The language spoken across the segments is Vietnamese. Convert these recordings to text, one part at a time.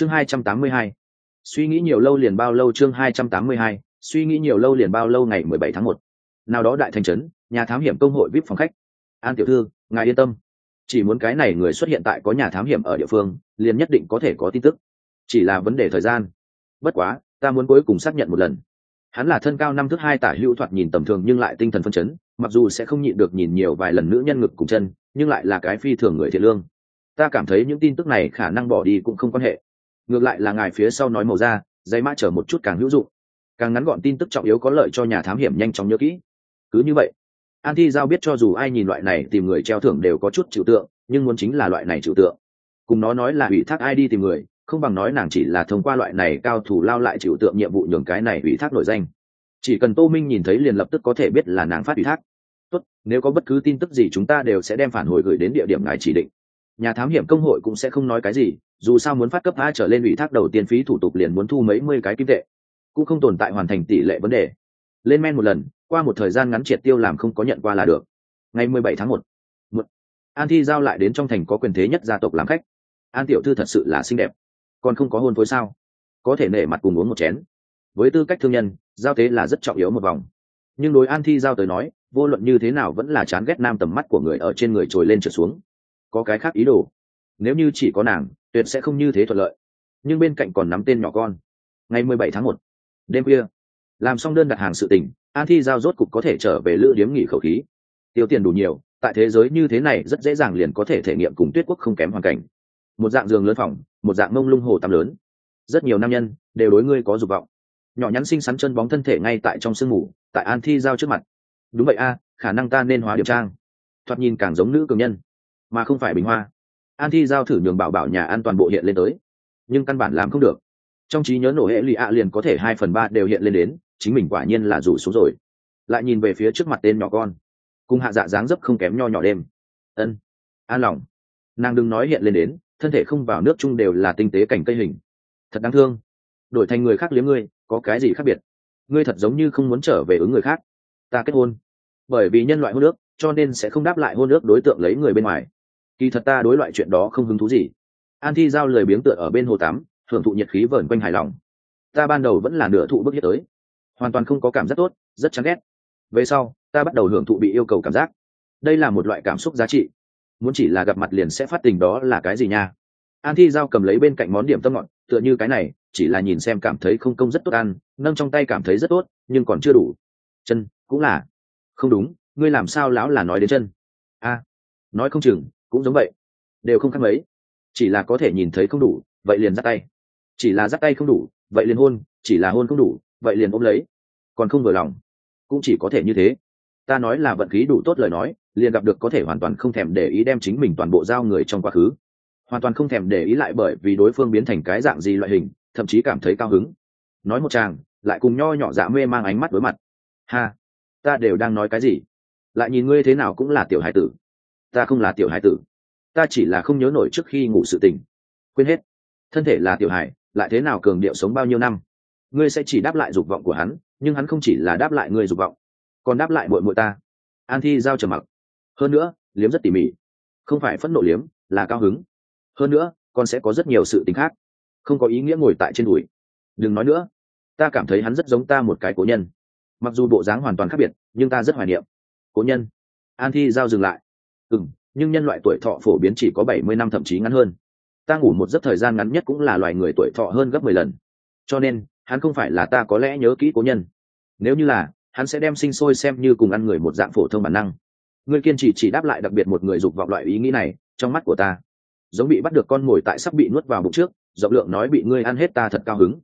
chương hai trăm tám mươi hai. Suy nghĩ nhiều lâu liền bao lâu chương hai trăm tám mươi hai. Suy nghĩ nhiều lâu liền bao lâu ngày mười bảy tháng một. Nào đó đại thành trấn, nhà thám hiểm công hội vip phòng khách. An tiểu thư, ngài yên tâm. Chỉ muốn cái này người xuất hiện tại có nhà thám hiểm ở địa phương, liền nhất định có thể có tin tức. Chỉ là vấn đề thời gian. Bất quá, ta muốn cuối cùng xác nhận một lần. Hắn là thân cao năm thước hai tả hữu thoạt nhìn tầm thường nhưng lại tinh thần phân chấn, mặc dù sẽ không nhịn được nhìn nhiều vài lần nữ nhân ngực cùng chân, nhưng lại là cái phi thường người thiện lương. Ta cảm thấy những tin tức này khả năng bỏ đi cũng không quan hệ ngược lại là ngài phía sau nói màu da, dây mã chở một chút càng hữu dụng. Càng ngắn gọn tin tức trọng yếu có lợi cho nhà thám hiểm nhanh chóng nhớ kỹ. Cứ như vậy an thi giao biết cho dù ai nhìn loại này tìm người treo thưởng đều có chút chịu tượng nhưng muốn chính là loại này chịu tượng. Cùng nó nói là ủy thác ai đi tìm người không bằng nói nàng chỉ là thông qua loại này cao thủ lao lại chịu tượng nhiệm vụ nhường cái này ủy thác nổi danh. Chỉ cần tô minh nhìn thấy liền lập tức có thể biết là nàng phát ủy thác. Tốt nếu có bất cứ tin tức gì chúng ta đều sẽ đem phản hồi gửi đến địa điểm ngài chỉ định nhà thám hiểm công hội cũng sẽ không nói cái gì, dù sao muốn phát cấp a trở lên ủy thác đầu tiên phí thủ tục liền muốn thu mấy mươi cái kim tệ, cũng không tồn tại hoàn thành tỷ lệ vấn đề. Lên men một lần, qua một thời gian ngắn triệt tiêu làm không có nhận qua là được. Ngày mười bảy tháng một một, an thi giao lại đến trong thành có quyền thế nhất gia tộc làm khách. An tiểu thư thật sự là xinh đẹp. Còn không có hôn phối sao? Có thể nể mặt cùng uống một chén. Với tư cách thương nhân, giao tế là rất trọng yếu một vòng. Nhưng đối an thi giao tới nói, vô luận như thế nào vẫn là chán ghét nam tầm mắt của người ở trên người trồi lên trượt xuống có cái khác ý đồ. Nếu như chỉ có nàng, tuyệt sẽ không như thế thuận lợi. Nhưng bên cạnh còn nắm tên nhỏ con. Ngày mười bảy tháng một, đêm khuya, làm xong đơn đặt hàng sự tình an thi giao rốt cục có thể trở về lữ điếm nghỉ khẩu khí. Tiêu tiền đủ nhiều, tại thế giới như thế này rất dễ dàng liền có thể thể nghiệm cùng tuyết quốc không kém hoàn cảnh. Một dạng giường lớn phòng, một dạng mông lung hồ tắm lớn. Rất nhiều nam nhân đều đối ngươi có dục vọng. Nhỏ nhắn xinh xắn chân bóng thân thể ngay tại trong sương mù, tại an thi giao trước mặt. Đúng vậy a, khả năng ta nên hóa điệp trang. Thoạt nhìn càng giống nữ cường nhân mà không phải bình hoa. An thi giao thử nhường bảo bảo nhà an toàn bộ hiện lên tới nhưng căn bản làm không được. Trong trí nhớ nổ hệ lụy ạ liền có thể hai phần ba đều hiện lên đến chính mình quả nhiên là rủ xuống rồi. Lại nhìn về phía trước mặt tên nhỏ con cùng hạ dạ dáng dấp không kém nho nhỏ đêm. Ân an lòng. Nàng đừng nói hiện lên đến thân thể không vào nước chung đều là tinh tế cảnh cây hình. Thật đáng thương. Đổi thành người khác liếm ngươi có cái gì khác biệt? Ngươi thật giống như không muốn trở về ứng người khác. Ta kết hôn. Bởi vì nhân loại hôn nước, cho nên sẽ không đáp lại hôn nước đối tượng lấy người bên ngoài kỳ thật ta đối loại chuyện đó không hứng thú gì. An thi giao lời biếng tựa ở bên hồ tắm hưởng thụ nhiệt khí vờn quanh hài lòng. Ta ban đầu vẫn là nửa thụ bức hiếp tới. Hoàn toàn không có cảm giác tốt rất chán ghét. Về sau ta bắt đầu hưởng thụ bị yêu cầu cảm giác. Đây là một loại cảm xúc giá trị. Muốn chỉ là gặp mặt liền sẽ phát tình đó là cái gì nha? An thi giao cầm lấy bên cạnh món điểm tâm ngọn, tựa như cái này chỉ là nhìn xem cảm thấy không công rất tốt ăn nâng trong tay cảm thấy rất tốt nhưng còn chưa đủ. Chân cũng là. Không đúng ngươi làm sao lão là nói đến chân? A nói không chừng cũng giống vậy. Đều không khác mấy. Chỉ là có thể nhìn thấy không đủ, vậy liền dắt tay. Chỉ là dắt tay không đủ, vậy liền hôn, chỉ là hôn không đủ, vậy liền ôm lấy. Còn không vừa lòng, cũng chỉ có thể như thế. Ta nói là vận khí đủ tốt lời nói, liền gặp được có thể hoàn toàn không thèm để ý đem chính mình toàn bộ giao người trong quá khứ. Hoàn toàn không thèm để ý lại bởi vì đối phương biến thành cái dạng gì loại hình, thậm chí cảm thấy cao hứng. Nói một chàng, lại cùng nho nhỏ dạ mê mang ánh mắt đối mặt. Ha, ta đều đang nói cái gì? Lại nhìn ngươi thế nào cũng là tiểu hải tử ta không là tiểu hải tử. Ta chỉ là không nhớ nổi trước khi ngủ sự tình. Quên hết. Thân thể là tiểu hải, lại thế nào cường điệu sống bao nhiêu năm? Ngươi sẽ chỉ đáp lại dục vọng của hắn, nhưng hắn không chỉ là đáp lại ngươi dục vọng, còn đáp lại bội bội ta. An thi giao trầm mặc. Hơn nữa, liếm rất tỉ mỉ. Không phải phẫn nộ liếm, là cao hứng. Hơn nữa, con sẽ có rất nhiều sự t ì n h khác. Không có ý nghĩa ngồi tại trên đùi. Đừng nói nữa. Ta cảm thấy hắn rất giống ta một cái cố nhân. Mặc dù bộ dáng hoàn toàn khác biệt, nhưng ta rất hoài niệm. Cố nhân. An thi giao dừng lại ừ m nhưng nhân loại tuổi thọ phổ biến chỉ có bảy mươi năm, thậm chí ngắn hơn. Ta ngủ một giấc thời gian ngắn nhất cũng là loài người tuổi thọ hơn gấp mười lần. Cho nên, hắn không phải là ta có lẽ nhớ kỹ cố nhân. Nếu như là, hắn sẽ đem sinh sôi xem như cùng ăn người một dạng phổ thông bản năng. Ngươi kiên trì chỉ đáp lại đặc biệt một người dục vọng loại ý nghĩ này trong mắt của ta. Giống bị bắt được con mồi tại sắp bị nuốt vào bụng trước rộng lượng nói bị ngươi ăn hết ta thật cao hứng.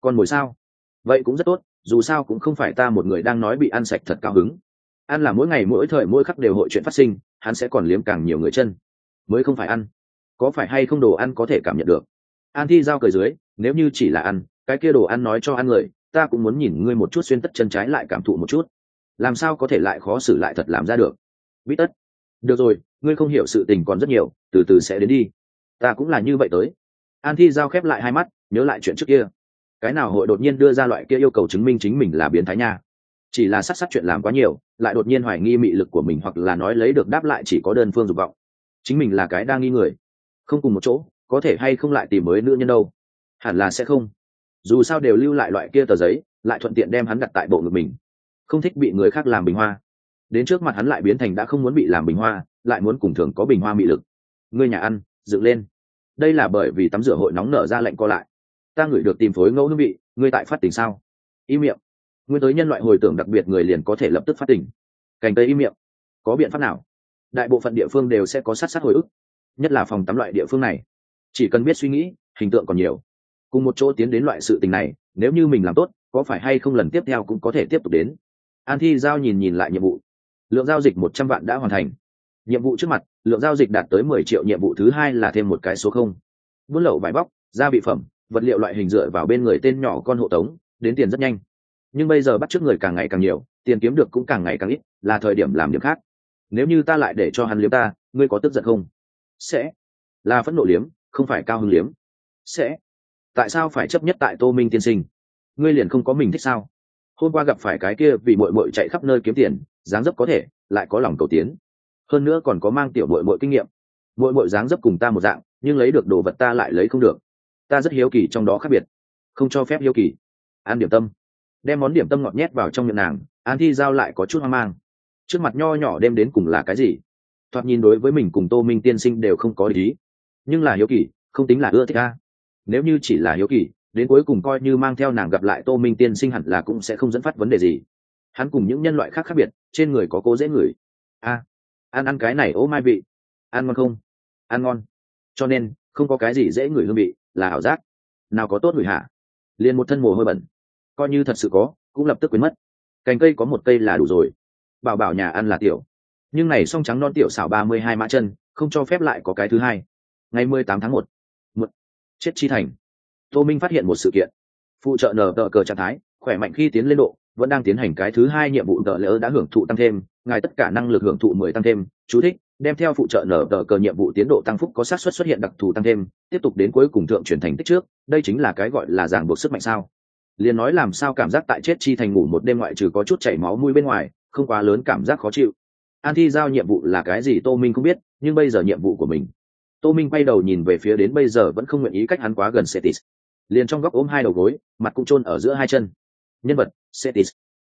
Con mồi sao? Vậy cũng rất tốt, dù sao cũng không phải ta một người đang nói bị ăn sạch thật cao hứng ăn là mỗi ngày mỗi thời mỗi khắc đều hội chuyện phát sinh, hắn sẽ còn liếm càng nhiều người chân. Mới không phải ăn. Có phải hay không đồ ăn có thể cảm nhận được? An thi giao cười dưới, nếu như chỉ là ăn, cái kia đồ ăn nói cho ăn người, ta cũng muốn nhìn ngươi một chút xuyên tất chân trái lại cảm thụ một chút. Làm sao có thể lại khó xử lại thật làm ra được? Bít tất. Được rồi, ngươi không hiểu sự tình còn rất nhiều, từ từ sẽ đến đi. Ta cũng là như vậy tới. An thi giao khép lại hai mắt, nhớ lại chuyện trước kia. Cái nào hội đột nhiên đưa ra loại kia yêu cầu chứng minh chính mình là biến thái nha? Chỉ là sát sát chuyện làm quá nhiều lại đột nhiên hoài nghi mị lực của mình hoặc là nói lấy được đáp lại chỉ có đơn phương dục vọng. Chính mình là cái đang nghi người. Không cùng một chỗ, có thể hay không lại tìm mới nữ nhân đâu? Hẳn là sẽ không. Dù sao đều lưu lại loại kia tờ giấy, lại thuận tiện đem hắn đặt tại bộ ngực mình. Không thích bị người khác làm bình hoa. Đến trước mặt hắn lại biến thành đã không muốn bị làm bình hoa, lại muốn cùng thường có bình hoa mị lực. Ngươi nhà ăn, dựng lên. Đây là bởi vì tắm rửa hội nóng nở ra lệnh co lại. Ta ngửi được tìm phối ngẫu hương vị, ngươi tại phát tình sao? Y miệng nguyên tới nhân loại hồi tưởng đặc biệt người liền có thể lập tức phát tỉnh. cành tây im miệng. Có biện pháp nào? Đại bộ phận địa phương đều sẽ có sát sát hồi ức, nhất là phòng tắm loại địa phương này. Chỉ cần biết suy nghĩ, hình tượng còn nhiều. Cùng một chỗ tiến đến loại sự tình này, nếu như mình làm tốt, có phải hay không lần tiếp theo cũng có thể tiếp tục đến? An thi giao nhìn nhìn lại nhiệm vụ. Lượng giao dịch một trăm vạn đã hoàn thành. Nhiệm vụ trước mặt, lượng giao dịch đạt tới mười triệu, nhiệm vụ thứ hai là thêm một cái số không. Buôn lậu vải bóc, gia vị phẩm, vật liệu loại hình dựa vào bên người tên nhỏ con hộ tống, đến tiền rất nhanh nhưng bây giờ bắt trước người càng ngày càng nhiều, tiền kiếm được cũng càng ngày càng ít, là thời điểm làm điểm khác. Nếu như ta lại để cho hắn liếm ta, ngươi có tức giận không? Sẽ. Là phẫn nộ liếm, không phải cao hứng liếm. Sẽ. Tại sao phải chấp nhất tại tô minh tiên sinh? Ngươi liền không có mình thích sao? Hôm qua gặp phải cái kia vì mội mội chạy khắp nơi kiếm tiền, dáng dấp có thể, lại có lòng cầu tiến. Hơn nữa còn có mang tiểu mội mội kinh nghiệm. Mội mội dáng dấp cùng ta một dạng, nhưng lấy được đồ vật ta lại lấy không được. Ta rất hiếu kỳ trong đó khác biệt. Không cho phép hiếu kỳ. An điểm tâm đem món điểm tâm ngọt nhét vào trong miệng nàng, an thi giao lại có chút hoang mang. Trước mặt nho nhỏ đem đến cùng là cái gì? Thoạt nhìn đối với mình cùng tô minh tiên sinh đều không có ý. Nhưng là hiếu kỳ, không tính là ưa thích ta nếu như chỉ là hiếu kỳ, đến cuối cùng coi như mang theo nàng gặp lại tô minh tiên sinh hẳn là cũng sẽ không dẫn phát vấn đề gì. Hắn cùng những nhân loại khác khác biệt, trên người có cố dễ ngửi. A, ăn ăn cái này, ô mai vị. Ăn ngon không? Ăn ngon. Cho nên, không có cái gì dễ ngửi hương vị, là ảo giác. Nào có tốt ngửi hả? Liền một thân mồ hôi bẩn coi như thật sự có, cũng lập tức quên mất. Cành cây có một cây là đủ rồi. Bảo bảo nhà ăn là tiểu. Nhưng này song trắng non tiểu xảo ba mươi hai mã chân, không cho phép lại có cái thứ hai. Ngày mười tám tháng một một chết chi thành. Tô minh phát hiện một sự kiện. Phụ trợ nở tờ cờ trạng thái, khỏe mạnh khi tiến lên độ, vẫn đang tiến hành cái thứ hai nhiệm vụ tờ lỡ đã hưởng thụ tăng thêm, ngài tất cả năng lực hưởng thụ mười tăng thêm, chú thích, đem theo phụ trợ nở tờ cờ nhiệm vụ tiến độ tăng phúc có xác suất xuất hiện đặc thù tăng thêm, tiếp tục đến cuối cùng thượng chuyển thành tích trước, đây chính là cái gọi là giảng buộc sức mạnh sao liền nói làm sao cảm giác tại chết chi thành ngủ một đêm ngoại trừ có chút chảy máu mũi bên ngoài, không quá lớn cảm giác khó chịu. An thi giao nhiệm vụ là cái gì tô minh không biết, nhưng bây giờ nhiệm vụ của mình. Tô minh quay đầu nhìn về phía đến bây giờ vẫn không nguyện ý cách hắn quá gần setis liền trong góc ôm hai đầu gối, mặt cũng chôn ở giữa hai chân. Nhân vật setis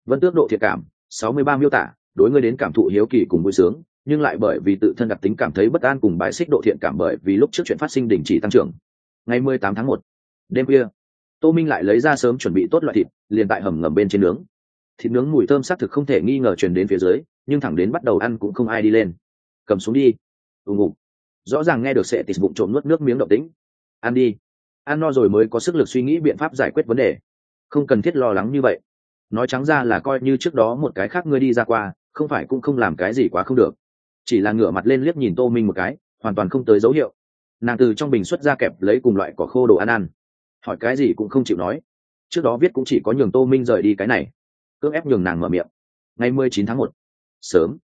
vẫn tước độ thiệt cảm, sáu mươi ba miêu tả, đối ngươi đến cảm thụ hiếu kỳ cùng vui sướng, nhưng lại bởi vì tự thân đặc tính cảm thấy bất an cùng bãi xích độ thiện cảm bởi vì lúc trước chuyện phát sinh đình chỉ tăng trưởng. Ngày mười tám tháng một, đêm khuya tô minh lại lấy ra sớm chuẩn bị tốt loại thịt, liền tại hầm ngầm bên trên nướng. Thịt nướng mùi thơm xác thực không thể nghi ngờ truyền đến phía dưới, nhưng thẳng đến bắt đầu ăn cũng không ai đi lên. Cầm xuống đi. Ù ngục rõ ràng nghe được sẽ tịt bụng trộm nuốt nước miếng động tĩnh. Ăn đi. Ăn no rồi mới có sức lực suy nghĩ biện pháp giải quyết vấn đề. Không cần thiết lo lắng như vậy. Nói trắng ra là coi như trước đó một cái khác ngươi đi ra qua, không phải cũng không làm cái gì quá không được. Chỉ là ngửa mặt lên liếc nhìn tô minh một cái, hoàn toàn không tới dấu hiệu. Nàng từ trong bình xuất ra kẹp lấy cùng loại cỏ khô đồ ăn ăn hỏi cái gì cũng không chịu nói. Trước đó viết cũng chỉ có nhường tô minh rời đi cái này. Cưỡng ép nhường nàng mở miệng. Ngày mười chín tháng một. Sớm.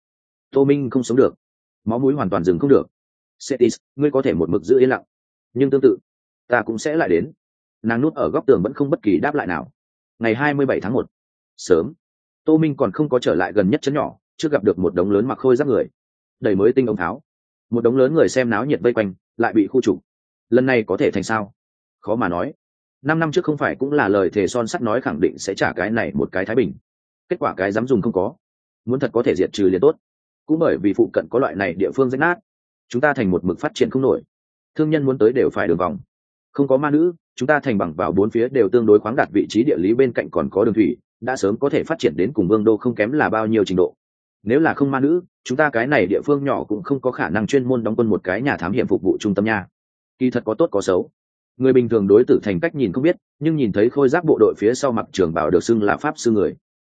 Tô minh không sống được. Máu mũi hoàn toàn dừng không được. Setis ngươi có thể một mực giữ yên lặng. Nhưng tương tự, ta cũng sẽ lại đến. Nàng nút ở góc tường vẫn không bất kỳ đáp lại nào. Ngày hai mươi bảy tháng một. Sớm. Tô minh còn không có trở lại gần nhất chấn nhỏ, trước gặp được một đống lớn mặc khôi giáp người. Đầy mới tinh ống tháo. Một đống lớn người xem náo nhiệt vây quanh, lại bị khu trục. Lần này có thể thành sao? Khó mà nói năm năm trước không phải cũng là lời thề son sắt nói khẳng định sẽ trả cái này một cái thái bình. Kết quả cái dám dùng không có. Muốn thật có thể diệt trừ liền tốt. Cũng bởi vì phụ cận có loại này địa phương rách nát, chúng ta thành một mực phát triển không nổi. Thương nhân muốn tới đều phải đường vòng. Không có ma nữ, chúng ta thành bằng vào bốn phía đều tương đối khoáng đạt vị trí địa lý bên cạnh còn có đường thủy, đã sớm có thể phát triển đến cùng vương đô không kém là bao nhiêu trình độ. Nếu là không ma nữ, chúng ta cái này địa phương nhỏ cũng không có khả năng chuyên môn đóng quân một cái nhà thám hiểm phục vụ trung tâm nha. Kỳ thật có tốt có xấu người bình thường đối tử thành cách nhìn không biết nhưng nhìn thấy khôi giáp bộ đội phía sau mặc trường bảo được xưng là pháp sư người.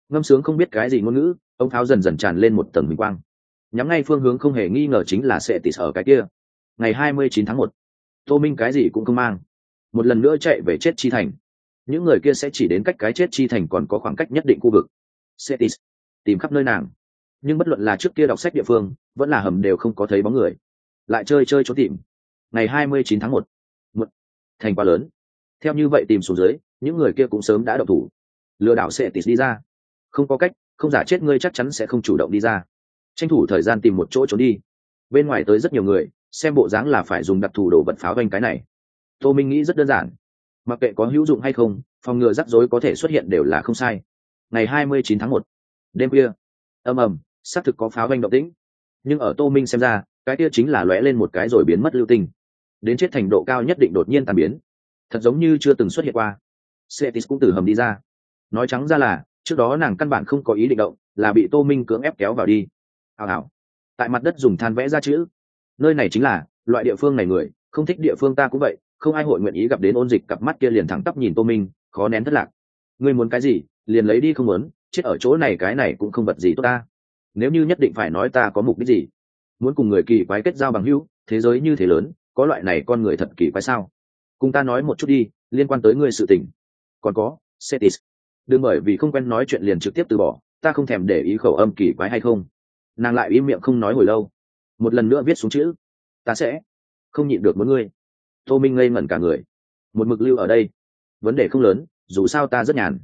Ngâm sướng không biết cái gì ngôn ngữ ông tháo dần dần tràn lên một tầng bình quang. Nhắm ngay phương hướng không hề nghi ngờ chính là sẽ tịt ở cái kia. Ngày hai mươi chín tháng một tô minh cái gì cũng không mang. Một lần nữa chạy về chết chi thành. Những người kia sẽ chỉ đến cách cái chết chi thành còn có khoảng cách nhất định khu vực. Cetis, tìm khắp nơi nàng. Nhưng bất luận là trước kia đọc sách địa phương vẫn là hầm đều không có thấy bóng người. Lại chơi chơi trốn tìm. Ngày hai mươi chín tháng một thành quá lớn. Theo như vậy tìm xuống dưới, những người kia cũng sớm đã đậu thủ. Lừa đảo sẽ tịt đi ra. Không có cách, không giả chết ngươi chắc chắn sẽ không chủ động đi ra. Tranh thủ thời gian tìm một chỗ trốn đi. Bên ngoài tới rất nhiều người, xem bộ dáng là phải dùng đặc thù đồ vật pháo vanh cái này. Tô minh nghĩ rất đơn giản. Mặc kệ có hữu dụng hay không, phòng ngừa rắc rối có thể xuất hiện đều là không sai. Ngày hai mươi chín tháng một, đêm khuya. Ầm ầm, xác thực có pháo banh động tĩnh. Nhưng ở tô minh xem ra, cái kia chính là lóe lên một cái rồi biến mất lưu tình đến chết thành độ cao nhất định đột nhiên tàn biến. Thật giống như chưa từng xuất hiện qua. Cetis cũng từ hầm đi ra. Nói trắng ra là, trước đó nàng căn bản không có ý định động, là bị tô minh cưỡng ép kéo vào đi. Hào hào. Tại mặt đất dùng than vẽ ra chữ. Nơi này chính là, loại địa phương này người, không thích địa phương ta cũng vậy, không ai hội nguyện ý gặp đến ôn dịch cặp mắt kia liền thẳng tắp nhìn tô minh, khó nén thất lạc. Ngươi muốn cái gì, liền lấy đi không muốn, chết ở chỗ này cái này cũng không vật gì tốt ta. Nếu như nhất định phải nói ta có mục đích gì, muốn cùng người kỳ quái kết giao bằng hữu, thế giới như thế lớn có loại này con người thật kỳ quái sao? Cùng ta nói một chút đi liên quan tới ngươi sự tình. Còn có setis đừng bởi vì không quen nói chuyện liền trực tiếp từ bỏ ta không thèm để ý khẩu âm kỳ quái hay không. Nàng lại im miệng không nói hồi lâu. Một lần nữa viết xuống chữ. Ta sẽ không nhịn được muốn ngươi. Tô minh ngây ngẩn cả người. Một mực lưu ở đây. Vấn đề không lớn dù sao ta rất nhàn.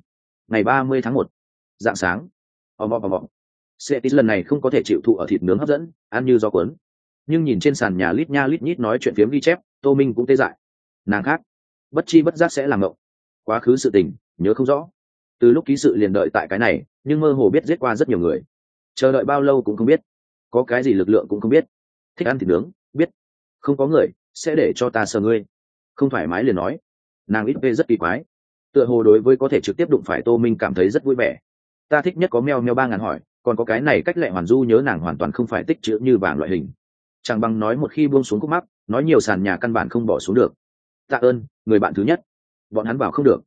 Ngày ba mươi tháng một dạng sáng. Ò mò ò mò Cetis lần này không có thể chịu thụ ở thịt nướng hấp dẫn, ăn như do cuốn. Nhưng nhìn trên sàn nhà lít nha lít nhít nói chuyện phiếm ghi chép, Tô Minh cũng tê dại. Nàng khác, bất chi bất giác sẽ làm ngộng. Quá khứ sự tình, nhớ không rõ. Từ lúc ký sự liền đợi tại cái này, nhưng mơ hồ biết giết qua rất nhiều người. Chờ đợi bao lâu cũng không biết, có cái gì lực lượng cũng không biết. Thích ăn thịt nướng, biết. Không có người, sẽ để cho ta sờ ngươi. Không thoải mái liền nói. Nàng ít vê rất kỳ quái. Tựa hồ đối với có thể trực tiếp đụng phải Tô Minh cảm thấy rất vui vẻ. Ta thích nhất có meo meo ba ngàn hỏi, còn có cái này cách lệ hoàn du nhớ nàng hoàn toàn không phải tích chữ như vàng loại hình chẳng bằng nói một khi buông xuống khúc mắc, nói nhiều sàn nhà căn bản không bỏ xuống được. Tạ ơn, người bạn thứ nhất. Bọn hắn bảo không được.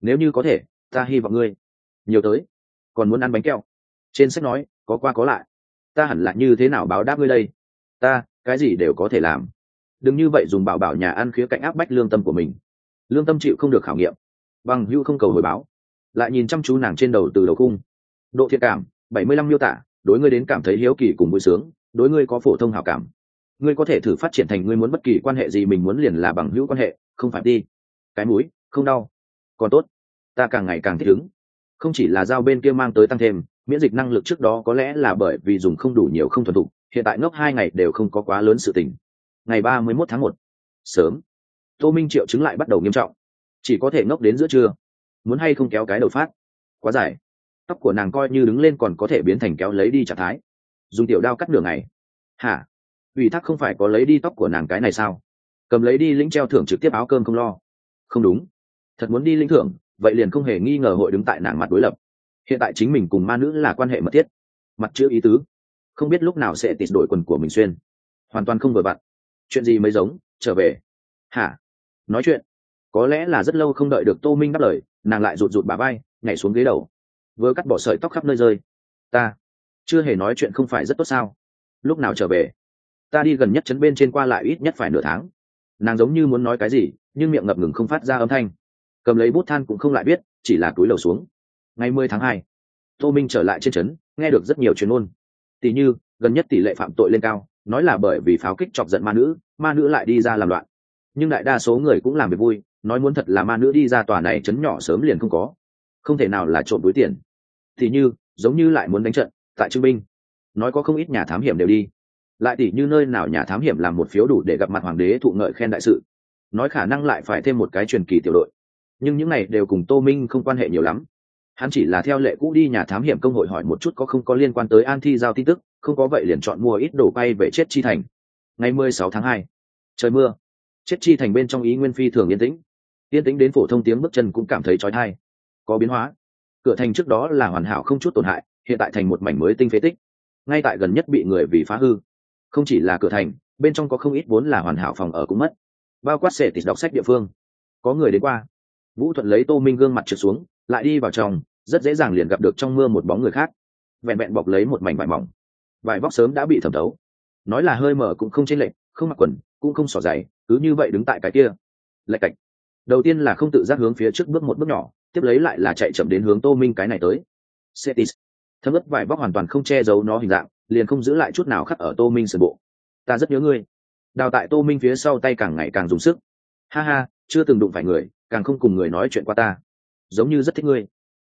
Nếu như có thể, ta hy vọng ngươi. Nhiều tới. Còn muốn ăn bánh keo trên sách nói, có qua có lại. Ta hẳn là như thế nào báo đáp ngươi đây? Ta, cái gì đều có thể làm. Đừng như vậy dùng bảo bảo nhà ăn khía cạnh áp bách lương tâm của mình. Lương tâm chịu không được khảo nghiệm. Bằng hưu không cầu hồi báo. Lại nhìn chăm chú nàng trên đầu từ đầu cung độ thiệt cảm, bảy mươi lăm miêu tả, đối ngươi đến cảm thấy hiếu kỳ cùng vui sướng, đối ngươi có phổ thông hảo cảm ngươi có thể thử phát triển thành ngươi muốn bất kỳ quan hệ gì, mình muốn liền là bằng hữu quan hệ, không phải đi. Cái mũi, không đau. Còn tốt, ta càng ngày càng thích ứng. Không chỉ là giao bên kia mang tới tăng thêm, miễn dịch năng lực trước đó có lẽ là bởi vì dùng không đủ nhiều không thuần thục, hiện tại ngốc hai ngày đều không có quá lớn sự tình. Ngày ba mươi mốt tháng một, sớm. Tô minh triệu chứng lại bắt đầu nghiêm trọng. Chỉ có thể ngốc đến giữa trưa. Muốn hay không kéo cái đầu phát? Quá dài. Tóc của nàng coi như đứng lên còn có thể biến thành kéo lấy đi trạng thái. Dùng tiểu đao cắt đường này hả? Ủy thác không phải có lấy đi tóc của nàng cái này sao? Cầm lấy đi lĩnh treo thưởng trực tiếp áo cơm không lo. Không đúng. Thật muốn đi lĩnh thưởng, vậy liền không hề nghi ngờ hội đứng tại nàng mặt đối lập. Hiện tại chính mình cùng ma nữ là quan hệ mật thiết. Mặt chữ ý tứ. Không biết lúc nào sẽ tịt đổi quần của mình xuyên. Hoàn toàn không vừa vặn. Chuyện gì mới giống? Trở về. Hả? Nói chuyện. Có lẽ là rất lâu không đợi được tô minh đáp lời, nàng lại rụt rụt bà bay nhảy xuống ghế đầu. Vừa cắt bỏ sợi tóc khắp nơi rơi. Ta. Chưa hề nói chuyện không phải rất tốt sao? Lúc nào trở về? Ta đi gần nhất chấn bên trên qua lại ít nhất phải nửa tháng. Nàng giống như muốn nói cái gì, nhưng miệng ngập ngừng không phát ra âm thanh. Cầm lấy bút than cũng không lại biết, chỉ là túi lầu xuống. Ngày mười tháng hai, tô minh trở lại trên trấn nghe được rất nhiều chuyên môn tỷ như, gần nhất tỷ lệ phạm tội lên cao, nói là bởi vì pháo kích chọc giận ma nữ ma nữ lại đi ra làm loạn. Nhưng đại đa số người cũng làm việc vui, nói muốn thật là ma nữ đi ra tòa này chấn nhỏ sớm liền không có. Không thể nào là trộm túi tiền. Thì như, giống như lại muốn đánh trận, tại trưng binh. Nói có không ít nhà thám hiểm đều đi lại tỉ như nơi nào nhà thám hiểm làm một phiếu đủ để gặp mặt hoàng đế thụ ngợi khen đại sự. Nói khả năng lại phải thêm một cái truyền kỳ tiểu đội. Nhưng những này đều cùng tô minh không quan hệ nhiều lắm. Hắn chỉ là theo lệ cũ đi nhà thám hiểm công hội hỏi một chút có không có liên quan tới an thi giao tin tức, không có vậy liền chọn mua ít đồ bay về chết chi thành. Ngày mười sáu tháng hai, trời mưa. Chết chi thành bên trong ý nguyên phi thường yên tĩnh. Yên tĩnh đến phổ thông tiếng bước chân cũng cảm thấy trói thai có biến hóa. Cửa thành trước đó là hoàn hảo không chút tổn hại, hiện tại thành một mảnh mới tinh phế tích. Ngay tại gần nhất bị người vì phá hư không chỉ là cửa thành, bên trong có không ít vốn là hoàn hảo phòng ở cũng mất. Bao quát sệ tịt đọc sách địa phương. Có người đến qua. Vũ thuận lấy tô minh gương mặt trượt xuống, lại đi vào trong, rất dễ dàng liền gặp được trong mưa một bóng người khác. Vẹn vẹn bọc lấy một mảnh vải mỏng. Vải vóc sớm đã bị thẩm thấu. Nói là hơi mở cũng không chênh lệch, không mặc quần, cũng không xỏ giày, cứ như vậy đứng tại cái kia. Lạch cạch. Đầu tiên là không tự giác hướng phía trước bước một bước nhỏ, tiếp lấy lại là chạy chậm đến hướng tô minh cái này tới. Cetis. thấm ướt vải vóc hoàn toàn không che giấu nó hình dạng liền không giữ lại chút nào khắc ở tô minh sườn bộ. Ta rất nhớ ngươi. Đào tại tô minh phía sau tay càng ngày càng dùng sức. Ha ha, chưa từng đụng phải người, càng không cùng người nói chuyện qua ta. Giống như rất thích ngươi.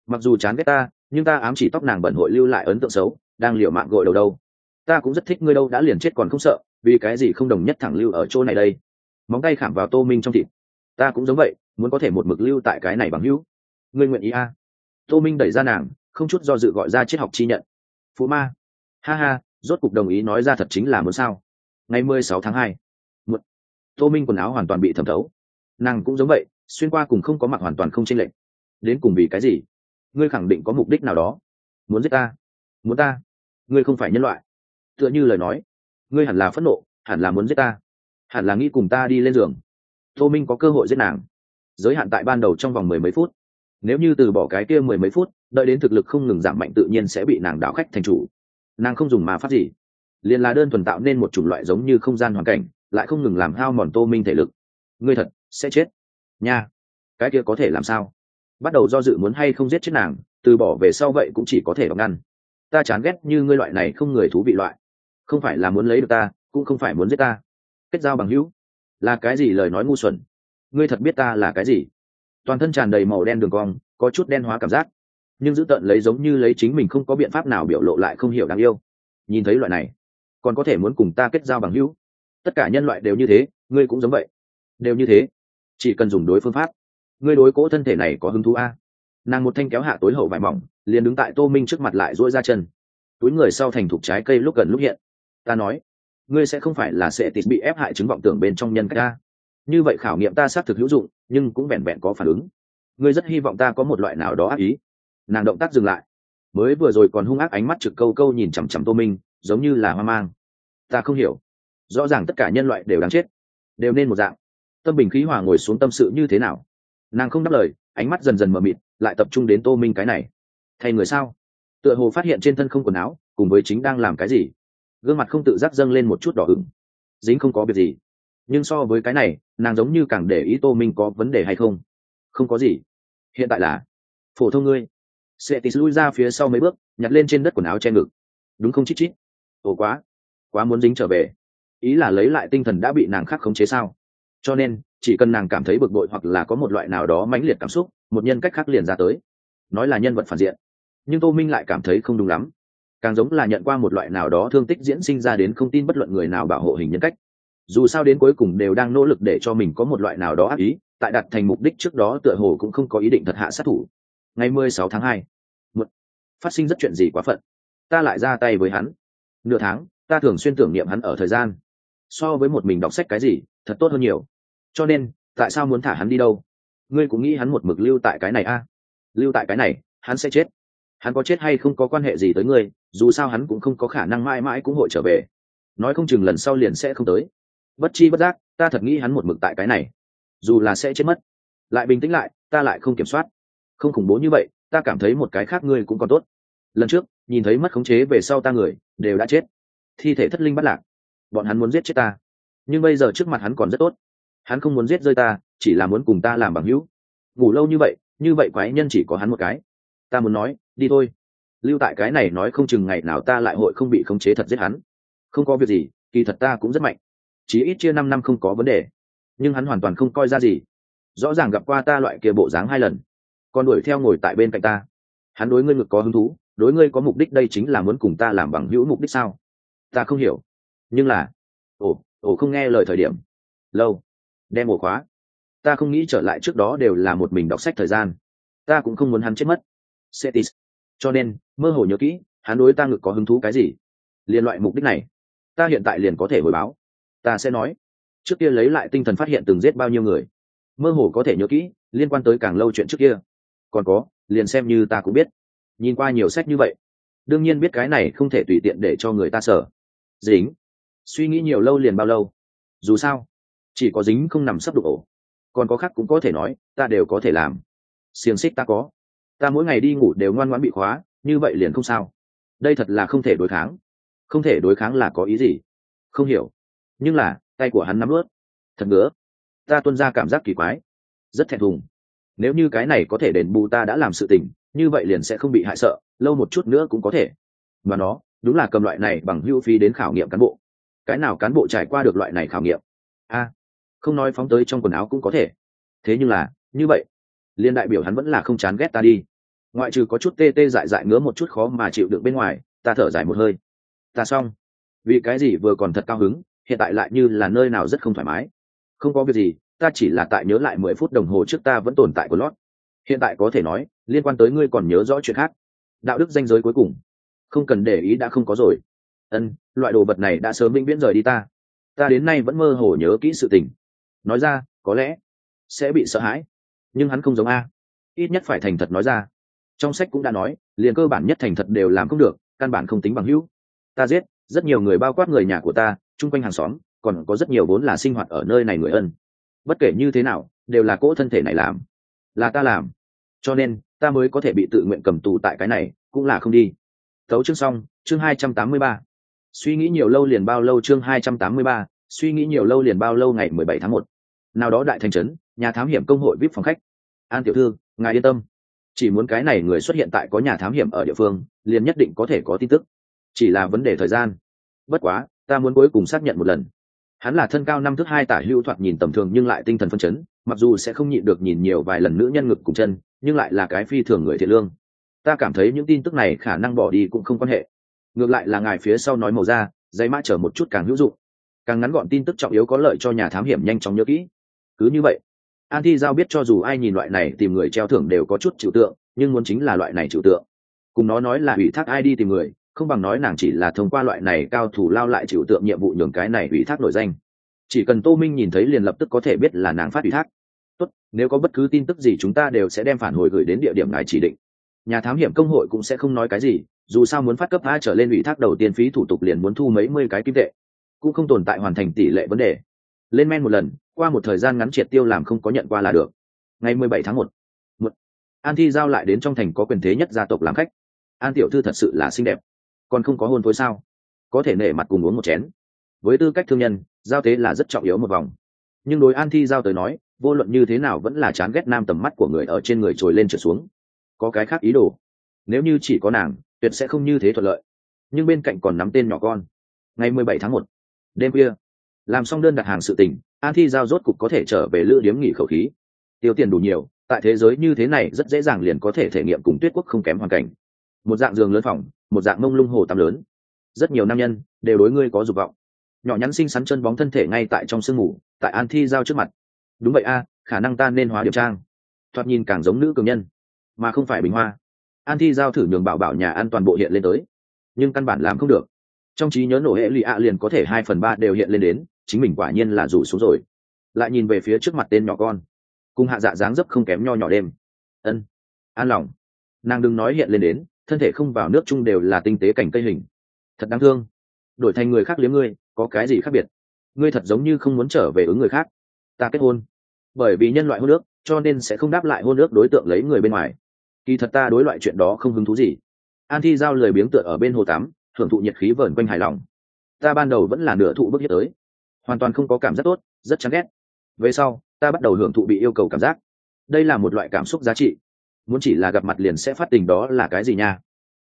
Mặc dù chán ghét ta, nhưng ta ám chỉ tóc nàng bẩn hội lưu lại ấn tượng xấu, đang liều mạng gội đầu đâu. Ta cũng rất thích ngươi đâu, đã liền chết còn không sợ, vì cái gì không đồng nhất thẳng lưu ở chỗ này đây? Móng tay khảm vào tô minh trong thịt. Ta cũng giống vậy, muốn có thể một mực lưu tại cái này bằng hữu. Ngươi nguyện ý a tô minh đẩy ra nàng, không chút do dự gọi ra triết học chi nhận. Phú ma ha ha, rốt cục đồng ý nói ra thật chính là muốn sao? Ngày mười sáu tháng hai một tô minh quần áo hoàn toàn bị thẩm thấu. Nàng cũng giống vậy, xuyên qua cùng không có mặt hoàn toàn không chênh lệch. Đến cùng vì cái gì? Ngươi khẳng định có mục đích nào đó. Muốn giết ta? Muốn ta? Ngươi không phải nhân loại. Tựa như lời nói, ngươi hẳn là phẫn nộ, hẳn là muốn giết ta. Hẳn là nghĩ cùng ta đi lên giường. Tô minh có cơ hội giết nàng. Giới hạn tại ban đầu trong vòng mười mấy phút. Nếu như từ bỏ cái kia mười mấy phút, đợi đến thực lực không ngừng giảm mạnh tự nhiên sẽ bị nàng đảo khách thành chủ nàng không dùng mà phát gì. Liền là đơn thuần tạo nên một chủng loại giống như không gian hoàn cảnh, lại không ngừng làm hao mòn tô minh thể lực. Ngươi thật sẽ chết. Nha. Cái kia có thể làm sao? Bắt đầu do dự muốn hay không giết chết nàng, từ bỏ về sau vậy cũng chỉ có thể đóng ngăn. Ta chán ghét như ngươi loại này không người thú vị loại. Không phải là muốn lấy được ta, cũng không phải muốn giết ta. Kết giao bằng hữu. Là cái gì lời nói ngu xuẩn? Ngươi thật biết ta là cái gì? Toàn thân tràn đầy màu đen đường cong, có chút đen hóa cảm giác nhưng giữ tận lấy giống như lấy chính mình không có biện pháp nào biểu lộ lại không hiểu đáng yêu. Nhìn thấy loại này, còn có thể muốn cùng ta kết giao bằng hữu. Tất cả nhân loại đều như thế, ngươi cũng giống vậy. Đều như thế. Chỉ cần dùng đối phương pháp, ngươi đối cỗ thân thể này có hứng thú a? Nàng một thanh kéo hạ tối hậu vải mỏng, liền đứng tại tô minh trước mặt lại dỗi ra chân. Túi người sau thành thục trái cây lúc gần lúc hiện. Ta nói, ngươi sẽ không phải là sẽ tịt bị ép hại chứng vọng tưởng bên trong nhân cách ta. Như vậy khảo nghiệm ta xác thực hữu dụng, nhưng cũng vẹn vẹn có phản ứng. Ngươi rất hy vọng ta có một loại nào đó ác ý nàng động tác dừng lại. Mới vừa rồi còn hung ác ánh mắt trực câu câu nhìn chằm chằm tô minh, giống như là hoang mang. Ta không hiểu. Rõ ràng tất cả nhân loại đều đáng chết. Đều nên một dạng. Tâm bình khí hòa ngồi xuống tâm sự như thế nào? Nàng không đáp lời, ánh mắt dần dần mờ mịt, lại tập trung đến tô minh cái này. Thay người sao? Tựa hồ phát hiện trên thân không quần áo, cùng với chính đang làm cái gì. Gương mặt không tự giác dâng lên một chút đỏ ửng. Dính không có việc gì. Nhưng so với cái này, nàng giống như càng để ý tô minh có vấn đề hay không. Không có gì. Hiện tại là, phổ thông ngươi sẽ lui ra phía sau mấy bước, nhặt lên trên đất quần áo che ngực. Đúng không chít chít? Ồ quá quá muốn dính trở về. Ý là lấy lại tinh thần đã bị nàng khắc khống chế sao? Cho nên, chỉ cần nàng cảm thấy bực bội hoặc là có một loại nào đó mãnh liệt cảm xúc, một nhân cách khác liền ra tới. Nói là nhân vật phản diện. Nhưng tô minh lại cảm thấy không đúng lắm. Càng giống là nhận qua một loại nào đó thương tích diễn sinh ra đến không tin bất luận người nào bảo hộ hình nhân cách. Dù sao đến cuối cùng đều đang nỗ lực để cho mình có một loại nào đó ác ý, tại đặt thành mục đích trước đó tựa hồ cũng không có ý định thật hạ sát thủ ngày mười sáu tháng hai. Một. Phát sinh rất chuyện gì quá phận? Ta lại ra tay với hắn. Nửa tháng, ta thường xuyên tưởng niệm hắn ở thời gian. So với một mình đọc sách cái gì, thật tốt hơn nhiều. Cho nên, tại sao muốn thả hắn đi đâu? Ngươi cũng nghĩ hắn một mực lưu tại cái này a? À? lưu tại cái này, hắn sẽ chết. Hắn có chết hay không có quan hệ gì tới ngươi, dù sao hắn cũng không có khả năng mãi mãi cũng hội trở về. Nói không chừng lần sau liền sẽ không tới. Bất chi bất giác, ta thật nghĩ hắn một mực tại cái này. Dù là sẽ chết mất. Lại bình tĩnh lại, ta lại không kiểm soát không khủng bố như vậy, ta cảm thấy một cái khác ngươi cũng còn tốt. Lần trước, nhìn thấy mất khống chế về sau ta người, đều đã chết. Thi thể thất linh bắt lạc. Bọn hắn muốn giết chết ta. Nhưng bây giờ trước mặt hắn còn rất tốt. Hắn không muốn giết rơi ta, chỉ là muốn cùng ta làm bằng hữu. Ngủ lâu như vậy như vậy quái nhân chỉ có hắn một cái. Ta muốn nói, đi thôi. Lưu tại cái này nói không chừng ngày nào ta lại hội không bị khống chế thật giết hắn. Không có việc gì, kỳ thật ta cũng rất mạnh. Chí ít chia năm năm không có vấn đề. Nhưng hắn hoàn toàn không coi ra gì. Rõ ràng gặp qua ta loại kia bộ dáng hai lần còn đuổi theo ngồi tại bên cạnh ta. Hắn đối ngươi ngực có hứng thú, đối ngươi có mục đích đây chính là muốn cùng ta làm bằng hữu mục đích sao? Ta không hiểu. Nhưng là, ồ ồ không nghe lời thời điểm. Lâu. Đem ổ khóa. Ta không nghĩ trở lại trước đó đều là một mình đọc sách thời gian. Ta cũng không muốn hắn chết mất. Setis cho nên, mơ hồ nhớ kỹ, hắn đối ta ngực có hứng thú cái gì? Liên loại mục đích này, ta hiện tại liền có thể hồi báo. Ta sẽ nói. Trước kia lấy lại tinh thần phát hiện từng giết bao nhiêu người. Mơ hồ có thể nhớ kỹ, liên quan tới càng lâu chuyện trước kia còn có, liền xem như ta cũng biết. Nhìn qua nhiều sách như vậy, đương nhiên biết cái này không thể tùy tiện để cho người ta sở dính. Suy nghĩ nhiều lâu liền bao lâu? Dù sao, chỉ có dính không nằm sấp đục ổ. Còn có khác cũng có thể nói, ta đều có thể làm. Xiềng xích ta có. Ta mỗi ngày đi ngủ đều ngoan ngoãn bị khóa, như vậy liền không sao. Đây thật là không thể đối kháng. Không thể đối kháng là có ý gì? Không hiểu. Nhưng là, tay của hắn nắm ướt. Thật ngứa. Ta tuân ra cảm giác kỳ quái. Rất thẹn thùng nếu như cái này có thể đền bù ta đã làm sự tình, như vậy liền sẽ không bị hại sợ, lâu một chút nữa cũng có thể. Và nó, đúng là cầm loại này bằng hưu phí đến khảo nghiệm cán bộ. Cái nào cán bộ trải qua được loại này khảo nghiệm? A, không nói phóng tới trong quần áo cũng có thể. Thế nhưng là, như vậy, liên đại biểu hắn vẫn là không chán ghét ta đi. Ngoại trừ có chút tê tê dại dại ngứa một chút khó mà chịu được bên ngoài, ta thở dài một hơi. Ta xong. Vì cái gì vừa còn thật cao hứng, hiện tại lại như là nơi nào rất không thoải mái. Không có việc gì ta chỉ là tại nhớ lại mười phút đồng hồ trước ta vẫn tồn tại của lót hiện tại có thể nói, liên quan tới ngươi còn nhớ rõ chuyện khác. Đạo đức danh giới cuối cùng. Không cần để ý đã không có rồi. Ân, loại đồ vật này đã sớm vĩnh viễn rời đi ta. Ta đến nay vẫn mơ hồ nhớ kỹ sự tình. Nói ra, có lẽ sẽ bị sợ hãi. Nhưng hắn không giống a. Ít nhất phải thành thật nói ra. Trong sách cũng đã nói, liền cơ bản nhất thành thật đều làm không được, căn bản không tính bằng hữu. Ta giết, rất nhiều người bao quát người nhà của ta, chung quanh hàng xóm, còn có rất nhiều vốn là sinh hoạt ở nơi này người ân bất kể như thế nào, đều là cỗ thân thể này làm. Là ta làm. Cho nên, ta mới có thể bị tự nguyện cầm tù tại cái này, cũng là không đi. Thấu chương xong, chương hai trăm tám mươi ba. Suy nghĩ nhiều lâu liền bao lâu chương hai trăm tám mươi ba, suy nghĩ nhiều lâu liền bao lâu ngày mười bảy tháng một. Nào đó đại thành trấn, nhà thám hiểm công hội vip phòng khách. An tiểu thư, ngài yên tâm. Chỉ muốn cái này người xuất hiện tại có nhà thám hiểm ở địa phương, liền nhất định có thể có tin tức. Chỉ là vấn đề thời gian. Bất quá, ta muốn cuối cùng xác nhận một lần hắn là thân cao năm thước hai tả hữu thoạt nhìn tầm thường nhưng lại tinh thần phân chấn, mặc dù sẽ không nhịn được nhìn nhiều vài lần nữ nhân ngực cùng chân, nhưng lại là cái phi thường người thiện lương. Ta cảm thấy những tin tức này khả năng bỏ đi cũng không quan hệ. Ngược lại là ngài phía sau nói màu ra dây mã chở một chút càng hữu dụng. Càng ngắn gọn tin tức trọng yếu có lợi cho nhà thám hiểm nhanh chóng nhớ kỹ. Cứ như vậy an thi giao biết cho dù ai nhìn loại này tìm người treo thưởng đều có chút chịu tượng, nhưng muốn chính là loại này chịu tượng. Cùng nó nói là ủy thác ai đi tìm người không bằng nói nàng chỉ là thông qua loại này cao thủ lao lại chịu tượng nhiệm vụ nhường cái này ủy thác nổi danh. Chỉ cần tô minh nhìn thấy liền lập tức có thể biết là nàng phát ủy thác. Tốt, nếu có bất cứ tin tức gì chúng ta đều sẽ đem phản hồi gửi đến địa điểm ngài chỉ định. Nhà thám hiểm công hội cũng sẽ không nói cái gì, dù sao muốn phát cấp a trở lên ủy thác đầu tiên phí thủ tục liền muốn thu mấy mươi cái kim tệ, cũng không tồn tại hoàn thành tỷ lệ vấn đề. Lên men một lần, qua một thời gian ngắn triệt tiêu làm không có nhận qua là được. Ngày mười bảy tháng một một. An thi giao lại đến trong thành có quyền thế nhất gia tộc làm khách. An tiểu thư thật sự là xinh đẹp còn không có hôn phối sao? Có thể nể mặt cùng uống một chén. Với tư cách thương nhân, giao tế là rất trọng yếu một vòng. Nhưng đối an thi giao tới nói, vô luận như thế nào vẫn là chán ghét nam tầm mắt của người ở trên người trồi lên trở xuống. Có cái khác ý đồ. Nếu như chỉ có nàng, tuyệt sẽ không như thế thuận lợi. Nhưng bên cạnh còn nắm tên nhỏ con. Ngày mười bảy tháng một, đêm khuya, làm xong đơn đặt hàng sự tình, an thi giao rốt cục có thể trở về lữ điếm nghỉ khẩu khí. Tiêu tiền đủ nhiều, tại thế giới như thế này rất dễ dàng liền có thể thể nghiệm cùng tuyết quốc không kém hoàn cảnh một dạng giường lớn phòng, một dạng mông lung hồ tắm lớn. Rất nhiều nam nhân đều đối ngươi có dục vọng. Nhỏ nhắn xinh xắn chân bóng thân thể ngay tại trong sương mù, tại an thi giao trước mặt. Đúng vậy a, khả năng ta nên hóa điệp trang. Thoạt nhìn càng giống nữ cường nhân, mà không phải bình hoa. An thi giao thử nhường bảo bảo nhà an toàn bộ hiện lên tới, nhưng căn bản làm không được. Trong trí nhớ nổ hệ lụy ạ liền có thể hai phần ba đều hiện lên đến, chính mình quả nhiên là rủ xuống rồi. Lại nhìn về phía trước mặt tên nhỏ con, cùng hạ dạ dáng dấp không kém nho nhỏ đêm. Ân, an lòng. Nàng đừng nói hiện lên đến thân thể không vào nước chung đều là tinh tế cảnh cây hình. Thật đáng thương. Đổi thành người khác liếm ngươi có cái gì khác biệt? Ngươi thật giống như không muốn trở về ứng người khác. Ta kết hôn. Bởi vì nhân loại hôn nước, cho nên sẽ không đáp lại hôn nước đối tượng lấy người bên ngoài. Kỳ thật ta đối loại chuyện đó không hứng thú gì. An thi giao lười biếng tựa ở bên hồ tắm thưởng thụ nhiệt khí vờn quanh hài lòng. Ta ban đầu vẫn là nửa thụ bức hiếp tới. Hoàn toàn không có cảm giác tốt rất chán ghét. Về sau ta bắt đầu hưởng thụ bị yêu cầu cảm giác. Đây là một loại cảm xúc giá trị muốn chỉ là gặp mặt liền sẽ phát tình đó là cái gì nha?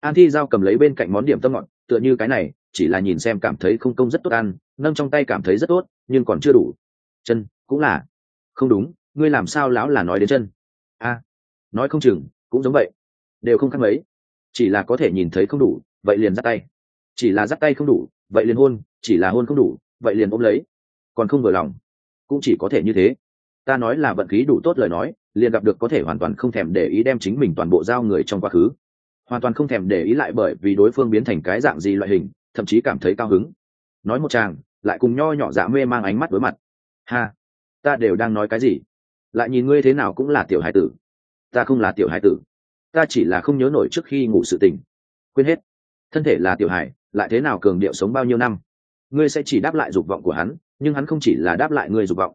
An thi giao cầm lấy bên cạnh món điểm tâm ngọt, tựa như cái này, chỉ là nhìn xem cảm thấy không công rất tốt ăn, nâng trong tay cảm thấy rất tốt, nhưng còn chưa đủ. Chân, cũng là. Không đúng, ngươi làm sao lão là nói đến chân? A, nói không chừng, cũng giống vậy. Đều không khác mấy. Chỉ là có thể nhìn thấy không đủ, vậy liền dắt tay. Chỉ là dắt tay không đủ, vậy liền hôn, chỉ là hôn không đủ, vậy liền ôm lấy. Còn không vừa lòng, cũng chỉ có thể như thế ta nói là vận khí đủ tốt lời nói, liền gặp được có thể hoàn toàn không thèm để ý đem chính mình toàn bộ giao người trong quá khứ. Hoàn toàn không thèm để ý lại bởi vì đối phương biến thành cái dạng gì loại hình, thậm chí cảm thấy cao hứng. Nói một chàng, lại cùng nho nhỏ dạ mê mang ánh mắt đối mặt. Ha, ta đều đang nói cái gì? Lại nhìn ngươi thế nào cũng là tiểu hải tử. Ta không là tiểu hải tử. Ta chỉ là không nhớ nổi trước khi ngủ sự tình. Quên hết. Thân thể là tiểu hải, lại thế nào cường điệu sống bao nhiêu năm? Ngươi sẽ chỉ đáp lại dục vọng của hắn, nhưng hắn không chỉ là đáp lại ngươi dục vọng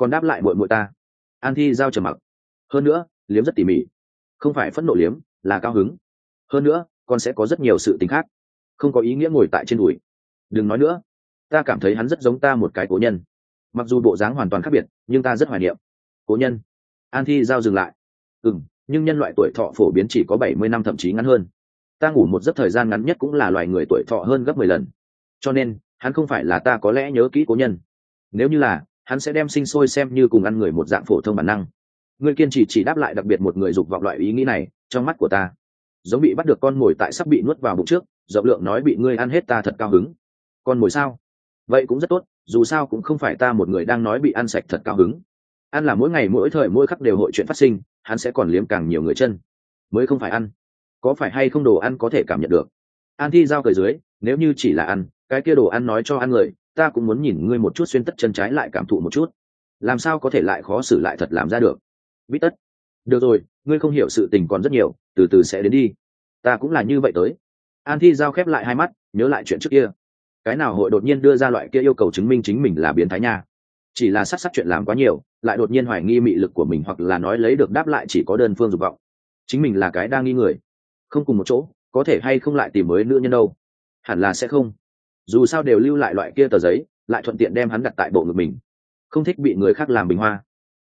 còn đáp lại bội bội ta. An thi giao trầm mặc. Hơn nữa, liếm rất tỉ mỉ. Không phải phẫn nộ liếm, là cao hứng. Hơn nữa còn sẽ có rất nhiều sự t ì n h khác. Không có ý nghĩa ngồi tại trên đùi. Đừng nói nữa. Ta cảm thấy hắn rất giống ta một cái cố nhân. Mặc dù bộ dáng hoàn toàn khác biệt, nhưng ta rất hoài niệm. Cố nhân. An thi giao dừng lại. Ừ m nhưng nhân loại tuổi thọ phổ biến chỉ có bảy mươi năm thậm chí ngắn hơn. Ta ngủ một giấc thời gian ngắn nhất cũng là loài người tuổi thọ hơn gấp mười lần. Cho nên, hắn không phải là ta có lẽ nhớ kỹ cố nhân. Nếu như là hắn sẽ đem sinh sôi xem như cùng ăn người một dạng phổ thông bản năng. Ngươi kiên trì chỉ đáp lại đặc biệt một người dục vọng loại ý nghĩ này trong mắt của ta. Giống bị bắt được con mồi tại sắp bị nuốt vào bụng trước, rộng lượng nói bị ngươi ăn hết ta thật cao hứng. Con mồi sao? Vậy cũng rất tốt, dù sao cũng không phải ta một người đang nói bị ăn sạch thật cao hứng. Ăn là mỗi ngày mỗi thời mỗi khắc đều hội chuyện phát sinh, hắn sẽ còn liếm càng nhiều người chân. Mới không phải ăn. Có phải hay không đồ ăn có thể cảm nhận được? An thi giao cởi dưới, nếu như chỉ là ăn, cái kia đồ ăn nói cho ăn người ta cũng muốn nhìn ngươi một chút xuyên tất chân trái lại cảm thụ một chút. Làm sao có thể lại khó xử lại thật làm ra được? Bít tất. Được rồi, ngươi không hiểu sự tình còn rất nhiều, từ từ sẽ đến đi. Ta cũng là như vậy tới. An thi giao khép lại hai mắt, nhớ lại chuyện trước kia. Cái nào hội đột nhiên đưa ra loại kia yêu cầu chứng minh chính mình là biến thái nha? Chỉ là sát sát chuyện làm quá nhiều, lại đột nhiên hoài nghi mị lực của mình hoặc là nói lấy được đáp lại chỉ có đơn phương dục vọng. Chính mình là cái đang nghi người. Không cùng một chỗ, có thể hay không lại tìm mới nữ nhân đâu? Hẳn là sẽ không dù sao đều lưu lại loại kia tờ giấy, lại thuận tiện đem hắn đặt tại bộ ngực mình. Không thích bị người khác làm bình hoa.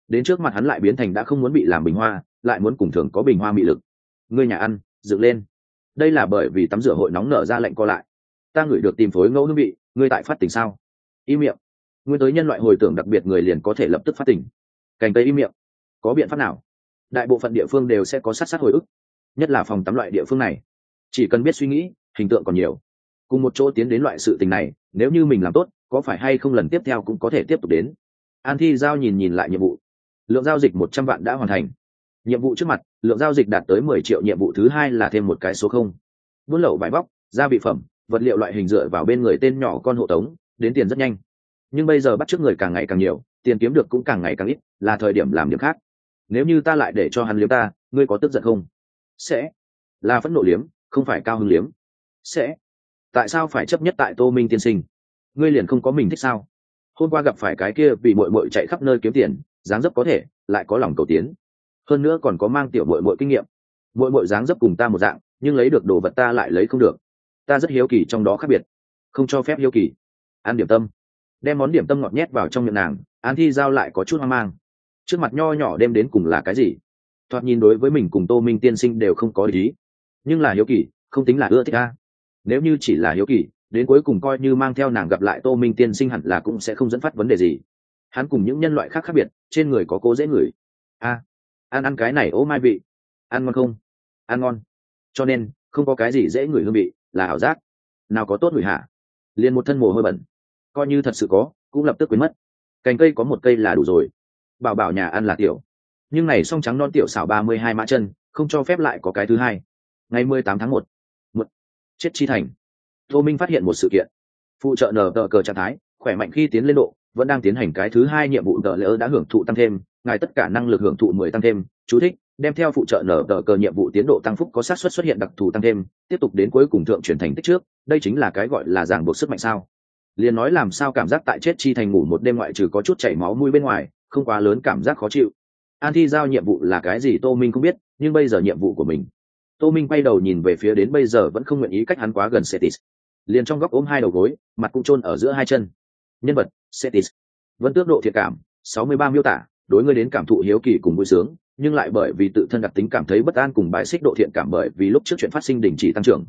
Đến trước mặt hắn lại biến thành đã không muốn bị làm bình hoa, lại muốn cùng thường có bình hoa mị lực. Ngươi nhà ăn, dựng lên. Đây là bởi vì tắm rửa hội nóng nở ra lệnh co lại. Ta ngửi được tìm phối ngẫu hương vị, ngươi tại phát tỉnh sao? Y miệng. Nguyên tới nhân loại hồi tưởng đặc biệt người liền có thể lập tức phát tỉnh. Cành tây y miệng. Có biện pháp nào? Đại bộ phận địa phương đều sẽ có sát sát hồi ức, nhất là phòng tắm loại địa phương này. Chỉ cần biết suy nghĩ, hình tượng còn nhiều cùng một chỗ tiến đến loại sự tình này, nếu như mình làm tốt, có phải hay không lần tiếp theo cũng có thể tiếp tục đến? An thi giao nhìn nhìn lại nhiệm vụ. Lượng giao dịch một trăm vạn đã hoàn thành. Nhiệm vụ trước mặt, lượng giao dịch đạt tới mười triệu, nhiệm vụ thứ hai là thêm một cái số không. Buôn lậu vải bóc, gia vị phẩm, vật liệu loại hình dựa vào bên người tên nhỏ con hộ tống, đến tiền rất nhanh. Nhưng bây giờ bắt trước người càng ngày càng nhiều, tiền kiếm được cũng càng ngày càng ít, là thời điểm làm điểm khác. Nếu như ta lại để cho hắn liếm ta, ngươi có tức giận không? Sẽ. Là phẫn nộ liếm, không phải cao hứng liếm. Sẽ tại sao phải chấp nhất tại tô minh tiên sinh? Ngươi liền không có mình thích sao? Hôm qua gặp phải cái kia vì mội mội chạy khắp nơi kiếm tiền, dáng dấp có thể, lại có lòng cầu tiến. Hơn nữa còn có mang tiểu mội mội kinh nghiệm. Mội mội dáng dấp cùng ta một dạng, nhưng lấy được đồ vật ta lại lấy không được. Ta rất hiếu kỳ trong đó khác biệt. Không cho phép hiếu kỳ. Ăn điểm tâm. Đem món điểm tâm ngọt nhét vào trong miệng nàng, an thi giao lại có chút hoang mang. Trước mặt nho nhỏ đem đến cùng là cái gì? Thoạt nhìn đối với mình cùng tô minh tiên sinh đều không có ý. Nhưng là hiếu kỳ, không tính là ưa thích ta nếu như chỉ là hiếu kỳ, đến cuối cùng coi như mang theo nàng gặp lại tô minh tiên sinh hẳn là cũng sẽ không dẫn phát vấn đề gì. Hắn cùng những nhân loại khác khác biệt, trên người có cố dễ ngửi. A, ăn ăn cái này, ô mai vị. Ăn ngon không? Ăn ngon. Cho nên, không có cái gì dễ ngửi hương vị, là ảo giác. Nào có tốt ngửi hả? Liền một thân mồ hôi bẩn. Coi như thật sự có, cũng lập tức quên mất. Cành cây có một cây là đủ rồi. Bảo bảo nhà ăn là tiểu. Nhưng này song trắng non tiểu xảo ba mươi hai mã chân, không cho phép lại có cái thứ hai. Ngày mười tám tháng một chết chi thành. Tô minh phát hiện một sự kiện. Phụ trợ nở tờ cờ trạng thái, khỏe mạnh khi tiến lên độ, vẫn đang tiến hành cái thứ hai nhiệm vụ tờ lỡ đã hưởng thụ tăng thêm, ngài tất cả năng lực hưởng thụ mười tăng thêm. Chú thích, đem theo phụ trợ nở tờ cờ nhiệm vụ tiến độ tăng phúc có xác suất xuất hiện đặc thù tăng thêm, tiếp tục đến cuối cùng thượng chuyển thành tích trước, đây chính là cái gọi là ràng buộc sức mạnh sao. Liền nói làm sao cảm giác tại chết chi thành ngủ một đêm ngoại trừ có chút chảy máu mũi bên ngoài, không quá lớn cảm giác khó chịu. An thi giao nhiệm vụ là cái gì tô minh không biết, nhưng bây giờ nhiệm vụ của mình tô minh quay đầu nhìn về phía đến bây giờ vẫn không nguyện ý cách hắn quá gần setis. Liền trong góc ôm hai đầu gối, mặt cũng chôn ở giữa hai chân. Nhân vật, setis. Vẫn tước độ thiệt cảm, sáu mươi ba miêu tả, đối ngươi đến cảm thụ hiếu kỳ cùng vui sướng, nhưng lại bởi vì tự thân đặc tính cảm thấy bất an cùng bãi xích độ thiện cảm bởi vì lúc trước chuyện phát sinh đình chỉ tăng trưởng.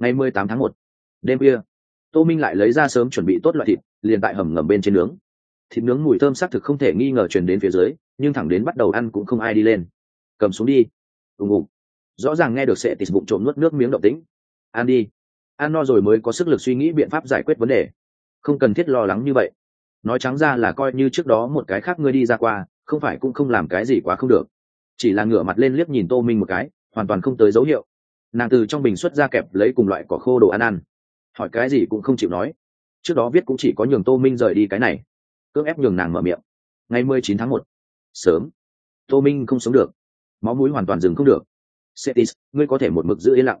Ngày mười tám tháng một, đêm kia tô minh lại lấy ra sớm chuẩn bị tốt loại thịt, liền tại hầm ngầm bên trên nướng. Thịt nướng mùi thơm xác thực không thể nghi ngờ truyền đến phía dưới, nhưng thẳng đến bắt đầu ăn cũng không ai đi lên. Cầm xuống đi. Ùng ùng rõ ràng nghe được sẽ tịt bụng trộm nuốt nước miếng động tĩnh. Ăn đi. Ăn no rồi mới có sức lực suy nghĩ biện pháp giải quyết vấn đề. Không cần thiết lo lắng như vậy. Nói trắng ra là coi như trước đó một cái khác ngươi đi ra qua, không phải cũng không làm cái gì quá không được. Chỉ là ngửa mặt lên liếc nhìn tô minh một cái, hoàn toàn không tới dấu hiệu. Nàng từ trong bình xuất ra kẹp lấy cùng loại cỏ khô đồ ăn ăn. Hỏi cái gì cũng không chịu nói. Trước đó viết cũng chỉ có nhường tô minh rời đi cái này. Cưỡng ép nhường nàng mở miệng. Ngày mười chín tháng một. Sớm. Tô minh không sống được. Máu mũi hoàn toàn dừng không được setis ngươi có thể một mực giữ yên lặng.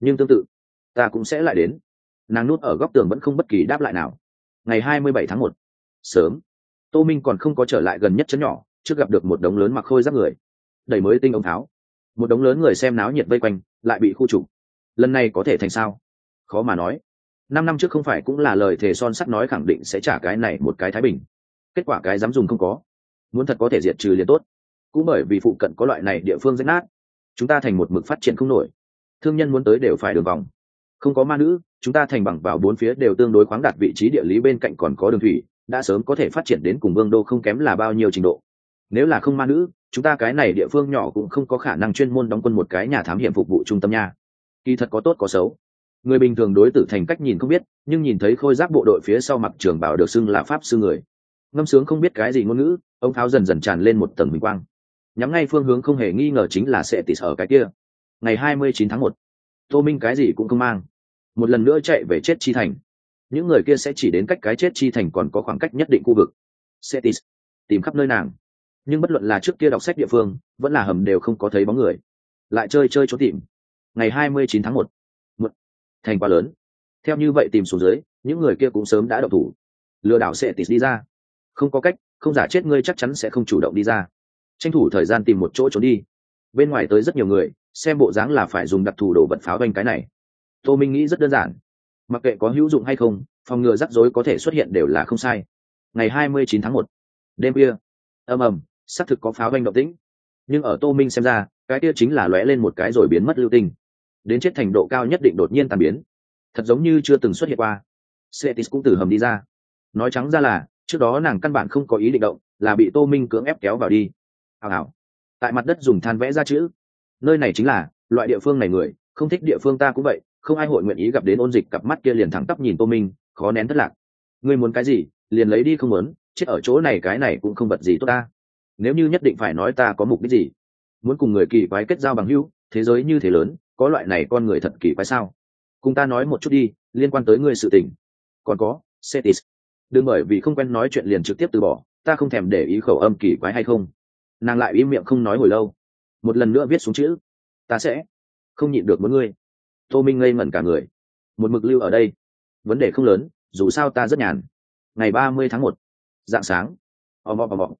Nhưng tương tự, ta cũng sẽ lại đến. Nàng nút ở góc tường vẫn không bất kỳ đáp lại nào. Ngày hai mươi bảy tháng một, sớm. Tô minh còn không có trở lại gần nhất chấn nhỏ, trước gặp được một đống lớn mặc khôi giáp người. Đẩy mới tinh ống tháo. Một đống lớn người xem náo nhiệt vây quanh, lại bị khu trục. Lần này có thể thành sao? Khó mà nói. Năm năm trước không phải cũng là lời thề son sắt nói khẳng định sẽ trả cái này một cái thái bình. Kết quả cái dám dùng không có. Muốn thật có thể diệt trừ liền tốt. Cũng bởi vì phụ cận có loại này địa phương rách nát chúng ta thành một mực phát triển không nổi. Thương nhân muốn tới đều phải đường vòng. Không có ma nữ, chúng ta thành bằng vào bốn phía đều tương đối khoáng đạt vị trí địa lý bên cạnh còn có đường thủy, đã sớm có thể phát triển đến cùng vương đô không kém là bao nhiêu trình độ. Nếu là không ma nữ, chúng ta cái này địa phương nhỏ cũng không có khả năng chuyên môn đóng quân một cái nhà thám hiểm phục vụ trung tâm nha. Kỳ thật có tốt có xấu. Người bình thường đối tử thành cách nhìn không biết, nhưng nhìn thấy khôi giáp bộ đội phía sau mặt trường bảo được xưng là pháp sư người. Ngâm sướng không biết cái gì ngôn ngữ, ông tháo dần dần tràn lên một tầng huỳnh quang nhắm ngay phương hướng không hề nghi ngờ chính là sẽ tịt ở cái kia. Ngày hai mươi chín tháng một, tô minh cái gì cũng không mang. Một lần nữa chạy về chết chi thành. Những người kia sẽ chỉ đến cách cái chết chi thành còn có khoảng cách nhất định khu vực. Setis tìm khắp nơi nàng. Nhưng bất luận là trước kia đọc sách địa phương, vẫn là hầm đều không có thấy bóng người. Lại chơi chơi trốn tìm. Ngày hai mươi chín tháng một một thành quá lớn. Theo như vậy tìm xuống dưới, những người kia cũng sớm đã đậu thủ. Lừa đảo setis đi ra. Không có cách, không giả chết ngươi chắc chắn sẽ không chủ động đi ra tranh thủ thời gian tìm một chỗ trốn đi. Bên ngoài tới rất nhiều người, xem bộ dáng là phải dùng đặc thù đồ vật pháo doanh cái này. Tô minh nghĩ rất đơn giản. Mặc kệ có hữu dụng hay không, phòng ngừa rắc rối có thể xuất hiện đều là không sai. Ngày hai mươi chín tháng một, đêm kia ầm ầm, xác thực có pháo doanh động tĩnh. Nhưng ở tô minh xem ra, cái kia chính là lóe lên một cái rồi biến mất lưu tinh. Đến chết thành độ cao nhất định đột nhiên tàn biến. Thật giống như chưa từng xuất hiện qua. Cetis cũng từ hầm đi ra. Nói trắng ra là, trước đó nàng căn bản không có ý định động, là bị tô minh cưỡng ép kéo vào đi hào hào. Tại mặt đất dùng than vẽ ra chữ. Nơi này chính là, loại địa phương này người, không thích địa phương ta cũng vậy, không ai hội nguyện ý gặp đến ôn dịch cặp mắt kia liền thẳng tắp nhìn tô minh, khó nén thất lạc. Ngươi muốn cái gì, liền lấy đi không muốn, chết ở chỗ này cái này cũng không vật gì tốt ta. Nếu như nhất định phải nói ta có mục đích gì? Muốn cùng người kỳ quái kết giao bằng hữu, thế giới như thế lớn, có loại này con người thật kỳ quái sao? Cùng ta nói một chút đi, liên quan tới ngươi sự tình. Còn có setis đừng bởi vì không quen nói chuyện liền trực tiếp từ bỏ, ta không thèm để ý khẩu âm kỳ quái hay không nàng lại im miệng không nói hồi lâu. Một lần nữa viết xuống chữ, ta sẽ không nhịn được muốn ngươi tô minh ngây ngẩn cả người. Một mực lưu ở đây. Vấn đề không lớn, dù sao ta rất nhàn. Ngày ba mươi tháng một, dạng sáng. Ò mò ò mò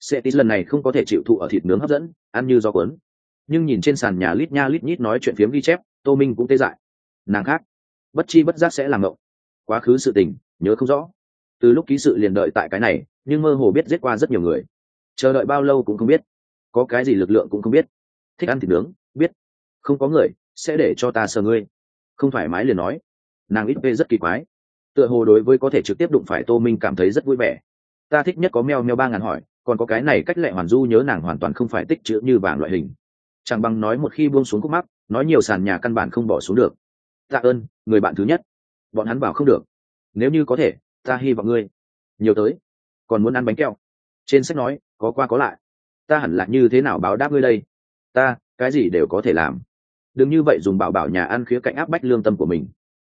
sẽ tí lần này không có thể chịu thụ ở thịt nướng hấp dẫn, ăn như do cuốn. Nhưng nhìn trên sàn nhà lít nha lít nhít nói chuyện phiếm ghi chép, tô minh cũng tê dại. Nàng khác. Bất chi bất giác sẽ làm ngộng. Quá khứ sự tình, nhớ không rõ. Từ lúc ký sự liền đợi tại cái này, nhưng mơ hồ biết giết qua rất nhiều người chờ đợi bao lâu cũng không biết. Có cái gì lực lượng cũng không biết. Thích ăn thịt nướng, biết. Không có người sẽ để cho ta sờ ngươi. Không thoải mái liền nói. Nàng ít vê rất kỳ quái. Tựa hồ đối với có thể trực tiếp đụng phải tô minh cảm thấy rất vui vẻ. Ta thích nhất có meo meo ba ngàn hỏi, còn có cái này cách lệ hoàn du nhớ nàng hoàn toàn không phải tích chữ như vàng loại hình. Chẳng bằng nói một khi buông xuống khúc mắc, nói nhiều sàn nhà căn bản không bỏ xuống được. Tạ ơn, người bạn thứ nhất. Bọn hắn bảo không được. Nếu như có thể, ta hy vọng ngươi. Nhiều tới. Còn muốn ăn bánh keo trên sách nói có qua có lại. Ta hẳn là như thế nào báo đáp ngươi đây? Ta, cái gì đều có thể làm. Đừng như vậy dùng bảo bảo nhà ăn khía cạnh áp bách lương tâm của mình.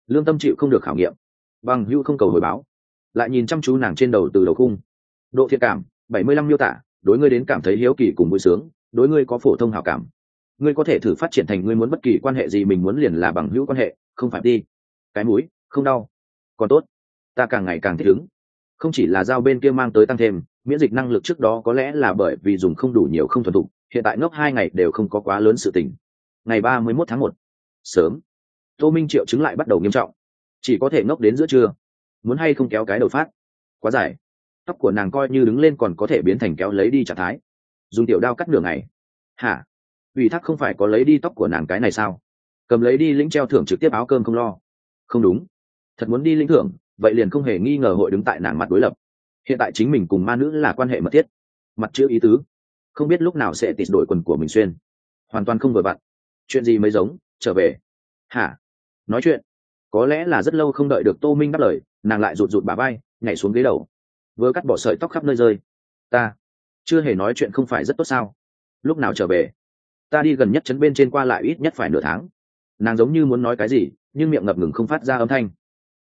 Lương tâm chịu không được khảo nghiệm. Bằng hữu không cầu hồi báo. Lại nhìn chăm chú nàng trên đầu từ đầu cung độ thiện cảm, bảy mươi lăm miêu tả, đối ngươi đến cảm thấy hiếu kỳ cùng vui sướng, đối ngươi có phổ thông hảo cảm. Ngươi có thể thử phát triển thành ngươi muốn bất kỳ quan hệ gì mình muốn liền là bằng hữu quan hệ, không phải đi. Cái mũi, không đau. Còn tốt, ta càng ngày càng thích ứng. Không chỉ là giao bên kia mang tới tăng thêm miễn dịch năng lực trước đó có lẽ là bởi vì dùng không đủ nhiều không thuần thục, hiện tại ngốc hai ngày đều không có quá lớn sự tình. Ngày ba mươi mốt tháng một. Sớm. Tô minh triệu chứng lại bắt đầu nghiêm trọng. Chỉ có thể ngốc đến giữa trưa. Muốn hay không kéo cái đầu phát? Quá dài. Tóc của nàng coi như đứng lên còn có thể biến thành kéo lấy đi trạng thái. Dùng tiểu đao cắt nửa ngày. Hả? Ủy thác không phải có lấy đi tóc của nàng cái này sao? Cầm lấy đi lĩnh treo thưởng trực tiếp áo cơm không lo. Không đúng. Thật muốn đi lĩnh thưởng, vậy liền không hề nghi ngờ hội đứng tại nàng mặt đối lập hiện tại chính mình cùng ma nữ là quan hệ mật thiết. Mặt chữ ý tứ. Không biết lúc nào sẽ tịt đổi quần của mình xuyên. Hoàn toàn không vừa vặn. Chuyện gì mới giống? Trở về. Hả? Nói chuyện. Có lẽ là rất lâu không đợi được tô minh đáp lời, nàng lại rụt rụt bà bay nhảy xuống ghế đầu. Vừa cắt bỏ sợi tóc khắp nơi rơi. Ta chưa hề nói chuyện không phải rất tốt sao? Lúc nào trở về? Ta đi gần nhất chấn bên trên qua lại ít nhất phải nửa tháng. Nàng giống như muốn nói cái gì, nhưng miệng ngập ngừng không phát ra âm thanh.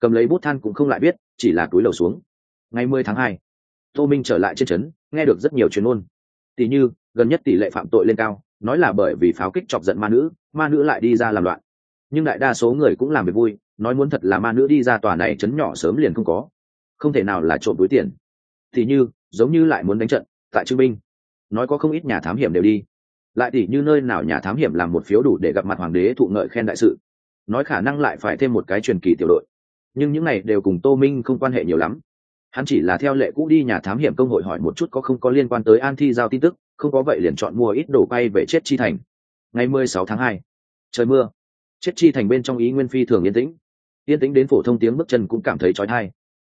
Cầm lấy bút than cũng không lại biết, chỉ là túi lầu xuống ngày mười tháng hai, tô minh trở lại trên trấn, nghe được rất nhiều chuyên môn tỷ như, gần nhất tỷ lệ phạm tội lên cao, nói là bởi vì pháo kích chọc giận ma nữ ma nữ lại đi ra làm loạn. Nhưng đại đa số người cũng làm việc vui, nói muốn thật là ma nữ đi ra tòa này chấn nhỏ sớm liền không có. Không thể nào là trộm túi tiền. Thì như, giống như lại muốn đánh trận, tại trương binh nói có không ít nhà thám hiểm đều đi. Lại tỷ như nơi nào nhà thám hiểm làm một phiếu đủ để gặp mặt hoàng đế thụ ngợi khen đại sự. Nói khả năng lại phải thêm một cái truyền kỳ tiểu đội. Nhưng những này đều cùng tô minh không quan hệ nhiều lắm hắn chỉ là theo lệ cũ đi nhà thám hiểm công hội hỏi một chút có không có liên quan tới an thi giao tin tức, không có vậy liền chọn mua ít đồ bay về chết chi thành. Ngày mười sáu tháng hai, trời mưa. Chết chi thành bên trong ý nguyên phi thường yên tĩnh. Yên tĩnh đến phổ thông tiếng bước chân cũng cảm thấy trói thai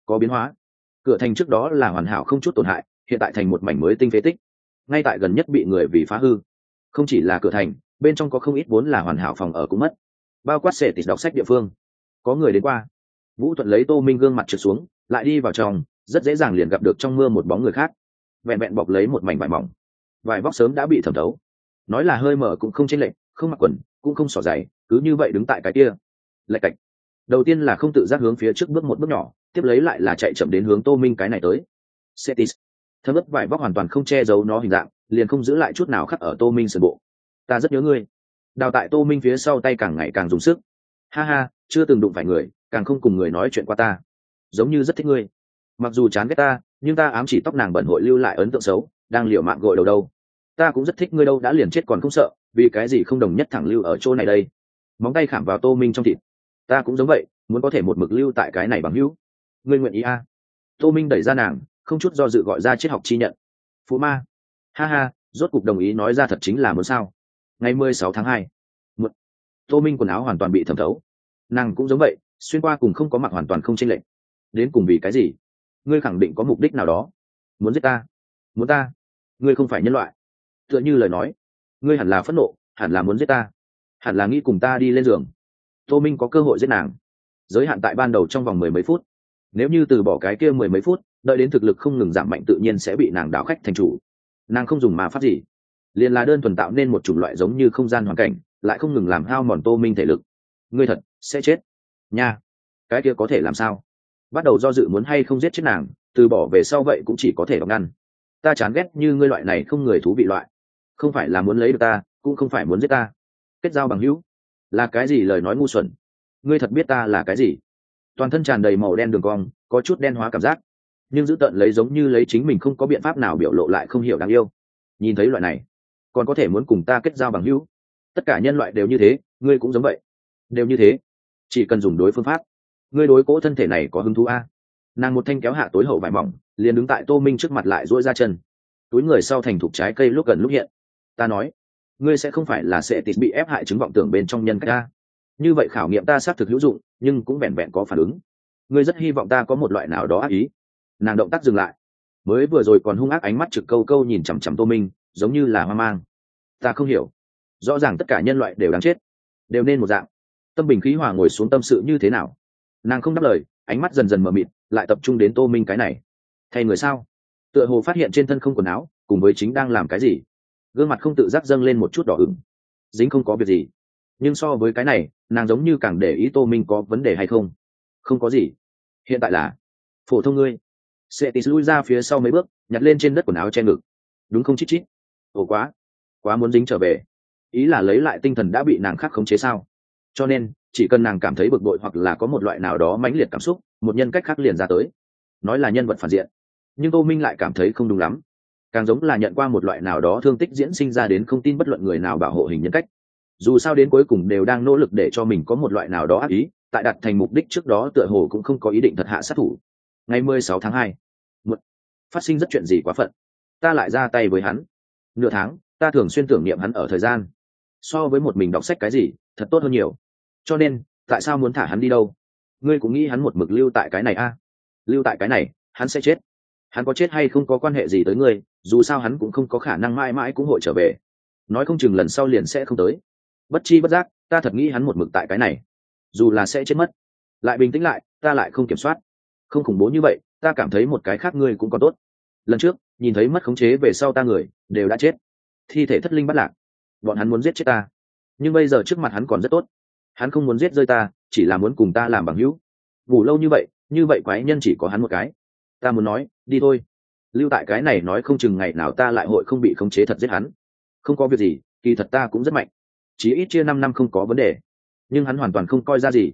có biến hóa. Cửa thành trước đó là hoàn hảo không chút tổn hại, hiện tại thành một mảnh mới tinh phế tích. Ngay tại gần nhất bị người vì phá hư. Không chỉ là cửa thành, bên trong có không ít vốn là hoàn hảo phòng ở cũng mất. Bao quát sệ tịt đọc sách địa phương. Có người đến qua. Vũ thuận lấy tô minh gương mặt trượt xuống lại đi vào trong, rất dễ dàng liền gặp được trong mưa một bóng người khác. Vẹn vẹn bọc lấy một mảnh vải mỏng. Vải vóc sớm đã bị thẩm thấu. Nói là hơi mở cũng không chênh lệch, không mặc quần, cũng không xỏ giày, cứ như vậy đứng tại cái kia. Lạch cạch. Đầu tiên là không tự giác hướng phía trước bước một bước nhỏ, tiếp lấy lại là chạy chậm đến hướng tô minh cái này tới. Setis. Thấm ướp vải vóc hoàn toàn không che giấu nó hình dạng, liền không giữ lại chút nào khắc ở tô minh sườn bộ. Ta rất nhớ ngươi. Đào tại tô minh phía sau tay càng ngày càng dùng sức. Ha ha, chưa từng đụng phải người, càng không cùng người nói chuyện qua ta giống như rất thích ngươi. Mặc dù chán ghét ta, nhưng ta ám chỉ tóc nàng bẩn hội lưu lại ấn tượng xấu, đang liều mạng gội đầu đâu. Ta cũng rất thích ngươi đâu, đã liền chết còn không sợ, vì cái gì không đồng nhất thẳng lưu ở chỗ này đây? Móng tay khảm vào tô minh trong thịt. Ta cũng giống vậy, muốn có thể một mực lưu tại cái này bằng hữu. Ngươi nguyện ý a à? tô minh đẩy ra nàng, không chút do dự gọi ra triết học chi nhận. Phú ma. Ha ha, rốt cục đồng ý nói ra thật chính là muốn sao? Ngày mười sáu tháng hai. Một. Tô minh quần áo hoàn toàn bị thẩm thấu. Nàng cũng giống vậy, xuyên qua cùng không có mặt hoàn toàn không chênh lệch đến cùng vì cái gì? Ngươi khẳng định có mục đích nào đó. Muốn giết ta? Muốn ta? Ngươi không phải nhân loại. Tựa như lời nói, ngươi hẳn là phẫn nộ, hẳn là muốn giết ta. Hẳn là nghĩ cùng ta đi lên giường. Tô minh có cơ hội giết nàng. Giới hạn tại ban đầu trong vòng mười mấy phút. Nếu như từ bỏ cái kia mười mấy phút, đợi đến thực lực không ngừng giảm mạnh tự nhiên sẽ bị nàng đảo khách thành chủ. Nàng không dùng mà phát gì. Liền là đơn thuần tạo nên một chủng loại giống như không gian hoàn cảnh, lại không ngừng làm hao mòn tô minh thể lực. Ngươi thật sẽ chết. Nha. Cái kia có thể làm sao? Bắt đầu do dự muốn hay không giết chết nàng, từ bỏ về sau vậy cũng chỉ có thể đọc ngăn. Ta chán ghét như ngươi loại này không người thú vị loại. Không phải là muốn lấy được ta, cũng không phải muốn giết ta. Kết giao bằng hữu. Là cái gì lời nói ngu xuẩn? Ngươi thật biết ta là cái gì? Toàn thân tràn đầy màu đen đường cong, có chút đen hóa cảm giác. Nhưng giữ tận lấy giống như lấy chính mình không có biện pháp nào biểu lộ lại không hiểu đáng yêu. Nhìn thấy loại này, còn có thể muốn cùng ta kết giao bằng hữu. Tất cả nhân loại đều như thế, ngươi cũng giống vậy. Đều như thế. Chỉ cần dùng đối phương pháp ngươi đối cỗ thân thể này có hứng thú a? Nàng một thanh kéo hạ tối hậu vải mỏng, liền đứng tại tô minh trước mặt lại dỗi ra chân. Túi người sau thành thục trái cây lúc gần lúc hiện. Ta nói, ngươi sẽ không phải là sẽ tịt bị ép hại chứng vọng tưởng bên trong nhân cách ta. Như vậy khảo nghiệm ta xác thực hữu dụng, nhưng cũng vẹn vẹn có phản ứng. Ngươi rất hy vọng ta có một loại nào đó ác ý. Nàng động tác dừng lại. Mới vừa rồi còn hung ác ánh mắt trực câu câu nhìn chằm chằm tô minh, giống như là hoang mang. Ta không hiểu. Rõ ràng tất cả nhân loại đều đáng chết. Đều nên một dạng. Tâm bình khí hòa ngồi xuống tâm sự như thế nào? Nàng không đáp lời, ánh mắt dần dần mờ mịt, lại tập trung đến tô minh cái này. Thay người sao? Tựa hồ phát hiện trên thân không quần áo, cùng với chính đang làm cái gì. Gương mặt không tự giác dâng lên một chút đỏ ửng. Dính không có việc gì. Nhưng so với cái này, nàng giống như càng để ý tô minh có vấn đề hay không. Không có gì. Hiện tại là, phổ thông ngươi. Sẽ tì lui ra phía sau mấy bước, nhặt lên trên đất quần áo che ngực. Đúng không chít chít? Ồ, quá. Quá muốn dính trở về. Ý là lấy lại tinh thần đã bị nàng khắc khống chế sao? Cho nên chỉ cần nàng cảm thấy bực bội hoặc là có một loại nào đó mãnh liệt cảm xúc, một nhân cách khác liền ra tới. Nói là nhân vật phản diện. Nhưng tô minh lại cảm thấy không đúng lắm. Càng giống là nhận qua một loại nào đó thương tích diễn sinh ra đến không tin bất luận người nào bảo hộ hình nhân cách. Dù sao đến cuối cùng đều đang nỗ lực để cho mình có một loại nào đó ác ý, tại đặt thành mục đích trước đó tựa hồ cũng không có ý định thật hạ sát thủ. Ngày mười sáu tháng hai phát sinh rất chuyện gì quá phận. Ta lại ra tay với hắn. Nửa tháng, ta thường xuyên tưởng niệm hắn ở thời gian. So với một mình đọc sách cái gì, thật tốt hơn nhiều cho nên, tại sao muốn thả hắn đi đâu? Ngươi cũng nghĩ hắn một mực lưu tại cái này a? À? lưu tại cái này, hắn sẽ chết. Hắn có chết hay không có quan hệ gì tới ngươi, dù sao hắn cũng không có khả năng mãi mãi cũng hội trở về. Nói không chừng lần sau liền sẽ không tới. Bất chi bất giác, ta thật nghĩ hắn một mực tại cái này. Dù là sẽ chết mất, lại bình tĩnh lại, ta lại không kiểm soát. Không khủng bố như vậy, ta cảm thấy một cái khác ngươi cũng còn tốt. Lần trước, nhìn thấy mất khống chế về sau ta người, đều đã chết. Thi thể thất linh bắt lạc. Bọn hắn muốn giết chết ta. Nhưng bây giờ trước mặt hắn còn rất tốt hắn không muốn giết rơi ta, chỉ là muốn cùng ta làm bằng hữu. Ngủ lâu như vậy như vậy quái nhân chỉ có hắn một cái. Ta muốn nói, đi thôi. Lưu tại cái này nói không chừng ngày nào ta lại hội không bị khống chế thật giết hắn. Không có việc gì, kỳ thật ta cũng rất mạnh. Chỉ ít chia năm năm không có vấn đề. Nhưng hắn hoàn toàn không coi ra gì.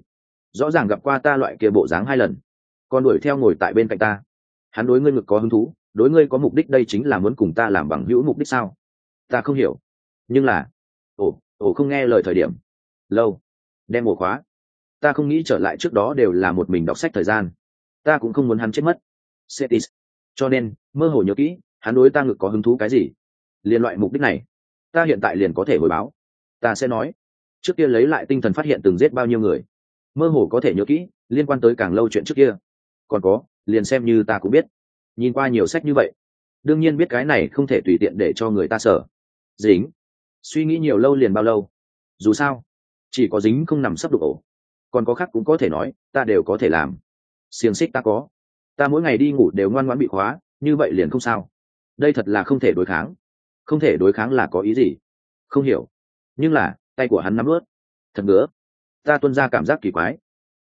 Rõ ràng gặp qua ta loại kia bộ dáng hai lần. Còn đuổi theo ngồi tại bên cạnh ta. Hắn đối ngươi ngực có hứng thú, đối ngươi có mục đích đây chính là muốn cùng ta làm bằng hữu mục đích sao? Ta không hiểu. Nhưng là, ồ ồ không nghe lời thời điểm. Lâu đem ổ khóa. Ta không nghĩ trở lại trước đó đều là một mình đọc sách thời gian. Ta cũng không muốn hắn chết mất. Cetis. cho nên, mơ hồ nhớ kỹ, hắn đối ta ngực có hứng thú cái gì? Liên loại mục đích này, ta hiện tại liền có thể hồi báo. Ta sẽ nói, trước kia lấy lại tinh thần phát hiện từng giết bao nhiêu người. Mơ hồ có thể nhớ kỹ, liên quan tới càng lâu chuyện trước kia. Còn có, liền xem như ta cũng biết. Nhìn qua nhiều sách như vậy, đương nhiên biết cái này không thể tùy tiện để cho người ta sở dính. Suy nghĩ nhiều lâu liền bao lâu? Dù sao chỉ có dính không nằm sắp đục ổ. Còn có khác cũng có thể nói, ta đều có thể làm. Xiềng xích ta có. Ta mỗi ngày đi ngủ đều ngoan ngoãn bị khóa, như vậy liền không sao. Đây thật là không thể đối kháng. Không thể đối kháng là có ý gì? Không hiểu. Nhưng là, tay của hắn nắm ướt. Thật ngứa. Ta tuân ra cảm giác kỳ quái.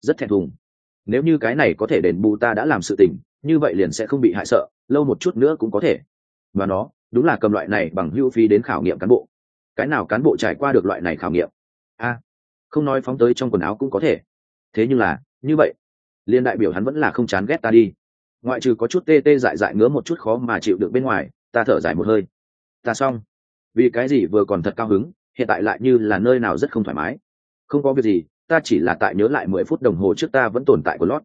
Rất thẹn thùng. Nếu như cái này có thể đền bù ta đã làm sự tình, như vậy liền sẽ không bị hại sợ, lâu một chút nữa cũng có thể. Và nó, đúng là cầm loại này bằng hưu phí đến khảo nghiệm cán bộ. Cái nào cán bộ trải qua được loại này khảo nghiệm? A không nói phóng tới trong quần áo cũng có thể. Thế nhưng là, như vậy, liên đại biểu hắn vẫn là không chán ghét ta đi. Ngoại trừ có chút tê tê dại dại ngứa một chút khó mà chịu được bên ngoài, ta thở dài một hơi. Ta xong. Vì cái gì vừa còn thật cao hứng, hiện tại lại như là nơi nào rất không thoải mái. Không có việc gì, ta chỉ là tại nhớ lại mười phút đồng hồ trước ta vẫn tồn tại của lót.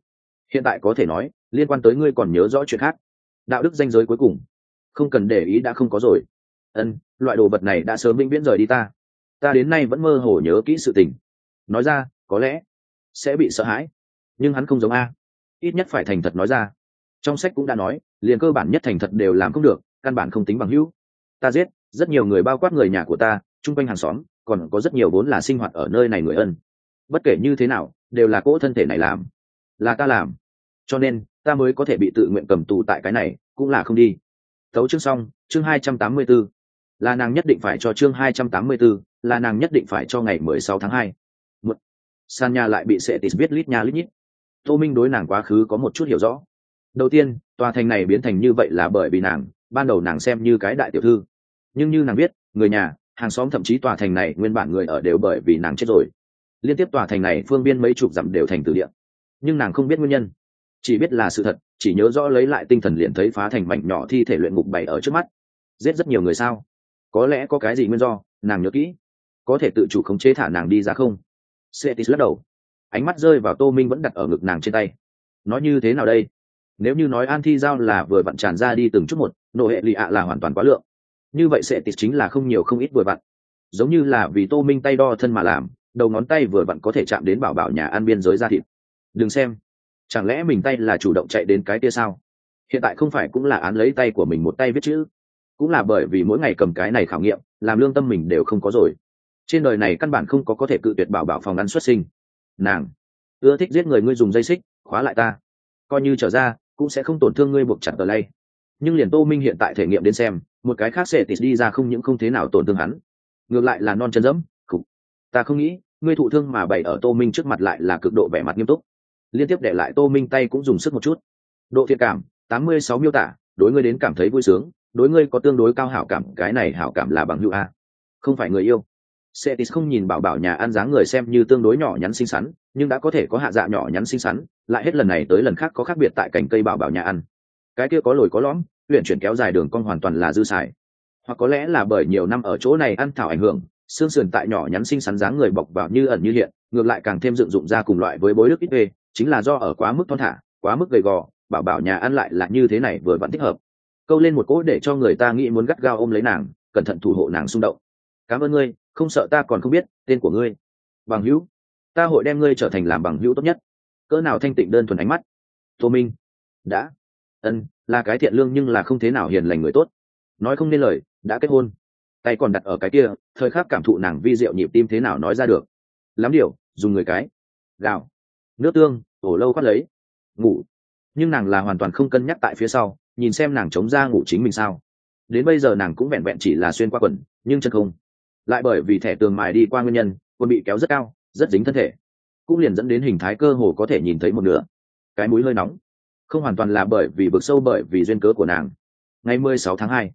Hiện tại có thể nói, liên quan tới ngươi còn nhớ rõ chuyện khác. Đạo đức danh giới cuối cùng. Không cần để ý đã không có rồi. Ân, loại đồ vật này đã sớm vĩnh viễn rời đi ta. Ta đến nay vẫn mơ hồ nhớ kỹ sự tình nói ra có lẽ sẽ bị sợ hãi nhưng hắn không giống a. Ít nhất phải thành thật nói ra. Trong sách cũng đã nói liền cơ bản nhất thành thật đều làm không được căn bản không tính bằng hữu. Ta giết rất nhiều người bao quát người nhà của ta chung quanh hàng xóm còn có rất nhiều vốn là sinh hoạt ở nơi này người ân. Bất kể như thế nào đều là cỗ thân thể này làm. Là ta làm. Cho nên ta mới có thể bị tự nguyện cầm tù tại cái này cũng là không đi. Thấu chương xong chương hai trăm tám mươi 284. là nàng nhất định phải cho chương hai trăm tám mươi 284, là nàng nhất định phải cho ngày mười sáu tháng hai một san nha lại bị sệ tis viết lít nha lít nhít. Tô minh đối nàng quá khứ có một chút hiểu rõ. Đầu tiên, tòa thành này biến thành như vậy là bởi vì nàng, ban đầu nàng xem như cái đại tiểu thư. Nhưng như nàng biết, người nhà, hàng xóm thậm chí tòa thành này nguyên bản người ở đều bởi vì nàng chết rồi. Liên tiếp tòa thành này phương biên mấy chục dặm đều thành từ địa. Nhưng nàng không biết nguyên nhân. Chỉ biết là sự thật, chỉ nhớ rõ lấy lại tinh thần liền thấy phá thành mảnh nhỏ thi thể luyện ngục bày ở trước mắt. Giết rất nhiều người sao? Có lẽ có cái gì nguyên do, nàng nhớ kỹ. Có thể tự chủ khống chế thả nàng đi ra không? Cetis lắc đầu. Ánh mắt rơi vào tô minh vẫn đặt ở ngực nàng trên tay. Nói như thế nào đây? Nếu như nói an thi giao là vừa vặn tràn ra đi từng chút một, nô hệ lì ạ là hoàn toàn quá lượng. Như vậy sẽ chính là không nhiều không ít vừa vặn. Giống như là vì tô minh tay đo thân mà làm, đầu ngón tay vừa vặn có thể chạm đến bảo bảo nhà an biên giới ra thịt. Đừng xem. Chẳng lẽ mình tay là chủ động chạy đến cái kia sao? Hiện tại không phải cũng là án lấy tay của mình một tay viết chữ. Cũng là bởi vì mỗi ngày cầm cái này khảo nghiệm, làm lương tâm mình đều không có rồi trên đời này căn bản không có có thể cự tuyệt bảo bảo phòng ăn xuất sinh. Nàng, ưa thích giết người ngươi dùng dây xích, khóa lại ta. Coi như trở ra, cũng sẽ không tổn thương ngươi buộc chặt ở lay. Nhưng liền tô minh hiện tại thể nghiệm đến xem, một cái khác sẽ tịt đi ra không những không thế nào tổn thương hắn, ngược lại là non chân dẫm, khục. Ta không nghĩ, ngươi thụ thương mà bày ở tô minh trước mặt lại là cực độ vẻ mặt nghiêm túc. Liên tiếp để lại tô minh tay cũng dùng sức một chút. Độ thiện cảm, tám mươi sáu miêu tả, đối ngươi đến cảm thấy vui sướng, đối ngươi có tương đối cao hảo cảm, cái này hảo cảm là bằng hữu a. Không phải người yêu. Cetis không nhìn bảo bảo nhà ăn dáng người xem như tương đối nhỏ nhắn xinh xắn, nhưng đã có thể có hạ dạ nhỏ nhắn xinh xắn, lại hết lần này tới lần khác có khác biệt tại cảnh cây bảo bảo nhà ăn. Cái kia có lồi có lõm, luyện chuyển kéo dài đường cong hoàn toàn là dư xài. Hoặc có lẽ là bởi nhiều năm ở chỗ này ăn thảo ảnh hưởng, xương sườn tại nhỏ nhắn xinh xắn dáng người bọc vào như ẩn như hiện, ngược lại càng thêm dựng dụng ra cùng loại với bối đức ít về, chính là do ở quá mức thon thả, quá mức gầy gò, bảo bảo nhà ăn lại là như thế này vừa vẫn thích hợp. Câu lên một cỗ để cho người ta nghĩ muốn gắt gao ôm lấy nàng, cẩn thận thủ hộ nàng xung động. Cảm ơn ngươi, không sợ ta còn không biết, tên của ngươi. Bằng hữu, ta hội đem ngươi trở thành làm bằng hữu tốt nhất. Cỡ nào thanh tịnh đơn thuần ánh mắt. Tô minh, đã. Ân, là cái thiện lương nhưng là không thế nào hiền lành người tốt. Nói không nên lời, đã kết hôn. Tay còn đặt ở cái kia, thời khắc cảm thụ nàng vi diệu nhịp tim thế nào nói ra được. Lắm điều, dùng người cái. Gạo. Nước tương, ổ lâu khoát lấy. Ngủ. Nhưng nàng là hoàn toàn không cân nhắc tại phía sau, nhìn xem nàng chống ra ngủ chính mình sao. Đến bây giờ nàng cũng vẹn vẹn chỉ là xuyên qua quần, nhưng chân không lại bởi vì thẻ tường mài đi qua nguyên nhân, quân bị kéo rất cao, rất dính thân thể. Cũng liền dẫn đến hình thái cơ hồ có thể nhìn thấy một nửa. Cái mũi hơi nóng. Không hoàn toàn là bởi vì vực sâu bởi vì duyên cớ của nàng. Ngày mười sáu tháng hai,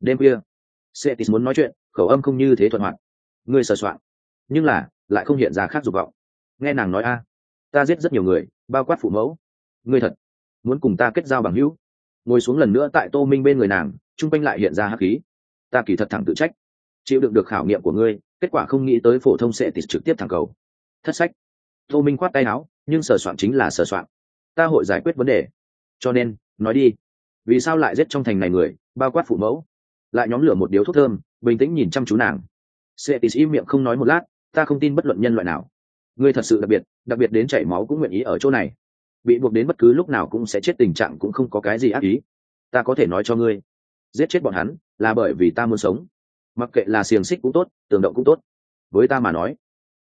đêm khuya Setis muốn nói chuyện, khẩu âm không như thế thuận hoạt. Ngươi sờ soạn. Nhưng là, lại không hiện ra khác dục vọng. Nghe nàng nói a, ta giết rất nhiều người, bao quát phụ mẫu. Ngươi thật muốn cùng ta kết giao bằng hữu. Ngồi xuống lần nữa tại tô minh bên người nàng, chung quanh lại hiện ra hắc khí. Ta kỳ thật thẳng tự trách chịu đựng được khảo nghiệm của ngươi, kết quả không nghĩ tới phổ thông sẽ tịt trực tiếp thẳng cầu. Thất sách. Tô minh khoát tay áo, nhưng sờ soạn chính là sờ soạn. Ta hội giải quyết vấn đề. Cho nên, nói đi. Vì sao lại giết trong thành này người, bao quát phụ mẫu? Lại nhóm lửa một điếu thuốc thơm, bình tĩnh nhìn chăm chú nàng. Sẽ tịt im miệng không nói một lát, ta không tin bất luận nhân loại nào. Ngươi thật sự đặc biệt đặc biệt đến chảy máu cũng nguyện ý ở chỗ này. Bị buộc đến bất cứ lúc nào cũng sẽ chết tình trạng cũng không có cái gì ác ý. Ta có thể nói cho ngươi, giết chết bọn hắn là bởi vì ta muốn sống mặc kệ là xiềng xích cũng tốt, tường động cũng tốt. Với ta mà nói,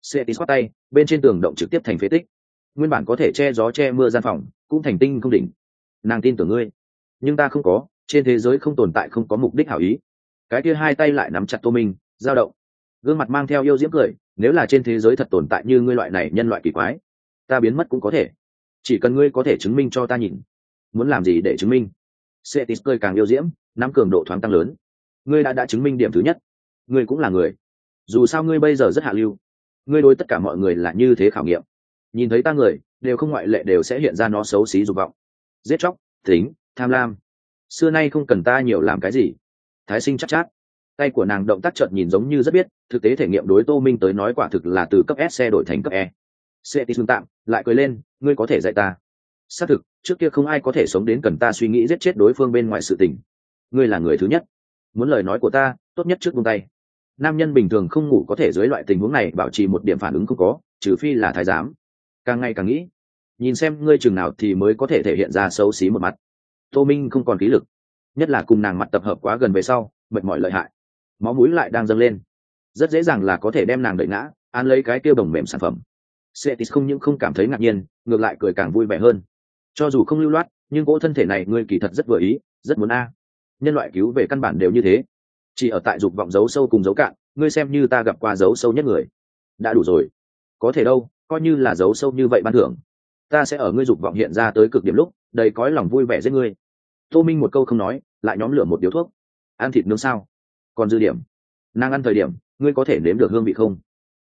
sẽ tí xoát tay, bên trên tường động trực tiếp thành phế tích. Nguyên bản có thể che gió che mưa gian phòng, cũng thành tinh không đỉnh. Nàng tin tưởng ngươi. Nhưng ta không có, trên thế giới không tồn tại không có mục đích hảo ý. Cái kia hai tay lại nắm chặt tô minh, dao động. Gương mặt mang theo yêu diễm cười, nếu là trên thế giới thật tồn tại như ngươi loại này nhân loại kỳ quái, ta biến mất cũng có thể. Chỉ cần ngươi có thể chứng minh cho ta nhìn, muốn làm gì để chứng minh? Cetis cười càng yêu diễm, nắm cường độ thoáng tăng lớn ngươi đã đã chứng minh điểm thứ nhất. Ngươi cũng là người. Dù sao ngươi bây giờ rất hạ lưu. Ngươi đối tất cả mọi người là như thế khảo nghiệm. Nhìn thấy ta người đều không ngoại lệ đều sẽ hiện ra nó xấu xí dục vọng. Giết chóc tính tham lam. Xưa nay không cần ta nhiều làm cái gì. Thái sinh chắc chát, chát tay của nàng động tác chợt nhìn giống như rất biết thực tế thể nghiệm đối tô minh tới nói quả thực là từ cấp s xe đổi thành cấp e. Xe tí xương tạm lại cười lên ngươi có thể dạy ta. Xác thực trước kia không ai có thể sống đến cần ta suy nghĩ giết chết đối phương bên ngoài sự tình. Ngươi là người thứ nhất muốn lời nói của ta, tốt nhất trước buông tay. Nam nhân bình thường không ngủ có thể dưới loại tình huống này bảo trì một điểm phản ứng không có, trừ phi là thái giám. Càng ngày càng nghĩ, nhìn xem ngươi chừng nào thì mới có thể thể hiện ra xấu xí một mặt. Tô minh không còn khí lực, nhất là cùng nàng mặt tập hợp quá gần về sau, mệt mỏi lợi hại. Máu mũi lại đang dâng lên. Rất dễ dàng là có thể đem nàng đợi ngã an lấy cái kêu đồng mềm sản phẩm. Setis không những không cảm thấy ngạc nhiên, ngược lại cười càng vui vẻ hơn. Cho dù không lưu loát, nhưng cỗ thân thể này ngươi kỳ thật rất vừa ý, rất muốn a nhân loại cứu về căn bản đều như thế. Chỉ ở tại dục vọng giấu sâu cùng giấu cạn, ngươi xem như ta gặp qua giấu sâu nhất người. Đã đủ rồi. Có thể đâu, coi như là giấu sâu như vậy ban thưởng. Ta sẽ ở ngươi dục vọng hiện ra tới cực điểm lúc, đầy cõi lòng vui vẻ giết ngươi. Tô minh một câu không nói, lại nhóm lửa một điếu thuốc. Ăn thịt nướng sao? Còn dư điểm. Nàng ăn thời điểm, ngươi có thể nếm được hương vị không?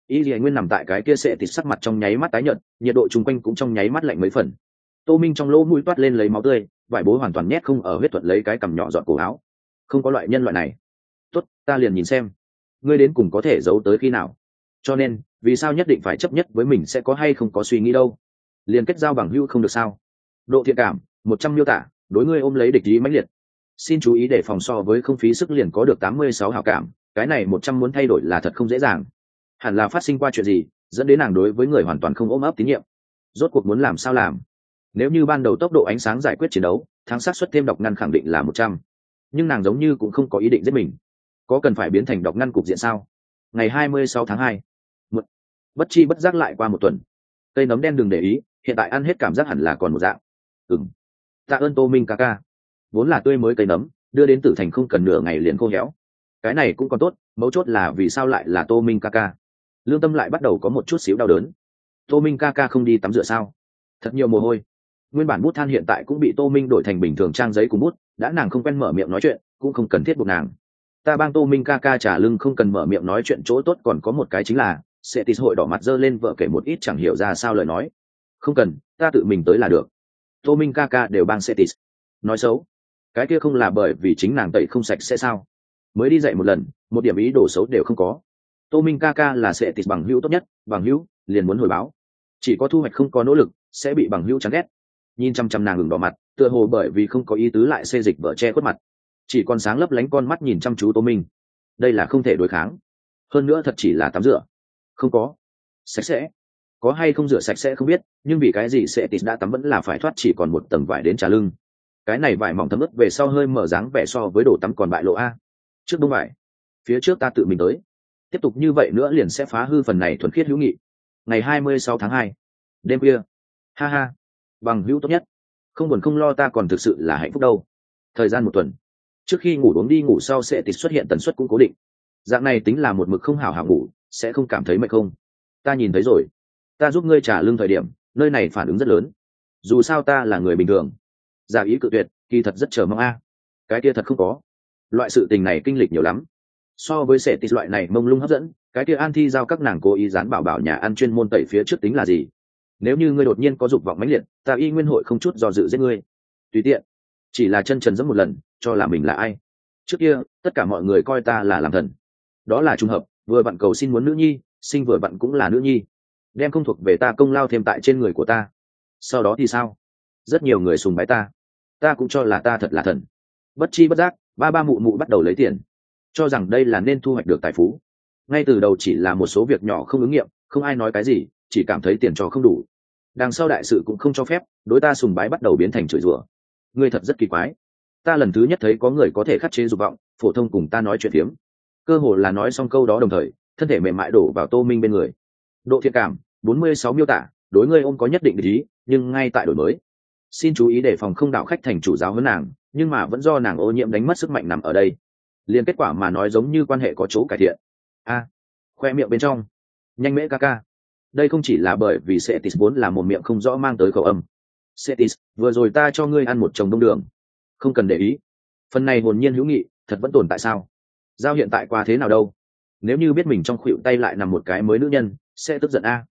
Y dì nguyên nằm tại cái kia sệ thịt sắc mặt trong nháy mắt tái nhợt, nhiệt độ chung quanh cũng trong nháy mắt lạnh mấy phần tô minh trong lỗ mũi toát lên lấy máu tươi, vải bố hoàn toàn nhét không ở huyết thuận lấy cái cằm nhỏ dọn cổ áo. Không có loại nhân loại này. Tốt, ta liền nhìn xem. Ngươi đến cùng có thể giấu tới khi nào? Cho nên, vì sao nhất định phải chấp nhất với mình sẽ có hay không có suy nghĩ đâu? Liền kết giao bằng hữu không được sao? Độ thiện cảm, một trăm miêu tả, đối ngươi ôm lấy địch ý mãnh liệt. Xin chú ý để phòng so với không phí sức liền có được tám mươi sáu hảo cảm, cái này một trăm muốn thay đổi là thật không dễ dàng. Hẳn là phát sinh qua chuyện gì, dẫn đến nàng đối với người hoàn toàn không ôm ấp tín nhiệm. Rốt cuộc muốn làm sao làm? Nếu như ban đầu tốc độ ánh sáng giải quyết chiến đấu, thắng sát xuất thêm độc ngăn khẳng định là một trăm. Nhưng nàng giống như cũng không có ý định giết mình. Có cần phải biến thành độc ngăn cục diện sao? Ngày hai mươi sáu tháng hai. Bất chi bất giác lại qua một tuần. Cây nấm đen đừng để ý, hiện tại ăn hết cảm giác hẳn là còn một dạng. Ừng tạ ơn tô minh ca ca. Vốn là tươi mới cây nấm, đưa đến tử thành không cần nửa ngày liền khô héo. Cái này cũng còn tốt, mấu chốt là vì sao lại là tô minh ca ca. Lương tâm lại bắt đầu có một chút xíu đau đớn. Tô minh ca ca không đi tắm rửa sao? Thật nhiều mồ hôi nguyên bản bút than hiện tại cũng bị tô minh đổi thành bình thường trang giấy cùng bút đã nàng không quen mở miệng nói chuyện cũng không cần thiết buộc nàng. Ta bang tô minh ca ca trả lưng không cần mở miệng nói chuyện chỗ tốt còn có một cái chính là sẽ tịt hội đỏ mặt dơ lên vợ kể một ít chẳng hiểu ra sao lời nói. Không cần ta tự mình tới là được. Tô minh ca ca đều bang sẽ tịt, nói xấu. Cái kia không là bởi vì chính nàng tẩy không sạch sẽ sao? Mới đi dạy một lần một điểm ý đồ xấu đều không có. Tô minh ca ca là tịt bằng hữu tốt nhất bằng hữu liền muốn hồi báo. Chỉ có thu hoạch không có nỗ lực sẽ bị bằng hữu chán ghét nhìn chăm chăm nàng ngừng đỏ mặt, tựa hồ bởi vì không có ý tứ lại xê dịch vợ che khuất mặt. Chỉ còn sáng lấp lánh con mắt nhìn chăm chú tô minh. Đây là không thể đối kháng. Hơn nữa thật chỉ là tắm rửa. Không có. Sạch sẽ. Có hay không rửa sạch sẽ không biết, nhưng vì cái gì sẽ tịt đã tắm vẫn là phải thoát chỉ còn một tầng vải đến trả lưng. Cái này vải mỏng thấm ướt về sau hơi mở dáng vẻ so với đồ tắm còn bại lộ a. Trước đông vải, phía trước ta tự mình tới. Tiếp tục như vậy nữa liền sẽ phá hư phần này thuần khiết hữu nghị. Ngày hai mươi sáu tháng hai, đêm khuya. Ha ha bằng hữu tốt nhất. Không buồn không lo ta còn thực sự là hạnh phúc đâu. Thời gian một tuần. Trước khi ngủ uống đi ngủ sau sẽ tịt xuất hiện tần suất cũng cố định. Dạng này tính là một mực không hảo hảo ngủ, sẽ không cảm thấy mệt không? Ta nhìn thấy rồi. Ta giúp ngươi trả lương thời điểm, nơi này phản ứng rất lớn. Dù sao ta là người bình thường. Giả ý cự tuyệt, kỳ thật rất chờ mong a. Cái kia thật không có. Loại sự tình này kinh lịch nhiều lắm. So với sẻ tịt loại này mông lung hấp dẫn, cái kia an thi giao các nàng cố ý dán bảo bảo nhà ăn chuyên môn tẩy phía trước tính là gì? Nếu như ngươi đột nhiên có dục vọng mãnh liệt, ta y nguyên hội không chút do dự giết ngươi. Tùy tiện, chỉ là chân trần dẫm một lần, cho là mình là ai. Trước kia, tất cả mọi người coi ta là làm thần. Đó là trùng hợp, vừa bạn cầu xin muốn nữ nhi, sinh vừa bạn cũng là nữ nhi. Đem không thuộc về ta công lao thêm tại trên người của ta. Sau đó thì sao? Rất nhiều người sùng bái ta. Ta cũng cho là ta thật là thần. Bất chi bất giác, ba ba mụ mụ bắt đầu lấy tiền. Cho rằng đây là nên thu hoạch được tài phú. Ngay từ đầu chỉ là một số việc nhỏ không ứng nghiệm, không ai nói cái gì, chỉ cảm thấy tiền cho không đủ đằng sau đại sự cũng không cho phép, đối ta sùng bái bắt đầu biến thành chửi rủa. Ngươi thật rất kỳ quái. Ta lần thứ nhất thấy có người có thể khắc chế dục vọng, phổ thông cùng ta nói chuyện phiếm. Cơ hồ là nói xong câu đó đồng thời, thân thể mềm mại đổ vào tô minh bên người. Độ thiện cảm, bốn mươi sáu miêu tả, đối ngươi ôm có nhất định lý nhưng ngay tại đổi mới. Xin chú ý để phòng không đạo khách thành chủ giáo hơn nàng, nhưng mà vẫn do nàng ô nhiễm đánh mất sức mạnh nằm ở đây. Liền kết quả mà nói giống như quan hệ có chỗ cải thiện. A, khoe miệng bên trong. Nhanh mễ ca ca đây không chỉ là bởi vì setis vốn là một miệng không rõ mang tới khẩu âm. Setis vừa rồi ta cho ngươi ăn một chồng đông đường. Không cần để ý. Phần này hồn nhiên hữu nghị, thật vẫn tồn tại sao? Giao hiện tại qua thế nào đâu? Nếu như biết mình trong khuỷu tay lại nằm một cái mới nữ nhân, sẽ tức giận a.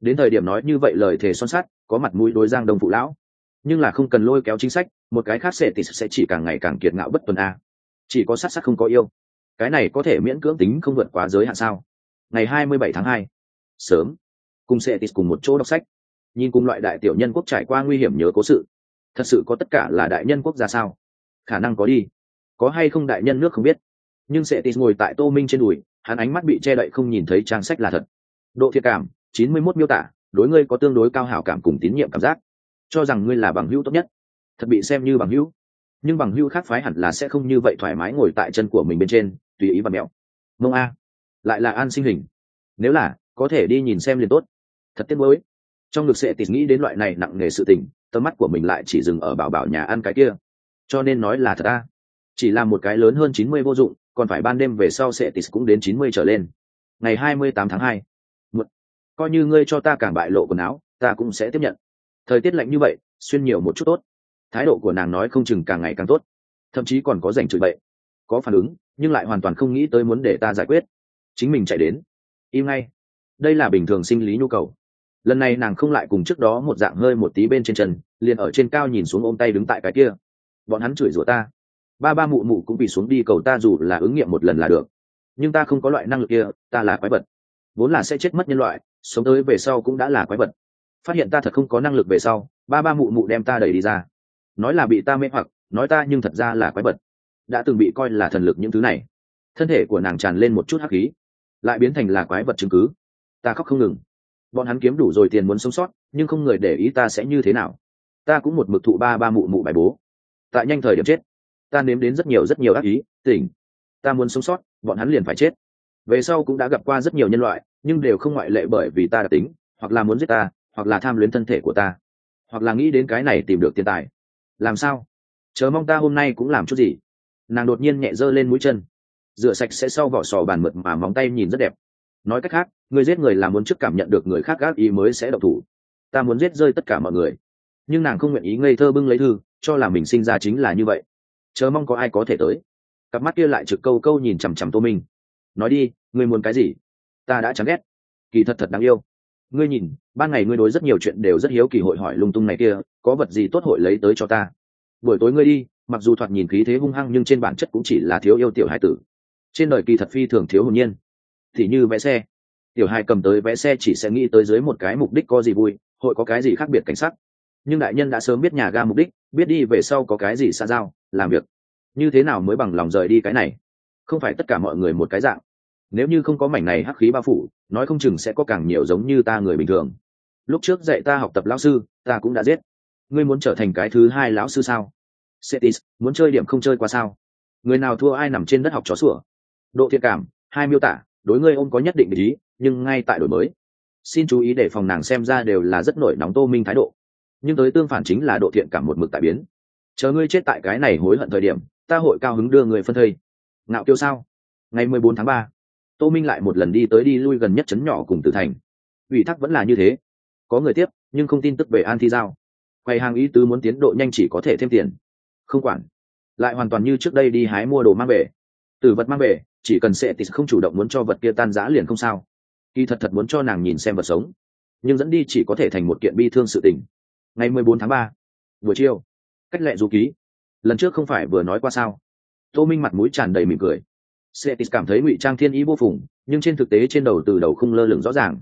Đến thời điểm nói như vậy lời thề son sắt, có mặt mũi đối giang đông phụ lão. Nhưng là không cần lôi kéo chính sách, một cái khác Cetis sẽ chỉ càng ngày càng kiệt ngạo bất tuần a. Chỉ có sát sắc không có yêu. Cái này có thể miễn cưỡng tính không vượt quá giới hạn sao? Ngày hai mươi bảy tháng hai. Sớm cùng sẽ tít cùng một chỗ đọc sách. Nhìn cùng loại đại tiểu nhân quốc trải qua nguy hiểm nhớ cố sự, thật sự có tất cả là đại nhân quốc ra sao? Khả năng có đi. Có hay không đại nhân nước không biết. Nhưng sẽ tít ngồi tại tô minh trên đùi, hắn ánh mắt bị che đậy không nhìn thấy trang sách là thật. Độ thiệt cảm, chín mươi 91 miêu tả, đối ngươi có tương đối cao hảo cảm cùng tín nhiệm cảm giác. Cho rằng ngươi là bằng hữu tốt nhất. Thật bị xem như bằng hữu. Nhưng bằng hữu khác phái hẳn là sẽ không như vậy thoải mái ngồi tại chân của mình bên trên, tùy ý và mẹo. Mông a. Lại là an sinh hình. Nếu là, có thể đi nhìn xem liền tốt thật tiếc mới trong ngực sẽ tịt nghĩ đến loại này nặng nề sự tình, tầm mắt của mình lại chỉ dừng ở bảo bảo nhà ăn cái kia. Cho nên nói là thật a. Chỉ là một cái lớn hơn chín mươi vô dụng, còn phải ban đêm về sau sẽ tịt cũng đến chín mươi trở lên. Ngày hai mươi tám tháng hai. Coi như ngươi cho ta càng bại lộ quần áo, ta cũng sẽ tiếp nhận. Thời tiết lạnh như vậy, xuyên nhiều một chút tốt. Thái độ của nàng nói không chừng càng ngày càng tốt. Thậm chí còn có dành chửi bậy. Có phản ứng, nhưng lại hoàn toàn không nghĩ tới muốn để ta giải quyết. Chính mình chạy đến. Im ngay. Đây là bình thường sinh lý nhu cầu lần này nàng không lại cùng trước đó một dạng hơi một tí bên trên chân, liền ở trên cao nhìn xuống ôm tay đứng tại cái kia. Bọn hắn chửi rủa ta. Ba ba mụ mụ cũng bị xuống đi cầu ta dù là ứng nghiệm một lần là được. Nhưng ta không có loại năng lực kia, ta là quái vật. Vốn là sẽ chết mất nhân loại, sống tới về sau cũng đã là quái vật. Phát hiện ta thật không có năng lực về sau, ba ba mụ mụ đem ta đẩy đi ra. Nói là bị ta mê hoặc, nói ta nhưng thật ra là quái vật. Đã từng bị coi là thần lực những thứ này. Thân thể của nàng tràn lên một chút hắc khí, lại biến thành là quái vật chứng cứ. Ta khóc không ngừng bọn hắn kiếm đủ rồi tiền muốn sống sót, nhưng không người để ý ta sẽ như thế nào. Ta cũng một mực thụ ba ba mụ mụ bài bố. Tại nhanh thời điểm chết, ta nếm đến rất nhiều rất nhiều ác ý tỉnh ta muốn sống sót, bọn hắn liền phải chết. Về sau cũng đã gặp qua rất nhiều nhân loại, nhưng đều không ngoại lệ bởi vì ta đã tính, hoặc là muốn giết ta, hoặc là tham luyến thân thể của ta. Hoặc là nghĩ đến cái này tìm được tiền tài. Làm sao? Chờ mong ta hôm nay cũng làm chút gì. Nàng đột nhiên nhẹ dơ lên mũi chân. Rửa sạch sẽ sau vỏ sò bàn mượt mà móng tay nhìn rất đẹp nói cách khác người giết người là muốn trước cảm nhận được người khác gác ý mới sẽ độc thủ. Ta muốn giết rơi tất cả mọi người. Nhưng nàng không nguyện ý ngây thơ bưng lấy thư, cho là mình sinh ra chính là như vậy. Chờ mong có ai có thể tới. Cặp mắt kia lại trực câu câu nhìn chằm chằm tô minh. Nói đi, ngươi muốn cái gì? Ta đã chán ghét. Kỳ thật thật đáng yêu. Ngươi nhìn, ban ngày ngươi đối rất nhiều chuyện đều rất hiếu kỳ hội hỏi lung tung này kia, có vật gì tốt hội lấy tới cho ta? Buổi tối ngươi đi, mặc dù thoạt nhìn khí thế hung hăng nhưng trên bản chất cũng chỉ là thiếu yêu tiểu hai tử. Trên đời kỳ thật phi thường thiếu hồn nhiên thì như vẽ xe. Tiểu hai cầm tới vẽ xe chỉ sẽ nghĩ tới dưới một cái mục đích có gì vui, hội có cái gì khác biệt cảnh sắc. Nhưng đại nhân đã sớm biết nhà ga mục đích, biết đi về sau có cái gì xa giao, làm việc. Như thế nào mới bằng lòng rời đi cái này? Không phải tất cả mọi người một cái dạng. Nếu như không có mảnh này hắc khí bao phủ, nói không chừng sẽ có càng nhiều giống như ta người bình thường. Lúc trước dạy ta học tập lão sư, ta cũng đã giết. Ngươi muốn trở thành cái thứ hai lão sư sao? Setis muốn chơi điểm không chơi qua sao? Người nào thua ai nằm trên đất học chó sủa? Độ thiện cảm, hai miêu tả đối ngươi ôm có nhất định ý, nhưng ngay tại đổi mới. Xin chú ý để phòng nàng xem ra đều là rất nổi nóng tô minh thái độ. Nhưng tới tương phản chính là độ thiện cảm một mực tại biến. Chờ ngươi chết tại cái này hối hận thời điểm, ta hội cao hứng đưa người phân thây. Ngạo kiêu sao? Ngày mười bốn tháng ba, tô minh lại một lần đi tới đi lui gần nhất chấn nhỏ cùng tử thành. Ủy thác vẫn là như thế. Có người tiếp, nhưng không tin tức về an thi giao. Quầy hàng ý tứ muốn tiến độ nhanh chỉ có thể thêm tiền. Không quản. Lại hoàn toàn như trước đây đi hái mua đồ mang về từ vật mang về chỉ cần sẽ thì không chủ động muốn cho vật kia tan giã liền không sao kỳ thật thật muốn cho nàng nhìn xem vật sống nhưng dẫn đi chỉ có thể thành một kiện bi thương sự tình ngày mười bốn tháng ba buổi chiều cách lệ du ký lần trước không phải vừa nói qua sao tô minh mặt mũi tràn đầy mỉm cười Cetis cảm thấy ngụy trang thiên ý vô phùng, nhưng trên thực tế trên đầu từ đầu không lơ lửng rõ ràng.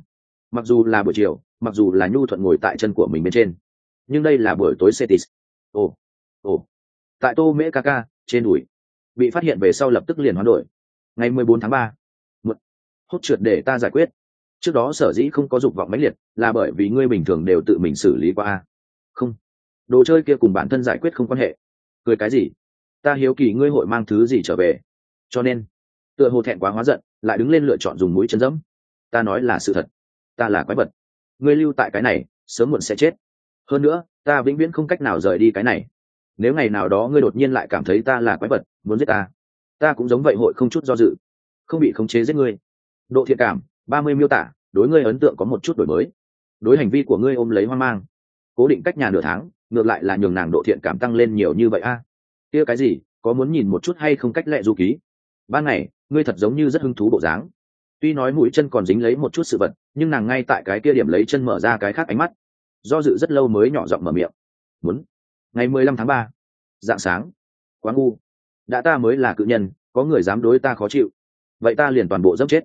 Mặc dù là buổi chiều, mặc dù là nhu thuận ngồi tại chân của mình bên trên, nhưng đây là buổi tối Cetis. Ồ, ồ. Tại Tô Mễ Kaka, trên đùi, bị phát hiện về sau lập tức liền hoán đổi. Ngày 14 tháng ba, Một. Hốt trượt để ta giải quyết. Trước đó sở dĩ không có dục vọng mãnh liệt, là bởi vì ngươi bình thường đều tự mình xử lý qua. Không. Đồ chơi kia cùng bản thân giải quyết không quan hệ. Cười cái gì? Ta hiếu kỳ ngươi hội mang thứ gì trở về. Cho nên, tựa hồ thẹn quá hóa giận lại đứng lên lựa chọn dùng mũi chân dẫm ta nói là sự thật ta là quái vật ngươi lưu tại cái này sớm muộn sẽ chết hơn nữa ta vĩnh viễn không cách nào rời đi cái này nếu ngày nào đó ngươi đột nhiên lại cảm thấy ta là quái vật, muốn giết ta ta cũng giống vậy hội không chút do dự, không bị khống chế giết ngươi. Độ thiện cảm, ba mươi miêu tả, đối ngươi ấn tượng có một chút đổi mới. Đối hành vi của ngươi ôm lấy hoang mang. Cố định cách nhà nửa tháng, ngược lại là nhường nàng độ thiện cảm tăng lên nhiều như vậy a. Kia cái gì, có muốn nhìn một chút hay không cách lệ du ký? Ban ngày, ngươi thật giống như rất hứng thú bộ dáng. Tuy nói mũi chân còn dính lấy một chút sự vật, nhưng nàng ngay tại cái kia điểm lấy chân mở ra cái khác ánh mắt. Do dự rất lâu mới nhỏ giọng mở miệng. Muốn ngày mười lăm tháng ba, dạng sáng. Quá ngu. Đã ta mới là cự nhân, có người dám đối ta khó chịu. Vậy ta liền toàn bộ dốc chết.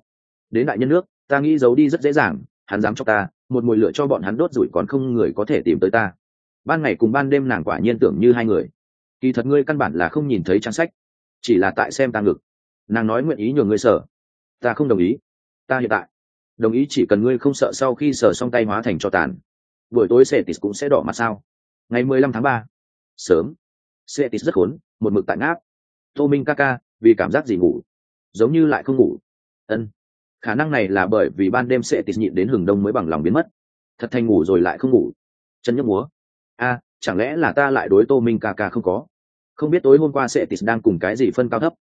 Đến đại nhân nước, ta nghĩ giấu đi rất dễ dàng, hắn dám cho ta, một mùi lửa cho bọn hắn đốt rủi còn không người có thể tìm tới ta. Ban ngày cùng ban đêm nàng quả nhiên tưởng như hai người. Kỳ thật ngươi căn bản là không nhìn thấy trang sách, chỉ là tại xem ta ngực. Nàng nói nguyện ý nhường ngươi sở ta không đồng ý. Ta hiện tại đồng ý chỉ cần ngươi không sợ sau khi sở xong tay hóa thành cho tàn. Buổi tối Cetis cũng sẽ đỏ mặt sao? Ngày mười lăm tháng ba sớm. Cetis rất khốn, một mực tại ngáp. Tô minh ca ca, vì cảm giác gì ngủ? Giống như lại không ngủ. Ân. Khả năng này là bởi vì ban đêm Cetis nhịn đến hừng đông mới bằng lòng biến mất. Thật thành ngủ rồi lại không ngủ. Chân nhấp múa. A, chẳng lẽ là ta lại đối tô minh ca ca không có? Không biết tối hôm qua Cetis đang cùng cái gì phân cao thấp.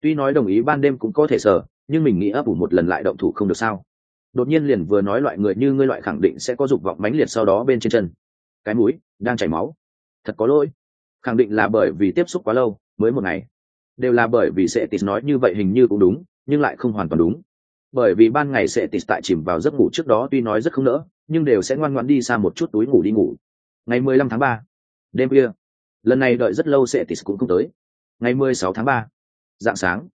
Tuy nói đồng ý ban đêm cũng có thể sở, nhưng mình nghĩ ấp ủ một lần lại động thủ không được sao? Đột nhiên liền vừa nói loại người như ngươi loại khẳng định sẽ có dục vọng mãnh liệt sau đó bên trên chân. Cái mũi đang chảy máu. Thật có lỗi khẳng định là bởi vì tiếp xúc quá lâu mới một ngày. Đều là bởi vì sẽ tịt nói như vậy hình như cũng đúng, nhưng lại không hoàn toàn đúng. Bởi vì ban ngày sẽ tịt tại chìm vào giấc ngủ trước đó tuy nói rất không nỡ, nhưng đều sẽ ngoan ngoãn đi xa một chút túi ngủ đi ngủ. Ngày mười lăm tháng ba, đêm kia lần này đợi rất lâu sẽ tịt cũng không tới. Ngày mười sáu tháng ba, dạng sáng,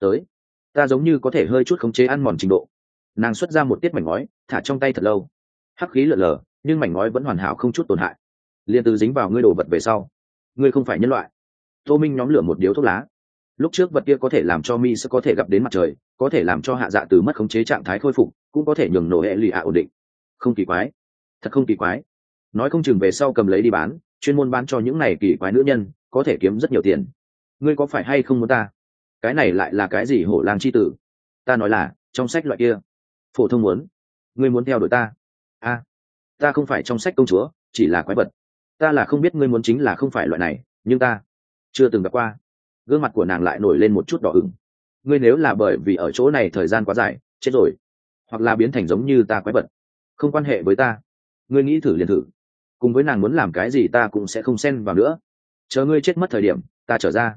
tới. Ta giống như có thể hơi chút khống chế ăn mòn trình độ. Nàng xuất ra một tiết mảnh ngói, thả trong tay thật lâu. Hắc khí lợn lờ nhưng mảnh ngói vẫn hoàn hảo không chút tổn hại. Liền từ dính vào ngươi đồ vật về sau ngươi không phải nhân loại. Tô minh nhóm lửa một điếu thuốc lá. Lúc trước vật kia có thể làm cho mi sẽ có thể gặp đến mặt trời, có thể làm cho hạ dạ từ mất khống chế trạng thái khôi phục, cũng có thể nhường nổ hệ lụy hạ ổn định. Không kỳ quái. Thật không kỳ quái. Nói không chừng về sau cầm lấy đi bán, chuyên môn bán cho những này kỳ quái nữ nhân, có thể kiếm rất nhiều tiền. Ngươi có phải hay không muốn ta? Cái này lại là cái gì hổ lang c h i tử? Ta nói là, trong sách loại kia. Phổ thông muốn. Ngươi muốn theo đuổi ta? A. Ta không phải trong sách công chúa, chỉ là quái vật ta là không biết ngươi muốn chính là không phải loại này, nhưng ta chưa từng gặp qua. Gương mặt của nàng lại nổi lên một chút đỏ ửng. Ngươi nếu là bởi vì ở chỗ này thời gian quá dài, chết rồi, hoặc là biến thành giống như ta quái vật, không quan hệ với ta. Ngươi nghĩ thử liền thử. Cùng với nàng muốn làm cái gì ta cũng sẽ không xen vào nữa. Chờ ngươi chết mất thời điểm, ta trở ra.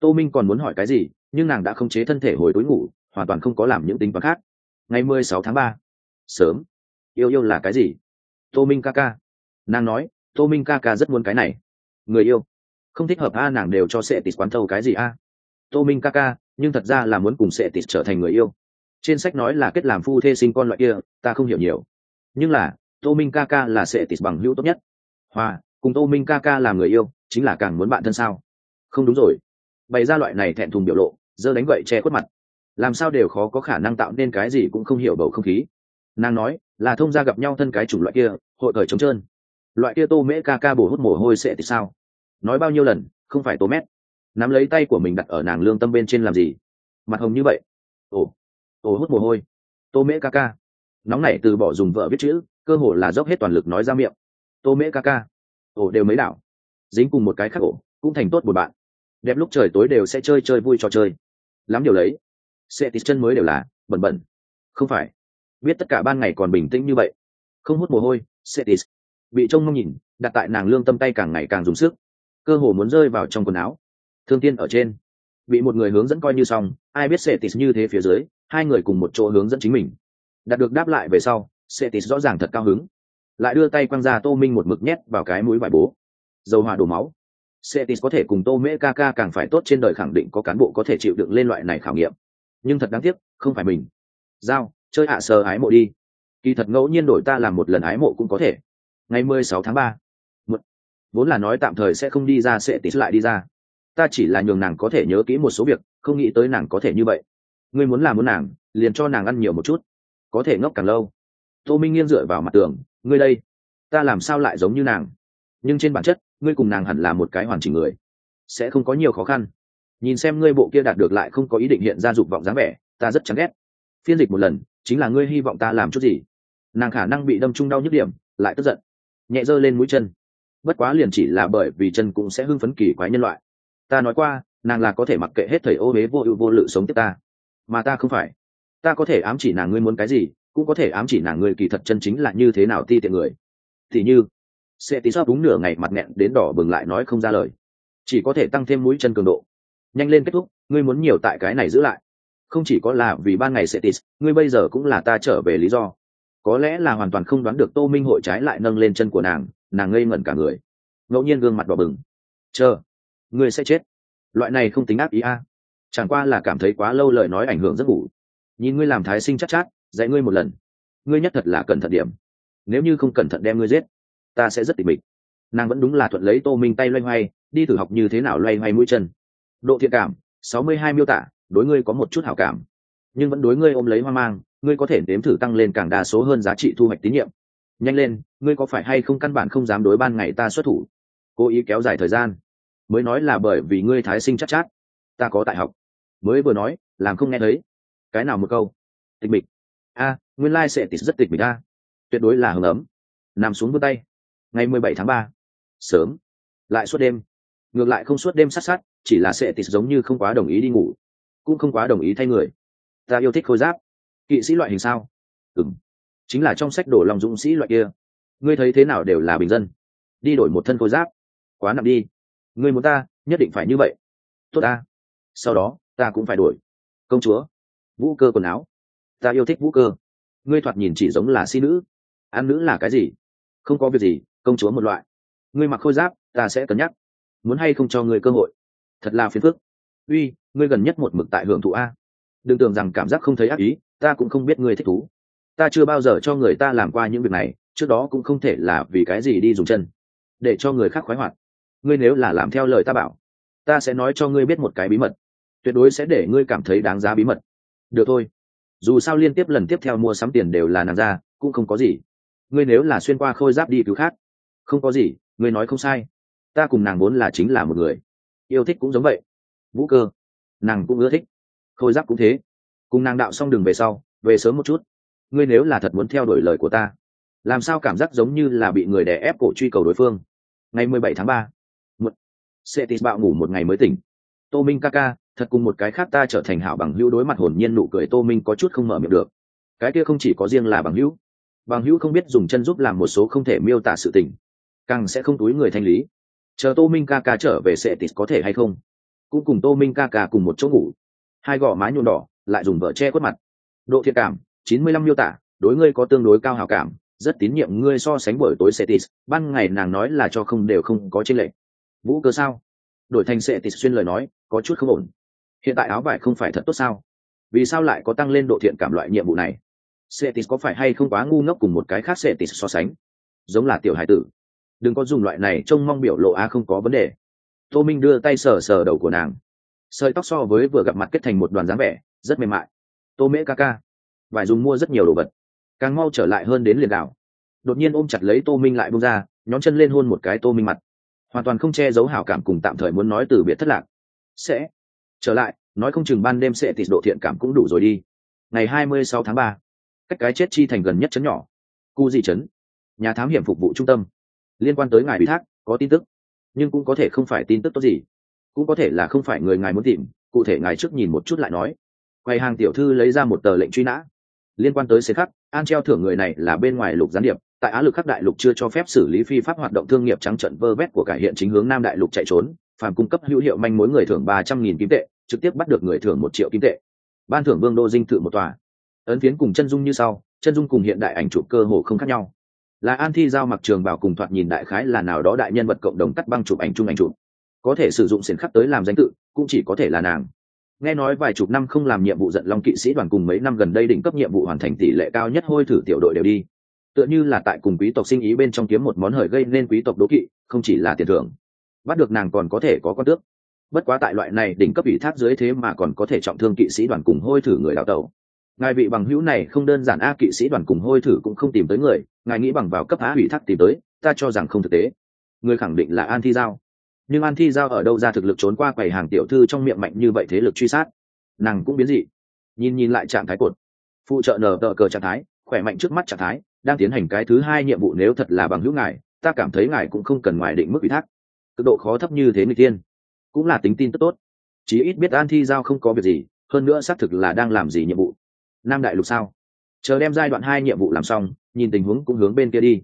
Tô minh còn muốn hỏi cái gì, nhưng nàng đã không chế thân thể hồi tối ngủ, hoàn toàn không có làm những tính toán khác. Ngày mười sáu tháng ba. Sớm. Yêu yêu là cái gì? Tô minh ca ca. Nàng nói tô minh ca ca rất muốn cái này. Người yêu. Không thích hợp a, nàng đều cho sệ tịt quán thâu cái gì a? Tô minh ca ca, nhưng thật ra là muốn cùng sệ tịt trở thành người yêu. Trên sách nói là kết làm phu thê sinh con loại kia, ta không hiểu nhiều. Nhưng là, tô minh ca ca là sệ tịt bằng hữu tốt nhất. Hòa, cùng tô minh ca ca làm người yêu, chính là càng muốn bạn thân sao? Không đúng rồi. Bày ra loại này thẹn thùng biểu lộ, giơ đánh gậy che khuất mặt. Làm sao đều khó có khả năng tạo nên cái gì cũng không hiểu bầu không khí. Nàng nói, là thông gia gặp nhau thân cái chủng loại kia, hội thời trống trơn loại kia tô mễ ca ca bổ hút mồ hôi sẽ thì sao? Nói bao nhiêu lần, không phải tô mét nắm lấy tay của mình đặt ở nàng lương tâm bên trên làm gì? Mặt hồng như vậy. Ồ ồ, hút mồ hôi. Tô mễ ca ca. Nóng này từ bỏ dùng vợ viết chữ, cơ hồ là dốc hết toàn lực nói ra miệng. Tô mễ ca ca. Ồ, đều mấy đảo. Dính cùng một cái khác ổ, cũng thành tốt một bạn. Đẹp lúc trời tối đều sẽ chơi chơi vui trò chơi. Lắm điều lấy. Sẽ tít chân mới đều là, bẩn bẩn. Không phải. Biết tất cả ban ngày còn bình tĩnh như vậy. Không hút mồ hôi, sẽ tít bị trông mong nhìn đặt tại nàng lương tâm tay càng ngày càng dùng sức cơ hồ muốn rơi vào trong quần áo thương tiên ở trên bị một người hướng dẫn coi như xong ai biết sẽ tis như thế phía dưới hai người cùng một chỗ hướng dẫn chính mình đạt được đáp lại về sau sẽ tis rõ ràng thật cao hứng lại đưa tay quăng ra tô minh một mực nhét vào cái mũi vải bố dầu hỏa đổ máu Cetis có thể cùng Tô Mễ Kaka càng phải tốt trên đời khẳng định có cán bộ có thể chịu đựng lên loại này khảo nghiệm. Nhưng thật đáng tiếc, không phải mình. Giao, chơi ạ à sờ ái mộ đi. Kỳ thật ngẫu nhiên đổi ta làm một lần ái mộ cũng có thể. Ngày mười sáu tháng 3. một, vốn là nói tạm thời sẽ không đi ra sẽ Cetis lại đi ra. Ta chỉ là nhường nàng có thể nhớ kỹ một số việc, không nghĩ tới nàng có thể như vậy. Ngươi muốn làm muốn nàng, liền cho nàng ăn nhiều một chút. Có thể ngốc càng lâu. Tô Minh nghiêng dựa vào mặt tường, ngươi đây, ta làm sao lại giống như nàng? Nhưng trên bản chất, ngươi cùng nàng hẳn là một cái hoàn chỉnh người sẽ không có nhiều khó khăn nhìn xem ngươi bộ kia đạt được lại không có ý định hiện ra dục vọng dáng vẻ ta rất chán ghét phiên dịch một lần chính là ngươi hy vọng ta làm chút gì nàng khả năng bị đâm trung đau nhức điểm lại tức giận nhẹ giơ lên mũi chân. Bất quá liền chỉ là bởi vì chân cũng sẽ hưng phấn kỳ quái nhân loại. Ta nói qua, nàng là có thể mặc kệ hết thầy ô huế vô ưu vô lự sống tiếp ta. Mà ta không phải. Ta có thể ám chỉ nàng ngươi muốn cái gì, cũng có thể ám chỉ nàng ngươi kỳ thật chân chính là như thế nào ti tiện người. Thì như, sẽ tí sót đúng nửa ngày mặt nghẹn đến đỏ bừng lại nói không ra lời. Chỉ có thể tăng thêm mũi chân cường độ. Nhanh lên kết thúc, ngươi muốn nhiều tại cái này giữ lại. Không chỉ có là vì ban ngày sẽ tis ngươi bây giờ cũng là ta trở về lý do có lẽ là hoàn toàn không đoán được tô minh hội trái lại nâng lên chân của nàng nàng ngây ngẩn cả người. Ngẫu nhiên gương mặt đỏ bừng. Chờ ngươi sẽ chết. Loại này không tính ác ý a. Chẳng qua là cảm thấy quá lâu lời nói ảnh hưởng giấc ngủ. Nhìn ngươi làm thái sinh chắc chát, chát dạy ngươi một lần. Ngươi nhất thật là cẩn thận điểm. Nếu như không cẩn thận đem ngươi giết ta sẽ rất tỉ mịch nàng vẫn đúng là thuận lấy tô minh tay loay hoay đi thử học như thế nào loay hoay mũi chân. Độ thiện cảm sáu mươi hai miêu tả đối ngươi có một chút hảo cảm nhưng vẫn đối ngươi ôm lấy hoang mang ngươi có thể nếm thử tăng lên càng đa số hơn giá trị thu hoạch tín nhiệm. Nhanh lên ngươi có phải hay không căn bản không dám đối ban ngày ta xuất thủ? Cố ý kéo dài thời gian. Mới nói là bởi vì ngươi thái sinh chắc chát, chát ta có tại học. Mới vừa nói làm không nghe thấy. Cái nào một câu? Tịch mịch. A nguyên lai sẽ tịch rất tịch mịch a. Tuyệt đối là hưởng ấm. Nằm xuống vươn tay. Ngày mười bảy tháng ba. Sớm. Lại suốt đêm. Ngược lại không suốt đêm sát sát chỉ là sẽ tịch giống như không quá đồng ý đi ngủ. Cũng không quá đồng ý thay người ta yêu thích khôi giáp. Kỵ sĩ loại hình sao? Ừng chính là trong sách đổ lòng dũng sĩ loại kia. Ngươi thấy thế nào đều là bình dân. Đi đổi một thân khôi giáp. Quá nặng đi. Ngươi muốn ta, nhất định phải như vậy. Tốt ta. Sau đó, ta cũng phải đổi. Công chúa. Vũ cơ quần áo. Ta yêu thích vũ cơ. Ngươi thoạt nhìn chỉ giống là si nữ. Ăn nữ là cái gì? Không có việc gì, công chúa một loại. Ngươi mặc khôi giáp, ta sẽ cân nhắc. Muốn hay không cho ngươi cơ hội? Thật là phiền phức. Uy, ngươi gần nhất một mực tại hưởng thụ a đừng tưởng rằng cảm giác không thấy ác ý, ta cũng không biết ngươi thích thú. Ta chưa bao giờ cho người ta làm qua những việc này, trước đó cũng không thể là vì cái gì đi dùng chân, để cho người khác khoái hoạt. Ngươi nếu là làm theo lời ta bảo, ta sẽ nói cho ngươi biết một cái bí mật, tuyệt đối sẽ để ngươi cảm thấy đáng giá bí mật. Được thôi. Dù sao liên tiếp lần tiếp theo mua sắm tiền đều là nàng ra, cũng không có gì. Ngươi nếu là xuyên qua khôi giáp đi cứu khác, không có gì, ngươi nói không sai. Ta cùng nàng vốn là chính là một người. Yêu thích cũng giống vậy. Vũ cơ, nàng cũng ưa thích khôi giáp cũng thế. Cùng nàng đạo xong đường về sau, về sớm một chút. Ngươi nếu là thật muốn theo đuổi lời của ta, làm sao cảm giác giống như là bị người đè ép cổ truy cầu đối phương? Ngày mười bảy tháng ba sẽ tịt bạo ngủ một ngày mới tỉnh. Tô minh ca ca, thật cùng một cái khác ta trở thành hảo bằng hữu đối mặt hồn nhiên nụ cười tô minh có chút không mở miệng được. Cái kia không chỉ có riêng là bằng hữu. Bằng hữu không biết dùng chân giúp làm một số không thể miêu tả sự tình. Càng sẽ không túi người thanh lý. Chờ tô minh ca ca trở về sẽ tịt có thể hay không? Cũng cùng tô minh ca ca cùng một chỗ ngủ hai gò má nhuộm đỏ lại dùng vợ che khuất mặt độ thiện cảm chín mươi lăm miêu tả đối ngươi có tương đối cao hảo cảm rất tín nhiệm ngươi so sánh buổi tối Cetis, ban ngày nàng nói là cho không đều không có trên lệ Vũ cơ sao? Đổi thành Cetis xuyên lời nói, có chút không ổn. Hiện tại áo vải không phải thật tốt sao? Vì sao lại có tăng lên độ thiện cảm loại nhiệm vụ này? Cetis có phải hay không quá ngu ngốc cùng một cái khác Cetis so sánh? Giống là tiểu hải tử. Đừng có dùng loại này trông mong biểu lộ a không có vấn đề. Tô Minh đưa tay sờ sờ đầu của nàng. Sợi tóc so với vừa gặp mặt kết thành một đoàn dáng vẻ, rất mềm mại. Tô Mễ ca ca, vải dùng mua rất nhiều đồ vật. Càng mau trở lại hơn đến liền đảo. Đột nhiên ôm chặt lấy tô minh lại bông ra nhóm chân lên hôn một cái tô minh mặt. Hoàn toàn không che giấu hảo cảm cùng tạm thời muốn nói từ biệt thất lạc. Sẽ trở lại nói không chừng ban đêm sẽ tịt độ thiện cảm cũng đủ rồi đi. Ngày hai mươi sáu tháng ba cách cái chết chi thành gần nhất chấn nhỏ. Cu di chấn nhà thám hiểm phục vụ trung tâm. Liên quan tới ngài ủy thác có tin tức. Nhưng cũng có thể không phải tin tức tốt gì cũng có thể là không phải người ngài muốn tìm, cụ thể ngài trước nhìn một chút lại nói. Quầy hàng tiểu thư lấy ra một tờ lệnh truy nã. Liên quan tới xế khắc, an treo thưởng người này là bên ngoài lục gián điệp, tại á lực khắc đại lục chưa cho phép xử lý phi pháp hoạt động thương nghiệp trắng trận vơ vét của cải hiện chính hướng nam đại lục chạy trốn, phàm cung cấp hữu hiệu manh mối người thưởng ba trăm nghìn kim tệ, trực tiếp bắt được người thưởng một triệu kim tệ. Ban thưởng vương đô dinh thự một tòa. Ấn phiến cùng chân dung như sau, chân dung cùng hiện đại ảnh chụp cơ hồ không khác nhau. Là an thi giao mặc trường vào cùng thoạt nhìn đại khái là nào đó đại nhân vật cộng đồng cắt băng chụp ảnh chung ảnh chụp có thể sử dụng xiển khắc tới làm danh tự, cũng chỉ có thể là nàng. Nghe nói vài chục năm không làm nhiệm vụ giận long kỵ sĩ đoàn cùng mấy năm gần đây đỉnh cấp nhiệm vụ hoàn thành tỷ lệ cao nhất hôi thử tiểu đội đều đi. Tựa như là tại cùng quý tộc sinh ý bên trong kiếm một món hời gây nên quý tộc đố kỵ, không chỉ là tiền thưởng. Bắt được nàng còn có thể có con tước. Bất quá tại loại này đỉnh cấp ủy thác dưới thế mà còn có thể trọng thương kỵ sĩ đoàn cùng hôi thử người đào tẩu. Ngài vị bằng hữu này không đơn giản a, kỵ sĩ đoàn cùng hôi thử cũng không tìm tới người, ngài nghĩ bằng vào cấp á ủy thác tìm tới, ta cho rằng không thực tế. Người khẳng định là an thi giao nhưng an thi giao ở đâu ra thực lực trốn qua quầy hàng tiểu thư trong miệng mạnh như vậy thế lực truy sát, nàng cũng biến dị. Nhìn nhìn lại trạng thái cột. Phụ trợ nở tờ cờ trạng thái, khỏe mạnh trước mắt trạng thái, đang tiến hành cái thứ hai nhiệm vụ nếu thật là bằng hữu ngài, ta cảm thấy ngài cũng không cần ngoài định mức ủy thác. Cực độ khó thấp như thế người tiên, cũng là tính tin tức tốt. Chí ít biết an thi giao không có việc gì, hơn nữa xác thực là đang làm gì nhiệm vụ. Nam đại lục sao? Chờ đem giai đoạn hai nhiệm vụ làm xong, nhìn tình huống cũng hướng bên kia đi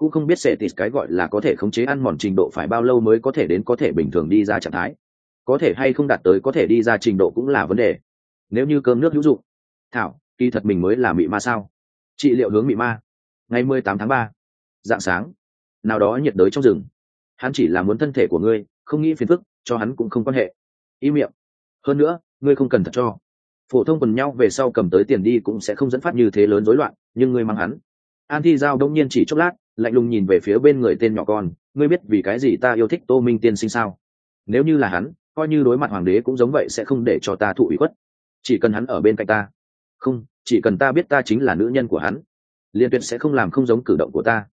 cũng không biết sẽ tịt cái gọi là có thể khống chế ăn mòn trình độ phải bao lâu mới có thể đến có thể bình thường đi ra trạng thái. Có thể hay không đạt tới có thể đi ra trình độ cũng là vấn đề. Nếu như cơm nước hữu dụng. Thảo, kỳ thật mình mới là mị ma sao? Trị liệu hướng mị ma. Ngày mười tám tháng ba. Dạng sáng. Nào đó nhiệt đới trong rừng. Hắn chỉ là muốn thân thể của ngươi, không nghĩ phiền phức, cho hắn cũng không quan hệ. Y miệng. Hơn nữa, ngươi không cần thật cho. Phổ thông quần nhau về sau cầm tới tiền đi cũng sẽ không dẫn phát như thế lớn rối loạn, nhưng ngươi mang hắn. An thi giao đông nhiên chỉ chốc lát lạnh lùng nhìn về phía bên người tên nhỏ con, ngươi biết vì cái gì ta yêu thích tô minh tiên sinh sao? Nếu như là hắn, coi như đối mặt hoàng đế cũng giống vậy sẽ không để cho ta thụ ủy khuất. Chỉ cần hắn ở bên cạnh ta. Không, chỉ cần ta biết ta chính là nữ nhân của hắn liên tuyệt sẽ không làm không giống cử động của ta.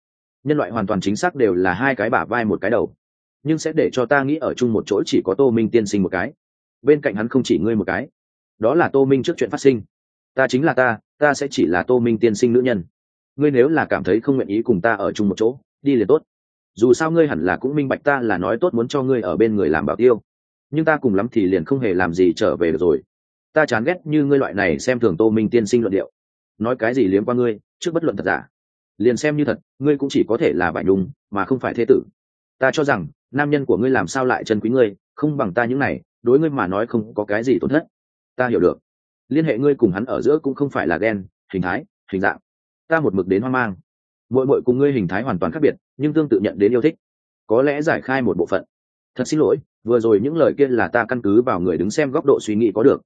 Nhân loại hoàn toàn chính xác đều là hai cái bả vai một cái đầu, nhưng sẽ để cho ta nghĩ ở chung một chỗ chỉ có tô minh tiên sinh một cái. Bên cạnh hắn không chỉ ngươi một cái, đó là tô minh trước chuyện phát sinh. Ta chính là ta ta sẽ chỉ là tô minh tiên sinh nữ nhân ngươi nếu là cảm thấy không nguyện ý cùng ta ở chung một chỗ, đi liền tốt. Dù sao ngươi hẳn là cũng minh bạch ta là nói tốt muốn cho ngươi ở bên người làm bảo tiêu. Nhưng ta cùng lắm thì liền không hề làm gì trở về được rồi. Ta chán ghét như ngươi loại này xem thường tô minh tiên sinh luận điệu. Nói cái gì liếm qua ngươi, trước bất luận thật giả. Liền xem như thật, ngươi cũng chỉ có thể là vải nhung, mà không phải thế tử. Ta cho rằng, nam nhân của ngươi làm sao lại chân quý ngươi, không bằng ta những này, đối ngươi mà nói không có cái gì tổn thất. Ta hiểu được. Liên hệ ngươi cùng hắn ở giữa cũng không phải là ghen, hình thái, hình dạng ta một mực đến hoang mang. Mỗi mỗi cùng ngươi hình thái hoàn toàn khác biệt, nhưng tương tự nhận đến yêu thích. Có lẽ giải khai một bộ phận. Thật xin lỗi, vừa rồi những lời kia là ta căn cứ vào người đứng xem góc độ suy nghĩ có được.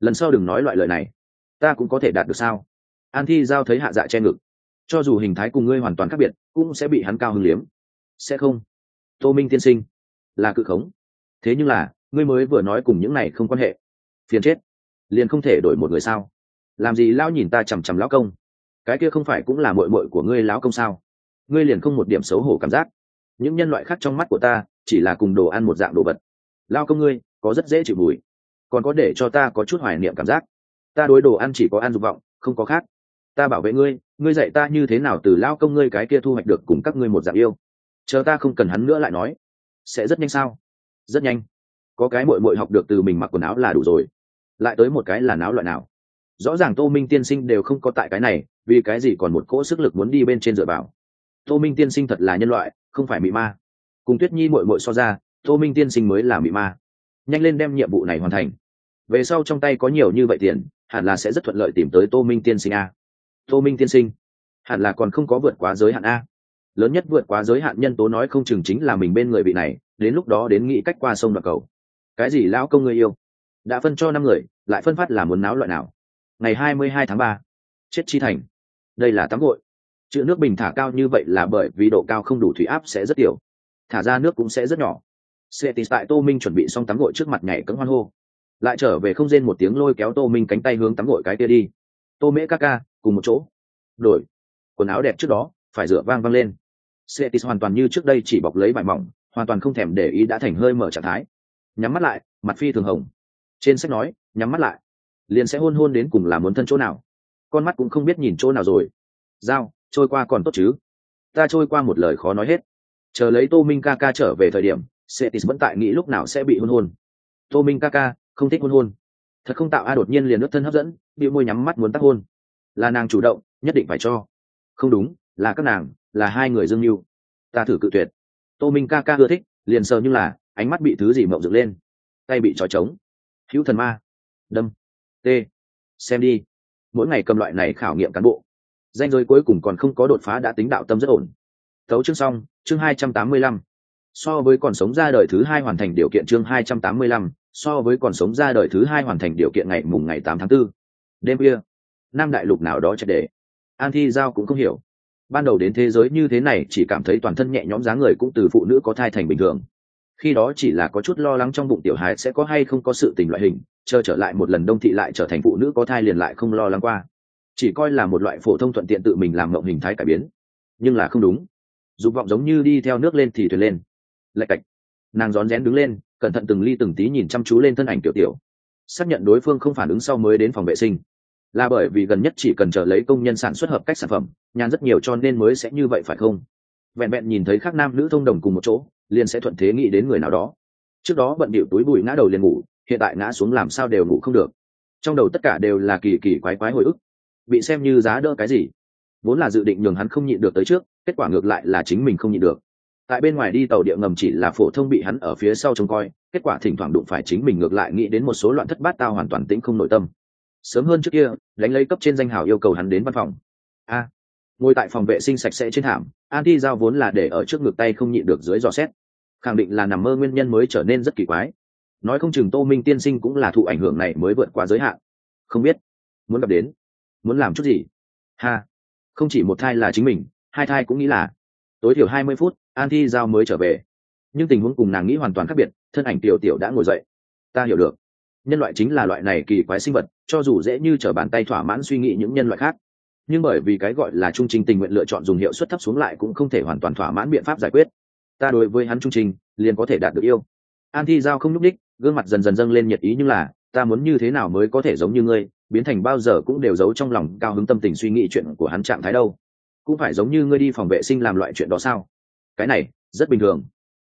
Lần sau đừng nói loại lời này. Ta cũng có thể đạt được sao? An thi giao thấy hạ dạ che ngực. Cho dù hình thái cùng ngươi hoàn toàn khác biệt, cũng sẽ bị hắn cao hưng liếm. Sẽ không? Tô minh tiên sinh, là cự khống. Thế nhưng là, ngươi mới vừa nói cùng những này không quan hệ. Phiền chết. Liền không thể đổi một người sao? Làm gì lão nhìn ta chằm chằm lão công? Cái kia không phải cũng là mội mội của ngươi lão công sao? Ngươi liền không một điểm xấu hổ cảm giác. Những nhân loại khác trong mắt của ta, chỉ là cùng đồ ăn một dạng đồ vật. Lao công ngươi, có rất dễ chịu mùi còn có để cho ta có chút hoài niệm cảm giác. Ta đối đồ ăn chỉ có ăn dục vọng, không có khác. Ta bảo vệ ngươi ngươi dạy ta như thế nào từ lao công ngươi cái kia thu hoạch được cùng các ngươi một dạng yêu. Chờ ta không cần hắn nữa lại nói. Sẽ rất nhanh sao? Rất nhanh. Có cái mội mội học được từ mình mặc quần áo là đủ rồi. Lại tới một cái là náo loại nào? Rõ ràng tô minh tiên sinh đều không có tại cái này, vì cái gì còn một cỗ sức lực muốn đi bên trên dựa vào? Tô minh tiên sinh thật là nhân loại, không phải mị ma. Cùng tuyết nhi mội mội so ra, tô minh tiên sinh mới là mị ma. Nhanh lên đem nhiệm vụ này hoàn thành. Về sau trong tay có nhiều như vậy tiền, hẳn là sẽ rất thuận lợi tìm tới tô minh tiên sinh a. Tô minh tiên sinh, hẳn là còn không có vượt quá giới hạn a. Lớn nhất vượt quá giới hạn nhân tố nói không chừng chính là mình bên người vị này, đến lúc đó đến nghĩ cách qua sông đoạn cầu. Cái gì lão công người yêu? Đã phân cho năm người, lại phân phát là muốn náo loại nào? Ngày hai mươi hai tháng ba. Chết chi thành. Đây là tắm gội. Chữ nước bình thả cao như vậy là bởi vì độ cao không đủ thủy áp sẽ rất tiểu. Thả ra nước cũng sẽ rất nhỏ. Cetis tại tô minh chuẩn bị xong tắm gội trước mặt nhảy cấm hoan hô. Lại trở về không rên một tiếng lôi kéo tô minh cánh tay hướng tắm gội cái kia đi. Tô mễ ca ca cùng một chỗ. Đổi. Quần áo đẹp trước đó phải rửa vang vang lên. Cetis hoàn toàn như trước đây chỉ bọc lấy vải mỏng, hoàn toàn không thèm để ý đã thành hơi mở trạng thái. Nhắm mắt lại, mặt phi thường hồng. Trên sách nói, nhắm mắt lại, liền sẽ hôn hôn đến cùng là muốn thân chỗ nào. Con mắt cũng không biết nhìn chỗ nào rồi. Giao, trôi qua còn tốt chứ? Ta trôi qua một lời khó nói hết. Chờ lấy Tô Minh ca ca trở về thời điểm, setis vẫn tại nghĩ lúc nào sẽ bị hôn hôn. Tô Minh ca ca không thích hôn hôn. Thật không tạo a đột nhiên liền nước thân hấp dẫn, bị môi nhắm mắt muốn tác hôn. Là nàng chủ động, nhất định phải cho. Không đúng, là các nàng, là hai người dương mưu ta thử cự tuyệt tô minh ca ca ưa thích liền sờ như là ánh mắt bị thứ gì mộng dựng lên tay bị trói trống hữu thần ma đâm t. Xem đi. Mỗi ngày cầm loại này khảo nghiệm cán bộ, danh giới cuối cùng còn không có đột phá đã tính đạo tâm rất ổn. Thấu chương xong, chương hai trăm tám mươi lăm. So với còn sống ra đời thứ hai hoàn thành điều kiện chương hai trăm tám mươi lăm, so với còn sống ra đời thứ hai hoàn thành điều kiện ngày mùng ngày tám tháng 4. đêm kia nam đại lục nào đó chật để. An thi giao cũng không hiểu. Ban đầu đến thế giới như thế này chỉ cảm thấy toàn thân nhẹ nhõm dáng người cũng từ phụ nữ có thai thành bình thường khi đó chỉ là có chút lo lắng trong bụng tiểu hài sẽ có hay không có sự tình loại hình, chờ trở lại một lần đông thị lại trở thành phụ nữ có thai liền lại không lo lắng qua. Chỉ coi là một loại phổ thông thuận tiện tự mình làm mộng hình thái cải biến, nhưng là không đúng. Dục vọng giống như đi theo nước lên thì thuyền lên. Lạch cạch. Nàng rón rén đứng lên, cẩn thận từng ly từng tí nhìn chăm chú lên thân ảnh tiểu tiểu. Xác nhận đối phương không phản ứng sau mới đến phòng vệ sinh. Là bởi vì gần nhất chỉ cần chờ lấy công nhân sản xuất hợp cách sản phẩm, nhàn rất nhiều cho nên mới sẽ như vậy phải không? Vẹn vẹn nhìn thấy các nam nữ thông đồng cùng một chỗ liền sẽ thuận thế nghĩ đến người nào đó. Trước đó bận điệu túi bụi ngã đầu liền ngủ, hiện tại ngã xuống làm sao đều ngủ không được. Trong đầu tất cả đều là kỳ kỳ quái quái hồi ức. Bị xem như giá đỡ cái gì? Vốn là dự định nhường hắn không nhịn được tới trước, kết quả ngược lại là chính mình không nhịn được. Tại bên ngoài đi tàu địa ngầm chỉ là phổ thông bị hắn ở phía sau trông coi, kết quả thỉnh thoảng đụng phải chính mình ngược lại nghĩ đến một số loạn thất bát tao hoàn toàn tĩnh không nội tâm. Sớm hơn trước kia, đánh lấy cấp trên danh hào yêu cầu hắn đến văn phòng. A ngồi tại phòng vệ sinh sạch sẽ trên thảm, an thi giao vốn là để ở trước ngực tay không nhịn được dưới dò xét. Khẳng định là nằm mơ nguyên nhân mới trở nên rất kỳ quái. Nói không chừng tô minh tiên sinh cũng là thụ ảnh hưởng này mới vượt qua giới hạn. Không biết, muốn gặp đến, muốn làm chút gì? Ha, không chỉ một thai là chính mình, hai thai cũng nghĩ là. Tối thiểu hai mươi phút, an thi giao mới trở về. Nhưng tình huống cùng nàng nghĩ hoàn toàn khác biệt, thân ảnh tiểu tiểu đã ngồi dậy. Ta hiểu được. Nhân loại chính là loại này kỳ quái sinh vật, cho dù dễ như t r ở bàn tay thỏa mãn suy nghĩ những nhân loại khác nhưng bởi vì cái gọi là trung trình tình nguyện lựa chọn dùng hiệu suất thấp xuống lại cũng không thể hoàn toàn thỏa mãn biện pháp giải quyết. Ta đối với hắn trung trình, liền có thể đạt được yêu. An thi giao không nhúc đích gương mặt dần dần dâng lên nhiệt ý nhưng là, ta muốn như thế nào mới có thể giống như ngươi, biến thành bao giờ cũng đều giấu trong lòng cao hứng tâm tình suy nghĩ chuyện của hắn trạng thái đâu. Cũng phải giống như ngươi đi phòng vệ sinh làm loại chuyện đó sao? Cái này, rất bình thường.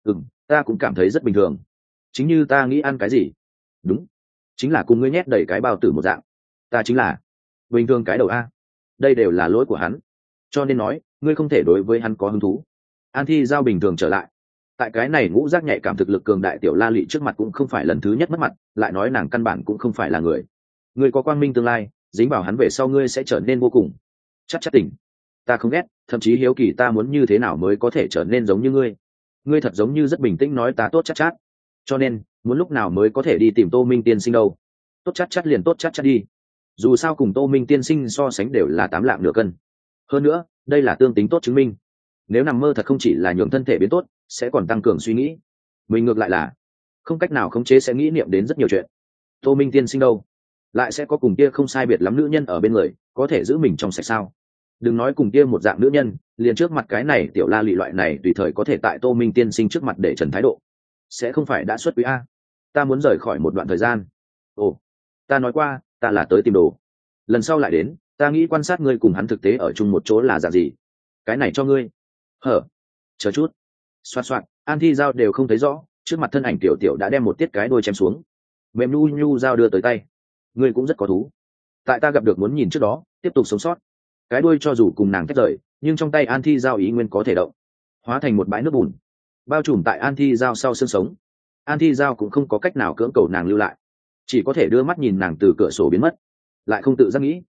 Ừ ta cũng cảm thấy rất bình thường. Chính như ta nghĩ ăn cái gì? Đúng. Chính là cùng ngươi nhét đầy cái bao tử một dạng. Ta chính là bình thường cái đầu a đây đều là lỗi của hắn. Cho nên nói, ngươi không thể đối với hắn có hứng thú. An thi giao bình thường trở lại. Tại cái này ngũ giác nhạy cảm thực lực cường đại tiểu la lị trước mặt cũng không phải lần thứ nhất mất mặt, lại nói nàng căn bản cũng không phải là người. Ngươi có quang minh tương lai, dính vào hắn về sau ngươi sẽ trở nên vô cùng. Chắc chắc tỉnh ta không ghét, thậm chí hiếu kỳ ta muốn như thế nào mới có thể trở nên giống như ngươi. Ngươi thật giống như rất bình tĩnh nói ta tốt chắc chắc cho nên, muốn lúc nào mới có thể đi tìm tô minh tiên sinh đâu? Tốt chắc chắc liền tốt chắc chắc đi dù sao cùng tô minh tiên sinh so sánh đều là tám lạng nửa cân. Hơn nữa, đây là tương tính tốt chứng minh. Nếu nằm mơ thật không chỉ là nhường thân thể biến tốt, sẽ còn tăng cường suy nghĩ. Mình ngược lại là không cách nào khống chế sẽ nghĩ niệm đến rất nhiều chuyện. Tô minh tiên sinh đâu? Lại sẽ có cùng kia không sai biệt lắm nữ nhân ở bên người, có thể giữ mình trong sạch sao? Đừng nói cùng kia một dạng nữ nhân, liền trước mặt cái này tiểu la lị loại này tùy thời có thể tại tô minh tiên sinh trước mặt để trần thái độ. Sẽ không phải đã xuất quý a? Ta muốn rời khỏi một đoạn thời gian. Ồ, ta nói qua ta là tới tìm đồ. Lần sau lại đến, ta nghĩ quan sát ngươi cùng hắn thực tế ở chung một chỗ là dạng gì. Cái này cho ngươi. Hở. Chờ chút. Xoạt xoạt, an thi giao đều không thấy rõ, trước mặt thân ảnh tiểu tiểu đã đem một tiết cái đôi chém xuống. Mềm nhu nhu dao đưa tới tay. Ngươi cũng rất có thú. Tại ta gặp được muốn nhìn trước đó, tiếp tục sống sót. Cái đuôi cho dù cùng nàng tách rời, nhưng trong tay an thi giao ý nguyên có thể động. Hóa thành một bãi nước bùn. Bao trùm tại an thi giao sau xương sống. An thi giao cũng không có cách nào cưỡng cầu nàng lưu lại chỉ có thể đưa mắt nhìn nàng từ cửa sổ biến mất. Lại không tự giác nghĩ,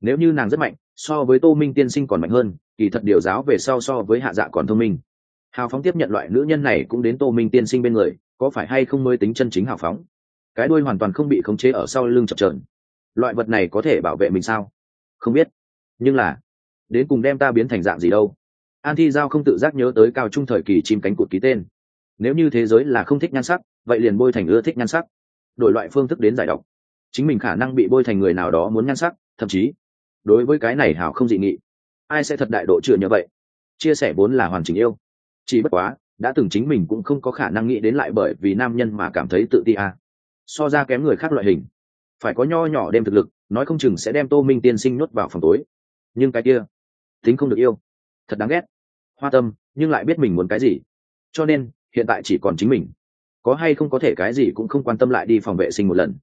nếu như nàng rất mạnh, so với tô minh tiên sinh còn mạnh hơn, kỳ thật điều giáo về sau so với hạ dạ còn thông minh. Hào phóng tiếp nhận loại nữ nhân này cũng đến tô minh tiên sinh bên người, có phải hay không mới tính chân chính hào phóng? Cái đuôi hoàn toàn không bị khống chế ở sau lưng chập trờn loại vật này có thể bảo vệ mình sao? Không biết. Nhưng là, đến cùng đem ta biến thành dạng gì đâu? An thi giao không tự giác nhớ tới cao trung thời kỳ chim cánh cụt ký tên. Nếu như thế giới là không thích nhan sắc, vậy liền bôi thành ưa thích nhan sắc đổi loại phương thức đến giải độc chính mình khả năng bị bôi thành người nào đó muốn nhan sắc, thậm chí, đối với cái này hảo không dị nghị. Ai sẽ thật đại độ chưa như vậy? Chia sẻ vốn là hoàn chỉnh yêu. Chỉ bất quá, đã từng chính mình cũng không có khả năng nghĩ đến lại bởi vì nam nhân mà cảm thấy tự ti à. so ra kém người khác loại hình. Phải có nho nhỏ đem thực lực, nói không chừng sẽ đem tô minh tiên sinh nuốt vào phòng tối. Nhưng cái kia, tính không được yêu. Thật đáng ghét. Hoa tâm, nhưng lại biết mình muốn cái gì. Cho nên, hiện tại chỉ còn chính mình có hay không có thể cái gì cũng không quan tâm lại đi phòng vệ sinh một lần.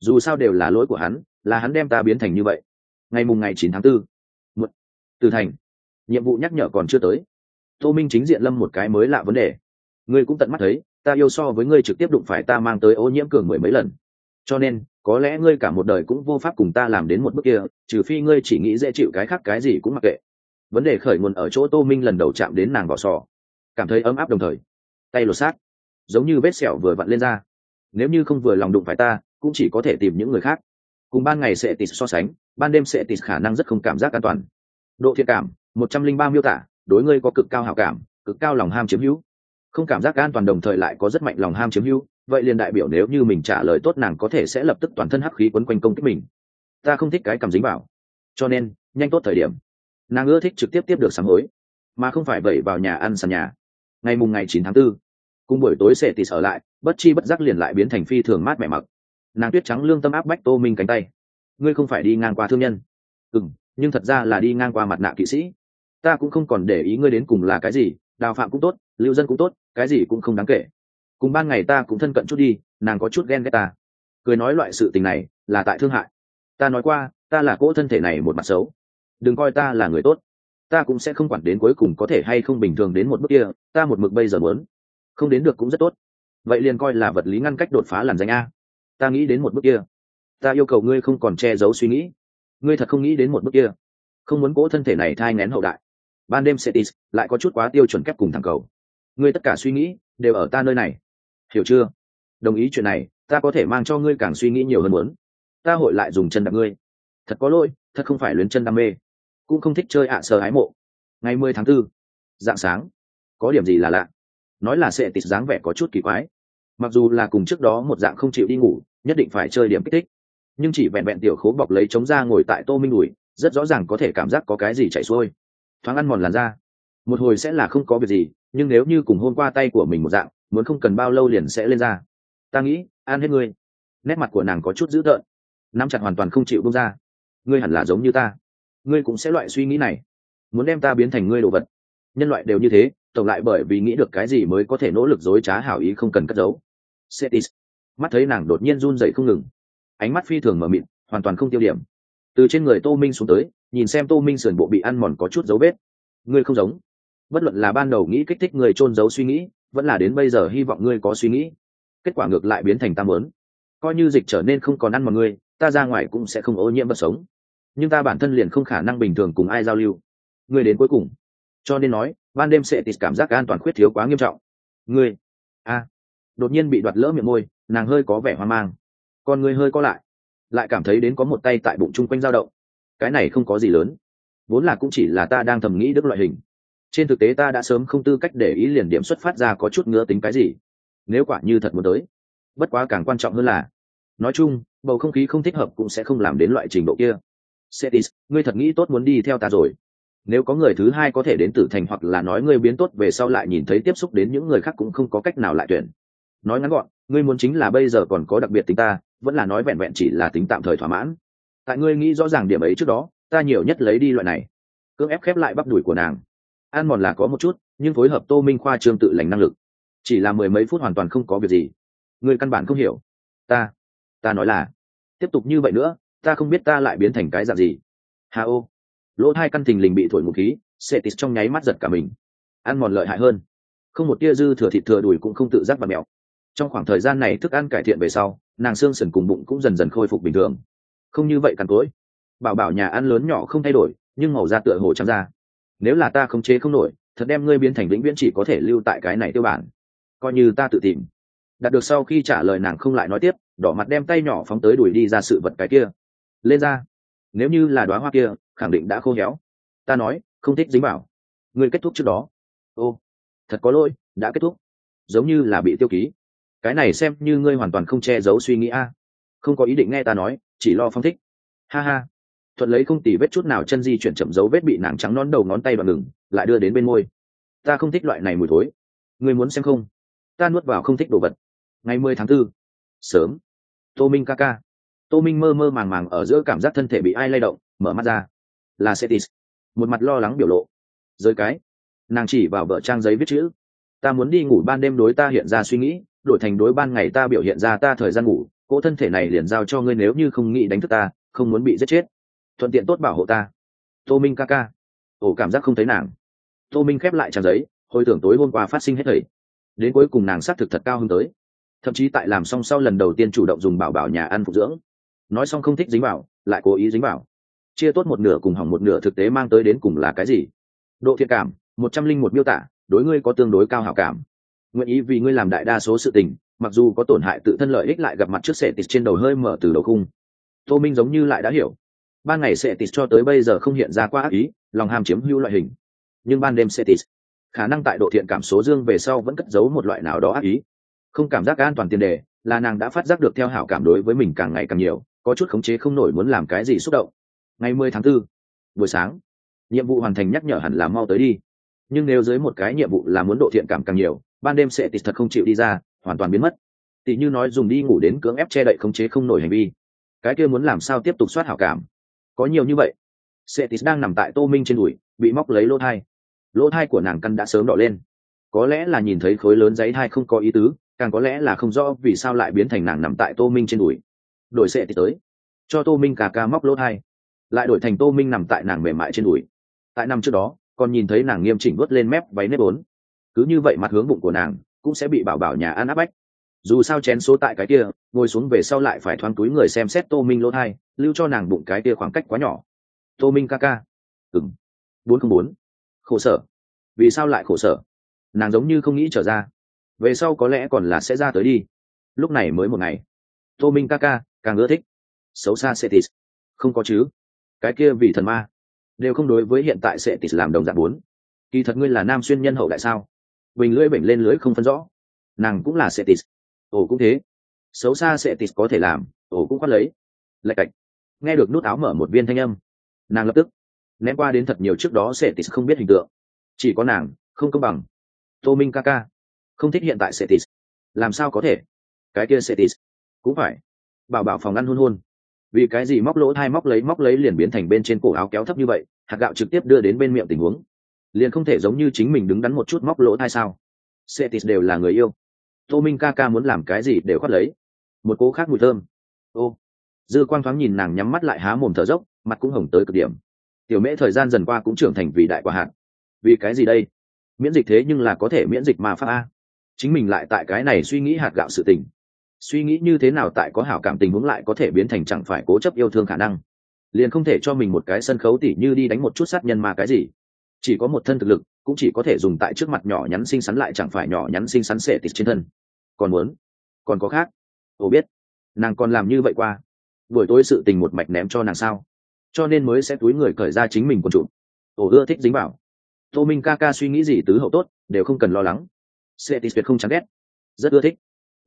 Dù sao đều là lỗi của hắn, là hắn đem ta biến thành như vậy. Ngày mùng ngày chín tháng 4. một từ thành, nhiệm vụ nhắc nhở còn chưa tới. Tô minh chính diện lâm một cái mới lạ vấn đề. Ngươi cũng tận mắt thấy, ta yêu so với ngươi trực tiếp đụng phải ta mang tới ô nhiễm cường mười mấy lần. Cho nên, có lẽ ngươi cả một đời cũng vô pháp cùng ta làm đến một bước kia, trừ phi ngươi chỉ nghĩ dễ chịu cái khác cái gì cũng mặc kệ. Vấn đề khởi nguồn ở chỗ tô minh lần đầu chạm đến nàng vỏ sò cảm thấy ấm áp đồng thời. Tay lột xác giống như vết sẹo vừa vặn lên ra nếu như không vừa lòng đụng phải ta cũng chỉ có thể tìm những người khác. Cùng ban ngày sẽ tịt so sánh ban đêm sẽ tịt khả năng rất không cảm giác an toàn. Độ thiện cảm một trăm linh ba miêu tả đối ngươi có cực cao hảo cảm cực cao lòng ham chiếm hữu. Không cảm giác an toàn đồng thời lại có rất mạnh lòng ham chiếm hữu vậy liền đại biểu nếu như mình trả lời tốt nàng có thể sẽ lập tức toàn thân hắc khí quấn quanh công kích mình. Ta không thích cái cảm dính vào. Cho nên nhanh tốt thời điểm. Nàng ưa thích trực tiếp tiếp được sáng hối mà không phải vẩy vào nhà ăn sàn nhà. Ngày mùng ngày chín tháng 4, cùng buổi tối sẽ tỉ sở lại, bất chi bất giác liền lại biến thành phi thường mát mẻ mặc. Nàng tuyết trắng lương tâm áp bách tô minh cánh tay. Ngươi không phải đi ngang qua thương nhân. Ừ nhưng thật ra là đi ngang qua mặt nạ kỵ sĩ. Ta cũng không còn để ý ngươi đến cùng là cái gì, đào phạm cũng tốt, lưu dân cũng tốt, cái gì cũng không đáng kể. Cùng ban ngày ta cũng thân cận chút đi, nàng có chút ghen ghét ta. Cười nói loại sự tình này, là tại thương hại. Ta nói qua, ta là cỗ thân thể này một mặt xấu. Đừng coi ta là người tốt. Ta cũng sẽ không quản đến cuối cùng có thể hay không bình thường đến một bước kia, ta một mực bây giờ muốn không đến được cũng rất tốt. Vậy liền coi là vật lý ngăn cách đột phá làn danh a. Ta nghĩ đến một bước kia. Ta yêu cầu ngươi không còn che giấu suy nghĩ. Ngươi thật không nghĩ đến một bước kia. Không muốn cỗ thân thể này thai ngén hậu đại. Ban đêm setis lại có chút quá tiêu chuẩn kép cùng thằng cầu. Ngươi tất cả suy nghĩ đều ở ta nơi này. Hiểu chưa? Đồng ý chuyện này ta có thể mang cho ngươi càng suy nghĩ nhiều hơn muốn. Ta hội lại dùng chân đạp ngươi. Thật có lỗi thật không phải luyến chân đam mê. Cũng không thích chơi ạ à sờ ái mộ. Ngày mười tháng 4, dạng sáng. Có điểm gì là lạ? Nói là sẽ tịt dáng vẻ có chút kỳ quái. Mặc dù là cùng trước đó một dạng không chịu đi ngủ, nhất định phải chơi điểm kích thích. Nhưng chỉ vẹn vẹn tiểu khố bọc lấy chống ra ngồi tại tô minh đùi, rất rõ ràng có thể cảm giác có cái gì chạy xuôi. Thoáng ăn mòn làn da. Một hồi sẽ là không có việc gì, nhưng nếu như cùng hôn qua tay của mình một dạng, muốn không cần bao lâu liền sẽ lên ra ta nghĩ, ăn hết ngươi. Nét mặt của nàng có chút dữ tợn. Nắm chặt hoàn toàn không chịu bông ra. Ngươi hẳn là giống như ta. Ngươi cũng sẽ loại suy nghĩ này. Muốn đem ta biến thành ngươi đồ vật. Nhân loại đều như thế tổng lại bởi vì nghĩ được cái gì mới có thể nỗ lực dối trá hảo ý không cần cất giấu. Setis mắt thấy nàng đột nhiên run dậy không ngừng. Ánh mắt phi thường mờ mịt, hoàn toàn không tiêu điểm. Từ trên người tô minh xuống tới, nhìn xem tô minh sườn bộ bị ăn mòn có chút dấu vết. Ngươi không giống. Bất luận là ban đầu nghĩ kích thích người trôn giấu suy nghĩ, vẫn là đến bây giờ hy vọng ngươi có suy nghĩ. Kết quả ngược lại biến thành tam lớn coi như dịch trở nên không còn ăn mòn ngươi, ta ra ngoài cũng sẽ không ô nhiễm vật sống. Nhưng ta bản thân liền không khả năng bình thường cùng ai giao lưu. Ngươi đến cuối cùng. Cho nên nói ban đêm sẽ tịt cảm giác an toàn khuyết thiếu quá nghiêm trọng. Ngươi, a, đột nhiên bị đoạt lỡ miệng môi, nàng hơi có vẻ hoang mang. Còn ngươi hơi co lại lại cảm thấy đến có một tay tại bụng chung quanh dao động. Cái này không có gì lớn, vốn là cũng chỉ là ta đang thầm nghĩ đức loại hình. Trên thực tế ta đã sớm không tư cách để ý liền điểm xuất phát ra có chút ngứa tính cái gì. Nếu quả như thật muốn tới, bất quá càng quan trọng hơn là, nói chung, bầu không khí không thích hợp cũng sẽ không làm đến loại trình độ kia. Setis, ngươi thật nghĩ tốt muốn đi theo ta rồi nếu có người thứ hai có thể đến tử thành hoặc là nói ngươi biến tốt về sau lại nhìn thấy tiếp xúc đến những người khác cũng không có cách nào lại tuyển. Nói ngắn gọn, ngươi muốn chính là bây giờ còn có đặc biệt tính ta, vẫn là nói vẹn vẹn chỉ là tính tạm thời thỏa mãn. Tại ngươi nghĩ rõ ràng điểm ấy trước đó, ta nhiều nhất lấy đi loại này. Cưỡng ép khép lại bắp đùi của nàng. Ăn mòn là có một chút, nhưng phối hợp tô minh khoa trương tự lành năng lực, chỉ là mười mấy phút hoàn toàn không có việc gì. Người căn bản không hiểu. Ta ta nói là, tiếp tục như vậy nữa, ta không biết ta lại biến thành cái dạng gì. Hà ô lỗ hai căn thình lình bị thổi một khí sẽ tít trong nháy mắt giật cả mình. Ăn mòn lợi hại hơn. Không một tia dư thừa thịt thừa đùi cũng không tự giác và mèo. Trong khoảng thời gian này thức ăn cải thiện về sau, nàng xương sần cùng bụng cũng dần dần khôi phục bình thường. Không như vậy cằn cỗi. Bảo bảo nhà ăn lớn nhỏ không thay đổi, nhưng màu da tựa hồ trắng da nếu là ta không chế không nổi, thật đem ngươi biến thành vĩnh viễn chỉ có thể lưu tại cái này tiêu bản. Coi như ta tự tìm. Đạt được sau khi trả lời nàng không lại nói tiếp, đỏ mặt đem tay nhỏ phóng tới đuổi đi ra sự vật cái kia. Lên ra. Nếu như là đoá hoa kia khẳng định đã khô héo. Ta nói, không thích dính bảo ngươi kết thúc trước đó. Ô, thật có lỗi, đã kết thúc. Giống như là bị tiêu ký. Cái này xem như ngươi hoàn toàn không che giấu suy nghĩ a. Không có ý định nghe ta nói, chỉ lo phong thích. Ha ha. Thuận lấy không tỉ vết chút nào chân di chuyển chậm dấu vết bị nàng trắng nón đầu ngón tay và ngừng, lại đưa đến bên môi. Ta không thích loại này mùi thối. Ngươi muốn xem không? Ta nuốt vào không thích đồ vật. Ngày mười tháng 4. sớm. Tô minh ca ca. Tô minh mơ mơ màng màng ở giữa cảm giác thân thể bị ai lay động, mở mắt ra là Cetis. một mặt lo lắng biểu lộ. Rơi cái. Nàng chỉ vào vợ trang giấy viết chữ. Ta muốn đi ngủ ban đêm đối ta hiện ra suy nghĩ, đổi thành đối ban ngày ta biểu hiện ra ta thời gian ngủ, cỗ thân thể này liền giao cho ngươi nếu như không nghĩ đánh thức ta, không muốn bị giết chết. Thuận tiện tốt bảo hộ ta. Tô minh ca ca. Ổ cảm giác không thấy nàng. Tô minh khép lại trang giấy, hồi tưởng tối hôm qua phát sinh hết thầy. Đến cuối cùng nàng xác thực thật cao hơn tới. Thậm chí tại làm xong sau lần đầu tiên chủ động dùng bảo bảo nhà ăn phục dưỡng. Nói xong không thích dính vào, lại cố ý dính vào chia tốt một nửa cùng hỏng một nửa thực tế mang tới đến cùng là cái gì? Độ thiện cảm, một trăm linh một miêu tả, đối ngươi có tương đối cao hảo cảm. Nguyện ý vì ngươi làm đại đa số sự tình, mặc dù có tổn hại tự thân lợi ích lại gặp mặt trước sệ tịt trên đầu hơi mở từ đầu khung. Tô minh giống như lại đã hiểu. Ban ngày sệ tịt cho tới bây giờ không hiện ra qua ác ý, lòng ham chiếm hữu loại hình. Nhưng ban đêm sệ tịt, khả năng tại độ thiện cảm số dương về sau vẫn cất giấu một loại nào đó ác ý. Không cảm giác an toàn tiền đề, là nàng đã phát giác được theo hảo cảm đối với mình càng ngày càng nhiều, có chút khống chế không nổi muốn làm cái gì xúc động ngày mười tháng 4, buổi sáng nhiệm vụ hoàn thành nhắc nhở hẳn là mau tới đi. Nhưng nếu dưới một cái nhiệm vụ là muốn độ thiện cảm càng nhiều ban đêm sẽ tịt thật không chịu đi ra hoàn toàn biến mất. Tỷ như nói dùng đi ngủ đến cưỡng ép che đậy khống chế không nổi hành vi. Cái kia muốn làm sao tiếp tục soát hảo cảm? Có nhiều như vậy. Sẽ tịt đang nằm tại tô minh trên đùi bị móc lấy lỗ thai. Lỗ thai của nàng căn đã sớm đỏ lên. Có lẽ là nhìn thấy khối lớn giấy thai không có ý tứ càng có lẽ là không rõ vì sao lại biến thành nàng nằm tại tô minh trên đùi. Đổi sệ tịt tới. Cho tô minh cà ca móc lỗ thai lại đổi thành tô minh nằm tại nàng mềm mại trên đùi. Tại năm trước đó còn nhìn thấy nàng nghiêm chỉnh vớt lên mép váy nếp ốn cứ như vậy mặt hướng bụng của nàng cũng sẽ bị bảo bảo nhà ăn áp bách. Dù sao chén số tại cái kia, ngồi xuống về sau lại phải thoáng túi người xem xét tô minh lỗ thai, lưu cho nàng bụng cái kia khoảng cách quá nhỏ. Tô minh ca ca. Ừng bốn không bốn. Khổ sở. Vì sao lại khổ sở? Nàng giống như không nghĩ trở ra. Về sau có lẽ còn là sẽ ra tới đi. Lúc này mới một ngày. Tô minh ca ca, càng ưa thích. Xấu xa setis không có chứ cái kia vì thần ma, đều không đối với hiện tại setis làm đồng dạng bốn. Kỳ thật ngươi là nam xuyên nhân hậu đại sao? Bình lưỡi bệnh lên lưới không phân rõ. Nàng cũng là setis ồ, cũng thế. Xấu xa setis có thể làm, ồ, cũng khoát lấy. Lạch cạch. Nghe được nút áo mở một viên thanh âm, nàng lập tức ném qua đến thật nhiều trước đó setis không biết hình tượng. Chỉ có nàng, không công bằng. Tô minh ca ca, không thích hiện tại setis làm sao có thể? Cái kia setis cũng phải. Bảo bảo phòng ăn hôn hôn vì cái gì móc lỗ thai móc lấy móc lấy liền biến thành bên trên cổ áo kéo thấp như vậy, hạt gạo trực tiếp đưa đến bên miệng tình huống. Liền không thể giống như chính mình đứng đắn một chút móc lỗ thai sao? Setis đều là người yêu. Tô minh ca ca muốn làm cái gì đều khoát lấy. Một cố khác mùi thơm. Ô. Dư quang thoáng nhìn nàng nhắm mắt lại há mồm thở dốc, mặt cũng hồng tới cực điểm. Tiểu mễ thời gian dần qua cũng trưởng thành vì đại quả hạt. Vì cái gì đây? Miễn dịch thế nhưng là có thể miễn dịch mà pháp a. Chính mình lại tại cái này suy nghĩ hạt gạo sự tình suy nghĩ như thế nào tại có hảo cảm tình huống lại có thể biến thành chẳng phải cố chấp yêu thương khả năng? Liền không thể cho mình một cái sân khấu tỉ như đi đánh một chút sát nhân mà cái gì. Chỉ có một thân thực lực, cũng chỉ có thể dùng tại trước mặt nhỏ nhắn xinh xắn lại chẳng phải nhỏ nhắn xinh xắn sệ tịt trên thân. Còn muốn? Còn có khác? Ồ biết. Nàng còn làm như vậy qua. Buổi tối sự tình một mạch ném cho nàng sao? Cho nên mới sẽ túi người cởi ra chính mình quần trụ. Ồ ưa thích dính bảo. Tô minh ca ca suy nghĩ gì tứ hậu tốt, đều không cần lo lắng. Sệ tịt tuyệt không chán ghét. Rất ưa thích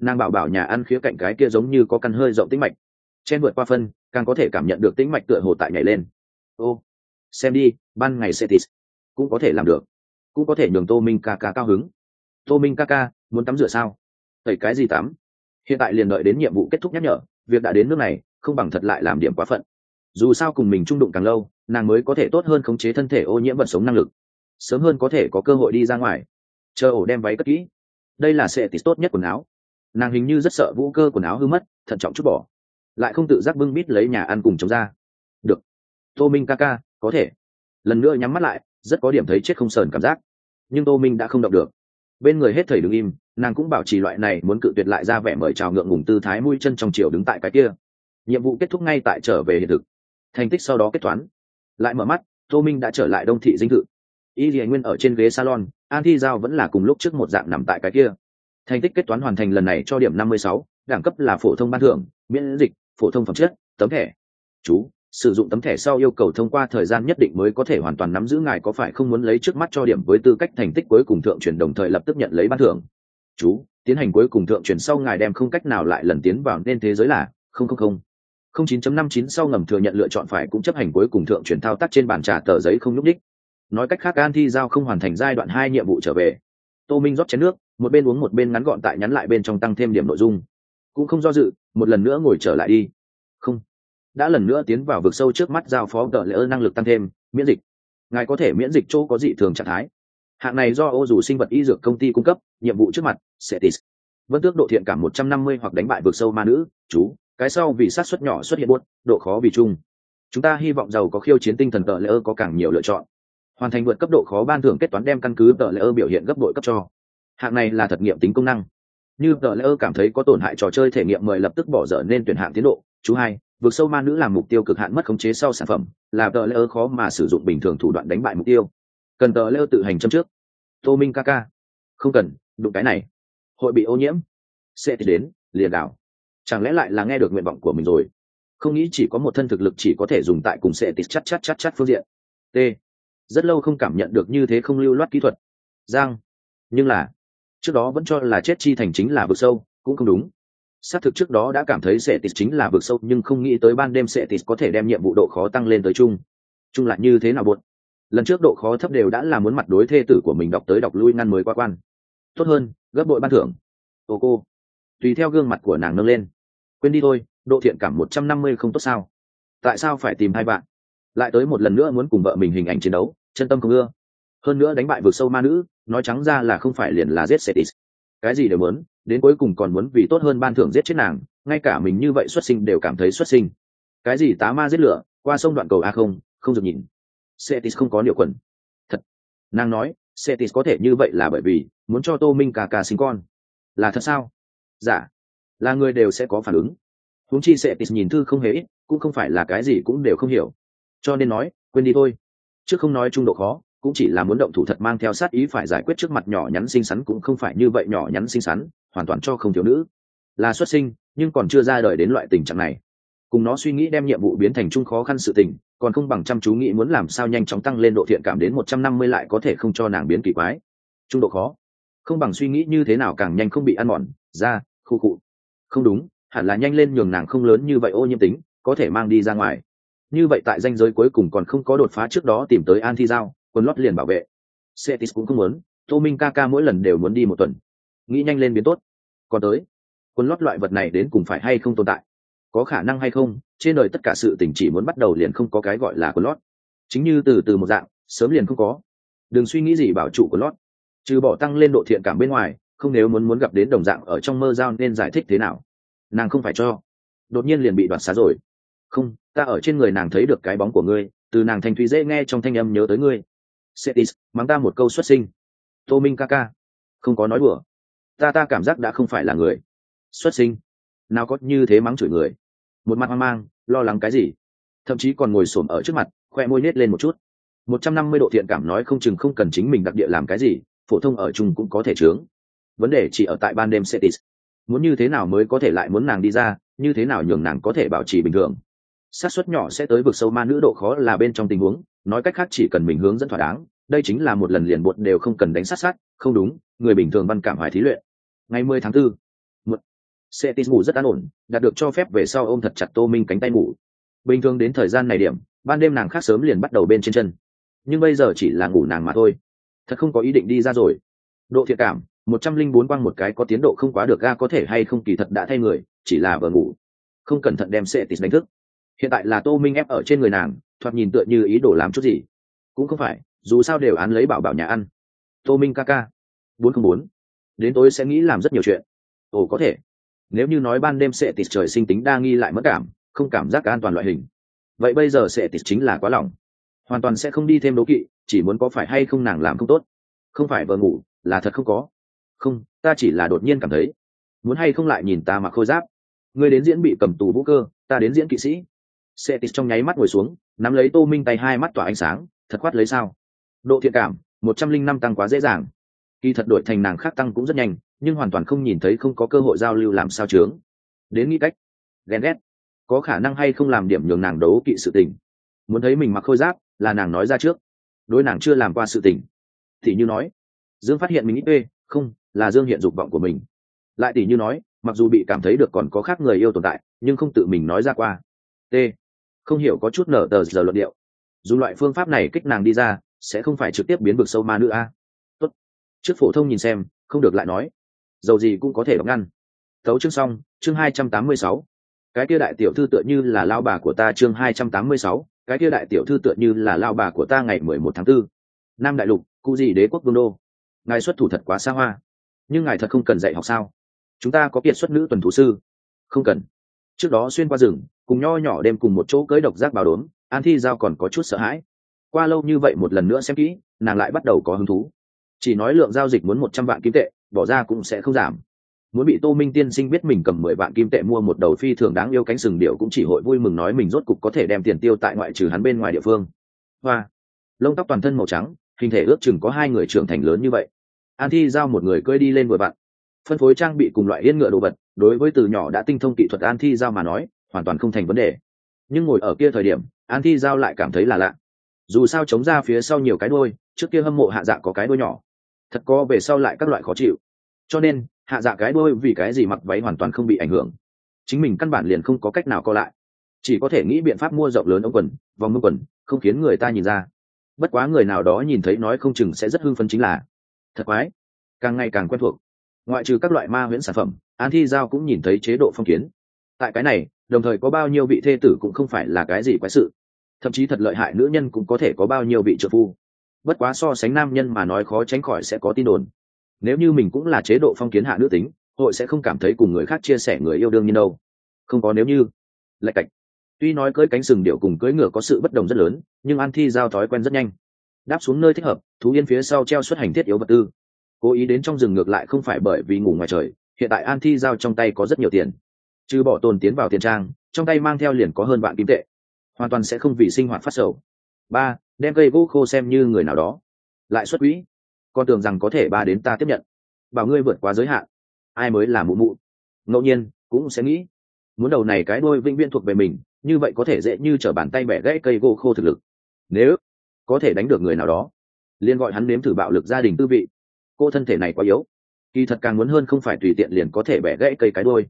nàng bảo bảo nhà ăn khía cạnh cái kia giống như có căn hơi rộng tĩnh mạch. Chen vượt qua phân, càng có thể cảm nhận được tĩnh mạch tựa hồ tại nhảy lên. Ô, xem đi, ban ngày sẽ tít cũng có thể làm được. Cũng có thể nhường tô minh ca ca cao hứng. Tô minh ca ca, muốn tắm rửa sao? Tẩy cái gì tắm? Hiện tại liền đợi đến nhiệm vụ kết thúc nhắc nhở, việc đã đến nước này, không bằng thật lại làm điểm quá phận. Dù sao cùng mình trung đụng càng lâu, nàng mới có thể tốt hơn khống chế thân thể ô nhiễm vật sống năng lực. Sớm hơn có thể có cơ hội đi ra ngoài. Chờ ổ đem váy cất kỹ. Đây là sẽ tít tốt nhất quần áo nàng hình như rất sợ vũ cơ quần áo hư mất, thận trọng chút bỏ. Lại không tự giác bưng bít lấy nhà ăn cùng chống ra. Được. Tô minh ca ca, có thể. Lần nữa nhắm mắt lại, rất có điểm thấy chết không sờn cảm giác. Nhưng tô minh đã không động được. Bên người hết thầy đứng im, nàng cũng bảo trì loại này muốn cự tuyệt lại ra vẻ mời chào ngượng ngùng tư thái mũi chân trong chiều đứng tại cái kia. Nhiệm vụ kết thúc ngay tại trở về hiện thực. Thành tích sau đó kết toán. Lại mở mắt, tô minh đã trở lại đông thị dinh thự. Y dì nguyên ở trên ghế salon, an thi giao vẫn là cùng lúc trước một dạng nằm tại cái kia thành tích kết toán hoàn thành lần này cho điểm năm mươi sáu, đẳng cấp là phổ thông ban thưởng, miễn dịch, phổ thông phẩm chất, tấm thẻ. Chú, sử dụng tấm thẻ sau yêu cầu thông qua thời gian nhất định mới có thể hoàn toàn nắm giữ ngài có phải không muốn lấy trước mắt cho điểm với tư cách thành tích cuối cùng thượng truyền đồng thời lập tức nhận lấy ban thưởng. Chú, tiến hành cuối cùng thượng truyền sau ngài đem không cách nào lại lần tiến vào nên thế giới là không không không. không chín chấm năm chín sau ngầm thừa nhận lựa chọn phải cũng chấp hành cuối cùng thượng chuyển thao tác trên bàn trà tờ giấy không nhúc đích nói cách khác, an thi giao không hoàn thành giai đoạn hai nhiệm vụ trở về. Tô minh rót chén nước một bên uống một bên ngắn gọn tại nhắn lại bên trong tăng thêm điểm nội dung. Cũng không do dự, một lần nữa ngồi trở lại đi. Không. Đã lần nữa tiến vào vực sâu trước mắt giao phó đợi ơn năng lực tăng thêm, miễn dịch. Ngài có thể miễn dịch chỗ có dị thường trạng thái. Hạng này do ô dù sinh vật y dược công ty cung cấp, nhiệm vụ trước mặt setis vẫn tước độ thiện cảm một trăm năm mươi hoặc đánh bại vực sâu ma nữ, chú. Cái sau vì sát xuất nhỏ xuất hiện buốt, độ khó vì chung. Chúng ta hy vọng giàu có khiêu chiến tinh thần tờ ơ có càng nhiều lựa chọn. Hoàn thành vượt cấp độ khó ban thưởng kết toán đem căn cứ tờ ơ biểu hiện gấp đội cấp cho hạng này là thật nghiệm tính công năng. Như tờ lỡ cảm thấy có tổn hại trò chơi thể nghiệm mời lập tức bỏ dở nên tuyển hạng tiến độ. Chú hai, vượt sâu ma nữ làm mục tiêu cực hạn mất khống chế sau sản phẩm, là tờ lỡ khó mà sử dụng bình thường thủ đoạn đánh bại mục tiêu. Cần tờ lỡ tự hành châm trước. Tô minh ca ca. Không cần, đụng cái này. Hội bị ô nhiễm. Sẽ thì đến, liền đảo. Chẳng lẽ lại là nghe được nguyện vọng của mình rồi? Không nghĩ chỉ có một thân thực lực chỉ có thể dùng tại cùng sẽ tịt chắt chắt chắt chắt phương diện. T. Rất lâu không cảm nhận được như thế không lưu loát kỹ thuật. Giang. Nhưng là trước đó vẫn cho là chết chi thành chính là vực sâu, cũng không đúng. Xác thực trước đó đã cảm thấy sẽ tịt chính là vực sâu, nhưng không nghĩ tới ban đêm sẽ tịt có thể đem nhiệm vụ độ khó tăng lên tới chung. Chung lại như thế nào buồn? Lần trước độ khó thấp đều đã là muốn mặt đối thê tử của mình đọc tới đọc lui ngăn mới qua quan. Tốt hơn, gấp bội ban thưởng. Ô cô tùy theo gương mặt của nàng nâng lên. Quên đi thôi, độ thiện cảm một trăm năm mươi không tốt sao? Tại sao phải tìm hai bạn? Lại tới một lần nữa muốn cùng vợ mình hình ảnh chiến đấu, chân tâm không ưa hơn nữa đánh bại vực sâu ma nữ, nói trắng ra là không phải liền là giết setis cái gì đều muốn, đến cuối cùng còn muốn vì tốt hơn ban thưởng giết chết nàng, ngay cả mình như vậy xuất sinh đều cảm thấy xuất sinh. Cái gì tá ma giết lửa, qua sông đoạn cầu a không không được nhìn. Setis không có liệu quần. Thật. Nàng nói setis có thể như vậy là bởi vì muốn cho tô minh cà cà sinh con. Là thật sao? Dạ. Là người đều sẽ có phản ứng. Huống chi setis nhìn thư không hề ít, cũng không phải là cái gì cũng đều không hiểu. Cho nên nói, quên đi thôi. Chứ không nói trung độ khó cũng chỉ là muốn động thủ thật mang theo sát ý phải giải quyết trước mặt nhỏ nhắn xinh xắn cũng không phải như vậy nhỏ nhắn xinh xắn, hoàn toàn cho không thiếu nữ. Là xuất sinh, nhưng còn chưa ra đời đến loại tình trạng này. Cùng nó suy nghĩ đem nhiệm vụ biến thành chung khó khăn sự tình, còn không bằng chăm chú nghĩ muốn làm sao nhanh chóng tăng lên độ thiện cảm đến một trăm năm mươi lại có thể không cho nàng biến kỳ quái. Trung độ khó. Không bằng suy nghĩ như thế nào càng nhanh không bị ăn mòn, ra, khu cụ không đúng, hẳn là nhanh lên nhường nàng không lớn như vậy ô nhiễm tính, có thể mang đi ra ngoài. Như vậy tại danh giới cuối cùng còn không có đột phá trước đó tìm tới an thi giao quân lót liền bảo vệ. Cetis cũng không muốn, tô minh ca ca mỗi lần đều muốn đi một tuần. Nghĩ nhanh lên biến tốt. Còn tới, quân lót loại vật này đến cùng phải hay không tồn tại? Có khả năng hay không, trên đời tất cả sự tình chỉ muốn bắt đầu liền không có cái gọi là quân lót. Chính như từ từ một dạng, sớm liền không có. Đừng suy nghĩ gì bảo trụ của lót. Trừ bỏ tăng lên độ thiện cảm bên ngoài, không nếu muốn muốn gặp đến đồng dạng ở trong mơ giao nên giải thích thế nào? Nàng không phải cho. Đột nhiên liền bị đoạt xá rồi. Không, ta ở trên người nàng thấy được cái bóng của ngươi, từ nàng thanh thúy dễ nghe trong thanh âm nhớ tới ngươi setis, mắng ta một câu xuất sinh. Tô minh ca ca, không có nói đùa. Ta ta cảm giác đã không phải là người. Xuất sinh. Nào có như thế mắng chửi người. Một mặt hoang mang, lo lắng cái gì? Thậm chí còn ngồi xổm ở trước mặt, khoe môi nết lên một chút. Một trăm năm mươi độ thiện cảm nói không chừng không cần chính mình đặc địa làm cái gì, phổ thông ở chung cũng có thể chướng. Vấn đề chỉ ở tại ban đêm setis. Muốn như thế nào mới có thể lại muốn nàng đi ra, như thế nào nhường nàng có thể bảo trì bình thường? Xác suất nhỏ sẽ tới vực sâu ma nữ độ khó là bên trong tình huống nói cách khác chỉ cần mình hướng dẫn thỏa đáng đây chính là một lần liền bột đều không cần đánh sát sát không đúng người bình thường văn cảm hoài thí luyện. Ngày mười tháng 4, một sẽ tin ngủ rất an ổn đạt được cho phép về sau ôm thật chặt tô minh cánh tay ngủ. Bình thường đến thời gian này điểm ban đêm nàng khác sớm liền bắt đầu bên trên chân. Nhưng bây giờ chỉ là ngủ nàng mà thôi. Thật không có ý định đi ra rồi. Độ thiệt cảm một trăm linh bốn quang một cái có tiến độ không quá được ga có thể hay không kỳ thật đã thay người chỉ là vờ ngủ. Không cẩn thận đem sệ tít đánh thức hiện tại là tô minh ép ở trên người nàng, thoạt nhìn tựa như ý đồ làm chút gì. Cũng không phải, dù sao đều án lấy bảo bảo nhà ăn. Tô minh ca ca. Bốn không bốn. Đến tối sẽ nghĩ làm rất nhiều chuyện. Ồ, có thể. Nếu như nói ban đêm sẽ tịt trời sinh tính đa nghi lại mất cảm, không cảm giác an toàn loại hình. Vậy bây giờ sẽ tịt chính là quá lòng hoàn toàn sẽ không đi thêm đố kỵ, chỉ muốn có phải hay không nàng làm không tốt. Không phải vợ ngủ, là thật không có. Không, ta chỉ là đột nhiên cảm thấy. Muốn hay không lại nhìn ta mặc khôi giáp. Ngươi đến diễn bị cầm tù vũ cơ, ta đến diễn kỵ sĩ sẽ trong nháy mắt ngồi xuống, nắm lấy tô minh tay hai mắt tỏa ánh sáng, thật quát lấy sao? Độ thiện cảm, một trăm linh năm tăng quá dễ dàng. Kỳ thật đổi thành nàng khác tăng cũng rất nhanh, nhưng hoàn toàn không nhìn thấy không có cơ hội giao lưu làm sao chướng. đến nghĩ cách, ghen ghét, có khả năng hay không làm điểm nhường nàng đấu kỵ sự tình. Muốn thấy mình mặc khôi giáp, là nàng nói ra trước. Đối nàng chưa làm qua sự tình. Thì như nói, dương phát hiện mình ít ê, không, là dương hiện dục vọng của mình. Lại tỷ như nói, mặc dù bị cảm thấy được còn có khác người yêu tồn tại, nhưng không tự mình nói ra qua. T không hiểu có chút nở tờ giờ luận điệu. Dù loại phương pháp này kích nàng đi ra, sẽ không phải trực tiếp biến vực sâu ma nữa a. À? tốt. Trước phổ thông nhìn xem, không được lại nói. Dầu gì cũng có thể đóng ngăn. Thấu chương xong, chương hai trăm tám mươi sáu. Cái kia đại tiểu thư tựa như là lao bà của ta chương hai trăm tám mươi sáu. Cái kia đại tiểu thư tựa như là lao bà của ta ngày mười một tháng 4. nam đại lục, cụ gì đế quốc vương đô. Ngài xuất thủ thật quá xa hoa. Nhưng ngài thật không cần dạy học sao? Chúng ta có kiệt xuất nữ tuần thủ sư. Không cần. Trước đó xuyên qua rừng cùng nho nhỏ đêm cùng một chỗ cưới độc giác bào đốm, an thi giao còn có chút sợ hãi. Qua lâu như vậy một lần nữa xem kỹ, nàng lại bắt đầu có hứng thú. Chỉ nói lượng giao dịch muốn một trăm vạn kim tệ, bỏ ra cũng sẽ không giảm. Muốn bị tô minh tiên sinh biết mình cầm mười vạn kim tệ mua một đầu phi thường đáng yêu cánh sừng điệu cũng chỉ hội vui mừng nói mình rốt cục có thể đem tiền tiêu tại ngoại trừ hắn bên ngoài địa phương. Hoa. Lông tóc toàn thân màu trắng, hình thể ước chừng có hai người trưởng thành lớn như vậy. An thi giao một người cưỡi đi lên vừa vặn. Phân phối trang bị cùng loại yên ngựa đồ vật, đối với từ nhỏ đã tinh thông kỹ thuật an thi giao mà nói hoàn toàn không thành vấn đề. Nhưng ngồi ở kia thời điểm, an thi giao lại cảm thấy là lạ. Dù sao chống ra phía sau nhiều cái đôi trước kia hâm mộ hạ dạ có cái đôi nhỏ. Thật có về sau lại các loại khó chịu. Cho nên, hạ dạ cái đôi vì cái gì mặc váy hoàn toàn không bị ảnh hưởng. Chính mình căn bản liền không có cách nào co lại. Chỉ có thể nghĩ biện pháp mua rộng lớn ống quần, vòng mông quần, không khiến người ta nhìn ra. Bất quá người nào đó nhìn thấy nói không chừng sẽ rất hưng phấn chính là, thật quái. Càng ngày càng quen thuộc. Ngoại trừ các loại ma huyễn sản phẩm, an thi giao cũng nhìn thấy chế độ phong kiến. Tại cái này đồng thời có bao nhiêu vị thê tử cũng không phải là cái gì quái sự. Thậm chí thật lợi hại nữ nhân cũng có thể có bao nhiêu vị trợ phu. Bất quá so sánh nam nhân mà nói khó tránh khỏi sẽ có tin đồn. Nếu như mình cũng là chế độ phong kiến hạ nữ tính, hội sẽ không cảm thấy cùng người khác chia sẻ người yêu đương như đâu. Không có nếu như. Lạch cạch. Tuy nói cưỡi cánh sừng điệu cùng cưỡi ngựa có sự bất đồng rất lớn, nhưng an thi giao thói quen rất nhanh. Đáp xuống nơi thích hợp, thú yên phía sau treo xuất hành thiết yếu vật tư. Cố ý đến trong rừng ngược lại không phải bởi vì ngủ ngoài trời, hiện tại an thi giao trong tay có rất nhiều tiền trừ bỏ tồn tiến vào tiền trang, trong tay mang theo liền có hơn vạn kim tệ. Hoàn toàn sẽ không vì sinh hoạt phát sầu. Ba, đem cây gỗ khô xem như người nào đó. Lại xuất quỹ. Con tưởng rằng có thể ba đến ta tiếp nhận. Bảo ngươi vượt quá giới hạn. Ai mới là mụ mụ? Ngẫu nhiên, cũng sẽ nghĩ. Muốn đầu này cái đôi vĩnh viễn thuộc về mình, như vậy có thể dễ như t r ở bàn tay bẻ gãy cây gỗ khô thực lực. Nếu có thể đánh được người nào đó, liền gọi hắn nếm thử bạo lực gia đình tư vị. Cô thân thể này quá yếu. Kỳ thật càng muốn hơn không phải tùy tiện liền có thể bẻ gãy cây cái đôi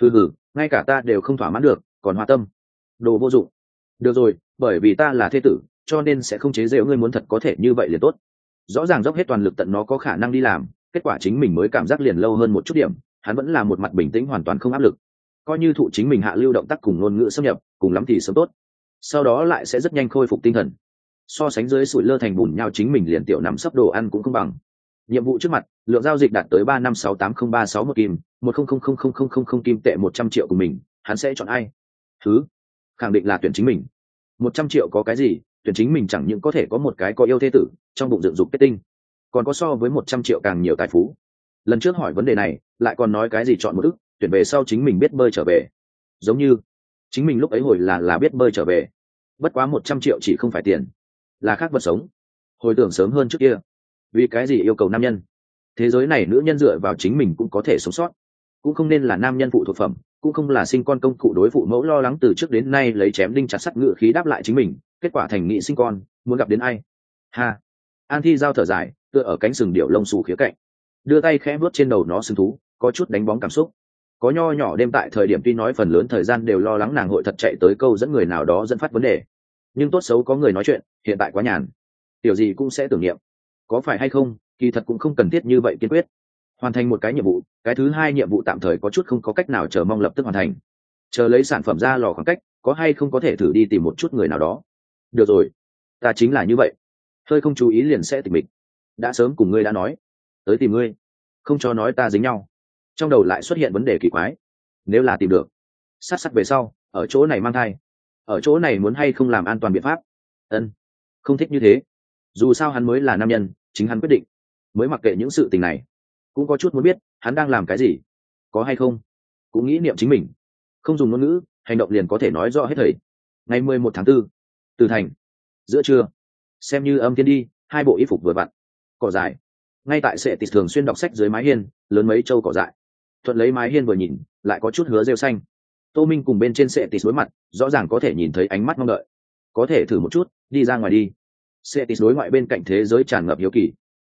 hừ hừ, ngay cả ta đều không thỏa mãn được, còn hoa tâm. Đồ vô dụng. Được rồi, bởi vì ta là thế tử, cho nên sẽ không chế giễu ngươi muốn thật có thể như vậy liền tốt. Rõ ràng dốc hết toàn lực tận nó có khả năng đi làm, kết quả chính mình mới cảm giác liền lâu hơn một chút điểm, hắn vẫn là một mặt bình tĩnh hoàn toàn không áp lực. Coi như thụ chính mình hạ lưu động tác cùng ngôn ngữ xâm nhập, cùng lắm thì sớm tốt. Sau đó lại sẽ rất nhanh khôi phục tinh thần. So sánh dưới sủi lơ thành bùn nhau chính mình liền tiểu nằm sấp đồ ăn cũng không bằng nhiệm vụ trước mặt, lượng giao dịch đạt tới ba năm sáu tám không ba sáu một kim, một không không không không không không không kim tệ một trăm triệu của mình, hắn sẽ chọn ai? Thứ, khẳng định là tuyển chính mình. Một trăm triệu có cái gì? Tuyển chính mình chẳng những có thể có một cái có yêu thế tử, trong bụng dựng dục kết tinh, còn có so với một trăm triệu càng nhiều tài phú. Lần trước hỏi vấn đề này, lại còn nói cái gì chọn một ức tuyển về sau chính mình biết bơi trở về. Giống như, chính mình lúc ấy hồi là là biết bơi trở về. Bất quá một trăm triệu chỉ không phải tiền, là khác vật sống. Hồi tưởng sớm hơn trước kia vì cái gì yêu cầu nam nhân? Thế giới này nữ nhân dựa vào chính mình cũng có thể sống sót. Cũng không nên là nam nhân phụ thuộc phẩm, cũng không là sinh con công cụ đối phụ mẫu lo lắng từ trước đến nay lấy chém đinh chặt sắt ngựa khí đáp lại chính mình, kết quả thành nghị sinh con, muốn gặp đến ai? Ha! An thi giao thở dài, tựa ở cánh sừng điệu lông xù khía cạnh. Đưa tay khẽ vuốt trên đầu nó sừng thú, có chút đánh bóng cảm xúc. Có nho nhỏ đêm tại thời điểm tuy nói phần lớn thời gian đều lo lắng nàng hội thật chạy tới câu dẫn người nào đó dẫn phát vấn đề. Nhưng tốt xấu có người nói chuyện, hiện tại quá nhàn. Tiểu gì cũng sẽ tưởng niệm có phải hay không, kỳ thật cũng không cần thiết như vậy kiên quyết. Hoàn thành một cái nhiệm vụ, cái thứ hai nhiệm vụ tạm thời có chút không có cách nào chờ mong lập tức hoàn thành. Chờ lấy sản phẩm ra lò khoảng cách, có hay không có thể thử đi tìm một chút người nào đó. Được rồi, ta chính là như vậy. Hơi không chú ý liền sẽ tìm mình đã sớm cùng ngươi đã nói. Tới tìm ngươi. Không cho nói ta dính nhau. Trong đầu lại xuất hiện vấn đề kỳ quái. Nếu là tìm được, sát sát về sau, ở chỗ này mang thai. Ở chỗ này muốn hay không làm an toàn biện pháp? Ân, không thích như thế dù sao hắn mới là nam nhân chính hắn quyết định. Mới mặc kệ những sự tình này cũng có chút muốn biết hắn đang làm cái gì. Có hay không? Cũng nghĩ niệm chính mình. Không dùng ngôn ngữ hành động liền có thể nói rõ hết thầy. Ngày mười một tháng 4, từ thành giữa trưa. Xem như âm tiên đi hai bộ y phục vừa vặn. Cỏ dài ngay tại sệ tịt thường xuyên đọc sách dưới mái hiên lớn mấy châu cỏ dại. Thuận lấy mái hiên vừa nhìn lại có chút hứa rêu xanh. Tô minh cùng bên trên sệ tịt đối mặt rõ ràng có thể nhìn thấy ánh mắt mong đợi. Có thể thử một chút đi ra ngoài đi sệ đối ngoại bên cạnh thế giới tràn ngập hiếu kỳ.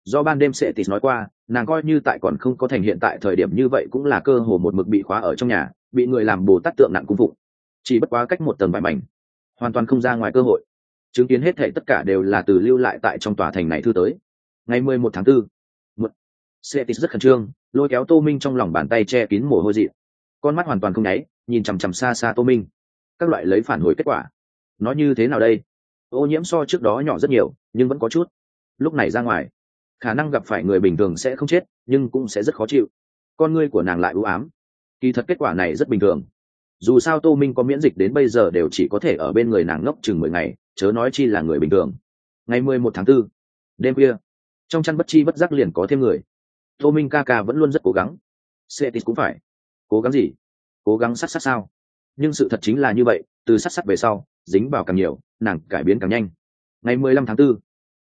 Do ban đêm sệ nói qua nàng coi như tại còn không có thành hiện tại thời điểm như vậy cũng là cơ hồ một mực bị khóa ở trong nhà bị người làm bồ tát tượng nặng cung phụng. Chỉ bất quá cách một tầng vài mảnh hoàn toàn không ra ngoài cơ hội. Chứng kiến hết thảy tất cả đều là từ lưu lại tại trong tòa thành này thư tới. Ngày mười một tháng 4, một Cetis rất khẩn trương lôi kéo tô minh trong lòng bàn tay che kín mồ hôi dị con mắt hoàn toàn không nháy nhìn chằm chằm xa xa tô minh. Các loại lấy phản hồi kết quả. Nó như thế nào đây? Ô nhiễm so trước đó nhỏ rất nhiều nhưng vẫn có chút. Lúc này ra ngoài khả năng gặp phải người bình thường sẽ không chết nhưng cũng sẽ rất khó chịu. Con ngươi của nàng lại ưu ám. Kỳ thật kết quả này rất bình thường. Dù sao tô minh có miễn dịch đến bây giờ đều chỉ có thể ở bên người nàng ngốc chừng mười ngày chớ nói chi là người bình thường. Ngày mười một tháng 4, đêm khuya trong chăn bất chi bất giác liền có thêm người. Tô minh ca ca vẫn luôn rất cố gắng. Setis cũng phải. Cố gắng gì? Cố gắng sát sát sao? Nhưng sự thật chính là như vậy từ sát sát về sau dính vào càng nhiều nàng cải biến càng nhanh. Ngày mười lăm tháng 4,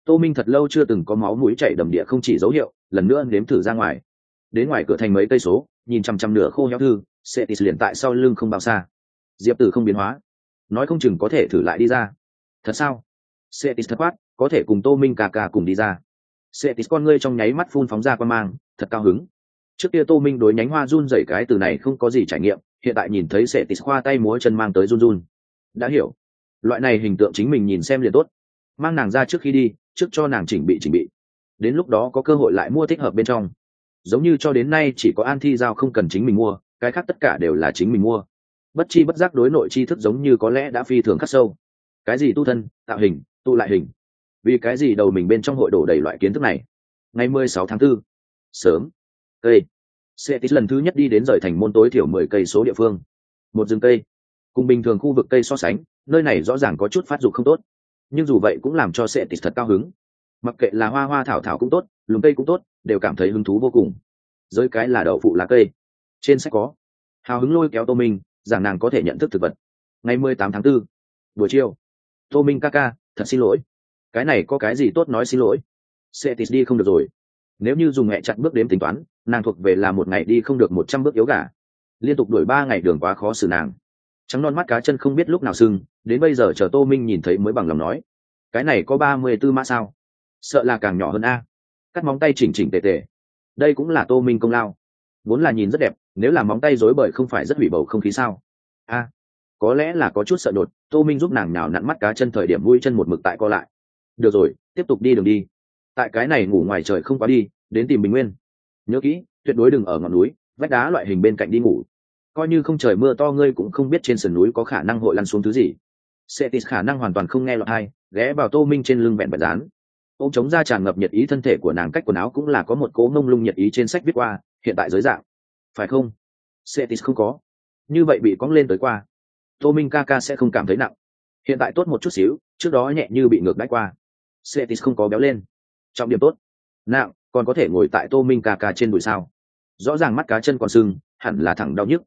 tô minh thật lâu chưa từng có máu mũi chảy đầm địa không chỉ dấu hiệu lần nữa nếm thử ra ngoài. Đến ngoài cửa thành mấy cây số nhìn chằm chằm nửa khô héo thư setis liền tại sau lưng không bao xa. Diệp tử không biến hóa. Nói không chừng có thể thử lại đi ra. Thật sao? Setis thất quát có thể cùng tô minh cà cà cùng đi ra. Setis con ngươi trong nháy mắt phun phóng ra qua mang thật cao hứng. Trước kia tô minh đối nhánh hoa run dày cái từ này không có gì trải nghiệm hiện tại nhìn thấy setis khoa tay múa chân mang tới run run. Đã hiểu loại này hình tượng chính mình nhìn xem liền tốt. Mang nàng ra trước khi đi, trước cho nàng chỉnh bị chỉnh bị. Đến lúc đó có cơ hội lại mua thích hợp bên trong. Giống như cho đến nay chỉ có an thi giao không cần chính mình mua, cái khác tất cả đều là chính mình mua. Bất chi bất giác đối nội chi thức giống như có lẽ đã phi thường khắc sâu. Cái gì tu thân, tạo hình, tụ lại hình? Vì cái gì đầu mình bên trong hội đổ đầy loại kiến thức này? Ngày mười sáu tháng 4. sớm. Cây. Cetis lần thứ nhất đi đến rời thành môn tối thiểu mười cây số địa phương. Một rừng cây. Cùng bình thường khu vực cây so sánh nơi này rõ ràng có chút phát dục không tốt. Nhưng dù vậy cũng làm cho Cetis thật cao hứng. Mặc kệ là hoa hoa thảo thảo cũng tốt, lùm cây cũng tốt, đều cảm thấy hứng thú vô cùng. Giới cái là đậu phụ lá cây. Trên sách có, hào hứng lôi kéo tô minh, rằng nàng có thể nhận thức thực vật. Ngày mười tám tháng 4. buổi chiều, tô minh ca ca, thật xin lỗi. Cái này có cái gì tốt nói xin lỗi? Cetis đi không được rồi. Nếu như dùng mẹ chặt bước đếm tính toán, nàng thuộc về là một ngày đi không được một trăm bước yếu gà. Liên tục đuổi ba ngày đường quá khó xử nàng trắng non mắt cá chân không biết lúc nào sưng, đến bây giờ chờ tô minh nhìn thấy mới bằng lòng nói. Cái này có ba mươi tư mã sao? Sợ là càng nhỏ hơn a. Cắt móng tay chỉnh chỉnh tề tề. Đây cũng là tô minh công lao. Vốn là nhìn rất đẹp, nếu là móng tay rối bời không phải rất hủy bầu không khí sao? A. Có lẽ là có chút sợ đột, tô minh giúp nàng nhào nặn mắt cá chân thời điểm vui chân một mực tại co lại. Được rồi, tiếp tục đi đường đi. Tại cái này ngủ ngoài trời không quá đi, đến tìm bình nguyên. Nhớ kỹ, tuyệt đối đừng ở ngọn núi, vách đá loại hình bên cạnh đi ngủ coi như không trời mưa to, ngươi cũng không biết trên sườn núi có khả năng hội lăn xuống thứ gì. Setis khả năng hoàn toàn không nghe lọt hay ghé vào tô minh trên lưng vẹn vẹn dán. Ông chống ra tràn ngập nhiệt ý thân thể của nàng cách quần áo cũng là có một cố ngông lung nhiệt ý trên sách viết qua, hiện tại giới dạng. Phải không? Setis không có. Như vậy bị cóng lên tới qua. Tô minh ca ca sẽ không cảm thấy nặng. Hiện tại tốt một chút xíu, trước đó nhẹ như bị ngược đáy qua. Setis không có béo lên. Trọng điểm tốt. Nặng, còn có thể ngồi tại tô minh ca ca trên đùi sao? Rõ ràng mắt cá chân còn sưng, hẳn là thẳng đau nhức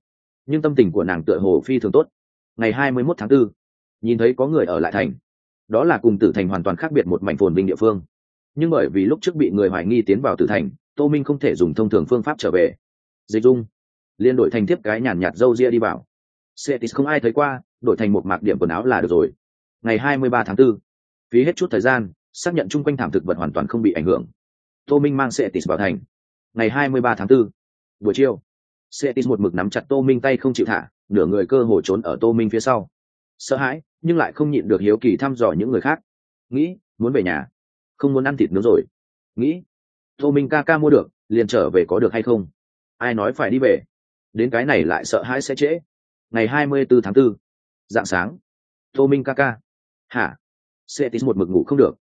nhưng tâm tình của nàng tựa hồ phi thường tốt. Ngày hai mươi 21 tháng 4, nhìn thấy có người ở lại thành. Đó là cùng tử thành hoàn toàn khác biệt một mảnh phồn vinh địa phương. Nhưng bởi vì lúc trước bị người hoài nghi tiến vào tử thành tô minh không thể dùng thông thường phương pháp trở về. Dịch dung liên đổi thành tiếp cái nhàn nhạt dâu ria đi vào. Cetis không ai thấy qua đổi thành một mạc điểm quần áo là được rồi. Ngày hai mươi ba tháng 4, phí hết chút thời gian xác nhận chung quanh thảm thực vật hoàn toàn không bị ảnh hưởng. Tô minh mang Cetis vào thành. Ngày hai mươi ba tháng 4, buổi chiều Cetis một mực nắm chặt tô minh tay không chịu thả nửa người cơ hồ trốn ở tô minh phía sau. Sợ hãi nhưng lại không nhịn được hiếu kỳ thăm dò những người khác. Nghĩ muốn về nhà. Không muốn ăn thịt nướng rồi. Nghĩ tô minh ca ca mua được liền trở về có được hay không? Ai nói phải đi về? Đến cái này lại sợ hãi sẽ trễ. Ngày hai mươi 24 tháng 4, dạng sáng. Tô minh ca ca. Hả? Cetis một mực ngủ không được.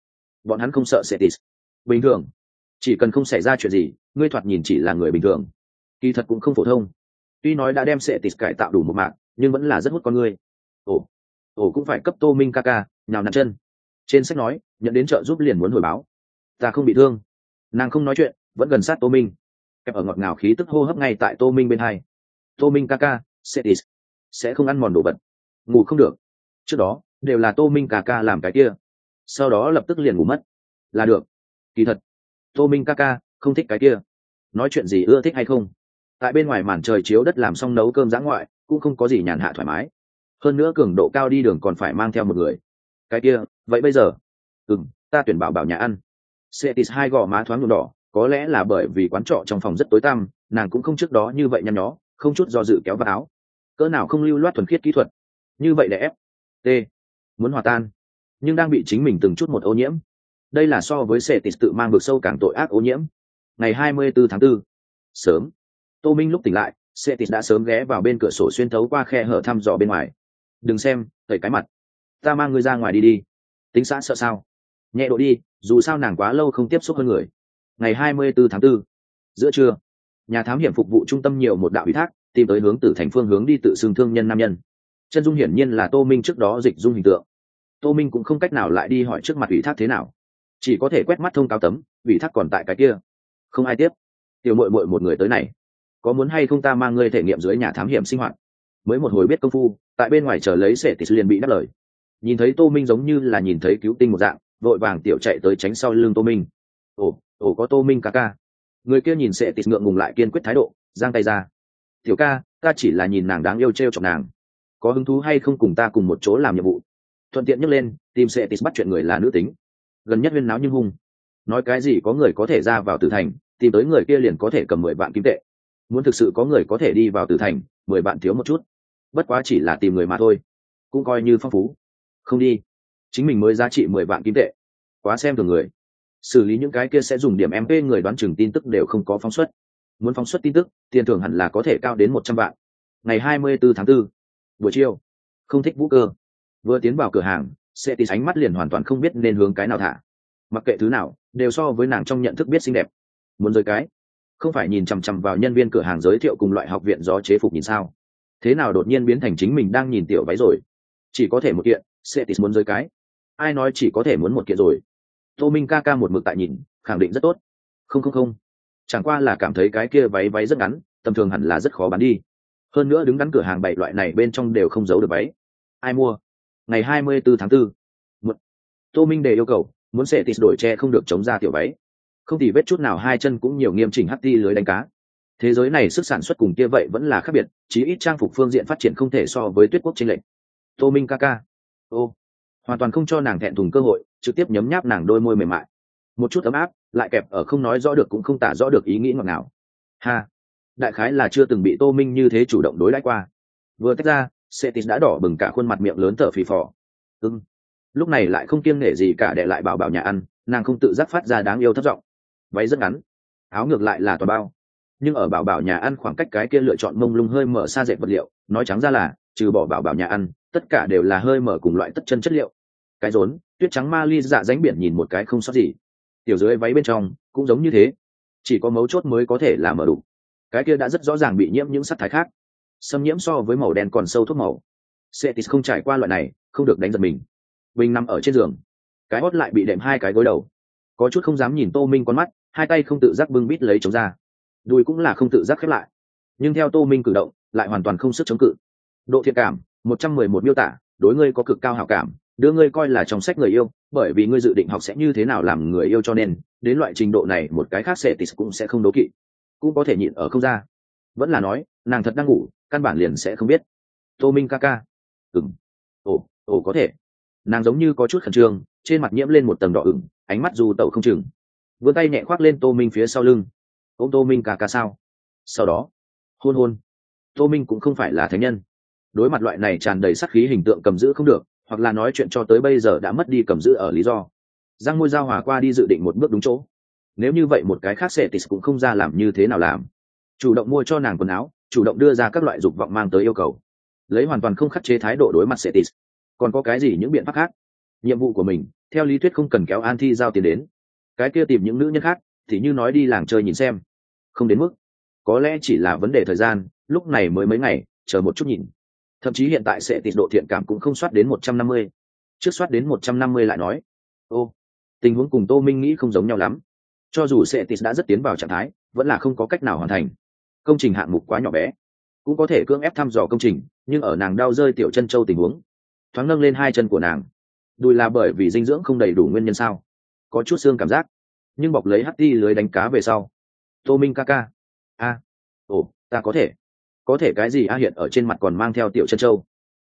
Bọn hắn không sợ Cetis. Bình thường. Chỉ cần không xảy ra chuyện gì ngươi thoạt nhìn chỉ là người bình thường kỳ thật cũng không phổ thông. Tuy nói đã đem sệ tịt cải tạo đủ một mạng nhưng vẫn là rất hút con người. ồ ồ cũng phải cấp tô minh ca ca nhào nặn chân. Trên sách nói nhận đến trợ giúp liền muốn hồi báo. Ta không bị thương. Nàng không nói chuyện vẫn gần sát tô minh. Kẹp ở ngọt ngào khí tức hô hấp ngay tại tô minh bên hai. Tô minh ca ca sẽ đi, sẽ không ăn mòn đồ vật. Ngủ không được. Trước đó đều là tô minh ca ca làm cái kia. Sau đó lập tức liền ngủ mất. Là được. Kỳ thật tô minh ca ca không thích cái kia. Nói chuyện gì ưa thích hay không? Tại bên ngoài màn trời chiếu đất làm xong nấu cơm giã ngoại, cũng không có gì nhàn hạ thoải mái. Hơn nữa cường độ cao đi đường còn phải mang theo một người. Cái kia, vậy bây giờ? Ừ ta tuyển bảo bảo nhà ăn. Setis hai gò má thoáng nhuộm đỏ, có lẽ là bởi vì quán trọ trong phòng rất tối tăm, nàng cũng không trước đó như vậy nhăn nhó, không chút do dự kéo vào áo. Cỡ nào không lưu loát thuần khiết kỹ thuật? Như vậy để ép. T. Muốn hòa tan. Nhưng đang bị chính mình từng chút một ô nhiễm. Đây là so với setis tự mang vực sâu càng tội ác ô nhiễm. Ngày 24 tháng 4. sớm tô minh lúc tỉnh lại, Cetis đã sớm ghé vào bên cửa sổ xuyên thấu qua khe hở thăm dò bên ngoài. Đừng xem thầy cái mặt. Ta mang ngươi ra ngoài đi đi. Tính xã sợ sao? Nhẹ độ đi, dù sao nàng quá lâu không tiếp xúc hơn người. Ngày 24 tháng 4. giữa trưa, nhà thám hiểm phục vụ trung tâm nhiều một đạo ủy thác, tìm tới hướng từ thành phương hướng đi tự xưng thương nhân nam nhân. Chân dung hiển nhiên là tô minh trước đó dịch dung hình tượng. Tô minh cũng không cách nào lại đi hỏi trước mặt ủy thác thế nào. Chỉ có thể quét mắt thông cáo tấm, ủy thác còn tại cái kia. Không ai tiếp. Tiểu mội mội một người tới này có muốn hay không ta mang ngươi thể nghiệm dưới nhà thám hiểm sinh hoạt. Mới một hồi biết công phu, tại bên ngoài chờ lấy sệ thì liền bị đáp lời. Nhìn thấy tô minh giống như là nhìn thấy cứu tinh một dạng, vội vàng tiểu chạy tới tránh sau lưng tô minh. Ồ ồ, có tô minh ca ca. Người kia nhìn sệ tịt ngượng ngùng lại kiên quyết thái độ, giang tay ra. Tiểu ca, ta chỉ là nhìn nàng đáng yêu t r e o chọc nàng. Có hứng thú hay không cùng ta cùng một chỗ làm nhiệm vụ? Thuận tiện nhấc lên, tìm sệ tịt bắt chuyện người là nữ tính. Gần nhất huyên náo nhưng hung. Nói cái gì có người có thể ra vào tử thành, tìm tới người kia liền có thể cầm mười vạn kim tệ muốn thực sự có người có thể đi vào tử thành mười bạn thiếu một chút. Bất quá chỉ là tìm người mà thôi cũng coi như phong phú. Không đi. Chính mình mới giá trị mười vạn kim tệ. Quá xem thường người. Xử lý những cái kia sẽ dùng điểm mp người đoán chừng tin tức đều không có phóng xuất. Muốn phóng xuất tin tức tiền thưởng hẳn là có thể cao đến một trăm vạn. Ngày hai mươi bốn tháng 4, buổi chiều không thích vũ cơ. Vừa tiến vào cửa hàng sẽ tí sánh mắt liền hoàn toàn không biết nên hướng cái nào thả. Mặc kệ thứ nào đều so với nàng trong nhận thức biết xinh đẹp. Muốn rời cái không phải nhìn chằm chằm vào nhân viên cửa hàng giới thiệu cùng loại học viện gió chế phục nhìn sao? Thế nào đột nhiên biến thành chính mình đang nhìn tiểu váy rồi? Chỉ có thể một kiện sẽ muốn rơi cái. Ai nói chỉ có thể muốn một kiện rồi? Tô minh ca ca một mực tại nhìn, khẳng định rất tốt. Không không không. Chẳng qua là cảm thấy cái kia váy váy rất ngắn, tầm thường hẳn là rất khó bán đi. Hơn nữa đứng đắn cửa hàng bảy loại này bên trong đều không giấu được váy. Ai mua? Ngày hai mươi 24 tháng 4. Một. tô minh đề yêu cầu, muốn sẽ đổi tre không được chống ra tiểu váy không thì vết chút nào hai chân cũng nhiều nghiêm chỉnh hắt ti lưới đánh cá. Thế giới này sức sản xuất cùng kia vậy vẫn là khác biệt, chí ít trang phục phương diện phát triển không thể so với tuyết quốc tranh lệch. Tô minh ca ca. Ô. Hoàn toàn không cho nàng thẹn thùng cơ hội, trực tiếp nhấm nháp nàng đôi môi mềm mại. Một chút ấm áp, lại kẹp ở không nói rõ được cũng không tả rõ được ý nghĩ ngọt ngào. Ha. Đại khái là chưa từng bị tô minh như thế chủ động đối đãi qua. Vừa tách ra setis đã đỏ bừng cả khuôn mặt miệng lớn thở phì phò. Ưng lúc này lại không kiêng nể gì cả để lại bảo bảo nhà ăn, nàng không tự giác phát ra đáng yêu thất giọng váy rất ngắn, áo ngược lại là toàn bao. Nhưng ở bảo bảo nhà ăn khoảng cách cái kia lựa chọn mông lung hơi mở xa dệt vật liệu, nói trắng ra là, trừ bỏ bảo bảo nhà ăn, tất cả đều là hơi mở cùng loại tất chân chất liệu. Cái rốn, tuyết trắng ma ly dạ ránh biển nhìn một cái không sót gì. Tiểu dưới váy bên trong, cũng giống như thế. Chỉ có mấu chốt mới có thể là mở đủ. Cái kia đã rất rõ ràng bị nhiễm những sắc thái khác. Xâm nhiễm so với màu đen còn sâu thuốc màu. Setis không trải qua loại này, không được đánh giật mình. Bình nằm ở trên giường. Cái hót lại bị đệm hai cái gối đầu có chút không dám nhìn tô minh con mắt, hai tay không tự giác bưng bít lấy chống ra. Đùi cũng là không tự giác khép lại. Nhưng theo tô minh cử động, lại hoàn toàn không sức chống cự. Độ thiện cảm, một trăm mười một miêu tả, đối ngươi có cực cao hảo cảm, đưa ngươi coi là trong sách người yêu, bởi vì ngươi dự định học sẽ như thế nào làm người yêu cho nên, đến loại trình độ này, một cái khác sẽ tis cũng sẽ không đố kỵ. Cũng có thể nhịn ở không ra. Vẫn là nói, nàng thật đang ngủ, căn bản liền sẽ không biết. Tô minh ca ca. Ừng ồ ồ có thể. Nàng giống như có chút khẩn trương trên mặt nhiễm lên một tầng đỏ ửng, ánh mắt dù tẩu không chừng. Vươn tay nhẹ khoác lên tô minh phía sau lưng. Ô tô minh cà ca sao? Sau đó, hôn hôn. Tô minh cũng không phải là thánh nhân. Đối mặt loại này tràn đầy sắc khí hình tượng cầm giữ không được, hoặc là nói chuyện cho tới bây giờ đã mất đi cầm giữ ở lý do. Giang môi giao hòa qua đi dự định một bước đúng chỗ. Nếu như vậy một cái khác sẽ tis cũng không ra làm như thế nào làm. Chủ động mua cho nàng quần áo, chủ động đưa ra các loại dục vọng mang tới yêu cầu. Lấy hoàn toàn không khắc chế thái độ đối mặt sẽ tis còn có cái gì những biện pháp khác? Nhiệm vụ của mình, theo lý thuyết không cần kéo an thi giao tiền đến. Cái kia tìm những nữ nhân khác, thì như nói đi làng chơi nhìn xem. Không đến mức. Có lẽ chỉ là vấn đề thời gian, lúc này mới mấy ngày, chờ một chút nhìn. Thậm chí hiện tại sẽ tịt độ thiện cảm cũng không soát đến một trăm năm mươi. Trước soát đến một trăm năm mươi lại nói. Ô, tình huống cùng tô minh nghĩ không giống nhau lắm. Cho dù sẽ tịt đã rất tiến vào trạng thái, vẫn là không có cách nào hoàn thành. Công trình hạng mục quá nhỏ bé. Cũng có thể cưỡng ép thăm dò công trình, nhưng ở nàng đau rơi tiểu chân châu tình huống. Thoáng nâng lên hai chân của nàng đùi là bởi vì dinh dưỡng không đầy đủ nguyên nhân sao? Có chút xương cảm giác. Nhưng bọc lấy hắt đi lưới đánh cá về sau. Tô minh ca ca. A. Ồ, ta có thể. Có thể cái gì a hiện ở trên mặt còn mang theo tiểu chân châu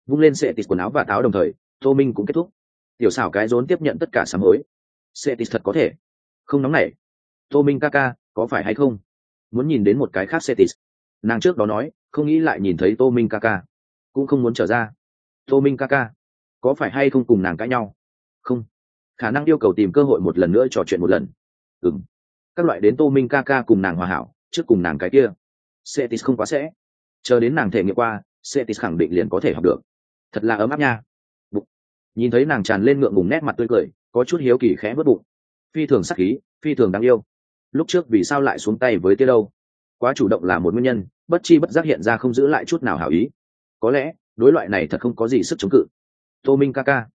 vung lên sệ tịt quần áo và táo đồng thời, tô minh cũng kết thúc. Tiểu xảo cái rốn tiếp nhận tất cả sám hối. Sệ tịt thật có thể. Không nóng nảy. Tô minh ca ca, có phải hay không? Muốn nhìn đến một cái khác sệ tịt nàng trước đó nói, không nghĩ lại nhìn thấy tô minh ca ca. Cũng không muốn trở ra. Tô minh ca ca có phải hay không cùng nàng cãi nhau? Không. Khả năng yêu cầu tìm cơ hội một lần nữa trò chuyện một lần. Ừ m các loại đến tô minh ca ca cùng nàng hòa hảo, trước cùng nàng cái kia. Setis không quá sẽ. Chờ đến nàng thể nghiệm qua setis khẳng định liền có thể học được. Thật là ấm áp nha. Bụng. Nhìn thấy nàng tràn lên ngượng ngùng nét mặt tươi cười, có chút hiếu kỳ khẽ vớt bụng. Phi thường sắc khí, phi thường đáng yêu. Lúc trước vì sao lại xuống tay với tia đâu? Quá chủ động là một nguyên nhân, bất chi bất giác hiện ra không giữ lại chút nào hảo ý. Có lẽ, đối loại này thật không có gì sức chống cự tô minh ca ca.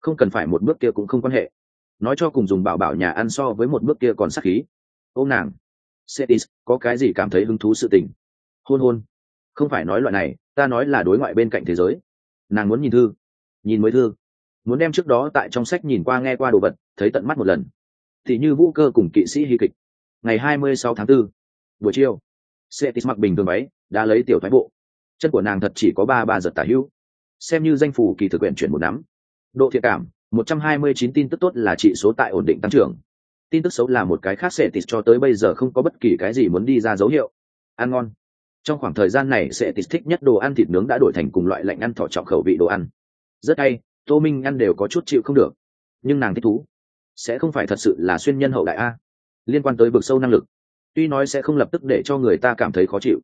Không cần phải một bước kia cũng không quan hệ. Nói cho cùng dùng bảo bảo nhà ăn so với một bước kia còn sắc khí. Ô nàng. Setis có cái gì cảm thấy hứng thú sự tình? Hôn hôn. Không phải nói loại này ta nói là đối ngoại bên cạnh thế giới. Nàng muốn nhìn thư. Nhìn mới thư. Muốn đem trước đó tại trong sách nhìn qua nghe qua đồ vật thấy tận mắt một lần. Thì như vũ cơ cùng kỵ sĩ hy kịch. Ngày hai mươi sáu tháng 4, buổi chiều setis mặc bình thường váy đã lấy tiểu thoái bộ. Chân của nàng thật chỉ có ba ba giật tả hữu xem như danh phủ kỳ thực quyển chuyển một nắm. Độ thiện cảm 129 tin tức tốt là trị số tại ổn định tăng trưởng. Tin tức xấu là một cái khác sẽ tịt cho tới bây giờ không có bất kỳ cái gì muốn đi ra dấu hiệu. Ăn ngon. Trong khoảng thời gian này sẽ tịt thích nhất đồ ăn thịt nướng đã đổi thành cùng loại lạnh ăn thỏ trọng khẩu vị đồ ăn. Rất hay, tô minh ăn đều có chút chịu không được. Nhưng nàng thích thú. Sẽ không phải thật sự là xuyên nhân hậu đại a. Liên quan tới vực sâu năng lực. Tuy nói sẽ không lập tức để cho người ta cảm thấy khó chịu.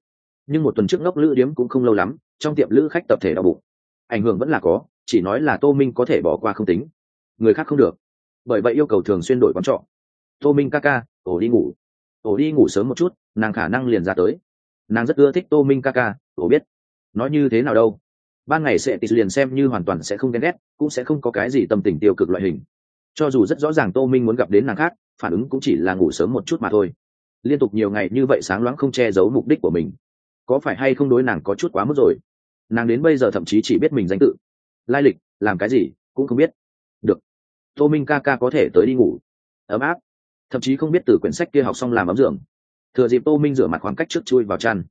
Nhưng một tuần trước ngốc lữ điếm cũng không lâu lắm, trong tiệm lữ khách tập thể đau bụng ảnh hưởng vẫn là có, chỉ nói là tô minh có thể bỏ qua không tính. Người khác không được. Bởi vậy yêu cầu thường xuyên đổi quán trọ. Tô minh ca ca, ổ đi ngủ. Ổ đi ngủ sớm một chút, nàng khả năng liền ra tới. Nàng rất ưa thích tô minh ca ca, ổ biết. Nói như thế nào đâu? Ban ngày sẽ tịt liền xem như hoàn toàn sẽ không ghen ghét, cũng sẽ không có cái gì tâm tình tiêu cực loại hình. Cho dù rất rõ ràng tô minh muốn gặp đến nàng khác, phản ứng cũng chỉ là ngủ sớm một chút mà thôi. Liên tục nhiều ngày như vậy sáng loáng không che giấu mục đích của mình. Có phải hay không đối nàng có chút quá mức rồi? Nàng đến bây giờ thậm chí chỉ biết mình danh tự. Lai lịch, làm cái gì, cũng không biết. Được. Tô minh ca ca có thể tới đi ngủ. Ấm áp. Thậm chí không biết từ quyển sách kia học xong làm ấm dưỡng thừa dịp tô minh rửa mặt khoảng cách trước chui vào chăn.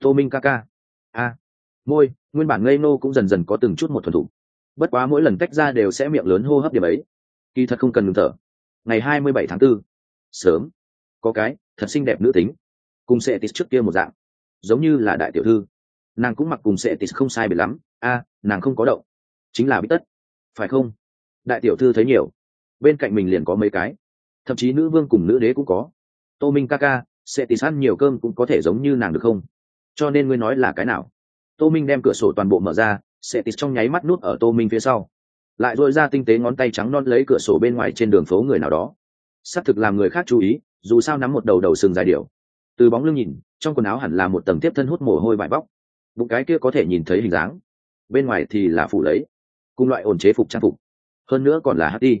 Tô minh ca ca. A. Môi, nguyên bản ngây nô cũng dần dần có từng chút một thuần thủ bất quá mỗi lần tách ra đều sẽ miệng lớn hô hấp điểm ấy. Kỳ thật không cần ngừng thở. Ngày hai mươi bảy tháng 4. sớm. Có cái, thật xinh đẹp nữ tính. Cùng sẽ tít trước kia một dạng. Giống như là đại tiểu thư nàng cũng mặc cùng sệ tịt không sai biệt lắm. A, nàng không có động. Chính là bít tất. Phải không? Đại tiểu thư thấy nhiều. Bên cạnh mình liền có mấy cái. Thậm chí nữ vương cùng nữ đế cũng có. Tô minh ca ca sẽ tịt ăn nhiều cơm cũng có thể giống như nàng được không? Cho nên ngươi nói là cái nào? Tô minh đem cửa sổ toàn bộ mở ra sẽ tịt trong nháy mắt nút ở tô minh phía sau. Lại dội ra tinh tế ngón tay trắng non lấy cửa sổ bên ngoài trên đường phố người nào đó. Xác thực làm người khác chú ý, dù sao nắm một đầu đầu sừng dài điệu từ bóng lưng nhìn, trong quần áo hẳn là một tầng tiếp thân hút mồ hôi vải bóc bụng cái kia có thể nhìn thấy hình dáng. Bên ngoài thì là phủ lấy. Cùng loại ổn chế phục trang phục. Hơn nữa còn là hát đi.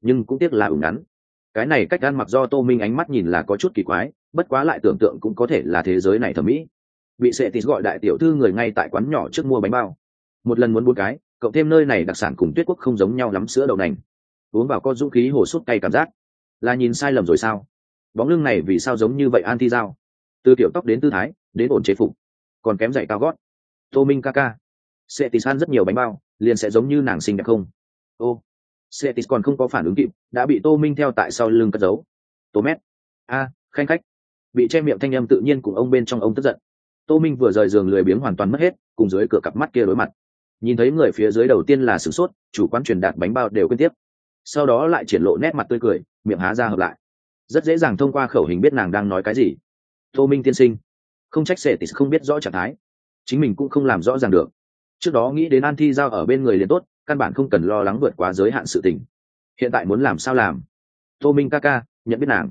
Nhưng cũng tiếc là ủng ngắn. Cái này cách ăn mặc do tô minh ánh mắt nhìn là có chút kỳ quái, bất quá lại tưởng tượng cũng có thể là thế giới này thẩm mỹ. Bị sệ tít gọi đại tiểu thư người ngay tại quán nhỏ trước mua bánh bao. Một lần muốn bốn cái, cộng thêm nơi này đặc sản cùng tuyết quốc không giống nhau lắm sữa đậu nành. Uống vào con dũng khí hồ sút cay cảm giác. Là nhìn sai lầm rồi sao? Bóng lưng này vì sao giống như vậy an thi dao từ kiểu tóc đến tư thái, đến ổn chế phục còn kém dạy cao gót. Tô minh ca ca. Sẽ tì san rất nhiều bánh bao, liền sẽ giống như nàng xinh đẹp không? Ô. Sẽ tì còn không có phản ứng kịp, đã bị tô minh theo tại sau lưng cất giấu. Tô mét. A, khanh khách. Bị che miệng thanh âm tự nhiên cùng ông bên trong ông tức giận. Tô minh vừa rời giường lười biếng hoàn toàn mất hết, cùng dưới cửa cặp mắt kia đối mặt. Nhìn thấy người phía dưới đầu tiên là sửng sốt, chủ quán truyền đạt bánh bao đều quên tiếp. Sau đó lại triển lộ nét mặt tươi cười, miệng há ra hợp lại. Rất dễ dàng thông qua khẩu hình biết nàng đang nói cái gì. Tô minh tiên sinh không trách sệ thì không biết rõ trạng thái. Chính mình cũng không làm rõ ràng được. Trước đó nghĩ đến an thi giao ở bên người liền tốt, căn bản không cần lo lắng vượt quá giới hạn sự tình. Hiện tại muốn làm sao làm? Tô minh ca ca, nhận biết nàng.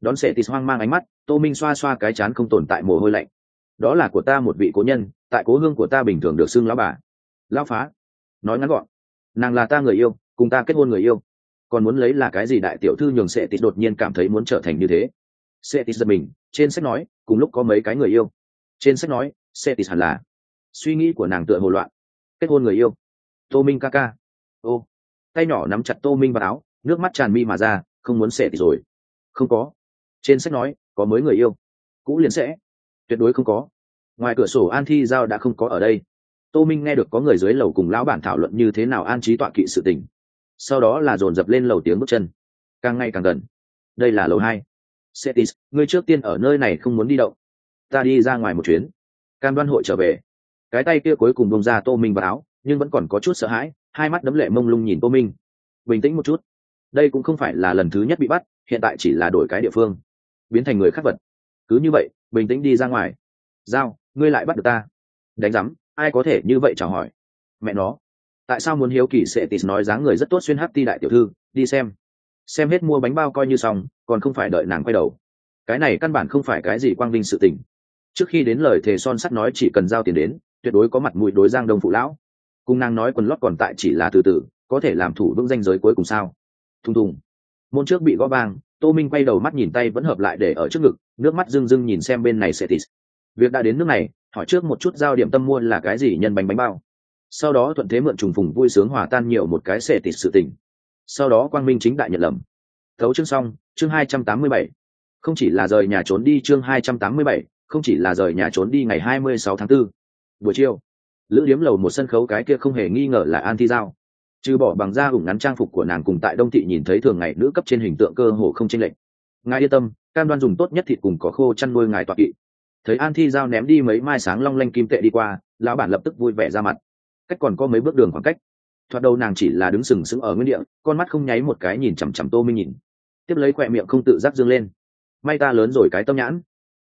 Đón sệ thì hoang mang ánh mắt, tô minh xoa xoa cái chán không tồn tại mồ hôi lạnh. Đó là của ta một vị cố nhân, tại cố hương của ta bình thường được xưng lão bà. Lão phá. Nói ngắn gọn. Nàng là ta người yêu, cùng ta kết hôn người yêu. Còn muốn lấy là cái gì đại tiểu thư nhường sệ tis đột nhiên cảm thấy muốn trở thành như thế? Sệ tis giật mình trên sách nói, cùng lúc có mấy cái người yêu. Trên sách nói sẽ thì hẳn là. Suy nghĩ của nàng tựa hồ loạn. Kết hôn người yêu. Tô minh ca ca. Ô. Tay nhỏ nắm chặt tô minh vào áo, nước mắt tràn mi mà ra, không muốn xẻ thì rồi. Không có. Trên sách nói, có mới người yêu. Cũ liền sẽ. Tuyệt đối không có. Ngoài cửa sổ an thi giao đã không có ở đây. Tô minh nghe được có người dưới lầu cùng lão bản thảo luận như thế nào an trí tọa kỵ sự tình. Sau đó là dồn dập lên lầu tiếng bước chân. Càng ngày càng gần. Đây là lầu hai setis ngươi trước tiên ở nơi này không muốn đi động. ta đi ra ngoài một chuyến. Cam đoan hội trở về. Cái tay kia cuối cùng buông ra tô minh vào áo nhưng vẫn còn có chút sợ hãi hai mắt đấm lệ mông lung nhìn tô minh. Bình tĩnh một chút. Đây cũng không phải là lần thứ nhất bị bắt hiện tại chỉ là đổi cái địa phương. Biến thành người khác vật. Cứ như vậy bình tĩnh đi ra ngoài. Giao ngươi lại bắt được ta. Đánh rắm, ai có thể như vậy chào hỏi? Mẹ nó. Tại sao muốn hiếu kỳ sẽ tịt nói dáng người rất tốt xuyên hắc ti đại tiểu thư đi xem xem hết mua bánh bao coi như xong, còn không phải đợi nàng quay đầu. Cái này căn bản không phải cái gì quang vinh sự tình. Trước khi đến lời thề son sắt nói chỉ cần giao tiền đến, tuyệt đối có mặt mũi đối giang đông phụ lão. Cung nàng nói quần lót còn tại chỉ là từ từ, có thể làm thủ vững danh giới cuối cùng sao? Thùng thùng. Môn trước bị gõ bang tô minh quay đầu mắt nhìn tay vẫn hợp lại để ở trước ngực, nước mắt rưng rưng nhìn xem bên này sẽ tít việc đã đến nước này, hỏi trước một chút giao điểm tâm mua là cái gì nhân bánh bánh bao. Sau đó thuận thế mượn trùng phùng vui sướng hòa tan nhiều một cái sẽ tít sự tình sau đó quang minh chính đại nhận lầm. Thấu chương xong, chương hai trăm tám mươi bảy. Không chỉ là rời nhà trốn đi chương hai trăm tám mươi bảy, không chỉ là rời nhà trốn đi ngày hai mươi sáu tháng 4 buổi chiều, lữ điếm lầu một sân khấu cái kia không hề nghi ngờ là an thi giao. Trừ bỏ bằng da ủng ngắn trang phục của nàng cùng tại đông thị nhìn thấy thường ngày nữ cấp trên hình tượng cơ hồ không chênh lệch. Ngài yên tâm, cam đoan dùng tốt nhất thịt cùng có khô chăn nuôi ngài toạc kỵ. Thấy an thi giao ném đi mấy mai sáng long lanh kim tệ đi qua, lão bản lập tức vui vẻ ra mặt. Cách còn có mấy bước đường khoảng cách thoạt đầu nàng chỉ là đứng sừng sững ở nguyên địa, con mắt không nháy một cái nhìn chằm chằm tô minh nhìn. Tiếp lấy khoe miệng không tự giác dương lên. May ta lớn rồi cái tâm nhãn.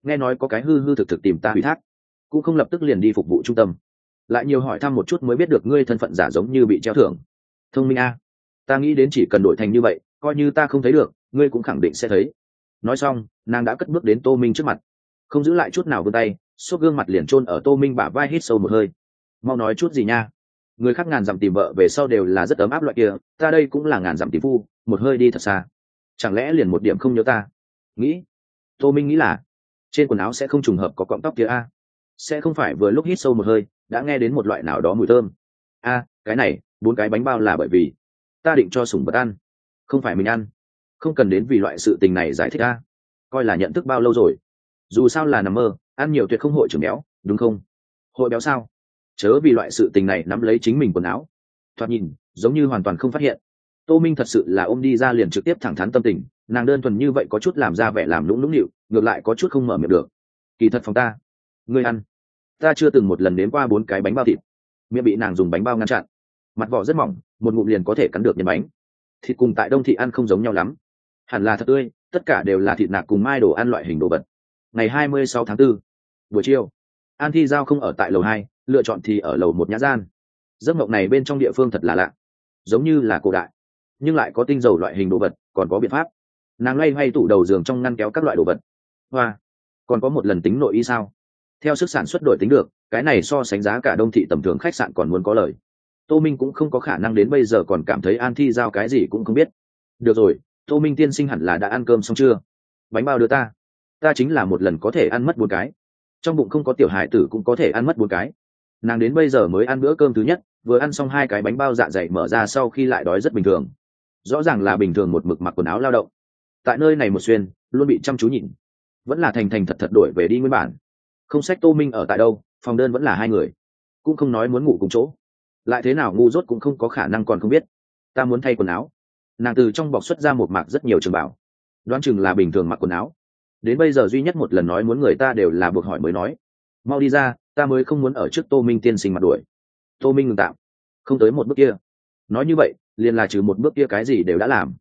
Nghe nói có cái hư hư thực thực tìm ta ủy thác. Cũng không lập tức liền đi phục vụ trung tâm. Lại nhiều hỏi thăm một chút mới biết được ngươi thân phận giả giống như bị treo thưởng. Thông minh a. Ta nghĩ đến chỉ cần đổi thành như vậy, coi như ta không thấy được, ngươi cũng khẳng định sẽ thấy. Nói xong, nàng đã cất bước đến tô minh trước mặt. Không giữ lại chút nào vươn tay, xốp gương mặt liền chôn ở tô minh bả vai hít sâu một hơi. Mau nói chút gì nha? Người khác ngàn dặm tìm vợ về sau đều là rất ấm áp loại kia, ta đây cũng là ngàn dặm tìm phu, một hơi đi thật xa. Chẳng lẽ liền một điểm không nhớ ta? Nghĩ. Tô minh nghĩ là, trên quần áo sẽ không trùng hợp có cọng tóc kia a. Sẽ không phải vừa lúc hít sâu một hơi, đã nghe đến một loại nào đó mùi thơm. A, cái này, bốn cái bánh bao là bởi vì ta định cho sủng vật ăn, không phải mình ăn. Không cần đến vì loại sự tình này giải thích a. Coi là nhận thức bao lâu rồi. Dù sao là nằm mơ, ăn nhiều tuyệt không hội trưởng béo, đúng không? Hội béo sao? Chớ vì loại sự tình này nắm lấy chính mình quần áo. Thoạt nhìn giống như hoàn toàn không phát hiện. Tô minh thật sự là ôm đi ra liền trực tiếp thẳng thắn tâm tình nàng đơn thuần như vậy có chút làm ra vẻ làm lũng lũng nịu ngược lại có chút không mở miệng được. Kỳ thật phòng ta ngươi ăn. Ta chưa từng một lần đến qua bốn cái bánh bao thịt. Miệng bị nàng dùng bánh bao ngăn chặn. Mặt vỏ rất mỏng một ngụm liền có thể cắn được nhân bánh. Thịt cùng tại đông thị ăn không giống nhau lắm. Hẳn là thật tươi tất cả đều là thịt nạc cùng mai đồ ăn loại hình đồ vật. Ngày hai mươi sáu tháng 4, buổi chiều an thi giao không ở tại lầu hai lựa chọn thì ở lầu một nhã gian. Giấc mộng này bên trong địa phương thật là lạ, giống như là cổ đại, nhưng lại có tinh dầu loại hình đồ vật, còn có biện pháp. Nàng loay hoay tủ đầu giường trong ngăn kéo các loại đồ vật. Hoa, còn có một lần tính nội y sao? Theo sức sản xuất đổi tính được, cái này so sánh giá cả đông thị tầm thường khách sạn còn muốn có lời. Tô minh cũng không có khả năng đến bây giờ còn cảm thấy an thi giao cái gì cũng không biết. Được rồi, tô minh tiên sinh hẳn là đã ăn cơm xong chưa? Bánh bao đưa ta. Ta chính là một lần có thể ăn mất bốn cái. Trong bụng không có tiểu hải tử cũng có thể ăn mất bốn cái nàng đến bây giờ mới ăn bữa cơm thứ nhất, vừa ăn xong hai cái bánh bao dạ dày mở ra sau khi lại đói rất bình thường. Rõ ràng là bình thường một mực mặc quần áo lao động. Tại nơi này một xuyên, luôn bị chăm chú nhịn vẫn là thành thành thật thật đổi về đi nguyên bản. Không sách tô minh ở tại đâu, phòng đơn vẫn là hai người. Cũng không nói muốn ngủ cùng chỗ. Lại thế nào ngu dốt cũng không có khả năng còn không biết. Ta muốn thay quần áo. Nàng từ trong bọc xuất ra một mạc rất nhiều trường bảo. Đoán chừng là bình thường mặc quần áo. Đến bây giờ duy nhất một lần nói muốn người ta đều là buộc hỏi mới nói. Mau đi ra ta mới không muốn ở trước tô minh tiên sinh mặt đuổi. Tô minh ngừng tạm. Không tới một bước kia. Nói như vậy, liền là trừ một bước kia cái gì đều đã làm.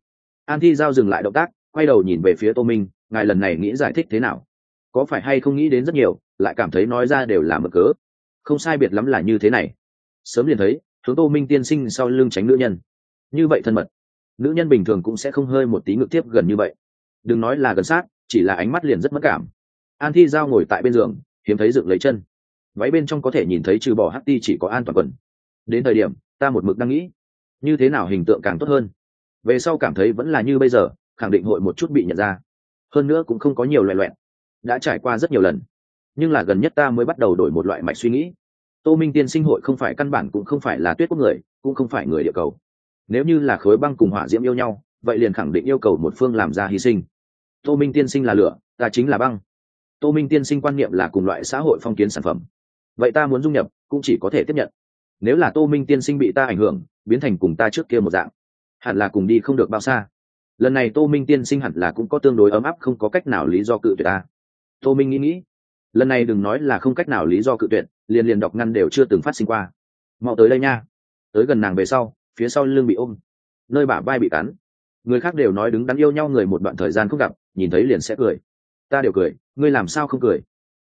An thi giao dừng lại động tác, quay đầu nhìn về phía tô minh, ngài lần này nghĩ giải thích thế nào? Có phải hay không nghĩ đến rất nhiều, lại cảm thấy nói ra đều là mực cớ. Không sai biệt lắm là như thế này. Sớm liền thấy, hướng tô minh tiên sinh sau lưng tránh nữ nhân. Như vậy thân mật, nữ nhân bình thường cũng sẽ không hơi một tí ngược tiếp gần như vậy. Đừng nói là gần sát, chỉ là ánh mắt liền rất mất cảm. An thi giao ngồi tại bên giường, hiếm thấy dựng lấy chân váy bên trong có thể nhìn thấy trừ bỏ Hắc ti chỉ có an toàn quần. Đến thời điểm, ta một mực đang nghĩ, như thế nào hình tượng càng tốt hơn. Về sau cảm thấy vẫn là như bây giờ, khẳng định hội một chút bị nhận ra. Hơn nữa cũng không có nhiều loại loẹn đã trải qua rất nhiều lần. Nhưng là gần nhất ta mới bắt đầu đổi một loại mạch suy nghĩ. Tô minh tiên sinh hội không phải căn bản cũng không phải là tuyết quốc người, cũng không phải người địa cầu. Nếu như là khối băng cùng hỏa diễm yêu nhau, vậy liền khẳng định yêu cầu một phương làm ra hy sinh. Tô minh tiên sinh là lửa, ta chính là băng. Tô minh tiên sinh quan niệm là cùng loại xã hội phong kiến sản phẩm vậy ta muốn dung nhập, cũng chỉ có thể tiếp nhận. Nếu là tô minh tiên sinh bị ta ảnh hưởng, biến thành cùng ta trước kia một dạng, hẳn là cùng đi không được bao xa. Lần này tô minh tiên sinh hẳn là cũng có tương đối ấm áp, không có cách nào lý do cự tuyệt ta. Tô minh nghĩ nghĩ, lần này đừng nói là không cách nào lý do cự tuyệt, liền liền đọc ngăn đều chưa từng phát sinh qua. Mau tới đây nha. Tới gần nàng về sau, phía sau lưng bị ôm, nơi bả vai bị cắn. Người khác đều nói đứng đắn yêu nhau người một đoạn thời gian không gặp, nhìn thấy liền sẽ cười. Ta đều cười, ngươi làm sao không cười?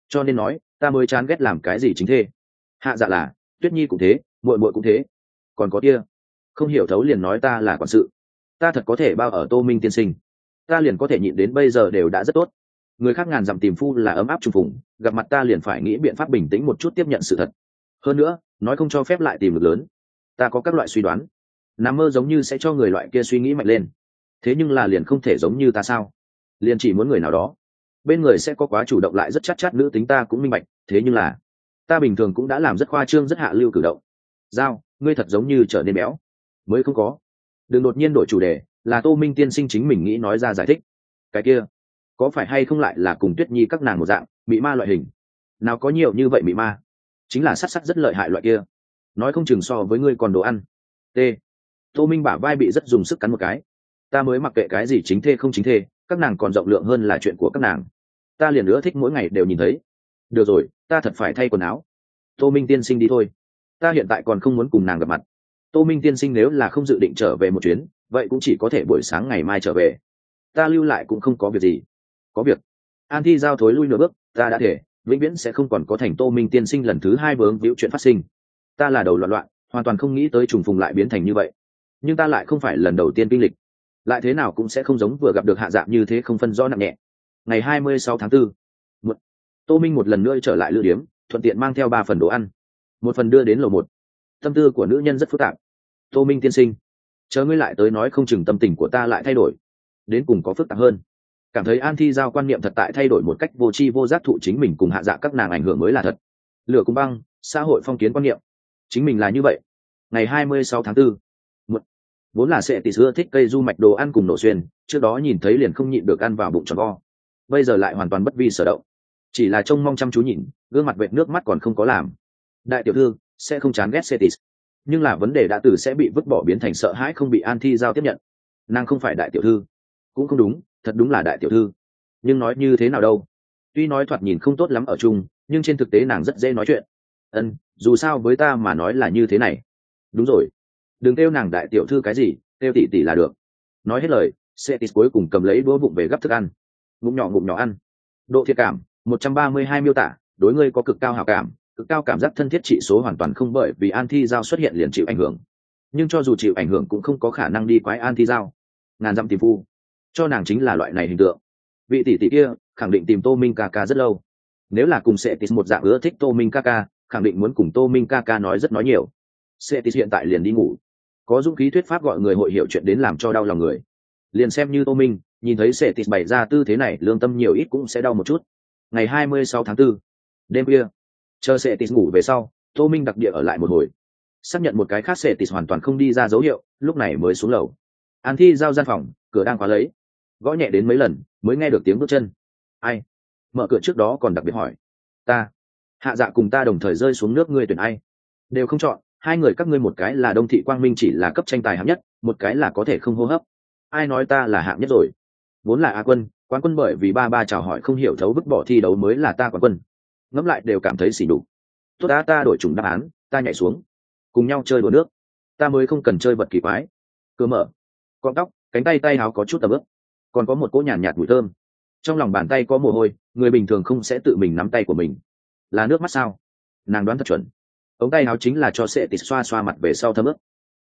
Cho nên nói ta mới chán ghét làm cái gì chính thế, hạ dạ là tuyết nhi cũng thế muội muội cũng thế. Còn có kia không hiểu thấu liền nói ta là quản sự. Ta thật có thể bao ở tô minh tiên sinh. Ta liền có thể nhịn đến bây giờ đều đã rất tốt. Người khác ngàn dặm tìm phu là ấm áp trùng phùng gặp mặt ta liền phải nghĩ biện pháp bình tĩnh một chút tiếp nhận sự thật. Hơn nữa nói không cho phép lại tìm được lớn. Ta có các loại suy đoán. Nằm mơ giống như sẽ cho người loại kia suy nghĩ mạnh lên. Thế nhưng là liền không thể giống như ta sao? Liền chỉ muốn người nào đó bên người sẽ có quá chủ động lại rất chắc chắn nữ tính ta cũng minh bạch, thế nhưng là, ta bình thường cũng đã làm rất khoa trương, rất hạ lưu cử động. Giao, ngươi thật giống như trở nên béo. Mới không có. Đừng đột nhiên đổi chủ đề, là tô minh tiên sinh chính mình nghĩ nói ra giải thích. Cái kia, có phải hay không lại là cùng tuyết nhi các nàng một dạng bị ma loại hình? Nào có nhiều như vậy bị ma? Chính là sát sắc rất lợi hại loại kia. Nói không chừng so với ngươi còn đồ ăn. T. Tô minh bả vai bị rất dùng sức cắn một cái. Ta mới mặc kệ cái gì chính thê không chính thê, các nàng còn rộng lượng hơn là chuyện của các nàng ta liền nữa thích mỗi ngày đều nhìn thấy. Được rồi, ta thật phải thay quần áo. Tô minh tiên sinh đi thôi. Ta hiện tại còn không muốn cùng nàng gặp mặt. Tô minh tiên sinh nếu là không dự định trở về một chuyến, vậy cũng chỉ có thể buổi sáng ngày mai trở về. Ta lưu lại cũng không có việc gì. Có việc. An thi giao thối lui nửa bước, ta đã thể, vĩnh viễn sẽ không còn có thành tô minh tiên sinh lần thứ hai vướng víu chuyện phát sinh. Ta là đầu loạn loạn, hoàn toàn không nghĩ tới trùng phùng lại biến thành như vậy. Nhưng ta lại không phải lần đầu tiên kinh lịch. Lại thế nào cũng sẽ không giống vừa gặp được hạ dạng như thế không phân rõ nặng nhẹ ngày hai mươi sáu tháng 4, một, tô minh một lần nữa trở lại lữ điếm thuận tiện mang theo ba phần đồ ăn. Một phần đưa đến lầu một. Tâm tư của nữ nhân rất phức tạp. Tô minh tiên sinh chờ ngươi lại tới nói không chừng tâm tình của ta lại thay đổi. Đến cùng có phức tạp hơn. Cảm thấy an thi giao quan niệm thật tại thay đổi một cách vô tri vô giác thụ chính mình cùng hạ dạ các nàng ảnh hưởng mới là thật. Lửa cung băng xã hội phong kiến quan niệm. Chính mình là như vậy. Ngày hai mươi sáu tháng 4, một, vốn là sẽ tỷ xưa thích cây du mạch đồ ăn cùng nổ xuyên trước đó nhìn thấy liền không nhịn được ăn vào bụng tròn vo bây giờ lại hoàn toàn bất vi sở động. Chỉ là trông mong chăm chú nhìn, gương mặt vệt nước mắt còn không có làm. Đại tiểu thư, sẽ không chán ghét Cetis. nhưng là vấn đề đã từ sẽ bị vứt bỏ biến thành sợ hãi không bị an thi giao tiếp nhận. Nàng không phải đại tiểu thư. Cũng không đúng, thật đúng là đại tiểu thư. Nhưng nói như thế nào đâu? Tuy nói thoạt nhìn không tốt lắm ở chung, nhưng trên thực tế nàng rất dễ nói chuyện. Ân, dù sao với ta mà nói là như thế này. Đúng rồi. Đừng kêu nàng đại tiểu thư cái gì, kêu tỷ tỷ là được. Nói hết lời, Cetis cuối cùng cầm lấy đũa bụng về gấp thức ăn ngụm nhỏ ngụm nhỏ ăn. Độ thiệt cảm, một trăm ba mươi hai miêu tả, đối ngươi có cực cao hảo cảm, cực cao cảm giác thân thiết trị số hoàn toàn không bởi vì an thi giao xuất hiện liền chịu ảnh hưởng. Nhưng cho dù chịu ảnh hưởng cũng không có khả năng đi quái an thi giao. Ngàn dặm tìm phu. Cho nàng chính là loại này hình tượng. Vị tỷ tỷ kia, khẳng định tìm tô minh ca ca rất lâu. Nếu là cùng sẽ tìm một dạng ưa thích tô minh ca ca, khẳng định muốn cùng tô minh ca ca nói rất nói nhiều. Sẽ tìm hiện tại liền đi ngủ. Có dũng khí thuyết pháp gọi người hội hiểu chuyện đến làm cho đau lòng người. Liền xem như tô minh nhìn thấy sẽ Tịt bày ra tư thế này lương tâm nhiều ít cũng sẽ đau một chút. Ngày hai mươi sáu tháng 4, đêm khuya chờ sẽ Tịt ngủ về sau tô minh đặc địa ở lại một hồi. Xác nhận một cái khác sẽ Tịt hoàn toàn không đi ra dấu hiệu lúc này mới xuống lầu. An thi giao gian phòng cửa đang khóa lấy. Gõ nhẹ đến mấy lần mới nghe được tiếng bước chân. Ai? Mở cửa trước đó còn đặc biệt hỏi. Ta. Hạ dạ cùng ta đồng thời rơi xuống nước ngươi tuyển ai? Đều không chọn hai người các ngươi một cái là đông thị quang minh chỉ là cấp tranh tài hạng nhất một cái là có thể không hô hấp. Ai nói ta là hạng nhất rồi? Vốn là a quân quán quân bởi vì ba ba chào hỏi không hiểu thấu vứt bỏ thi đấu mới là ta quán quân. Ngẫm lại đều cảm thấy xỉ đủ tốt đã ta đổi chủng đáp án ta nhảy xuống. Cùng nhau chơi đùa nước. Ta mới không cần chơi vật kỳ quái. Cơ mở. Con tóc cánh tay tay áo có chút tầm ướp còn có một cỗ nhàn nhạt, nhạt mùi thơm. Trong lòng bàn tay có mồ hôi người bình thường không sẽ tự mình nắm tay của mình. Là nước mắt sao? Nàng đoán thật chuẩn. Ống tay áo chính là cho sệ tịt xoa xoa mặt về sau thấm ướp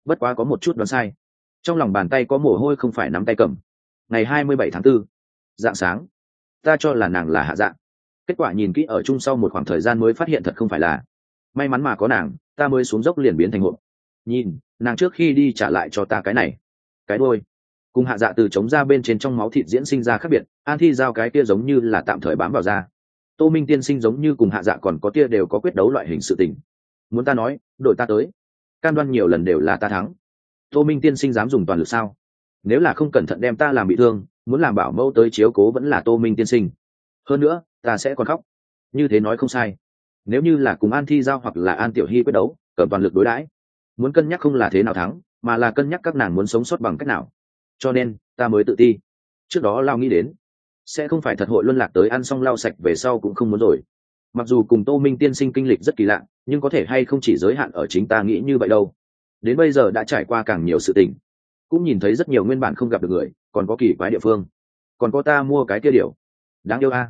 bất quá có một chút đoán sai. Trong lòng bàn tay có mồ hôi không phải nắm tay cầm ngày hai mươi bảy tháng 4, dạng sáng. Ta cho là nàng là hạ dạng. Kết quả nhìn kỹ ở chung sau một khoảng thời gian mới phát hiện thật không phải là. May mắn mà có nàng ta mới xuống dốc liền biến thành hộp. Nhìn nàng trước khi đi trả lại cho ta cái này. Cái đôi cùng hạ dạ từ chống ra bên trên trong máu thịt diễn sinh ra khác biệt an thi giao cái kia giống như là tạm thời bám vào da. Tô minh tiên sinh giống như cùng hạ dạ còn có tia đều có quyết đấu loại hình sự tình. Muốn ta nói đội ta tới. Cam đoan nhiều lần đều là ta thắng. Tô minh tiên sinh dám dùng toàn lực sao? Nếu là không cẩn thận đem ta làm bị thương, muốn làm bảo mẫu tới chiếu cố vẫn là tô minh tiên sinh. Hơn nữa, ta sẽ còn khóc. Như thế nói không sai. Nếu như là cùng an thi giao hoặc là an tiểu hy quyết đấu cờ toàn lực đối đãi. Muốn cân nhắc không là thế nào thắng, mà là cân nhắc các nàng muốn sống sót bằng cách nào. Cho nên, ta mới tự ti. Trước đó lao nghĩ đến, sẽ không phải thật hội luân lạc tới ăn xong lau sạch về sau cũng không muốn rồi. Mặc dù cùng tô minh tiên sinh kinh lịch rất kỳ lạ, nhưng có thể hay không chỉ giới hạn ở chính ta nghĩ như vậy đâu. Đến bây giờ đã trải qua càng nhiều sự tình cũng nhìn thấy rất nhiều nguyên bản không gặp được người, còn có kỳ quái địa phương. Còn có ta mua cái kia điều. Đáng yêu a.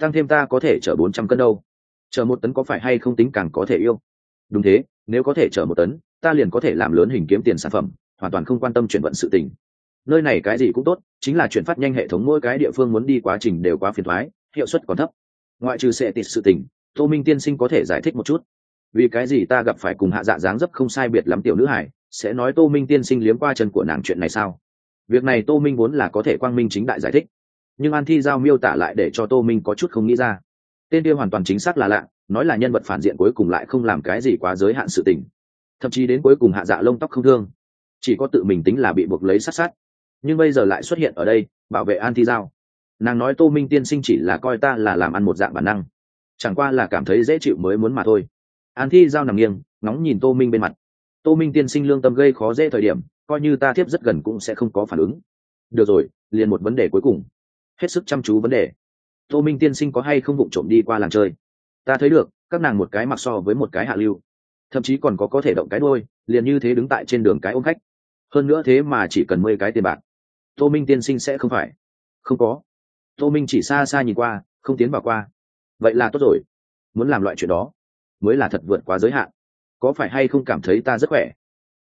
Tăng thêm ta có thể chở bốn trăm cân đâu. Chở một tấn có phải hay không tính càng có thể yêu? Đúng thế, nếu có thể chở một tấn, ta liền có thể làm lớn hình kiếm tiền sản phẩm, hoàn toàn không quan tâm chuyển vận sự tình. Nơi này cái gì cũng tốt, chính là chuyển phát nhanh hệ thống mỗi cái địa phương muốn đi quá trình đều quá phiền thoái hiệu suất còn thấp. Ngoại trừ sẽ tịt sự tình, tô minh tiên sinh có thể giải thích một chút. Vì cái gì ta gặp phải cùng hạ dạ dáng dấp không sai biệt lắm tiểu nữ hải sẽ nói tô minh tiên sinh liếm qua chân của nàng chuyện này sao? Việc này tô minh vốn là có thể quang minh chính đại giải thích. Nhưng an thi giao miêu tả lại để cho tô minh có chút không nghĩ ra. Tên kia hoàn toàn chính xác là lạ, nói là nhân vật phản diện cuối cùng lại không làm cái gì quá giới hạn sự tình. Thậm chí đến cuối cùng hạ dạ lông tóc không thương. Chỉ có tự mình tính là bị buộc lấy sát sát. Nhưng bây giờ lại xuất hiện ở đây, bảo vệ an thi giao. Nàng nói tô minh tiên sinh chỉ là coi ta là làm ăn một dạng bản năng. Chẳng qua là cảm thấy dễ chịu mới muốn mà thôi. An thi giao nằm nghiêng, ngóng nhìn tô minh bên mặt tô minh tiên sinh lương tâm gây khó dễ thời điểm, coi như ta tiếp rất gần cũng sẽ không có phản ứng. Được rồi, liền một vấn đề cuối cùng. Hết sức chăm chú vấn đề. Tô minh tiên sinh có hay không vụng trộm đi qua làng chơi? Ta thấy được, các nàng một cái mặc so với một cái hạ lưu. Thậm chí còn có có thể động cái đôi liền như thế đứng tại trên đường cái ôm khách. Hơn nữa thế mà chỉ cần mười cái tiền bạc. Tô minh tiên sinh sẽ không phải. Không có. Tô minh chỉ xa xa nhìn qua, không tiến vào qua. Vậy là tốt rồi. Muốn làm loại chuyện đó, mới là thật vượt quá giới hạn có phải hay không cảm thấy ta rất khỏe?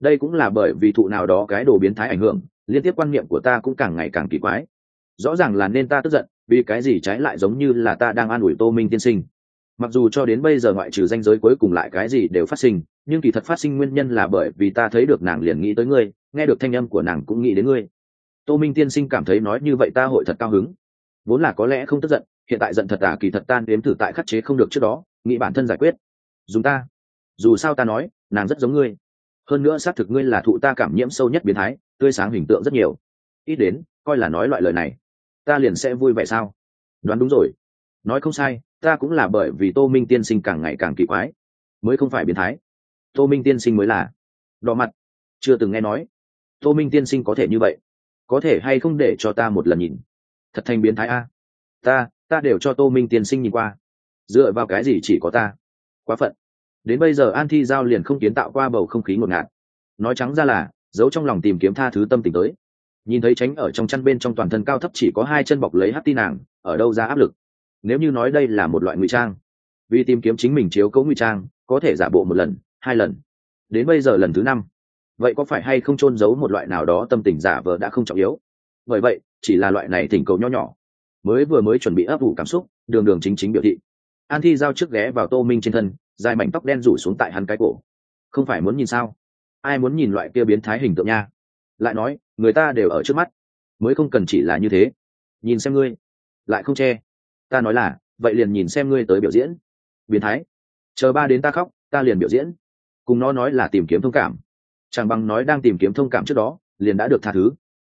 Đây cũng là bởi vì thụ nào đó cái đồ biến thái ảnh hưởng, liên tiếp quan niệm của ta cũng càng ngày càng kỳ quái. Rõ ràng là nên ta tức giận, vì cái gì trái lại giống như là ta đang an ủi tô minh tiên sinh. Mặc dù cho đến bây giờ ngoại trừ danh giới cuối cùng lại cái gì đều phát sinh, nhưng kỳ thật phát sinh nguyên nhân là bởi vì ta thấy được nàng liền nghĩ tới ngươi, nghe được thanh âm của nàng cũng nghĩ đến ngươi. Tô minh tiên sinh cảm thấy nói như vậy ta hội thật cao hứng. Vốn là có lẽ không tức giận, hiện tại giận thật à kỳ thật tan đếm thử tại khắc chế không được trước đó, nghĩ bản thân giải quyết. Dùng ta dù sao ta nói, nàng rất giống ngươi. Hơn nữa xác thực ngươi là thụ ta cảm nhiễm sâu nhất biến thái, tươi sáng hình tượng rất nhiều. Ít đến, coi là nói loại lời này, ta liền sẽ vui vẻ sao? Đoán đúng rồi. Nói không sai, ta cũng là bởi vì tô minh tiên sinh càng ngày càng kỳ quái, mới không phải biến thái. Tô minh tiên sinh mới là. Đỏ mặt. Chưa từng nghe nói. Tô minh tiên sinh có thể như vậy? Có thể hay không để cho ta một lần nhìn? Thật thành biến thái a. Ta ta đều cho tô minh tiên sinh nhìn qua. Dựa vào cái gì chỉ có ta? Quá phận đến bây giờ an thi giao liền không kiến tạo qua bầu không khí ngột ngạt. Nói trắng ra là, giấu trong lòng tìm kiếm tha thứ tâm tình tới. Nhìn thấy tránh ở trong chăn bên trong toàn thân cao thấp chỉ có hai chân bọc lấy hát tin nàng, ở đâu ra áp lực? Nếu như nói đây là một loại ngụy trang, vì tìm kiếm chính mình chiếu cấu ngụy trang, có thể giả bộ một lần, hai lần. Đến bây giờ lần thứ năm, vậy có phải hay không trôn giấu một loại nào đó tâm tình giả vờ đã không trọng yếu? Bởi vậy, chỉ là loại này thỉnh cầu nho nhỏ, mới vừa mới chuẩn bị ấp ủ cảm xúc, đường đường chính chính biểu thị. An thi giao trước ghé vào tô minh trên thân dài mảnh tóc đen rủ xuống tại hắn cái cổ. Không phải muốn nhìn sao? Ai muốn nhìn loại kia biến thái hình tượng nha? Lại nói, người ta đều ở trước mắt. Mới không cần chỉ là như thế. Nhìn xem ngươi. Lại không che. Ta nói là, vậy liền nhìn xem ngươi tới biểu diễn. Biến thái. Chờ ba đến ta khóc, ta liền biểu diễn. Cùng nó nói là tìm kiếm thông cảm. Chẳng bằng nói đang tìm kiếm thông cảm trước đó, liền đã được tha thứ.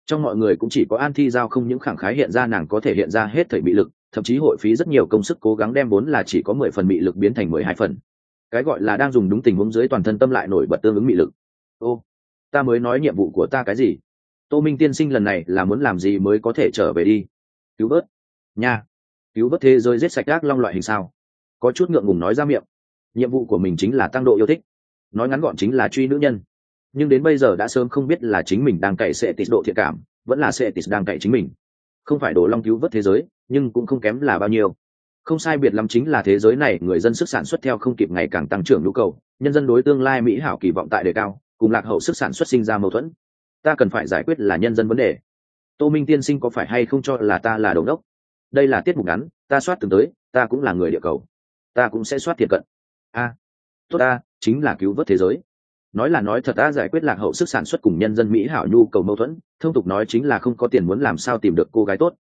Trong mọi người cũng chỉ có an thi giao không những khẳng khái hiện ra nàng có thể hiện ra hết thời bị lực thậm chí hội phí rất nhiều công sức cố gắng đem vốn là chỉ có mười phần bị lực biến thành mười hai phần. Cái gọi là đang dùng đúng tình huống dưới toàn thân tâm lại nổi bật tương ứng bị lực. Ô, ta mới nói nhiệm vụ của ta cái gì? Tô minh tiên sinh lần này là muốn làm gì mới có thể trở về đi? Cứu vớt. Nha. Cứu vớt thế giới giết sạch ác long loại hình sao? Có chút ngượng ngùng nói ra miệng. Nhiệm vụ của mình chính là tăng độ yêu thích. Nói ngắn gọn chính là truy nữ nhân. Nhưng đến bây giờ đã sớm không biết là chính mình đang cậy sẽ tịt độ thiện cảm, vẫn là sẽ tịt đang cậy chính mình. Không phải đổ long cứu vớt thế giới nhưng cũng không kém là bao nhiêu. Không sai biệt lắm chính là thế giới này, người dân sức sản xuất theo không kịp ngày càng tăng trưởng nhu cầu, nhân dân đối tương lai mỹ hảo kỳ vọng tại đề cao, cùng lạc hậu sức sản xuất sinh ra mâu thuẫn. Ta cần phải giải quyết là nhân dân vấn đề. Tô minh tiên sinh có phải hay không cho là ta là đầu đốc? Đây là tiết mục ngắn, ta soát từng tới, ta cũng là người địa cầu. Ta cũng sẽ soát thiệt cận. A, tốt ta, chính là cứu vớt thế giới. Nói là nói thật ta giải quyết lạc hậu sức sản xuất cùng nhân dân mỹ hảo nhu cầu mâu thuẫn, thông tục nói chính là không có tiền muốn làm sao tìm được cô gái tốt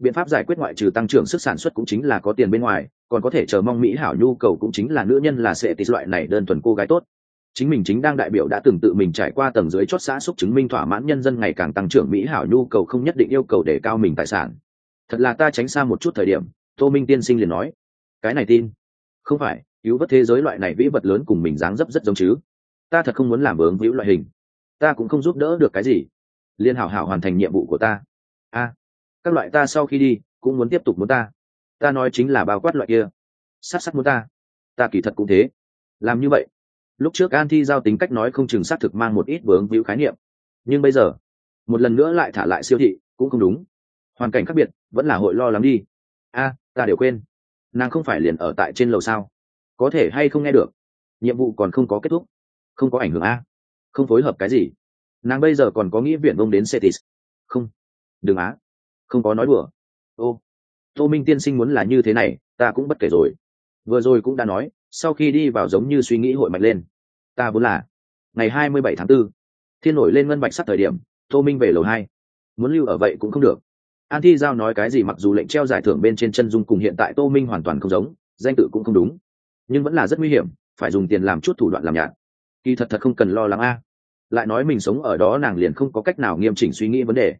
biện pháp giải quyết ngoại trừ tăng trưởng sức sản xuất cũng chính là có tiền bên ngoài, còn có thể chờ mong mỹ hảo nhu cầu cũng chính là nữ nhân là sẽ tít loại này đơn thuần cô gái tốt. Chính mình chính đang đại biểu đã từng tự mình trải qua tầng dưới chót xã xúc chứng minh thỏa mãn nhân dân ngày càng tăng trưởng mỹ hảo nhu cầu không nhất định yêu cầu để cao mình tài sản. Thật là ta tránh xa một chút thời điểm, tô minh tiên sinh liền nói. Cái này tin. Không phải cứu vớt thế giới loại này vĩ vật lớn cùng mình dáng dấp rất giống chứ. Ta thật không muốn làm vướng víu loại hình. Ta cũng không giúp đỡ được cái gì. Liên hảo hảo hoàn thành nhiệm vụ của ta. A các loại ta sau khi đi, cũng muốn tiếp tục muốn ta. Ta nói chính là bao quát loại kia. Sát sát muốn ta. Ta kỳ thật cũng thế. Làm như vậy. Lúc trước an thi giao tính cách nói không chừng xác thực mang một ít vướng víu khái niệm. Nhưng bây giờ, một lần nữa lại thả lại siêu thị, cũng không đúng. Hoàn cảnh khác biệt, vẫn là hội lo lắng đi. A, ta đều quên. Nàng không phải liền ở tại trên lầu sao? Có thể hay không nghe được? Nhiệm vụ còn không có kết thúc. Không có ảnh hưởng a. Không phối hợp cái gì. Nàng bây giờ còn có nghĩa viện ông đến cetis. Không. Đừng á không có nói đùa. Ô tô minh tiên sinh muốn là như thế này ta cũng bất kể rồi. Vừa rồi cũng đã nói sau khi đi vào giống như suy nghĩ hội mạnh lên. Ta vốn là ngày hai mươi bảy tháng 4, thiên nổi lên ngân bạch sắt thời điểm tô minh về lầu hai. Muốn lưu ở vậy cũng không được. An thi giao nói cái gì mặc dù lệnh treo giải thưởng bên trên chân dung cùng hiện tại tô minh hoàn toàn không giống danh tự cũng không đúng. Nhưng vẫn là rất nguy hiểm phải dùng tiền làm chút thủ đoạn làm nhạt. Kỳ thật thật không cần lo lắng a. Lại nói mình sống ở đó nàng liền không có cách nào nghiêm chỉnh suy nghĩ vấn đề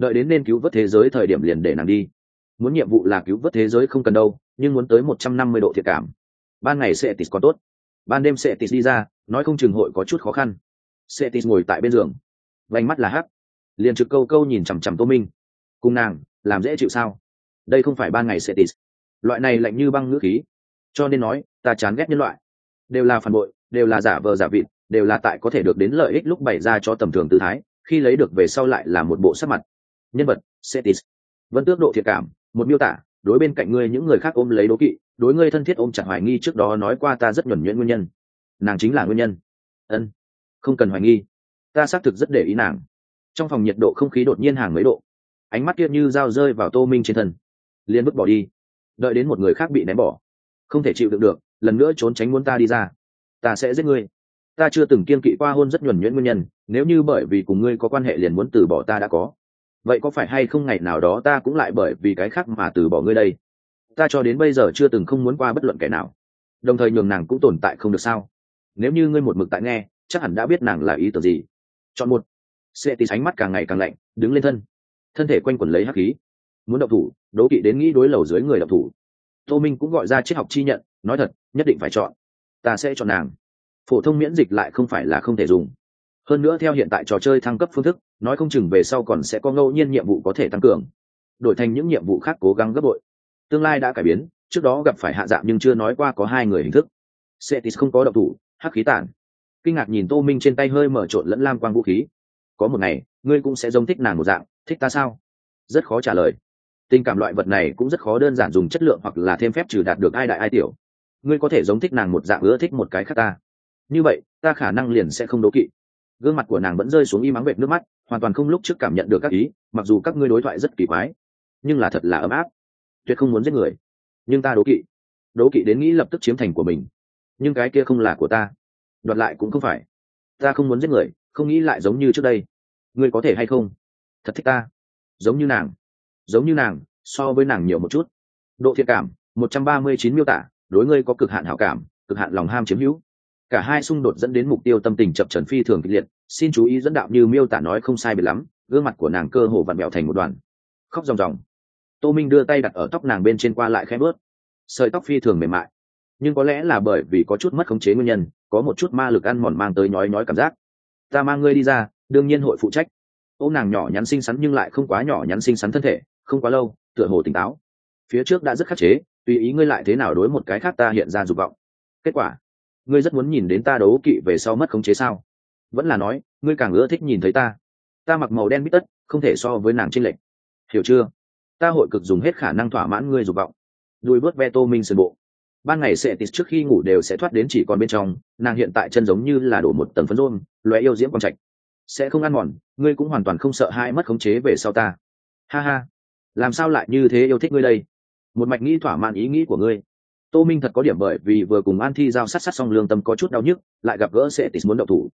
đợi đến nên cứu vớt thế giới thời điểm liền để nàng đi. Muốn nhiệm vụ là cứu vớt thế giới không cần đâu, nhưng muốn tới một trăm năm mươi độ thiệt cảm. Ban ngày sẽ tis còn tốt. Ban đêm sẽ tis đi ra, nói không chừng hội có chút khó khăn. Sẽ tis ngồi tại bên giường. Vành mắt là hắc. Liền trực câu câu nhìn chằm chằm tô minh. Cùng nàng, làm dễ chịu sao? Đây không phải ban ngày sẽ tis loại này lạnh như băng ngữ khí. Cho nên nói, ta chán ghét nhân loại. Đều là phản bội, đều là giả vờ giả vịt, đều là tại có thể được đến lợi ích lúc bày ra cho tầm thường tư thái, khi lấy được về sau lại là một bộ sắc mặt nhân vật setis vẫn tước độ thiệt cảm, một miêu tả, đối bên cạnh ngươi những người khác ôm lấy đố kỵ, đối ngươi thân thiết ôm chặt hoài nghi trước đó nói qua ta rất nhuẩn nhuyễn nguyên nhân. Nàng chính là nguyên nhân. Ân, không cần hoài nghi. Ta xác thực rất để ý nàng. Trong phòng nhiệt độ không khí đột nhiên hàng mấy độ. Ánh mắt kia như dao rơi vào tô minh trên thân. Liền bước bỏ đi. Đợi đến một người khác bị ném bỏ. Không thể chịu đựng được, lần nữa trốn tránh muốn ta đi ra. Ta sẽ giết ngươi. Ta chưa từng kiên kỵ qua hôn rất nhuẩn nhuyễn nguyên nhân, nếu như bởi vì cùng ngươi có quan hệ liền muốn từ bỏ ta đã có vậy có phải hay không ngày nào đó ta cũng lại bởi vì cái khác mà từ bỏ ngươi đây? Ta cho đến bây giờ chưa từng không muốn qua bất luận kẻ nào. Đồng thời nhường nàng cũng tồn tại không được sao? Nếu như ngươi một mực tại nghe, chắc hẳn đã biết nàng là ý tưởng gì. Chọn một. Sẽ tì ánh mắt càng ngày càng lạnh, đứng lên thân. Thân thể quanh quẩn lấy hắc khí. Muốn độc thủ, đố kỵ đến nghĩ đối lầu dưới người độc thủ. Tô minh cũng gọi ra triết học chi nhận, nói thật, nhất định phải chọn. Ta sẽ chọn nàng. Phổ thông miễn dịch lại không phải là không thể dùng hơn nữa theo hiện tại trò chơi thăng cấp phương thức, nói không chừng về sau còn sẽ có ngẫu nhiên nhiệm vụ có thể tăng cường. Đổi thành những nhiệm vụ khác cố gắng gấp bội. Tương lai đã cải biến, trước đó gặp phải hạ dạng nhưng chưa nói qua có hai người hình thức. Setis không có độc thủ, hắc khí tản. Kinh ngạc nhìn tô minh trên tay hơi mở trộn lẫn lam quang vũ khí. Có một ngày, ngươi cũng sẽ giống thích nàng một dạng, thích ta sao? Rất khó trả lời. Tình cảm loại vật này cũng rất khó đơn giản dùng chất lượng hoặc là thêm phép trừ đạt được ai đại ai tiểu. Ngươi có thể giống thích nàng một dạng ưa thích một cái khác ta. Như vậy, ta khả năng liền sẽ không đố kỵ gương mặt của nàng vẫn rơi xuống y mắng vệt nước mắt, hoàn toàn không lúc trước cảm nhận được các ý, mặc dù các ngươi đối thoại rất kỳ quái, nhưng là thật là ấm áp. Tuyệt không muốn giết người. Nhưng ta đố kỵ. Đố kỵ đến nghĩ lập tức chiếm thành của mình. Nhưng cái kia không là của ta. Đoạt lại cũng không phải. Ta không muốn giết người, không nghĩ lại giống như trước đây. Ngươi có thể hay không? Thật thích ta. Giống như nàng. Giống như nàng, so với nàng nhiều một chút. Độ thiện cảm, một trăm ba mươi chín miêu tả, đối ngươi có cực hạn hảo cảm, cực hạn lòng ham chiếm hữu cả hai xung đột dẫn đến mục tiêu tâm tình chập trần phi thường kịch liệt, xin chú ý dẫn đạo như miêu tả nói không sai biệt lắm, gương mặt của nàng cơ hồ vặn mẹo thành một đoàn. Khóc ròng ròng. Tô minh đưa tay đặt ở tóc nàng bên trên qua lại khẽ bớt sợi tóc phi thường mềm mại. Nhưng có lẽ là bởi vì có chút mất khống chế nguyên nhân, có một chút ma lực ăn mòn mang tới nhói nhói cảm giác. Ta mang ngươi đi ra, đương nhiên hội phụ trách. Ô nàng nhỏ nhắn xinh xắn nhưng lại không quá nhỏ nhắn xinh xắn thân thể, không quá lâu, tựa hồ tỉnh táo. Phía trước đã rất khắc chế, tùy ý ngươi lại thế nào đối một cái khác ta hiện ra dục vọng. Kết quả ngươi rất muốn nhìn đến ta đấu kỵ về sau mất khống chế sao? Vẫn là nói, ngươi càng ưa thích nhìn thấy ta. Ta mặc màu đen bít tất, không thể so với nàng trinh lệch. Hiểu chưa? Ta hội cực dùng hết khả năng thỏa mãn ngươi dục vọng. Đuôi bớt ve tô minh sườn bộ. Ban ngày sẽ tít trước khi ngủ đều sẽ thoát đến chỉ còn bên trong, nàng hiện tại chân giống như là đổ một tầng phấn rôn loé yêu diễm quang trạch. Sẽ không ăn mòn, ngươi cũng hoàn toàn không sợ hãi mất khống chế về sau ta. Ha ha. Làm sao lại như thế yêu thích ngươi đây? Một mạch nghĩ thỏa mãn ý nghĩ của ngươi tô minh thật có điểm bởi vì vừa cùng an thi giao sát sát xong lương tâm có chút đau nhức, lại gặp gỡ sẽ tít muốn đậu thủ.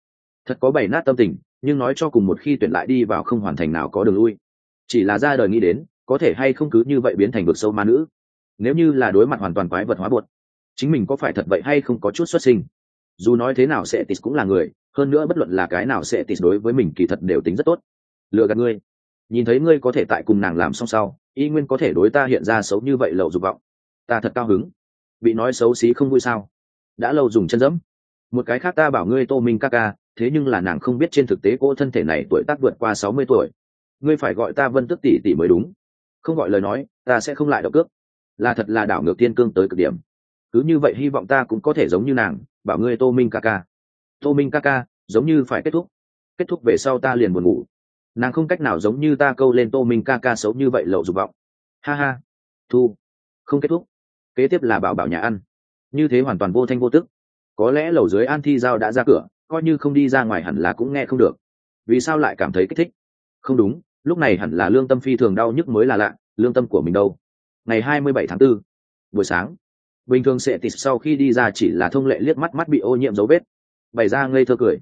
Thật có bảy nát tâm tình, nhưng nói cho cùng một khi tuyển lại đi vào không hoàn thành nào có đường lui. Chỉ là ra đời nghĩ đến, có thể hay không cứ như vậy biến thành vực sâu ma nữ. Nếu như là đối mặt hoàn toàn quái vật hóa buột chính mình có phải thật vậy hay không có chút xuất sinh. Dù nói thế nào sẽ tít cũng là người, hơn nữa bất luận là cái nào sẽ tít đối với mình kỳ thật đều tính rất tốt. Lừa gạt ngươi. Nhìn thấy ngươi có thể tại cùng nàng làm xong sau, y nguyên có thể đối ta hiện ra xấu như vậy lậu dục vọng. Ta thật cao hứng bị nói xấu xí không vui sao? Đã lâu dùng chân dẫm một cái khác ta bảo ngươi tô minh ca ca, thế nhưng là nàng không biết trên thực tế cô thân thể này tuổi tác vượt qua sáu mươi tuổi. Ngươi phải gọi ta vân tức tỷ tỷ mới đúng. Không gọi lời nói, ta sẽ không lại đọc cước. Là thật là đảo ngược tiên cương tới cực điểm. Cứ như vậy hy vọng ta cũng có thể giống như nàng, bảo ngươi tô minh ca ca. Tô minh ca ca, giống như phải kết thúc. Kết thúc về sau ta liền buồn ngủ. Nàng không cách nào giống như ta câu lên tô minh ca ca xấu như vậy lậu dục vọng. Ha ha. Thu. Không kết thúc kế tiếp là bảo bảo nhà ăn. Như thế hoàn toàn vô thanh vô tức. Có lẽ lầu dưới an thi giao đã ra cửa coi như không đi ra ngoài hẳn là cũng nghe không được. Vì sao lại cảm thấy kích thích? Không đúng lúc này hẳn là lương tâm phi thường đau nhức mới là lạ lương tâm của mình đâu? Ngày hai mươi bảy tháng 4, buổi sáng. Bình thường sẽ tịt sau khi đi ra chỉ là thông lệ liếc mắt mắt bị ô nhiễm dấu vết. Bày ra ngây thơ cười.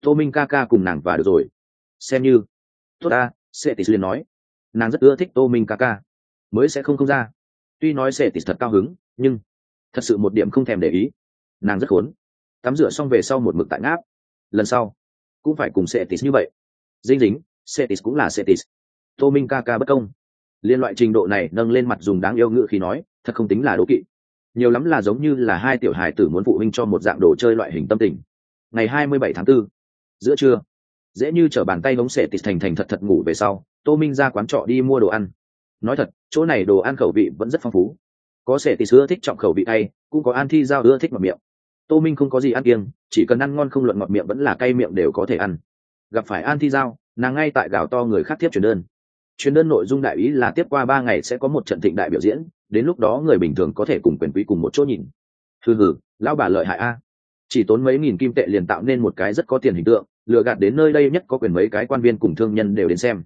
Tô minh ca ca cùng nàng và được rồi. Xem như. Tốt ta sẽ tịt liền nói. Nàng rất ưa thích tô minh ca ca. Mới sẽ không không ra tuy nói sẽ tịt thật cao hứng nhưng thật sự một điểm không thèm để ý. Nàng rất khốn. Tắm rửa xong về sau một mực tại ngáp. Lần sau cũng phải cùng sẽ tịt như vậy. Dinh dính sẽ tịt cũng là sẽ tịt. Tô minh ca ca bất công. Liên loại trình độ này nâng lên mặt dùng đáng yêu ngự khi nói thật không tính là đố kỵ. Nhiều lắm là giống như là hai tiểu hài tử muốn phụ huynh cho một dạng đồ chơi loại hình tâm tình. Ngày hai mươi bảy tháng 4, giữa trưa dễ như t bàn tay hống sệ tịt thành thành thật thật ngủ về sau tô minh ra quán trọ đi mua đồ ăn. Nói thật chỗ này đồ ăn khẩu vị vẫn rất phong phú. Có sẻ tì xưa thích trọng khẩu vị cay, cũng có an thi giao ưa thích ngọt miệng. Tô minh không có gì ăn kiêng, chỉ cần ăn ngon không luận ngọt miệng vẫn là cay miệng đều có thể ăn. Gặp phải an thi giao, nàng ngay tại gạo to người khác tiếp truyền đơn. Truyền đơn nội dung đại ý là tiếp qua ba ngày sẽ có một trận thịnh đại biểu diễn, đến lúc đó người bình thường có thể cùng quyền quý cùng một chỗ nhìn. Hừ hừ, lão bà lợi hại a. Chỉ tốn mấy nghìn kim tệ liền tạo nên một cái rất có tiền hình tượng, lừa gạt đến nơi đây nhất có quyền mấy cái quan viên cùng thương nhân đều đến xem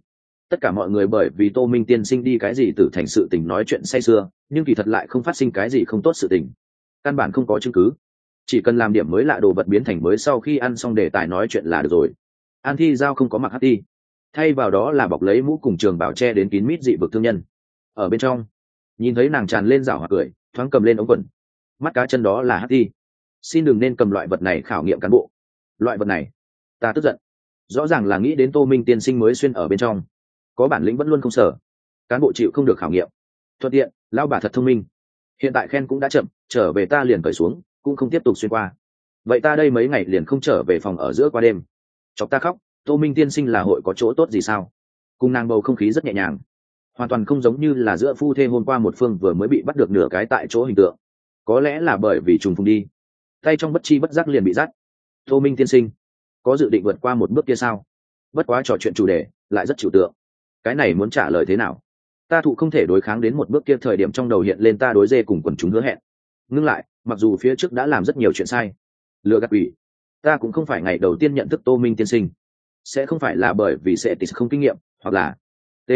tất cả mọi người bởi vì tô minh tiên sinh đi cái gì từ thành sự tình nói chuyện say sưa, nhưng kỳ thật lại không phát sinh cái gì không tốt sự tình. Căn bản không có chứng cứ. Chỉ cần làm điểm mới lạ đồ vật biến thành mới sau khi ăn xong đề tài nói chuyện là được rồi. An thi giao không có mặc hát đi thay vào đó là bọc lấy mũ cùng trường bảo che đến kín mít dị vực thương nhân. Ở bên trong, nhìn thấy nàng tràn lên rảo hoặc cười, thoáng cầm lên ống quần. Mắt cá chân đó là hát đi xin đừng nên cầm loại vật này khảo nghiệm cán bộ. Loại vật này, ta tức giận. Rõ ràng là nghĩ đến tô minh tiên sinh mới xuyên ở bên trong có bản lĩnh vẫn luôn không sở cán bộ chịu không được khảo nghiệm. Thuận tiện lao bà thật thông minh. Hiện tại khen cũng đã chậm, trở về ta liền cởi xuống, cũng không tiếp tục xuyên qua. Vậy ta đây mấy ngày liền không trở về phòng ở giữa qua đêm. Chọc ta khóc, tô minh tiên sinh là hội có chỗ tốt gì sao? Cùng nàng bầu không khí rất nhẹ nhàng. Hoàn toàn không giống như là giữa phu thê hôm qua một phương vừa mới bị bắt được nửa cái tại chỗ hình tượng. Có lẽ là bởi vì trùng phùng đi. Tay trong bất chi bất giác liền bị dắt. Tô minh tiên sinh, có dự định vượt qua một bước kia sao? Bất quá trò chuyện chủ đề, lại rất chịu tượng cái này muốn trả lời thế nào? Ta thụ không thể đối kháng đến một bước kia thời điểm trong đầu hiện lên ta đối dê cùng quần chúng hứa hẹn. Ngưng lại, mặc dù phía trước đã làm rất nhiều chuyện sai, lừa gạt ủy ta cũng không phải ngày đầu tiên nhận thức tô minh tiên sinh. Sẽ không phải là bởi vì sẽ tịt không kinh nghiệm, hoặc là t.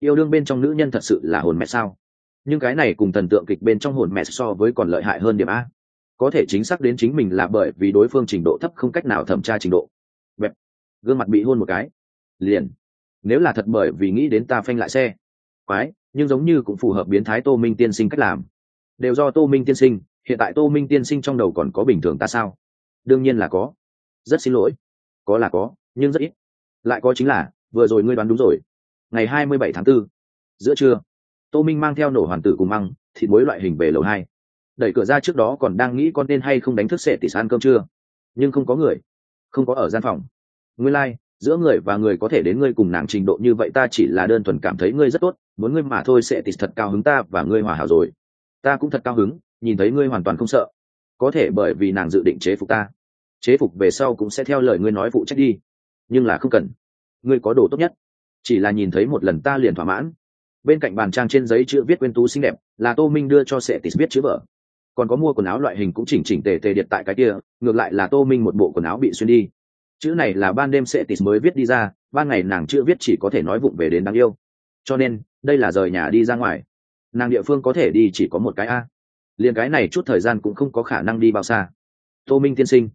Yêu đương bên trong nữ nhân thật sự là hồn mẹ sao? Nhưng cái này cùng thần tượng kịch bên trong hồn mẹ so với còn lợi hại hơn điểm a. Có thể chính xác đến chính mình là bởi vì đối phương trình độ thấp không cách nào thẩm tra trình độ. Bẹp, gương mặt bị hôn một cái, liền nếu là thật bởi vì nghĩ đến ta phanh lại xe. Quái nhưng giống như cũng phù hợp biến thái tô minh tiên sinh cách làm. Đều do tô minh tiên sinh hiện tại tô minh tiên sinh trong đầu còn có bình thường ta sao? Đương nhiên là có. Rất xin lỗi. Có là có nhưng rất ít. Lại có chính là vừa rồi ngươi đoán đúng rồi. Ngày hai mươi bảy tháng 4, giữa trưa tô minh mang theo nổ hoàn tử cùng măng thịt muối loại hình về lầu hai. Đẩy cửa ra trước đó còn đang nghĩ con tên hay không đánh thức sệ tỷ san cơm trưa. Nhưng không có người không có ở gian phòng. Ngươi lai、like, giữa người và người có thể đến ngươi cùng nàng trình độ như vậy ta chỉ là đơn thuần cảm thấy ngươi rất tốt, muốn ngươi mà thôi sẽ tịt thật cao hứng ta và ngươi hòa hảo rồi. Ta cũng thật cao hứng, nhìn thấy ngươi hoàn toàn không sợ. Có thể bởi vì nàng dự định chế phục ta. Chế phục về sau cũng sẽ theo lời ngươi nói phụ trách đi. Nhưng là không cần. Ngươi có đồ tốt nhất. Chỉ là nhìn thấy một lần ta liền thỏa mãn. Bên cạnh bàn trang trên giấy chữ viết quên tú xinh đẹp, là tô minh đưa cho sệ tis viết chữ vở. Còn có mua quần áo loại hình cũng chỉnh chỉnh tề tề điện tại cái kia, ngược lại là tô minh một bộ quần áo bị xuyên đi chữ này là ban đêm sẽ tis mới viết đi ra, ban ngày nàng chưa viết chỉ có thể nói vụng về đến đáng yêu. Cho nên, đây là rời nhà đi ra ngoài. Nàng địa phương có thể đi chỉ có một cái a. Liền cái này chút thời gian cũng không có khả năng đi bao xa. Tô minh tiên sinh,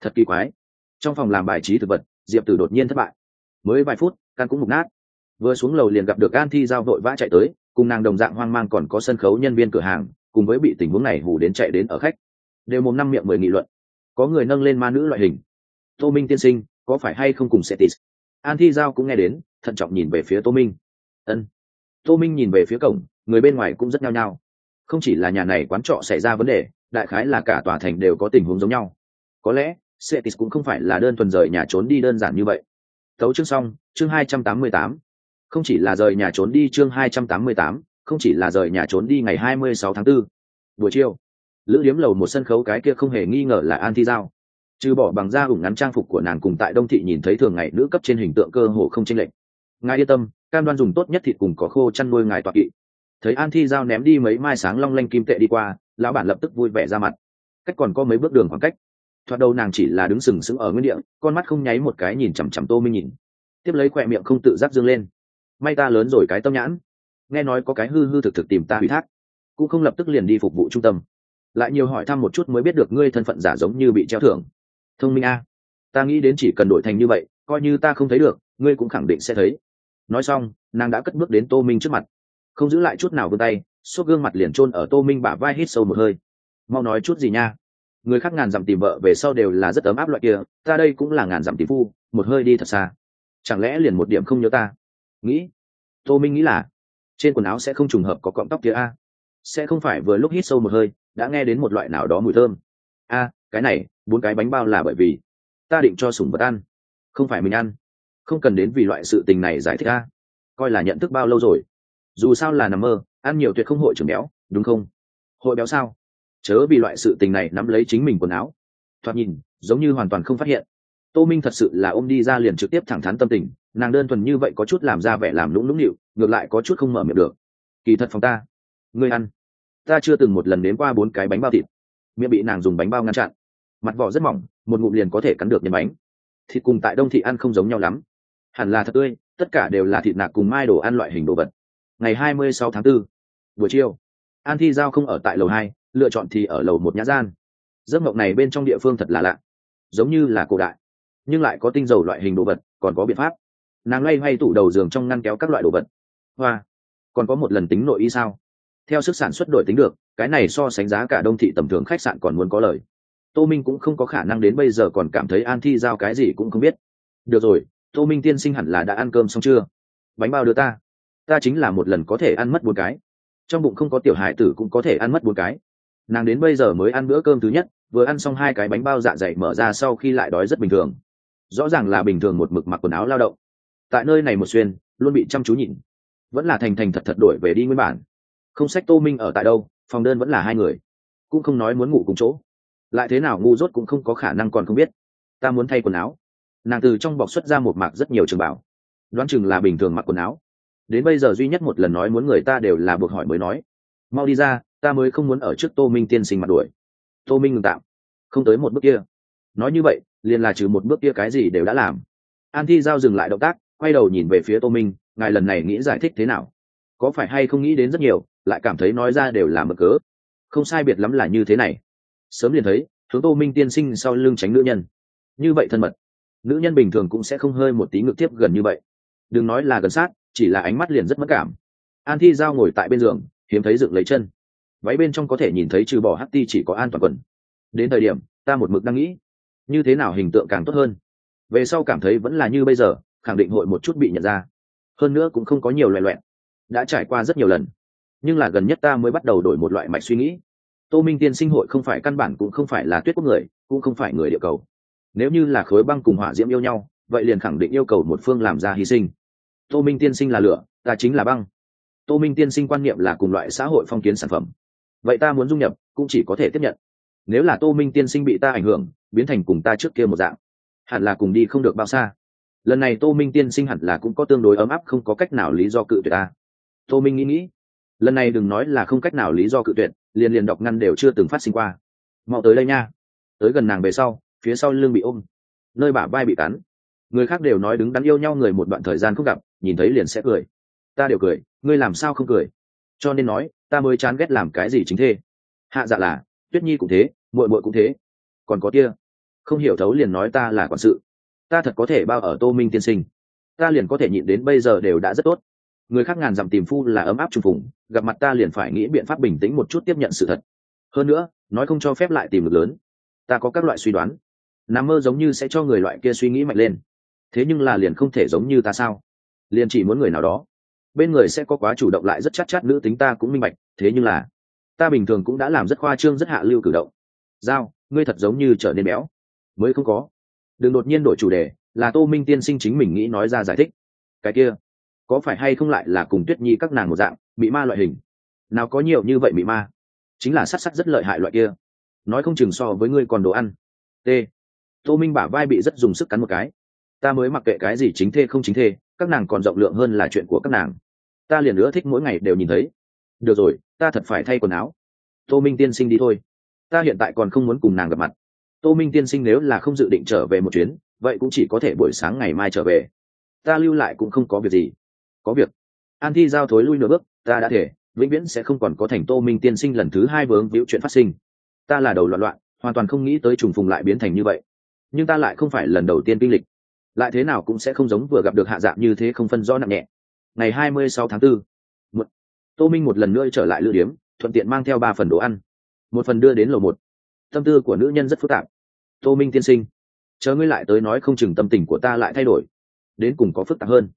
thật kỳ quái. Trong phòng làm bài trí thực vật, diệp tử đột nhiên thất bại. Mới vài phút, căn cũng mục nát. Vừa xuống lầu liền gặp được an thi giao vội vã chạy tới, cùng nàng đồng dạng hoang mang còn có sân khấu nhân viên cửa hàng, cùng với bị tình huống này hù đến chạy đến ở khách. Đều mồm năm miệng mười nghị luận. Có người nâng lên ma nữ loại hình tô minh tiên sinh, có phải hay không cùng setis? An thi giao cũng nghe đến, thận trọng nhìn về phía tô minh. Ân. Tô minh nhìn về phía cổng, người bên ngoài cũng rất nhao nhao. Không chỉ là nhà này quán trọ xảy ra vấn đề, đại khái là cả tòa thành đều có tình huống giống nhau. Có lẽ, setis cũng không phải là đơn thuần rời nhà trốn đi đơn giản như vậy. Tấu chương xong, chương hai trăm tám mươi tám. Không chỉ là rời nhà trốn đi chương hai trăm tám mươi tám, không chỉ là rời nhà trốn đi ngày hai mươi sáu tháng 4. buổi chiều, lữ điếm lầu một sân khấu cái kia không hề nghi ngờ là an thi giao trừ bỏ bằng da ủng ngắn trang phục của nàng cùng tại đông thị nhìn thấy thường ngày nữ cấp trên hình tượng cơ hồ không chênh lệch. Ngài yên tâm, cam đoan dùng tốt nhất thịt cùng có khô chăn nuôi ngài toạc kỵ. Thấy an thi giao ném đi mấy mai sáng long lanh kim tệ đi qua, lão bản lập tức vui vẻ ra mặt. Cách còn có mấy bước đường khoảng cách. Thoạt đầu nàng chỉ là đứng sừng sững ở nguyên địa, con mắt không nháy một cái nhìn chằm chằm tô minh nhìn. Tiếp lấy khoe miệng không tự giác dương lên. May ta lớn rồi cái tâm nhãn. Nghe nói có cái hư hư thực thực tìm ta ủy thác. Cũng không lập tức liền đi phục vụ trung tâm. Lại nhiều hỏi thăm một chút mới biết được ngươi thân phận giả giống như bị treo thưởng thông minh a. Ta nghĩ đến chỉ cần đổi thành như vậy, coi như ta không thấy được, ngươi cũng khẳng định sẽ thấy. Nói xong, nàng đã cất bước đến tô minh trước mặt. Không giữ lại chút nào vươn tay suốt gương mặt liền chôn ở tô minh bả vai hít sâu một hơi. Mau nói chút gì nha? Người khác ngàn dặm tìm vợ về sau đều là rất ấm áp loại kia, ta đây cũng là ngàn dặm tìm phu, một hơi đi thật xa. Chẳng lẽ liền một điểm không nhớ ta? Nghĩ. Tô minh nghĩ là, trên quần áo sẽ không trùng hợp có cọng tóc kia a. Sẽ không phải vừa lúc hít sâu một hơi, đã nghe đến một loại nào đó mùi thơm. A cái này, bốn cái bánh bao là bởi vì ta định cho sủng vật ăn, không phải mình ăn. Không cần đến vì loại sự tình này giải thích a. Coi là nhận thức bao lâu rồi. Dù sao là nằm mơ, ăn nhiều tuyệt không hội trưởng béo, đúng không? Hội béo sao? Chớ vì loại sự tình này nắm lấy chính mình quần áo. Thoạt nhìn, giống như hoàn toàn không phát hiện. Tô minh thật sự là ôm đi ra liền trực tiếp thẳng thắn tâm tình, nàng đơn thuần như vậy có chút làm ra vẻ làm lũng lũng nịu, ngược lại có chút không mở miệng được. Kỳ thật phòng ta, ngươi ăn. Ta chưa từng một lần đến qua bốn cái bánh bao thịt. Miệng bị nàng dùng bánh bao ngăn chặn mặt vỏ rất mỏng một ngụm liền có thể cắn được nhân bánh. Thịt cùng tại đông thị ăn không giống nhau lắm. Hẳn là thật tươi tất cả đều là thịt nạc cùng mai đồ ăn loại hình đồ vật. Ngày hai mươi sáu tháng 4, buổi chiều an thi giao không ở tại lầu hai lựa chọn thì ở lầu một nhã gian. Giấc mộng này bên trong địa phương thật là lạ giống như là cổ đại nhưng lại có tinh dầu loại hình đồ vật còn có biện pháp. Nàng loay hoay tủ đầu giường trong ngăn kéo các loại đồ vật. Hoa còn có một lần tính nội y sao? Theo sức sản xuất đổi tính được cái này so sánh giá cả đông thị tầm thường khách sạn còn muốn có lời tô minh cũng không có khả năng đến bây giờ còn cảm thấy an thi giao cái gì cũng không biết. Được rồi, tô minh tiên sinh hẳn là đã ăn cơm xong chưa? Bánh bao đưa ta. Ta chính là một lần có thể ăn mất bốn cái. Trong bụng không có tiểu hải tử cũng có thể ăn mất bốn cái. Nàng đến bây giờ mới ăn bữa cơm thứ nhất, vừa ăn xong hai cái bánh bao dạ dày mở ra sau khi lại đói rất bình thường. Rõ ràng là bình thường một mực mặc quần áo lao động. Tại nơi này một xuyên, luôn bị chăm chú nhịn vẫn là thành thành thật thật đổi về đi nguyên bản. Không sách tô minh ở tại đâu, phòng đơn vẫn là hai người. Cũng không nói muốn ngủ cùng chỗ lại thế nào ngu dốt cũng không có khả năng còn không biết. Ta muốn thay quần áo. Nàng từ trong bọc xuất ra một mạc rất nhiều trường bảo. Đoán chừng là bình thường mặc quần áo. Đến bây giờ duy nhất một lần nói muốn người ta đều là buộc hỏi mới nói. Mau đi ra, ta mới không muốn ở trước tô minh tiên sinh mặt đuổi. Tô minh ngừng tạm. Không tới một bước kia. Nói như vậy, liền là trừ một bước kia cái gì đều đã làm. An thi giao dừng lại động tác, quay đầu nhìn về phía tô minh, ngài lần này nghĩ giải thích thế nào? Có phải hay không nghĩ đến rất nhiều, lại cảm thấy nói ra đều là mực cớ. Không sai biệt lắm là như thế này sớm liền thấy, hướng tô minh tiên sinh sau lưng tránh nữ nhân. Như vậy thân mật, nữ nhân bình thường cũng sẽ không hơi một tí ngực tiếp gần như vậy. Đừng nói là gần sát, chỉ là ánh mắt liền rất mất cảm. An thi giao ngồi tại bên giường, hiếm thấy dựng lấy chân. Váy bên trong có thể nhìn thấy trừ bỏ hắt ti chỉ có an toàn quần. Đến thời điểm, ta một mực đang nghĩ, như thế nào hình tượng càng tốt hơn. Về sau cảm thấy vẫn là như bây giờ, khẳng định hội một chút bị nhận ra. Hơn nữa cũng không có nhiều loại loẹn đã trải qua rất nhiều lần, nhưng là gần nhất ta mới bắt đầu đổi một loại mạch suy nghĩ tô minh tiên sinh hội không phải căn bản cũng không phải là tuyết quốc người, cũng không phải người địa cầu. Nếu như là khối băng cùng hỏa diễm yêu nhau, vậy liền khẳng định yêu cầu một phương làm ra hy sinh. Tô minh tiên sinh là lửa, ta chính là băng. Tô minh tiên sinh quan niệm là cùng loại xã hội phong kiến sản phẩm. Vậy ta muốn dung nhập, cũng chỉ có thể tiếp nhận. Nếu là tô minh tiên sinh bị ta ảnh hưởng, biến thành cùng ta trước kia một dạng, hẳn là cùng đi không được bao xa. Lần này tô minh tiên sinh hẳn là cũng có tương đối ấm áp, không có cách nào lý do cự tuyệt ta. Tô minh nghĩ nghĩ, lần này đừng nói là không cách nào lý do cự tuyệt liền liền đọc ngăn đều chưa từng phát sinh qua. Mau tới đây nha. Tới gần nàng về sau, phía sau lưng bị ôm. Nơi bả vai bị cắn. Người khác đều nói đứng đắn yêu nhau người một đoạn thời gian không gặp, nhìn thấy liền sẽ cười. Ta đều cười, ngươi làm sao không cười? Cho nên nói, ta mới chán ghét làm cái gì chính thê. Hạ dạ là, tuyết nhi cũng thế, muội muội cũng thế. Còn có kia, không hiểu thấu liền nói ta là quản sự. Ta thật có thể bao ở tô minh tiên sinh. Ta liền có thể nhịn đến bây giờ đều đã rất tốt người khác ngàn dặm tìm phu là ấm áp trùng phùng, gặp mặt ta liền phải nghĩ biện pháp bình tĩnh một chút tiếp nhận sự thật. Hơn nữa, nói không cho phép lại tìm được lớn. Ta có các loại suy đoán. Nằm mơ giống như sẽ cho người loại kia suy nghĩ mạnh lên. Thế nhưng là liền không thể giống như ta sao? Liền chỉ muốn người nào đó. Bên người sẽ có quá chủ động lại rất chắc chát nữ tính ta cũng minh bạch, thế nhưng là, ta bình thường cũng đã làm rất khoa trương, rất hạ lưu cử động. Giao, ngươi thật giống như trở nên béo. Mới không có. Đừng đột nhiên đổi chủ đề, là tô minh tiên sinh chính mình nghĩ nói ra giải thích. Cái kia có phải hay không lại là cùng tuyết nhi các nàng một dạng bị ma loại hình? Nào có nhiều như vậy bị ma? Chính là sát sắc rất lợi hại loại kia. Nói không chừng so với ngươi còn đồ ăn. T. Tô minh bả vai bị rất dùng sức cắn một cái. Ta mới mặc kệ cái gì chính thê không chính thê, các nàng còn rộng lượng hơn là chuyện của các nàng. Ta liền nữa thích mỗi ngày đều nhìn thấy. Được rồi, ta thật phải thay quần áo. Tô minh tiên sinh đi thôi. Ta hiện tại còn không muốn cùng nàng gặp mặt. Tô minh tiên sinh nếu là không dự định trở về một chuyến, vậy cũng chỉ có thể buổi sáng ngày mai trở về. Ta lưu lại cũng không có việc gì có việc. An thi giao thối lui nửa bước ta đã thể vĩnh viễn sẽ không còn có thành tô minh tiên sinh lần thứ hai vướng víu chuyện phát sinh. Ta là đầu loạn loạn hoàn toàn không nghĩ tới trùng phùng lại biến thành như vậy. Nhưng ta lại không phải lần đầu tiên kinh lịch. Lại thế nào cũng sẽ không giống vừa gặp được hạ dạng như thế không phân rõ nặng nhẹ. Ngày hai mươi sáu tháng 4, một, tô minh một lần nữa trở lại lữ điếm thuận tiện mang theo ba phần đồ ăn. Một phần đưa đến lầu một. Tâm tư của nữ nhân rất phức tạp. Tô minh tiên sinh chờ ngươi lại tới nói không chừng tâm tình của ta lại thay đổi. Đến cùng có phức tạp hơn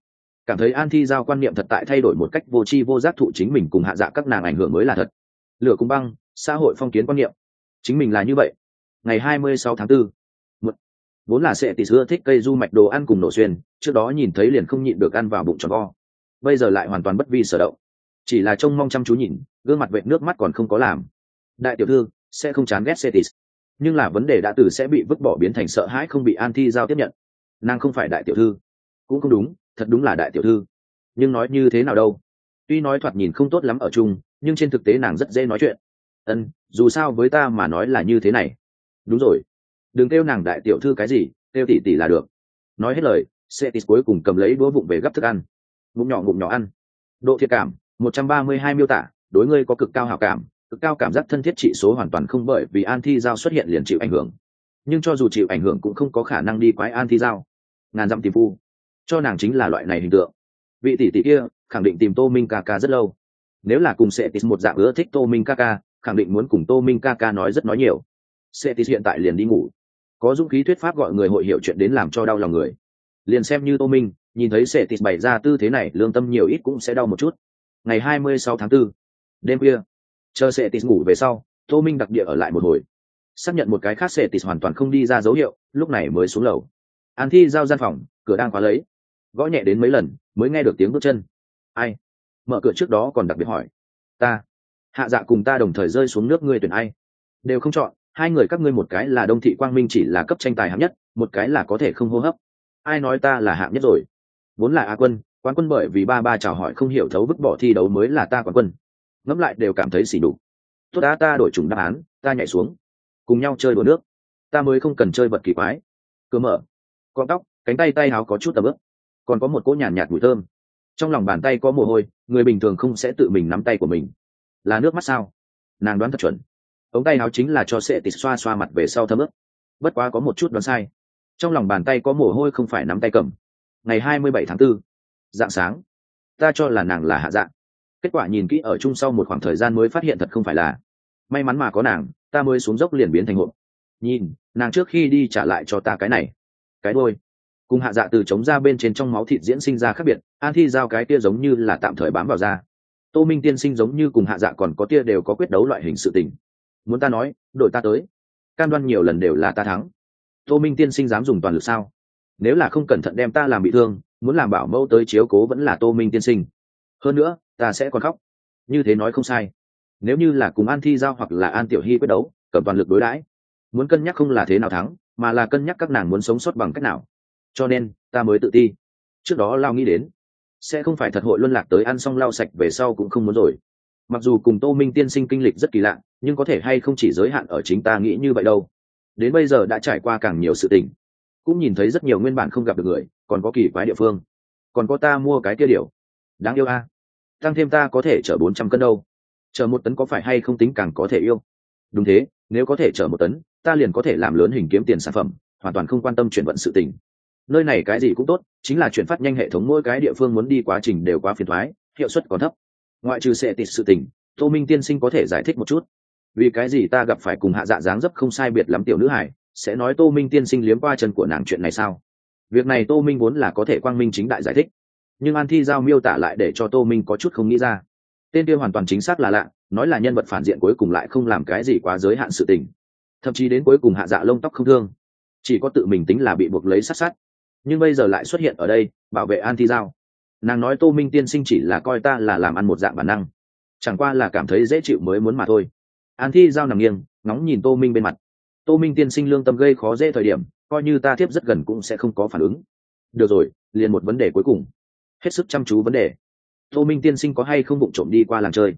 cảm thấy an thi giao quan niệm thật tại thay đổi một cách vô tri vô giác thụ chính mình cùng hạ dạ các nàng ảnh hưởng mới là thật. Lửa cung băng xã hội phong kiến quan niệm. Chính mình là như vậy. Ngày hai mươi sáu tháng 4, một, vốn là sẽ tỷ xưa thích cây du mạch đồ ăn cùng nổ xuyên trước đó nhìn thấy liền không nhịn được ăn vào bụng tròn vo. Bây giờ lại hoàn toàn bất vi sở động. Chỉ là trông mong chăm chú nhìn gương mặt vệ nước mắt còn không có làm. Đại tiểu thư sẽ không chán ghét Cetis. nhưng là vấn đề đã từ sẽ bị vứt bỏ biến thành sợ hãi không bị an thi giao tiếp nhận. Nàng không phải đại tiểu thư. Cũng không đúng thật đúng là đại tiểu thư. Nhưng nói như thế nào đâu? Tuy nói thoạt nhìn không tốt lắm ở chung, nhưng trên thực tế nàng rất dễ nói chuyện. Ân, dù sao với ta mà nói là như thế này. Đúng rồi. Đừng kêu nàng đại tiểu thư cái gì, kêu tỷ tỷ là được. Nói hết lời setis cuối cùng cầm lấy đũa vụng về gấp thức ăn. Ngụm nhỏ ngụm nhỏ ăn. Độ thiệt cảm, một trăm ba mươi hai miêu tả, đối ngươi có cực cao hảo cảm, cực cao cảm giác thân thiết trị số hoàn toàn không bởi vì an thi giao xuất hiện liền chịu ảnh hưởng. Nhưng cho dù chịu ảnh hưởng cũng không có khả năng đi quái an thi giao. Ngàn dặm tìm phu cho nàng chính là loại này hình tượng. Vị tỷ tỷ kia khẳng định tìm tô minh ca ca rất lâu. Nếu là cùng sẽ một dạng ưa thích tô minh ca ca khẳng định muốn cùng tô minh ca ca nói rất nói nhiều. Sẽ hiện tại liền đi ngủ. Có dũng khí thuyết pháp gọi người hội hiểu chuyện đến làm cho đau lòng người. Liền xem như tô minh nhìn thấy sẽ bày ra tư thế này lương tâm nhiều ít cũng sẽ đau một chút. Ngày hai mươi sáu tháng 4, đêm khuya chờ sẽ ngủ về sau tô minh đặc địa ở lại một hồi. Xác nhận một cái khác sẽ hoàn toàn không đi ra dấu hiệu lúc này mới xuống lầu. An thi giao gian phòng cửa đang khóa lấy gõ nhẹ đến mấy lần mới nghe được tiếng bước chân. Ai? Mở cửa trước đó còn đặc biệt hỏi. Ta. Hạ dạ cùng ta đồng thời rơi xuống nước ngươi tuyển ai? Đều không chọn, hai người các ngươi một cái là đông thị quang minh chỉ là cấp tranh tài hạng nhất, một cái là có thể không hô hấp. Ai nói ta là hạng nhất rồi? Vốn là a quân, quán quân bởi vì ba ba chào hỏi không hiểu thấu vứt bỏ thi đấu mới là ta quán quân. Ngẫm lại đều cảm thấy xỉ đục. Tốt đã, ta đổi chủng đáp án, ta nhảy xuống. Cùng nhau chơi đùa nước. Ta mới không cần chơi vật kỳ quái. Cơ mở. Con tóc, cánh tay tay áo có chút tầm ướp còn có một cỗ nhàn nhạt, nhạt mùi thơm. Trong lòng bàn tay có mồ hôi người bình thường không sẽ tự mình nắm tay của mình. Là nước mắt sao? Nàng đoán thật chuẩn. Ống tay áo chính là cho sệ tịt xoa xoa mặt về sau thấm ướp bất quá có một chút đoán sai. Trong lòng bàn tay có mồ hôi không phải nắm tay cầm. Ngày hai mươi bảy tháng 4, dạng sáng. Ta cho là nàng là hạ dạng. Kết quả nhìn kỹ ở chung sau một khoảng thời gian mới phát hiện thật không phải là. May mắn mà có nàng ta mới xuống dốc liền biến thành hộp. Nhìn nàng trước khi đi trả lại cho ta cái này. Cái đôi cùng hạ dạ từ chống ra bên trên trong máu thịt diễn sinh ra khác biệt, an thi giao cái tia giống như là tạm thời bám vào da tô minh tiên sinh giống như cùng hạ dạ còn có tia đều có quyết đấu loại hình sự tình. Muốn ta nói đội ta tới. Cam đoan nhiều lần đều là ta thắng. Tô minh tiên sinh dám dùng toàn lực sao? Nếu là không cẩn thận đem ta làm bị thương, muốn làm bảo mẫu tới chiếu cố vẫn là tô minh tiên sinh. Hơn nữa, ta sẽ còn khóc. Như thế nói không sai. Nếu như là cùng an thi giao hoặc là an tiểu hy quyết đấu, cầm toàn lực đối đãi. Muốn cân nhắc không là thế nào thắng, mà là cân nhắc các nàng muốn sống sót bằng cách nào cho nên ta mới tự ti. Trước đó lao nghĩ đến, sẽ không phải thật hội luân lạc tới ăn xong lao sạch về sau cũng không muốn rồi. Mặc dù cùng tô minh tiên sinh kinh lịch rất kỳ lạ, nhưng có thể hay không chỉ giới hạn ở chính ta nghĩ như vậy đâu. Đến bây giờ đã trải qua càng nhiều sự tình, cũng nhìn thấy rất nhiều nguyên bản không gặp được người, còn có kỳ quái địa phương. Còn có ta mua cái kia điều đáng yêu a. Tăng thêm ta có thể chở bốn trăm cân đâu. Chở một tấn có phải hay không tính càng có thể yêu? Đúng thế, nếu có thể chở một tấn, ta liền có thể làm lớn hình kiếm tiền sản phẩm, hoàn toàn không quan tâm chuyển vận sự tình nơi này cái gì cũng tốt, chính là chuyển phát nhanh hệ thống mỗi cái địa phương muốn đi quá trình đều quá phiền thoái, hiệu suất còn thấp. Ngoại trừ sẽ tịt sự tình, tô minh tiên sinh có thể giải thích một chút. Vì cái gì ta gặp phải cùng hạ dạ dáng dấp không sai biệt lắm tiểu nữ hải sẽ nói tô minh tiên sinh liếm qua chân của nàng chuyện này sao? Việc này tô minh vốn là có thể quang minh chính đại giải thích. Nhưng an thi giao miêu tả lại để cho tô minh có chút không nghĩ ra. Tên kia hoàn toàn chính xác là lạ, nói là nhân vật phản diện cuối cùng lại không làm cái gì quá giới hạn sự tình. Thậm chí đến cuối cùng hạ dạ lông tóc không thương. Chỉ có tự mình tính là bị buộc lấy sát sát nhưng bây giờ lại xuất hiện ở đây, bảo vệ an thi giao. Nàng nói tô minh tiên sinh chỉ là coi ta là làm ăn một dạng bản năng. Chẳng qua là cảm thấy dễ chịu mới muốn mà thôi. An thi giao nằm nghiêng, ngóng nhìn tô minh bên mặt. Tô minh tiên sinh lương tâm gây khó dễ thời điểm, coi như ta tiếp rất gần cũng sẽ không có phản ứng. Được rồi, liền một vấn đề cuối cùng. Hết sức chăm chú vấn đề. Tô minh tiên sinh có hay không vụng trộm đi qua làng chơi?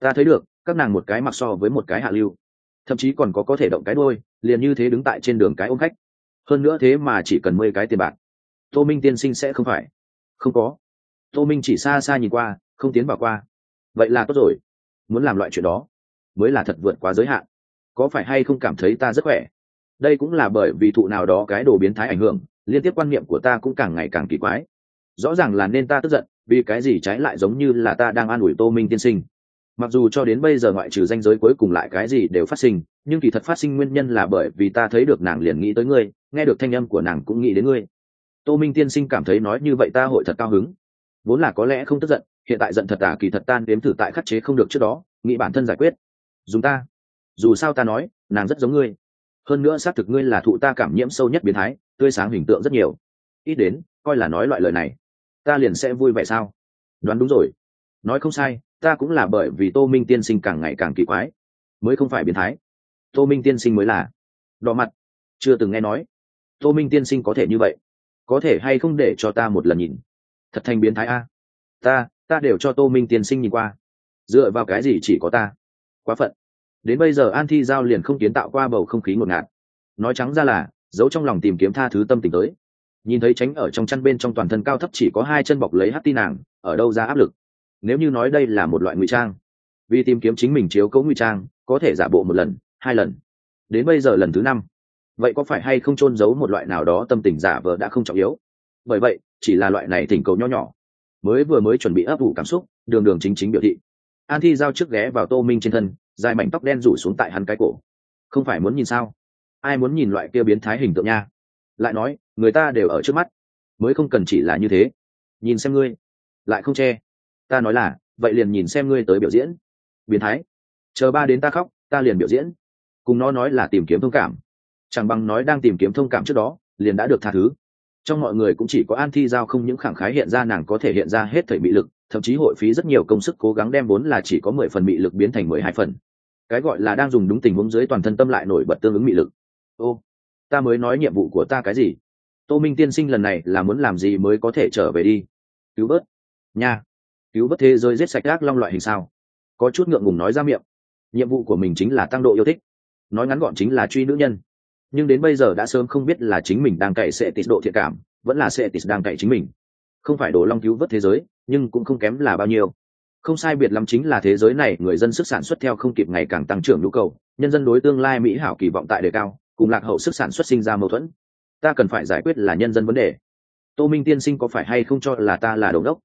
Ta thấy được, các nàng một cái mặc so với một cái hạ lưu. Thậm chí còn có có thể động cái đôi liền như thế đứng tại trên đường cái ôm khách. Hơn nữa thế mà chỉ cần mười cái tiền bạc tô minh tiên sinh sẽ không phải. Không có. Tô minh chỉ xa xa nhìn qua, không tiến vào qua. Vậy là tốt rồi. Muốn làm loại chuyện đó, mới là thật vượt quá giới hạn. Có phải hay không cảm thấy ta rất khỏe? Đây cũng là bởi vì thụ nào đó cái đồ biến thái ảnh hưởng, liên tiếp quan niệm của ta cũng càng ngày càng kỳ quái. Rõ ràng là nên ta tức giận, vì cái gì trái lại giống như là ta đang an ủi tô minh tiên sinh. Mặc dù cho đến bây giờ ngoại trừ danh giới cuối cùng lại cái gì đều phát sinh, nhưng kỳ thật phát sinh nguyên nhân là bởi vì ta thấy được nàng liền nghĩ tới ngươi, nghe được thanh âm của nàng cũng nghĩ đến ngươi tô minh tiên sinh cảm thấy nói như vậy ta hội thật cao hứng. Vốn là có lẽ không tức giận, hiện tại giận thật à kỳ thật tan đếm thử tại khắc chế không được trước đó, nghĩ bản thân giải quyết. Dùng ta. Dù sao ta nói, nàng rất giống ngươi. Hơn nữa xác thực ngươi là thụ ta cảm nhiễm sâu nhất biến thái, tươi sáng hình tượng rất nhiều. Ít đến, coi là nói loại lời này, ta liền sẽ vui vẻ sao? Đoán đúng rồi. Nói không sai, ta cũng là bởi vì tô minh tiên sinh càng ngày càng kỳ quái, mới không phải biến thái. Tô minh tiên sinh mới là. Đỏ mặt. Chưa từng nghe nói. Tô minh tiên sinh có thể như vậy có thể hay không để cho ta một lần nhìn? Thật thành biến thái a. Ta ta đều cho tô minh tiên sinh nhìn qua. Dựa vào cái gì chỉ có ta? Quá phận. Đến bây giờ an thi giao liền không kiến tạo qua bầu không khí ngột ngạt. Nói trắng ra là, giấu trong lòng tìm kiếm tha thứ tâm tình tới. Nhìn thấy tránh ở trong chăn bên trong toàn thân cao thấp chỉ có hai chân bọc lấy hát ti nàng, ở đâu ra áp lực? Nếu như nói đây là một loại ngụy trang, vì tìm kiếm chính mình chiếu cấu ngụy trang, có thể giả bộ một lần, hai lần. Đến bây giờ lần thứ năm vậy có phải hay không trôn giấu một loại nào đó tâm tình giả vờ đã không trọng yếu? Bởi vậy, chỉ là loại này thỉnh cầu nho nhỏ. Mới vừa mới chuẩn bị ấp ủ cảm xúc, đường đường chính chính biểu thị. An thi giao trước ghé vào tô minh trên thân, dài mảnh tóc đen rủ xuống tại hắn cái cổ. Không phải muốn nhìn sao? Ai muốn nhìn loại kia biến thái hình tượng nha? Lại nói, người ta đều ở trước mắt. Mới không cần chỉ là như thế. Nhìn xem ngươi. Lại không che. Ta nói là, vậy liền nhìn xem ngươi tới biểu diễn. Biến thái. Chờ ba đến ta khóc, ta liền biểu diễn. Cùng nó nói là tìm kiếm thông cảm chẳng bằng nói đang tìm kiếm thông cảm trước đó, liền đã được tha thứ. Trong mọi người cũng chỉ có an thi giao không những khẳng khái hiện ra nàng có thể hiện ra hết thời bị lực, thậm chí hội phí rất nhiều công sức cố gắng đem vốn là chỉ có mười phần bị lực biến thành mười hai phần. Cái gọi là đang dùng đúng tình huống dưới toàn thân tâm lại nổi bật tương ứng bị lực. Ô, ta mới nói nhiệm vụ của ta cái gì? Tô minh tiên sinh lần này là muốn làm gì mới có thể trở về đi? Cứu bớt. Nha. Cứu bớt thế giới giết sạch gác long loại hình sao? Có chút ngượng ngùng nói ra miệng. Nhiệm vụ của mình chính là tăng độ yêu thích. Nói ngắn gọn chính là truy nữ nhân nhưng đến bây giờ đã sớm không biết là chính mình đang cậy sẽ tịt độ thiện cảm, vẫn là sẽ tịt đang cậy chính mình. Không phải đổ long cứu vớt thế giới, nhưng cũng không kém là bao nhiêu. Không sai biệt lắm chính là thế giới này, người dân sức sản xuất theo không kịp ngày càng tăng trưởng nhu cầu, nhân dân đối tương lai mỹ hảo kỳ vọng tại đề cao, cùng lạc hậu sức sản xuất sinh ra mâu thuẫn. Ta cần phải giải quyết là nhân dân vấn đề. Tô minh tiên sinh có phải hay không cho là ta là đồn đốc?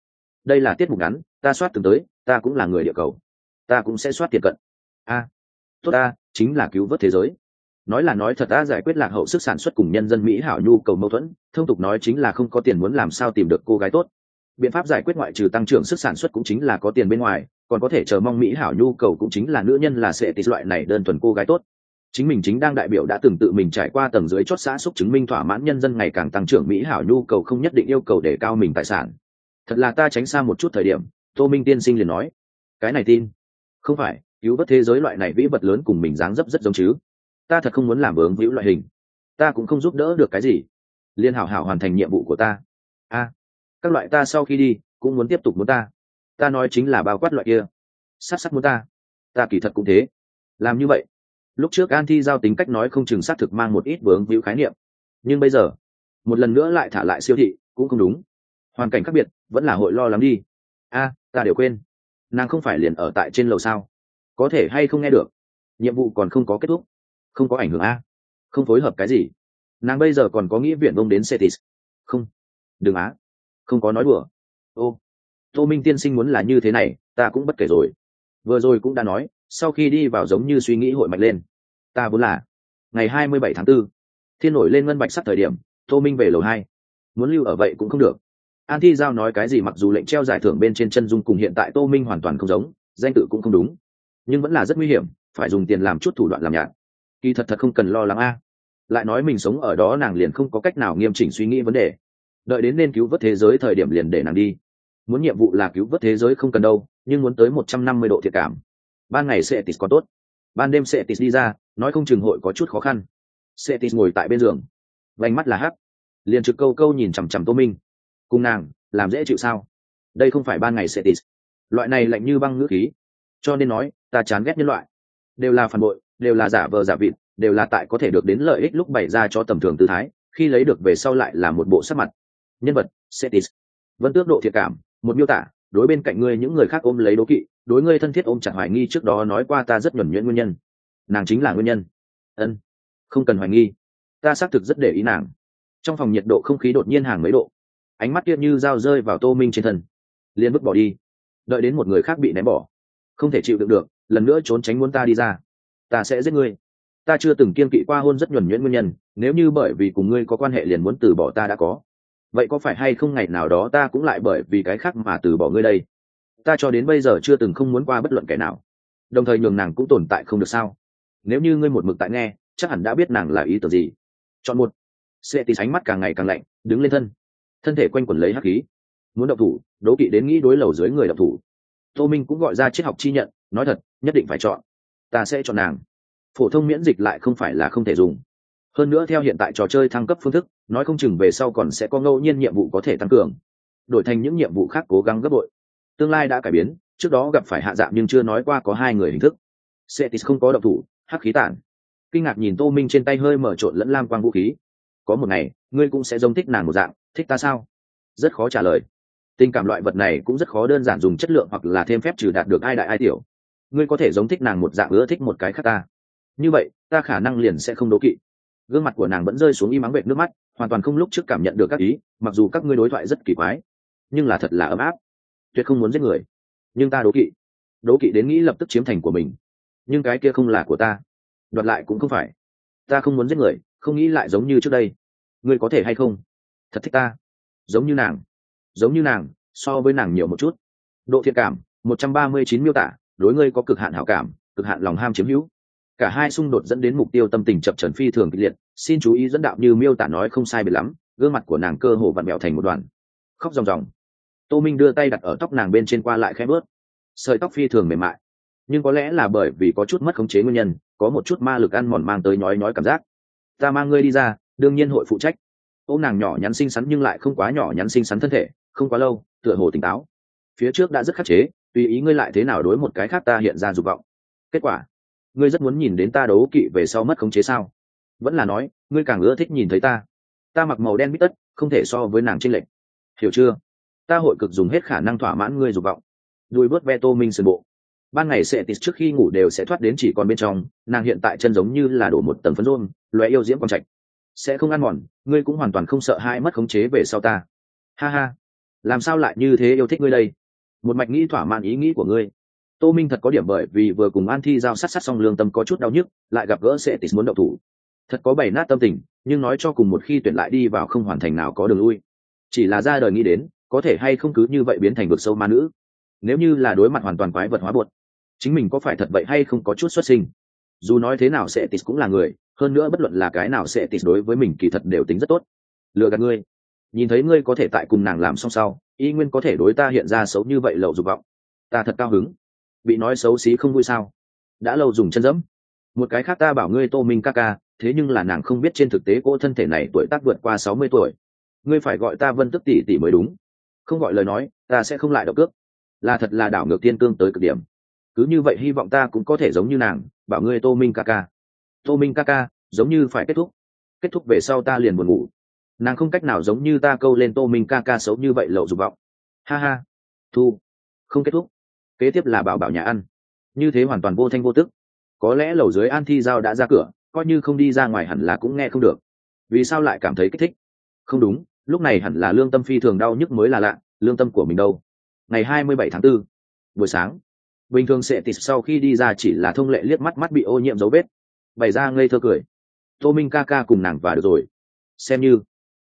Đây là tiết mục ngắn, ta soát từng tới, ta cũng là người địa cầu. Ta cũng sẽ soát tiền cận. A, tốt ta, chính là cứu vớt thế giới nói là nói thật ta giải quyết lạc hậu sức sản xuất cùng nhân dân mỹ hảo nhu cầu mâu thuẫn, thông tục nói chính là không có tiền muốn làm sao tìm được cô gái tốt. Biện pháp giải quyết ngoại trừ tăng trưởng sức sản xuất cũng chính là có tiền bên ngoài, còn có thể chờ mong mỹ hảo nhu cầu cũng chính là nữ nhân là sẽ tịt loại này đơn thuần cô gái tốt. Chính mình chính đang đại biểu đã từng tự mình trải qua tầng dưới chót xã xúc chứng minh thỏa mãn nhân dân ngày càng tăng trưởng mỹ hảo nhu cầu không nhất định yêu cầu để cao mình tài sản. Thật là ta tránh xa một chút thời điểm, tô minh tiên sinh liền nói. Cái này tin. Không phải, cứu vớt thế giới loại này vĩ vật lớn cùng mình dáng dấp rất giống chứ ta thật không muốn làm vướng víu loại hình. Ta cũng không giúp đỡ được cái gì. Liên hảo hảo hoàn thành nhiệm vụ của ta. A, các loại ta sau khi đi, cũng muốn tiếp tục muốn ta. Ta nói chính là bao quát loại kia. Sát sát muốn ta. Ta kỳ thật cũng thế. Làm như vậy. Lúc trước an thi giao tính cách nói không chừng xác thực mang một ít vướng víu khái niệm. Nhưng bây giờ, một lần nữa lại thả lại siêu thị, cũng không đúng. Hoàn cảnh khác biệt, vẫn là hội lo lắng đi. A, ta đều quên. Nàng không phải liền ở tại trên lầu sao? Có thể hay không nghe được? Nhiệm vụ còn không có kết thúc không có ảnh hưởng a? Không phối hợp cái gì? Nàng bây giờ còn có nghĩa viện bông đến cetis? Không. Đừng á. Không có nói đùa. Ô. Tô minh tiên sinh muốn là như thế này ta cũng bất kể rồi. Vừa rồi cũng đã nói sau khi đi vào giống như suy nghĩ hội mạnh lên. Ta vốn là ngày hai mươi bảy tháng 4, thiên nổi lên ngân bạch sắt thời điểm tô minh về lầu hai. Muốn lưu ở vậy cũng không được. An thi giao nói cái gì mặc dù lệnh treo giải thưởng bên trên chân dung cùng hiện tại tô minh hoàn toàn không giống danh tự cũng không đúng. Nhưng vẫn là rất nguy hiểm phải dùng tiền làm chút thủ đoạn làm nhạt kỳ thật thật không cần lo lắng a. Lại nói mình sống ở đó nàng liền không có cách nào nghiêm chỉnh suy nghĩ vấn đề. Đợi đến nên cứu vớt thế giới thời điểm liền để nàng đi. Muốn nhiệm vụ là cứu vớt thế giới không cần đâu, nhưng muốn tới một trăm năm mươi độ thiệt cảm. Ban ngày sẽ tis có tốt. Ban đêm sẽ tis đi ra, nói không chừng hội có chút khó khăn. Sẽ tis ngồi tại bên giường. Vành mắt là hắc. Liền trực câu câu nhìn chằm chằm tô minh. Cùng nàng, làm dễ chịu sao? Đây không phải ban ngày sẽ tis loại này lạnh như băng ngữ khí. Cho nên nói, ta chán ghét nhân loại. Đều là phản bội đều là giả vờ giả vịt, đều là tại có thể được đến lợi ích lúc bày ra cho tầm thường tư thái, khi lấy được về sau lại là một bộ sắc mặt. Nhân vật setis vẫn tước độ thiệt cảm, một miêu tả, đối bên cạnh ngươi những người khác ôm lấy đố kỵ, đối ngươi thân thiết ôm chẳng hoài nghi trước đó nói qua ta rất nhuẩn nhuyễn nguyên nhân. Nàng chính là nguyên nhân. Ân, không cần hoài nghi. Ta xác thực rất để ý nàng. Trong phòng nhiệt độ không khí đột nhiên hàng mấy độ. Ánh mắt kia như dao rơi vào tô minh trên thân. Liền bước bỏ đi. Đợi đến một người khác bị ném bỏ. Không thể chịu đựng được, lần nữa trốn tránh muốn ta đi ra ta sẽ giết ngươi. Ta chưa từng kiên kỵ qua hôn rất nhuẩn nhuyễn nguyên nhân, nếu như bởi vì cùng ngươi có quan hệ liền muốn từ bỏ ta đã có. Vậy có phải hay không ngày nào đó ta cũng lại bởi vì cái khác mà từ bỏ ngươi đây? Ta cho đến bây giờ chưa từng không muốn qua bất luận kẻ nào. Đồng thời nhường nàng cũng tồn tại không được sao? Nếu như ngươi một mực tại nghe, chắc hẳn đã biết nàng là ý tưởng gì. Chọn một. Sẽ tí sánh mắt càng ngày càng lạnh, đứng lên thân. Thân thể quanh quẩn lấy hắc khí. Muốn độc thủ, đố kỵ đến nghĩ đối lầu dưới người độc thủ. Tô minh cũng gọi ra triết học chi nhận, nói thật, nhất định phải chọn ta sẽ chọn nàng. Phổ thông miễn dịch lại không phải là không thể dùng. Hơn nữa theo hiện tại trò chơi thăng cấp phương thức, nói không chừng về sau còn sẽ có ngẫu nhiên nhiệm vụ có thể tăng cường. Đổi thành những nhiệm vụ khác cố gắng gấp bội. Tương lai đã cải biến, trước đó gặp phải hạ dạng nhưng chưa nói qua có hai người hình thức. Setis không có độc thủ, hắc khí tản. Kinh ngạc nhìn tô minh trên tay hơi mở trộn lẫn lam quang vũ khí. Có một ngày, ngươi cũng sẽ giống thích nàng một dạng, thích ta sao? Rất khó trả lời. Tình cảm loại vật này cũng rất khó đơn giản dùng chất lượng hoặc là thêm phép trừ đạt được ai đại ai tiểu ngươi có thể giống thích nàng một dạng ưa thích một cái khác ta. Như vậy, ta khả năng liền sẽ không đố kỵ. Gương mặt của nàng vẫn rơi xuống y mắng vệt nước mắt, hoàn toàn không lúc trước cảm nhận được các ý, mặc dù các ngươi đối thoại rất kỳ quái, nhưng là thật là ấm áp. Tuyệt không muốn giết người. Nhưng ta đố kỵ. Đố kỵ đến nghĩ lập tức chiếm thành của mình. Nhưng cái kia không là của ta. Đoạt lại cũng không phải. Ta không muốn giết người, không nghĩ lại giống như trước đây. Ngươi có thể hay không? Thật thích ta. Giống như nàng. Giống như nàng, so với nàng nhiều một chút. Độ thiện cảm, một trăm ba mươi chín miêu tả đối ngươi có cực hạn hảo cảm, cực hạn lòng ham chiếm hữu. Cả hai xung đột dẫn đến mục tiêu tâm tình chập trần phi thường kịch liệt, xin chú ý dẫn đạo như miêu tả nói không sai biệt lắm, gương mặt của nàng cơ hồ vặn mẹo thành một đoàn. Khóc ròng ròng. Tô minh đưa tay đặt ở tóc nàng bên trên qua lại khẽ bớt sợi tóc phi thường mềm mại. Nhưng có lẽ là bởi vì có chút mất khống chế nguyên nhân, có một chút ma lực ăn mòn mang tới nhói nhói cảm giác. Ta mang ngươi đi ra, đương nhiên hội phụ trách. Ô nàng nhỏ nhắn xinh xắn nhưng lại không quá nhỏ nhắn xinh xắn thân thể, không quá lâu, tựa hồ tỉnh táo. Phía trước đã rất khắc chế tùy ý ngươi lại thế nào đối một cái khác ta hiện ra dục vọng? Kết quả, ngươi rất muốn nhìn đến ta đấu kỵ về sau mất khống chế sao? Vẫn là nói, ngươi càng ưa thích nhìn thấy ta. Ta mặc màu đen bít tất, không thể so với nàng trinh lệch. Hiểu chưa? Ta hội cực dùng hết khả năng thỏa mãn ngươi dục vọng. Đuôi bớt ve tô minh sườn bộ. Ban ngày sẽ tít trước khi ngủ đều sẽ thoát đến chỉ còn bên trong, nàng hiện tại chân giống như là đổ một tầng phấn rôn loé yêu diễm quang trạch. Sẽ không ăn mòn, ngươi cũng hoàn toàn không sợ hai mất khống chế về sau ta. Ha ha. Làm sao lại như thế yêu thích ngươi đây? Một mạch nghĩ thỏa mãn ý nghĩ của ngươi. Tô minh thật có điểm bởi vì vừa cùng an thi giao sát sát xong lương tâm có chút đau nhức, lại gặp gỡ sẽ tít muốn đậu thủ. Thật có bảy nát tâm tình, nhưng nói cho cùng một khi tuyển lại đi vào không hoàn thành nào có đường lui. Chỉ là ra đời nghĩ đến, có thể hay không cứ như vậy biến thành vực sâu ma nữ. Nếu như là đối mặt hoàn toàn quái vật hóa buột chính mình có phải thật vậy hay không có chút xuất sinh. Dù nói thế nào sẽ tis cũng là người, hơn nữa bất luận là cái nào sẽ tis đối với mình kỳ thật đều tính rất tốt. Lừa gạt ngươi nhìn thấy ngươi có thể tại cùng nàng làm xong sau, y nguyên có thể đối ta hiện ra xấu như vậy lậu dục vọng. Ta thật cao hứng. Bị nói xấu xí không vui sao? Đã lâu dùng chân dẫm. Một cái khác ta bảo ngươi tô minh ca ca, thế nhưng là nàng không biết trên thực tế cô thân thể này tuổi tác vượt qua sáu mươi tuổi. Ngươi phải gọi ta vân tức tỷ tỷ mới đúng. Không gọi lời nói, ta sẽ không lại đọc cước. Là thật là đảo ngược thiên cương tới cực điểm. Cứ như vậy hy vọng ta cũng có thể giống như nàng, bảo ngươi tô minh ca ca. Tô minh ca ca, giống như phải kết thúc. Kết thúc về sau ta liền buồn ngủ nàng không cách nào giống như ta câu lên tô minh ca ca xấu như vậy lậu dục vọng. Ha ha thu không kết thúc. Kế tiếp là bảo bảo nhà ăn. Như thế hoàn toàn vô thanh vô tức. Có lẽ lầu dưới an thi giao đã ra cửa coi như không đi ra ngoài hẳn là cũng nghe không được. Vì sao lại cảm thấy kích thích? Không đúng lúc này hẳn là lương tâm phi thường đau nhức mới là lạ lương tâm của mình đâu? Ngày hai mươi bảy tháng 4, buổi sáng. Bình thường sẽ tịt sau khi đi ra chỉ là thông lệ liếc mắt mắt bị ô nhiễm dấu vết. Bày ra ngây thơ cười. Tô minh ca ca cùng nàng và được rồi. Xem như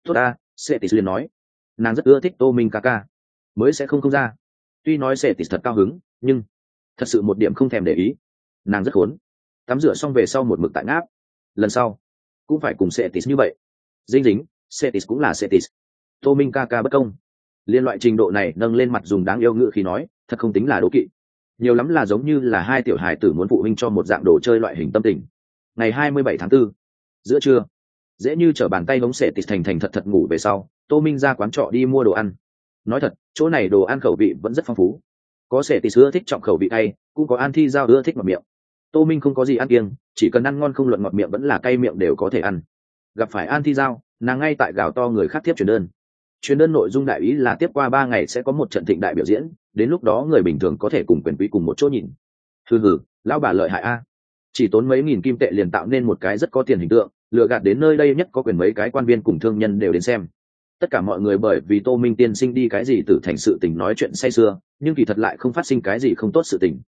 tốt ta sẽ tịt liền nói. Nàng rất ưa thích tô minh ca ca. Mới sẽ không không ra. Tuy nói sẽ tịt thật cao hứng nhưng thật sự một điểm không thèm để ý. Nàng rất khốn. Tắm rửa xong về sau một mực tại ngáp. Lần sau cũng phải cùng sẽ tịt như vậy. Dinh dính sẽ tịt cũng là sẽ tịt tô minh ca ca bất công. Liên loại trình độ này nâng lên mặt dùng đáng yêu ngự khi nói thật không tính là đố kỵ. Nhiều lắm là giống như là hai tiểu hài tử muốn phụ huynh cho một dạng đồ chơi loại hình tâm tình. Ngày hai mươi bảy tháng 4, giữa trưa dễ như t bàn tay ngống sệ tịt thành thành thật thật ngủ về sau, tô minh ra quán trọ đi mua đồ ăn. Nói thật, chỗ này đồ ăn khẩu vị vẫn rất phong phú. Có sệ tịt ưa thích trọng khẩu vị hay cũng có an thi giao ưa thích ngọt miệng. Tô minh không có gì ăn kiêng, chỉ cần ăn ngon không luận ngọt miệng vẫn là cay miệng đều có thể ăn. Gặp phải an thi giao, nàng ngay tại gào to người khác tiếp truyền đơn. Truyền đơn nội dung đại ý là tiếp qua ba ngày sẽ có một trận thịnh đại biểu diễn, đến lúc đó người bình thường có thể cùng quyền quý cùng một chỗ nhìn. Hừ hừ, lão bà lợi hại a. Chỉ tốn mấy nghìn kim tệ liền tạo nên một cái rất có tiền hình tượng lựa gạt đến nơi đây nhất có quyền mấy cái quan viên cùng thương nhân đều đến xem. Tất cả mọi người bởi vì tô minh tiên sinh đi cái gì từ thành sự tình nói chuyện say sưa, nhưng kỳ thật lại không phát sinh cái gì không tốt sự tình.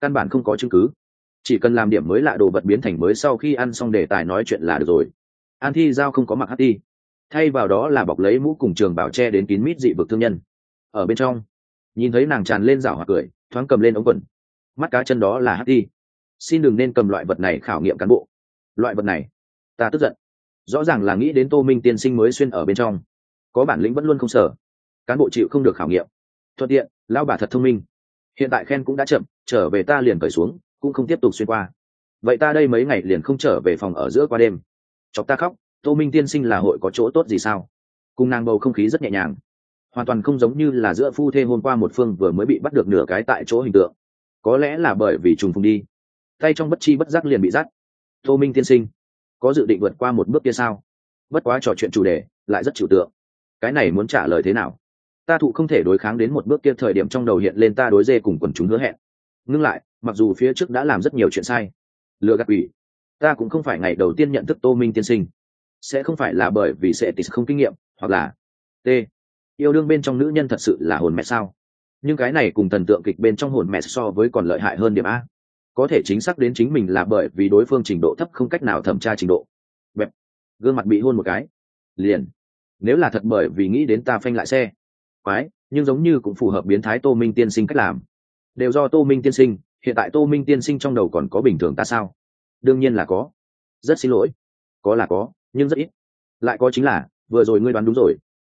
Căn bản không có chứng cứ. Chỉ cần làm điểm mới lạ đồ vật biến thành mới sau khi ăn xong đề tài nói chuyện là được rồi. An thi giao không có mặc hát đi thay vào đó là bọc lấy mũ cùng trường bảo che đến kín mít dị vực thương nhân. Ở bên trong, nhìn thấy nàng tràn lên rảo hoặc cười, thoáng cầm lên ống quần. Mắt cá chân đó là hát đi xin đừng nên cầm loại vật này khảo nghiệm cán bộ. Loại vật này ta tức giận. Rõ ràng là nghĩ đến tô minh tiên sinh mới xuyên ở bên trong. Có bản lĩnh vẫn luôn không sở cán bộ chịu không được khảo nghiệm. Thuận tiện lao bà thật thông minh. Hiện tại khen cũng đã chậm, trở về ta liền cởi xuống, cũng không tiếp tục xuyên qua. Vậy ta đây mấy ngày liền không trở về phòng ở giữa qua đêm. Chọc ta khóc, tô minh tiên sinh là hội có chỗ tốt gì sao? Cùng nàng bầu không khí rất nhẹ nhàng. Hoàn toàn không giống như là giữa phu thê hôm qua một phương vừa mới bị bắt được nửa cái tại chỗ hình tượng. Có lẽ là bởi vì trùng phùng đi. Tay trong bất chi bất giác liền bị dắt. Tô minh tiên sinh có dự định vượt qua một bước kia sao? Bất quá trò chuyện chủ đề lại rất chịu tượng. Cái này muốn trả lời thế nào? Ta thụ không thể đối kháng đến một bước kia thời điểm trong đầu hiện lên ta đối dê cùng quần chúng hứa hẹn. Ngưng lại, mặc dù phía trước đã làm rất nhiều chuyện sai, lừa gạt ủy ta cũng không phải ngày đầu tiên nhận thức tô minh tiên sinh. Sẽ không phải là bởi vì sẽ tịt không kinh nghiệm, hoặc là t. Yêu đương bên trong nữ nhân thật sự là hồn mẹ sao? Nhưng cái này cùng thần tượng kịch bên trong hồn mẹ so với còn lợi hại hơn điểm a có thể chính xác đến chính mình là bởi vì đối phương trình độ thấp không cách nào thẩm tra trình độ. Bẹp gương mặt bị hôn một cái. Liền. Nếu là thật bởi vì nghĩ đến ta phanh lại xe. Quái nhưng giống như cũng phù hợp biến thái tô minh tiên sinh cách làm. Đều do tô minh tiên sinh hiện tại tô minh tiên sinh trong đầu còn có bình thường ta sao? Đương nhiên là có. Rất xin lỗi. Có là có nhưng rất ít. Lại có chính là vừa rồi ngươi đoán đúng rồi.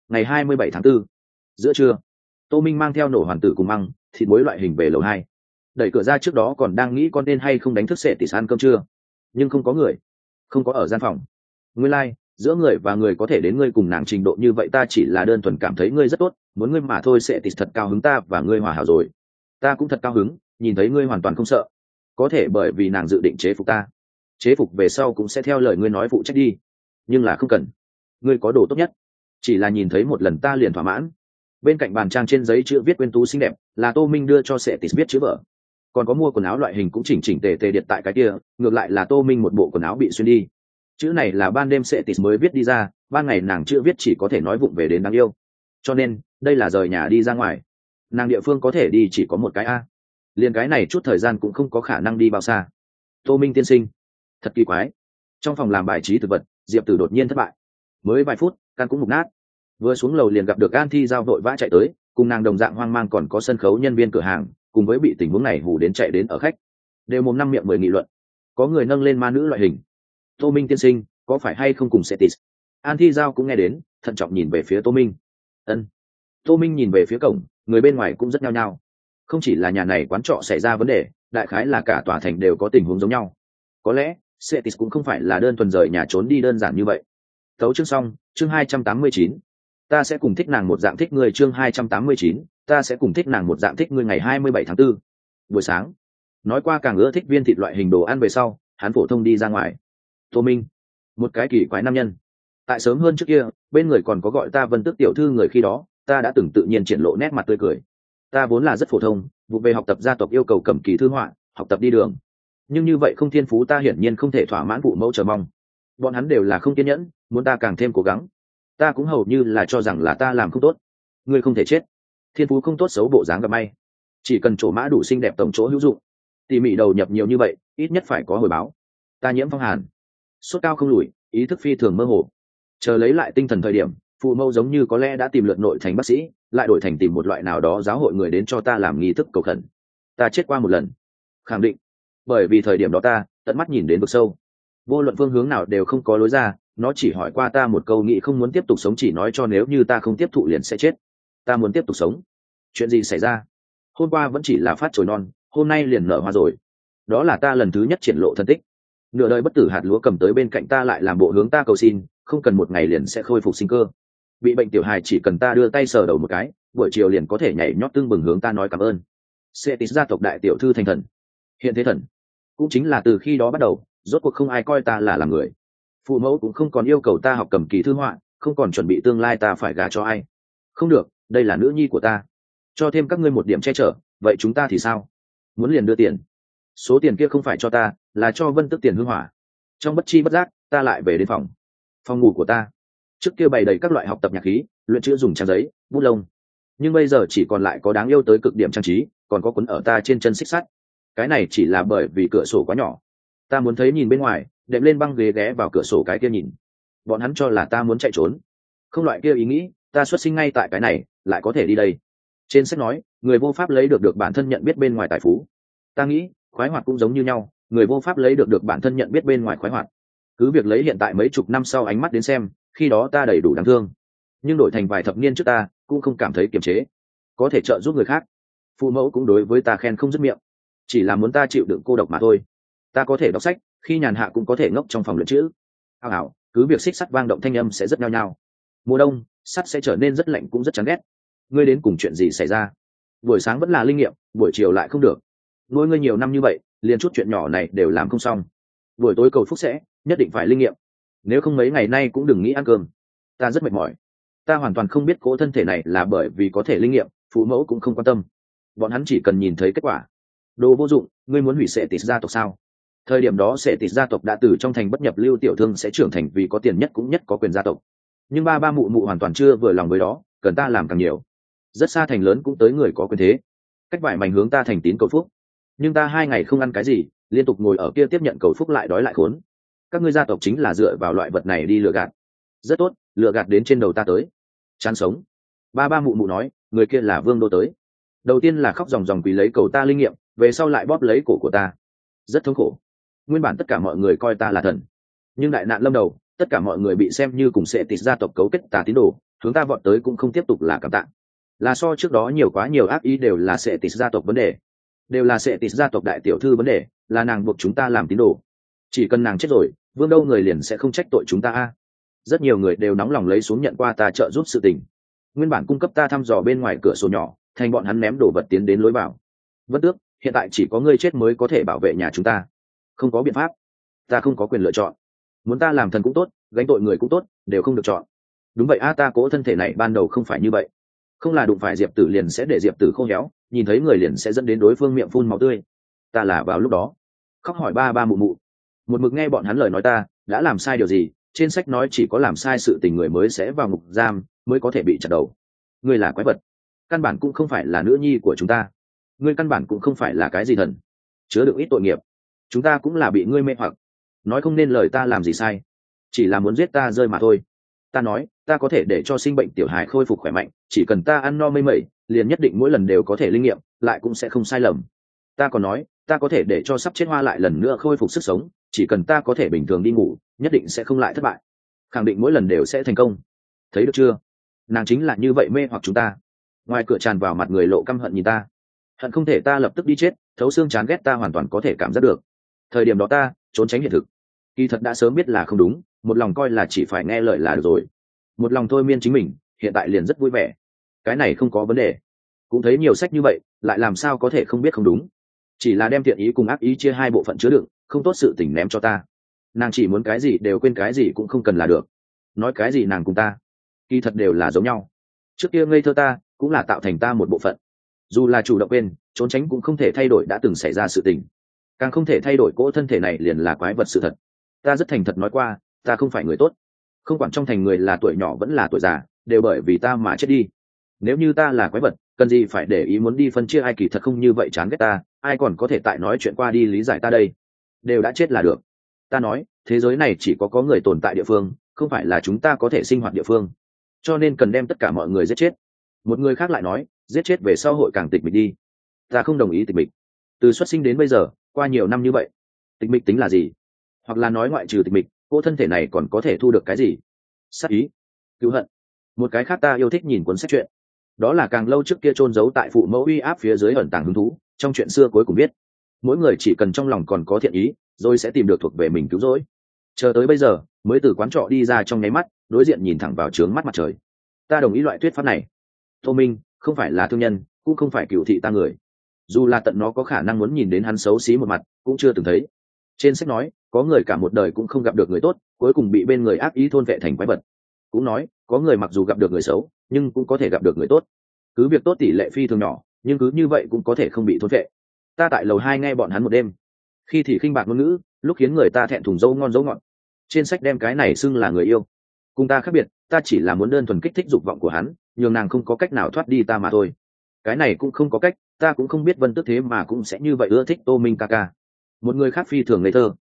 Ngày hai mươi bảy tháng 4, giữa trưa tô minh mang theo nổ hoàn tử cùng măng thịt muối loại hình về lầu hai đẩy cửa ra trước đó còn đang nghĩ con nên hay không đánh thức sệ tỷ san cơm trưa nhưng không có người. Không có ở gian phòng. Ngươi lai、like, giữa người và người có thể đến ngươi cùng nàng trình độ như vậy ta chỉ là đơn thuần cảm thấy ngươi rất tốt muốn ngươi mà thôi sẽ tịt thật cao hứng ta và ngươi hòa hảo rồi. Ta cũng thật cao hứng nhìn thấy ngươi hoàn toàn không sợ. Có thể bởi vì nàng dự định chế phục ta. Chế phục về sau cũng sẽ theo lời ngươi nói phụ trách đi. Nhưng là không cần. Ngươi có đồ tốt nhất. Chỉ là nhìn thấy một lần ta liền thỏa mãn. Bên cạnh bàn trang trên giấy chữ viết quên tú xinh đẹp là tô minh đưa cho sệ tis viết chữ vợ còn có mua quần áo loại hình cũng chỉnh chỉnh tề tề điện tại cái kia, ngược lại là tô minh một bộ quần áo bị xuyên đi. Chữ này là ban đêm sệ tịt mới viết đi ra, ban ngày nàng chữ viết chỉ có thể nói vụng về đến đáng yêu. Cho nên, đây là rời nhà đi ra ngoài. Nàng địa phương có thể đi chỉ có một cái a. Liền cái này chút thời gian cũng không có khả năng đi bao xa. Tô minh tiên sinh, thật kỳ quái. Trong phòng làm bài trí thực vật, diệp tử đột nhiên thất bại. Mới vài phút, căn cũng mục nát. Vừa xuống lầu liền gặp được an thi giao vội vã chạy tới, cùng nàng đồng dạng hoang mang còn có sân khấu nhân viên cửa hàng cùng với bị tình huống này hù đến chạy đến ở khách. Đều mồm năm miệng mười nghị luận. Có người nâng lên ma nữ loại hình. Tô minh tiên sinh, có phải hay không cùng setis an thi giao cũng nghe đến, thận trọng nhìn về phía tô minh. Ân. Tô minh nhìn về phía cổng, người bên ngoài cũng rất nhao nhao. Không chỉ là nhà này quán trọ xảy ra vấn đề, đại khái là cả tòa thành đều có tình huống giống nhau. Có lẽ setis cũng không phải là đơn thuần rời nhà trốn đi đơn giản như vậy. Thấu chương xong, chương hai trăm tám mươi chín ta sẽ cùng thích nàng một dạng thích ngươi chương hai trăm tám mươi chín, ta sẽ cùng thích nàng một dạng thích ngươi ngày hai mươi bảy tháng 4. buổi sáng, nói qua càng ưa thích viên thịt loại hình đồ ăn về sau, hắn phổ thông đi ra ngoài. Tô minh, một cái kỳ quái nam nhân. Tại sớm hơn trước kia, bên người còn có gọi ta vân tức tiểu thư người khi đó, ta đã từng tự nhiên triển lộ nét mặt tươi cười. Ta vốn là rất phổ thông, vụ về học tập gia tộc yêu cầu cầm kỳ thư họa, học tập đi đường. Nhưng như vậy không thiên phú ta hiển nhiên không thể thỏa mãn vụ mẫu chờ mong. Bọn hắn đều là không kiên nhẫn, muốn ta càng thêm cố gắng ta cũng hầu như là cho rằng là ta làm không tốt. Ngươi không thể chết. Thiên phú không tốt xấu bộ dáng gặp may. Chỉ cần chỗ mã đủ xinh đẹp tổng chỗ hữu dụng, tỉ mỉ đầu nhập nhiều như vậy, ít nhất phải có hồi báo. Ta nhiễm phong hàn. Sốt cao không lùi, ý thức phi thường mơ hồ. Chờ lấy lại tinh thần thời điểm, phụ mâu giống như có lẽ đã tìm lượt nội thành bác sĩ, lại đổi thành tìm một loại nào đó giáo hội người đến cho ta làm nghi thức cầu khẩn. Ta chết qua một lần. Khẳng định. Bởi vì thời điểm đó ta, tận mắt nhìn đến vực sâu. Vô luận phương hướng nào đều không có lối ra nó chỉ hỏi qua ta một câu nghĩ không muốn tiếp tục sống, chỉ nói cho nếu như ta không tiếp thụ liền sẽ chết. Ta muốn tiếp tục sống. Chuyện gì xảy ra? Hôm qua vẫn chỉ là phát trồi non, hôm nay liền nở hoa rồi. Đó là ta lần thứ nhất triển lộ thân tích. Nửa đời bất tử hạt lúa cầm tới bên cạnh ta lại làm bộ hướng ta cầu xin, không cần một ngày liền sẽ khôi phục sinh cơ. Bị bệnh tiểu hài chỉ cần ta đưa tay sờ đầu một cái, buổi chiều liền có thể nhảy nhót tương bừng hướng ta nói cảm ơn. Cetis gia tộc đại tiểu thư thành thần. Hiện thế thần cũng chính là từ khi đó bắt đầu, rốt cuộc không ai coi ta là làm người phụ mẫu cũng không còn yêu cầu ta học cầm kỳ thư họa, không còn chuẩn bị tương lai ta phải gả cho ai. Không được, đây là nữ nhi của ta. Cho thêm các ngươi một điểm che chở, vậy chúng ta thì sao? Muốn liền đưa tiền. Số tiền kia không phải cho ta, là cho vân tức tiền hư hỏa. Trong bất chi bất giác, ta lại về đến phòng. Phòng ngủ của ta. Trước kia bày đầy các loại học tập nhạc khí, luyện chữ dùng trang giấy, bút lông. Nhưng bây giờ chỉ còn lại có đáng yêu tới cực điểm trang trí, còn có quấn ở ta trên chân xích sắt. Cái này chỉ là bởi vì cửa sổ quá nhỏ ta muốn thấy nhìn bên ngoài, đệm lên băng ghế ghé vào cửa sổ cái kia nhìn. Bọn hắn cho là ta muốn chạy trốn. Không loại kia ý nghĩ, ta xuất sinh ngay tại cái này, lại có thể đi đây. Trên sách nói, người vô pháp lấy được được bản thân nhận biết bên ngoài tài phú. Ta nghĩ, khoái hoạt cũng giống như nhau, người vô pháp lấy được được bản thân nhận biết bên ngoài khoái hoạt. Cứ việc lấy hiện tại mấy chục năm sau ánh mắt đến xem, khi đó ta đầy đủ đáng thương. Nhưng đổi thành vài thập niên trước ta, cũng không cảm thấy kiềm chế. Có thể trợ giúp người khác. Phụ mẫu cũng đối với ta khen không dứt miệng. Chỉ là muốn ta chịu đựng cô độc mà thôi ta có thể đọc sách, khi nhàn hạ cũng có thể ngốc trong phòng luyện chữ. Hào hào, cứ việc xích sắt vang động thanh âm sẽ rất nhao nhao. Mùa đông, sắt sẽ trở nên rất lạnh cũng rất chán ghét. Ngươi đến cùng chuyện gì xảy ra? Buổi sáng vẫn là linh nghiệm, buổi chiều lại không được. Nuôi ngươi nhiều năm như vậy, liền chút chuyện nhỏ này đều làm không xong. Buổi tối cầu phúc sẽ, nhất định phải linh nghiệm. Nếu không mấy ngày nay cũng đừng nghĩ ăn cơm. Ta rất mệt mỏi. Ta hoàn toàn không biết cỗ thân thể này là bởi vì có thể linh nghiệm, phụ mẫu cũng không quan tâm. Bọn hắn chỉ cần nhìn thấy kết quả. Đồ vô dụng, ngươi muốn hủy sệ tịt gia tộc sao? Thời điểm đó sẽ tịt gia tộc đã từ trong thành bất nhập, lưu tiểu thương sẽ trưởng thành vì có tiền nhất cũng nhất có quyền gia tộc. Nhưng ba ba mụ mụ hoàn toàn chưa vừa lòng với đó, cần ta làm càng nhiều. Rất xa thành lớn cũng tới người có quyền thế. Cách vải mảnh hướng ta thành tín cầu phúc. Nhưng ta hai ngày không ăn cái gì, liên tục ngồi ở kia tiếp nhận cầu phúc lại đói lại khốn. Các ngươi gia tộc chính là dựa vào loại vật này đi lừa gạt. Rất tốt, lừa gạt đến trên đầu ta tới. Chán sống. Ba ba mụ mụ nói, người kia là vương đô tới. Đầu tiên là khóc dòng dòng vì lấy cầu ta linh nghiệm, về sau lại bóp lấy cổ của ta. Rất thống khổ nguyên bản tất cả mọi người coi ta là thần. Nhưng đại nạn lâm đầu, tất cả mọi người bị xem như cùng sẽ tịt gia tộc cấu kết tà tín đồ, hướng ta vọt tới cũng không tiếp tục là cảm tạ. Là so trước đó nhiều quá nhiều ác ý đều là sẽ tịt gia tộc vấn đề. Đều là sẽ tịt gia tộc đại tiểu thư vấn đề, là nàng buộc chúng ta làm tín đồ. Chỉ cần nàng chết rồi, vương đâu người liền sẽ không trách tội chúng ta a. Rất nhiều người đều nóng lòng lấy xuống nhận qua ta trợ giúp sự tình. Nguyên bản cung cấp ta thăm dò bên ngoài cửa sổ nhỏ, thành bọn hắn ném đồ vật tiến đến lối vào. Vất tước, hiện tại chỉ có ngươi chết mới có thể bảo vệ nhà chúng ta không có biện pháp. Ta không có quyền lựa chọn. Muốn ta làm thần cũng tốt, gánh tội người cũng tốt, đều không được chọn. Đúng vậy a, ta cố thân thể này ban đầu không phải như vậy. Không là đụng phải diệp tử liền sẽ để diệp tử khô héo, nhìn thấy người liền sẽ dẫn đến đối phương miệng phun máu tươi. Ta là vào lúc đó. Khóc hỏi ba ba mụ mụ. Một mực nghe bọn hắn lời nói ta, đã làm sai điều gì, trên sách nói chỉ có làm sai sự tình người mới sẽ vào ngục giam, mới có thể bị chặt đầu. Ngươi là quái vật. Căn bản cũng không phải là nữ nhi của chúng ta. Ngươi căn bản cũng không phải là cái gì thần. Chứa được ít tội nghiệp chúng ta cũng là bị ngươi mê hoặc. Nói không nên lời ta làm gì sai. Chỉ là muốn giết ta rơi mà thôi. Ta nói, ta có thể để cho sinh bệnh tiểu hài khôi phục khỏe mạnh, chỉ cần ta ăn no mây mẩy, liền nhất định mỗi lần đều có thể linh nghiệm, lại cũng sẽ không sai lầm. Ta còn nói, ta có thể để cho sắp chết hoa lại lần nữa khôi phục sức sống, chỉ cần ta có thể bình thường đi ngủ, nhất định sẽ không lại thất bại. Khẳng định mỗi lần đều sẽ thành công. Thấy được chưa? Nàng chính là như vậy mê hoặc chúng ta. Ngoài cửa tràn vào mặt người lộ căm hận nhìn ta. Hận không thể ta lập tức đi chết, thấu xương chán ghét ta hoàn toàn có thể cảm giác được thời điểm đó ta, trốn tránh hiện thực. Kỳ thật đã sớm biết là không đúng, một lòng coi là chỉ phải nghe lời là được rồi. Một lòng thôi miên chính mình, hiện tại liền rất vui vẻ. Cái này không có vấn đề. Cũng thấy nhiều sách như vậy, lại làm sao có thể không biết không đúng. Chỉ là đem thiện ý cùng ác ý chia hai bộ phận chứa đựng, không tốt sự tình ném cho ta. Nàng chỉ muốn cái gì đều quên cái gì cũng không cần là được. Nói cái gì nàng cùng ta, kỳ thật đều là giống nhau. Trước kia ngây thơ ta, cũng là tạo thành ta một bộ phận. Dù là chủ động quên, trốn tránh cũng không thể thay đổi đã từng xảy ra sự tình càng không thể thay đổi cỗ thân thể này liền là quái vật sự thật. Ta rất thành thật nói qua, ta không phải người tốt. Không quản trong thành người là tuổi nhỏ vẫn là tuổi già, đều bởi vì ta mà chết đi. Nếu như ta là quái vật, cần gì phải để ý muốn đi phân chia ai kỳ thật không như vậy chán ghét ta, ai còn có thể tại nói chuyện qua đi lý giải ta đây? Đều đã chết là được. Ta nói, thế giới này chỉ có có người tồn tại địa phương, không phải là chúng ta có thể sinh hoạt địa phương. Cho nên cần đem tất cả mọi người giết chết. Một người khác lại nói, giết chết về sau hội càng tịch mịch đi. Ta không đồng ý tịch mịch. Từ xuất sinh đến bây giờ qua nhiều năm như vậy, tịch mịch tính là gì? Hoặc là nói ngoại trừ tịch mịch, cô thân thể này còn có thể thu được cái gì? Sắc ý, cứu hận. Một cái khác ta yêu thích nhìn cuốn sách chuyện đó là càng lâu trước kia trôn giấu tại phụ mẫu uy áp phía dưới ẩn tàng hứng thú, trong chuyện xưa cuối cùng biết mỗi người chỉ cần trong lòng còn có thiện ý, rồi sẽ tìm được thuộc về mình cứu rỗi. Chờ tới bây giờ, mới từ quán trọ đi ra trong nháy mắt, đối diện nhìn thẳng vào trướng mắt mặt trời. Ta đồng ý loại thuyết pháp này. Tô minh, không phải là thương nhân, cũng không phải cựu thị ta người dù là tận nó có khả năng muốn nhìn đến hắn xấu xí một mặt, cũng chưa từng thấy. Trên sách nói, có người cả một đời cũng không gặp được người tốt, cuối cùng bị bên người ác ý thôn vệ thành quái vật. Cũng nói, có người mặc dù gặp được người xấu, nhưng cũng có thể gặp được người tốt. Cứ việc tốt tỷ lệ phi thường nhỏ, nhưng cứ như vậy cũng có thể không bị thôn vệ. Ta tại lầu hai nghe bọn hắn một đêm. Khi thì khinh bạc ngôn ngữ, lúc khiến người ta thẹn thùng dâu ngon dấu ngọt. Trên sách đem cái này xưng là người yêu. Cùng ta khác biệt, ta chỉ là muốn đơn thuần kích thích dục vọng của hắn, nhường nàng không có cách nào thoát đi ta mà thôi. Cái này cũng không có cách ta cũng không biết vân tức thế mà cũng sẽ như vậy ưa thích tô minh ca ca. Một người khác phi thường ngây thơ.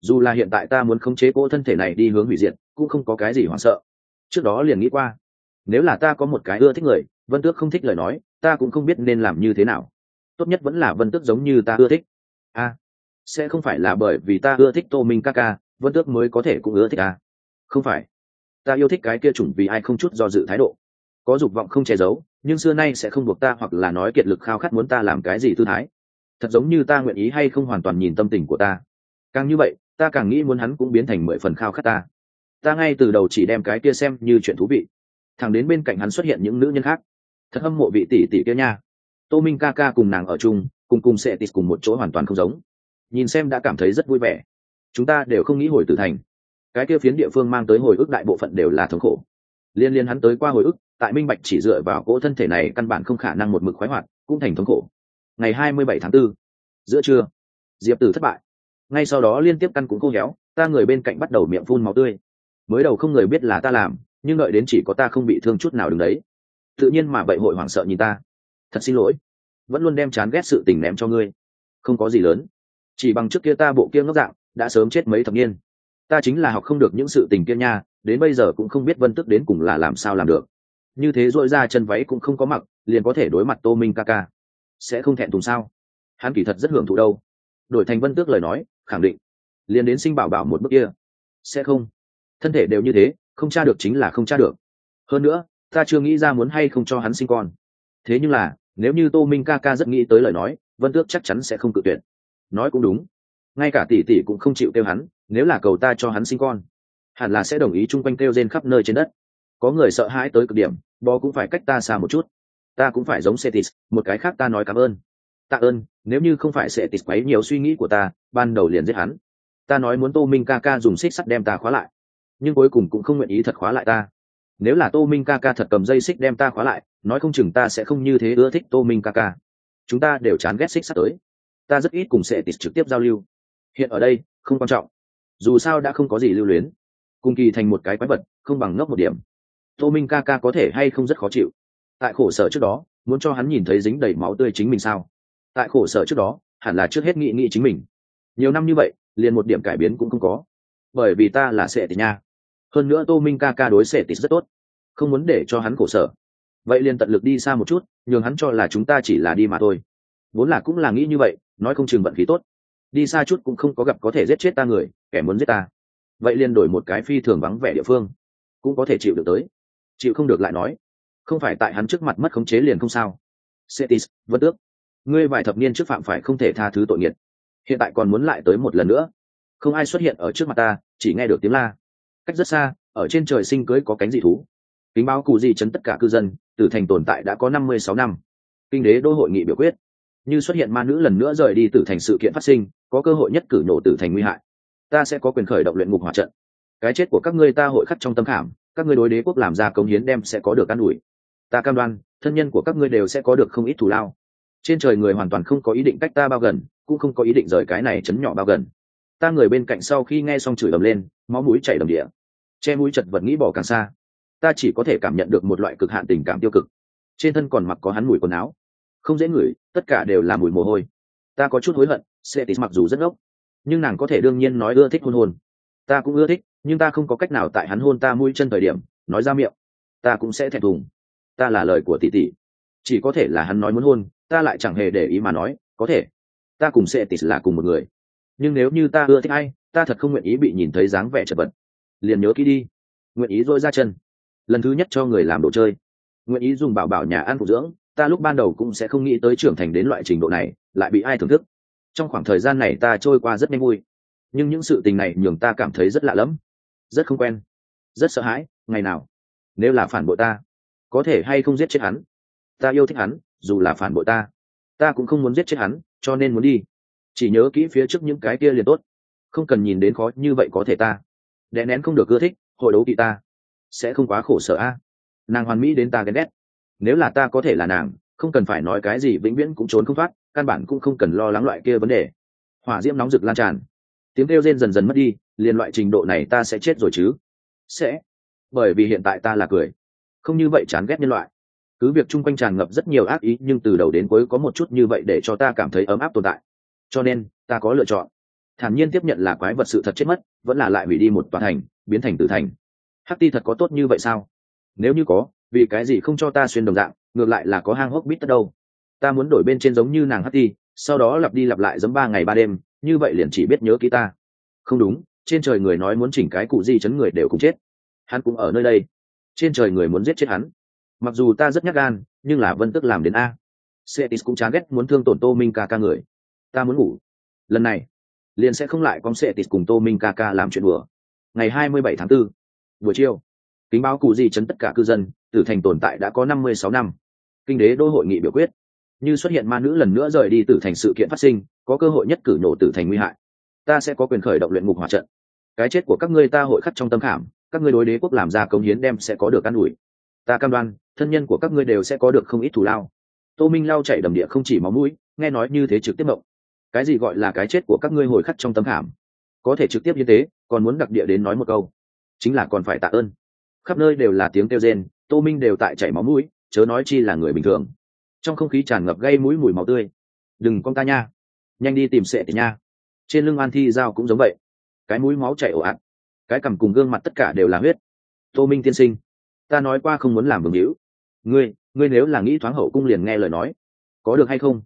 Dù là hiện tại ta muốn khống chế cỗ thân thể này đi hướng hủy diệt cũng không có cái gì hoảng sợ. Trước đó liền nghĩ qua nếu là ta có một cái ưa thích người vân tước không thích lời nói ta cũng không biết nên làm như thế nào. Tốt nhất vẫn là vân tước giống như ta ưa thích. A à, sẽ không phải là bởi vì ta ưa thích tô minh ca ca vân tước mới có thể cũng ưa thích a không phải. Ta yêu thích cái kia chủng vì ai không chút do dự thái độ có dục vọng không che giấu, nhưng xưa nay sẽ không buộc ta hoặc là nói kiệt lực khao khát muốn ta làm cái gì tư thái. Thật giống như ta nguyện ý hay không hoàn toàn nhìn tâm tình của ta. Càng như vậy, ta càng nghĩ muốn hắn cũng biến thành mười phần khao khát ta. Ta ngay từ đầu chỉ đem cái kia xem như chuyện thú vị. Thằng đến bên cạnh hắn xuất hiện những nữ nhân khác. Thật hâm mộ vị tỷ tỷ kia nha. Tô minh ca ca cùng nàng ở chung, cùng cùng sẽ tịt cùng một chỗ hoàn toàn không giống. Nhìn xem đã cảm thấy rất vui vẻ. Chúng ta đều không nghĩ hồi tử thành. Cái kia phiến địa phương mang tới hồi ức đại bộ phận đều là thống khổ. Liên liên hắn tới qua hồi ức tại minh bạch chỉ dựa vào cỗ thân thể này căn bản không khả năng một mực khoái hoạt cũng thành thống khổ. Ngày hai mươi bảy tháng 4, giữa trưa diệp tử thất bại. Ngay sau đó liên tiếp căn cũng khô héo ta người bên cạnh bắt đầu miệng phun máu tươi. Mới đầu không người biết là ta làm nhưng đợi đến chỉ có ta không bị thương chút nào đứng đấy. Tự nhiên mà vậy hội hoảng sợ nhìn ta. Thật xin lỗi. Vẫn luôn đem chán ghét sự tình ném cho ngươi. Không có gì lớn. Chỉ bằng trước kia ta bộ kia ngốc dạng đã sớm chết mấy thập niên. Ta chính là học không được những sự tình kia nha đến bây giờ cũng không biết vân tức đến cùng là làm sao làm được như thế dội ra chân váy cũng không có mặc, liền có thể đối mặt tô minh ca ca. Sẽ không thẹn thùng sao? Hắn kỳ thật rất hưởng thụ đâu. Đổi thành vân tước lời nói, khẳng định. Liền đến sinh bảo bảo một bước kia. Sẽ không. Thân thể đều như thế, không tra được chính là không tra được. Hơn nữa, ta chưa nghĩ ra muốn hay không cho hắn sinh con. Thế nhưng là, nếu như tô minh ca ca rất nghĩ tới lời nói, vân tước chắc chắn sẽ không cự tuyệt. Nói cũng đúng. Ngay cả tỷ tỷ cũng không chịu kêu hắn, nếu là cầu ta cho hắn sinh con, hẳn là sẽ đồng ý chung quanh kêu rên khắp nơi trên đất có người sợ hãi tới cực điểm bò cũng phải cách ta xa một chút. Ta cũng phải giống Cetis, một cái khác ta nói cảm ơn. Tạ ơn nếu như không phải Cetis quấy nhiều suy nghĩ của ta ban đầu liền giết hắn. Ta nói muốn tô minh ca ca dùng xích sắt đem ta khóa lại. Nhưng cuối cùng cũng không nguyện ý thật khóa lại ta. Nếu là tô minh ca ca thật cầm dây xích đem ta khóa lại nói không chừng ta sẽ không như thế ưa thích tô minh ca ca. Chúng ta đều chán ghét xích sắt tới. Ta rất ít cùng Setis trực tiếp giao lưu. Hiện ở đây không quan trọng. Dù sao đã không có gì lưu luyến. Cùng kỳ thành một cái quái vật không bằng ngốc một điểm tô minh ca ca có thể hay không rất khó chịu. Tại khổ sở trước đó, muốn cho hắn nhìn thấy dính đầy máu tươi chính mình sao? Tại khổ sở trước đó, hẳn là trước hết nghị nghị chính mình. Nhiều năm như vậy, liền một điểm cải biến cũng không có. Bởi vì ta là sệ tịt nha. Hơn nữa tô minh ca ca đối sệ tịt rất tốt. Không muốn để cho hắn khổ sở. Vậy liền tận lực đi xa một chút, nhường hắn cho là chúng ta chỉ là đi mà thôi. Vốn là cũng là nghĩ như vậy, nói không chừng vận khí tốt. Đi xa chút cũng không có gặp có thể giết chết ta người, kẻ muốn giết ta. Vậy liền đổi một cái phi thường vắng vẻ địa phương, cũng có thể chịu được tới chịu không được lại nói không phải tại hắn trước mặt mất khống chế liền không sao. Cetis, vân tước. Ngươi vài thập niên trước phạm phải không thể tha thứ tội nghiệt. Hiện tại còn muốn lại tới một lần nữa. Không ai xuất hiện ở trước mặt ta chỉ nghe được tiếng la. Cách rất xa ở trên trời sinh cưới có cánh dị thú. Kính báo cụ gì chấn tất cả cư dân từ thành tồn tại đã có năm mươi sáu năm. Kinh đế đô hội nghị biểu quyết. Như xuất hiện ma nữ lần nữa rời đi tử thành sự kiện phát sinh có cơ hội nhất cử nổ tử thành nguy hại. Ta sẽ có quyền khởi động luyện ngục hỏa trận. Cái chết của các ngươi ta hội khắc trong tâm khảm các ngươi đối đế quốc làm ra công hiến đem sẽ có được căn ủi. Ta cam đoan, thân nhân của các ngươi đều sẽ có được không ít thù lao. Trên trời người hoàn toàn không có ý định cách ta bao gần, cũng không có ý định rời cái này chấn nhỏ bao gần. Ta người bên cạnh sau khi nghe xong chửi ầm lên, máu mũi chảy đầm địa. Che mũi chật vật nghĩ bỏ càng xa. Ta chỉ có thể cảm nhận được một loại cực hạn tình cảm tiêu cực. Trên thân còn mặc có hắn mùi quần áo. Không dễ ngửi, tất cả đều là mùi mồ hôi. Ta có chút hối hận, Cetis mặc dù rất ngốc, nhưng nàng có thể đương nhiên nói ưa thích hôn hôn ta cũng ưa thích nhưng ta không có cách nào tại hắn hôn ta mũi chân thời điểm, nói ra miệng. Ta cũng sẽ thẹn thùng. Ta là lời của tỷ tỷ. Chỉ có thể là hắn nói muốn hôn, ta lại chẳng hề để ý mà nói, có thể. Ta cùng sẽ tỷ là cùng một người. Nhưng nếu như ta ưa thích ai, ta thật không nguyện ý bị nhìn thấy dáng vẻ chật vật. Liền nhớ kỹ đi. Nguyện ý dôi ra chân. Lần thứ nhất cho người làm đồ chơi. Nguyện ý dùng bảo bảo nhà ăn phụ dưỡng, ta lúc ban đầu cũng sẽ không nghĩ tới trưởng thành đến loại trình độ này, lại bị ai thưởng thức. Trong khoảng thời gian này ta trôi qua rất nhanh vui. Nhưng những sự tình này nhường ta cảm thấy rất lạ lẫm rất không quen. Rất sợ hãi, ngày nào? Nếu là phản bội ta, có thể hay không giết chết hắn? Ta yêu thích hắn, dù là phản bội ta. Ta cũng không muốn giết chết hắn, cho nên muốn đi. Chỉ nhớ kỹ phía trước những cái kia liền tốt. Không cần nhìn đến khó như vậy có thể ta. Đè nén không được ưa thích, hội đấu kỵ ta. Sẽ không quá khổ sở a. Nàng hoàn mỹ đến ta ghen ghét. Nếu là ta có thể là nàng, không cần phải nói cái gì vĩnh viễn cũng trốn không thoát, căn bản cũng không cần lo lắng loại kia vấn đề. Hỏa diễm nóng rực lan tràn tiếng kêu rên dần dần mất đi, liền loại trình độ này ta sẽ chết rồi chứ? Sẽ. Bởi vì hiện tại ta là cười. Không như vậy chán ghét nhân loại. Cứ việc chung quanh tràn ngập rất nhiều ác ý, nhưng từ đầu đến cuối có một chút như vậy để cho ta cảm thấy ấm áp tồn tại. Cho nên, ta có lựa chọn. Thản nhiên tiếp nhận là quái vật sự thật chết mất, vẫn là lại hủy đi một tòa thành, biến thành tử thành. Hắc ti thật có tốt như vậy sao? Nếu như có, vì cái gì không cho ta xuyên đồng dạng, ngược lại là có hang hốc bít tất đâu? Ta muốn đổi bên trên giống như nàng hắc ti, sau đó lặp đi lặp lại giống ba ngày ba đêm như vậy liền chỉ biết nhớ ký ta. Không đúng trên trời người nói muốn chỉnh cái cụ di chấn người đều cũng chết. Hắn cũng ở nơi đây. Trên trời người muốn giết chết hắn. Mặc dù ta rất nhắc gan nhưng là vân tức làm đến a. Cetis cũng chán ghét muốn thương tổn tô minh ca ca người. Ta muốn ngủ. Lần này liền sẽ không lại con Cetis cùng tô minh ca ca làm chuyện đùa. Ngày hai mươi bảy tháng 4, buổi chiều kính báo cụ di chấn tất cả cư dân tử thành tồn tại đã có năm mươi sáu năm. Kinh đế đô hội nghị biểu quyết như xuất hiện ma nữ lần nữa rời đi tử thành sự kiện phát sinh, có cơ hội nhất cử nổ tử thành nguy hại. Ta sẽ có quyền khởi động luyện ngục hỏa trận. Cái chết của các ngươi ta hội khắc trong tâm khảm, các ngươi đối đế quốc làm ra công hiến đem sẽ có được an ủi. Ta cam đoan, thân nhân của các ngươi đều sẽ có được không ít thù lao. Tô minh lao chạy đầm địa không chỉ máu mũi, nghe nói như thế trực tiếp mộng. Cái gì gọi là cái chết của các ngươi hồi khắc trong tâm khảm? Có thể trực tiếp như thế, còn muốn đặc địa đến nói một câu. Chính là còn phải tạ ơn. Khắp nơi đều là tiếng kêu rên, tô minh đều tại chảy máu mũi, chớ nói chi là người bình thường trong không khí tràn ngập gây mũi mùi máu tươi. Đừng con ta nha, nhanh đi tìm sệ thì nha. Trên lưng an thi dao cũng giống vậy. Cái mũi máu chảy ồ ạt, cái cằm cùng gương mặt tất cả đều là huyết. Tô minh tiên sinh, ta nói qua không muốn làm vương hữu. Ngươi ngươi nếu là nghĩ thoáng hậu cung liền nghe lời nói. Có được hay không?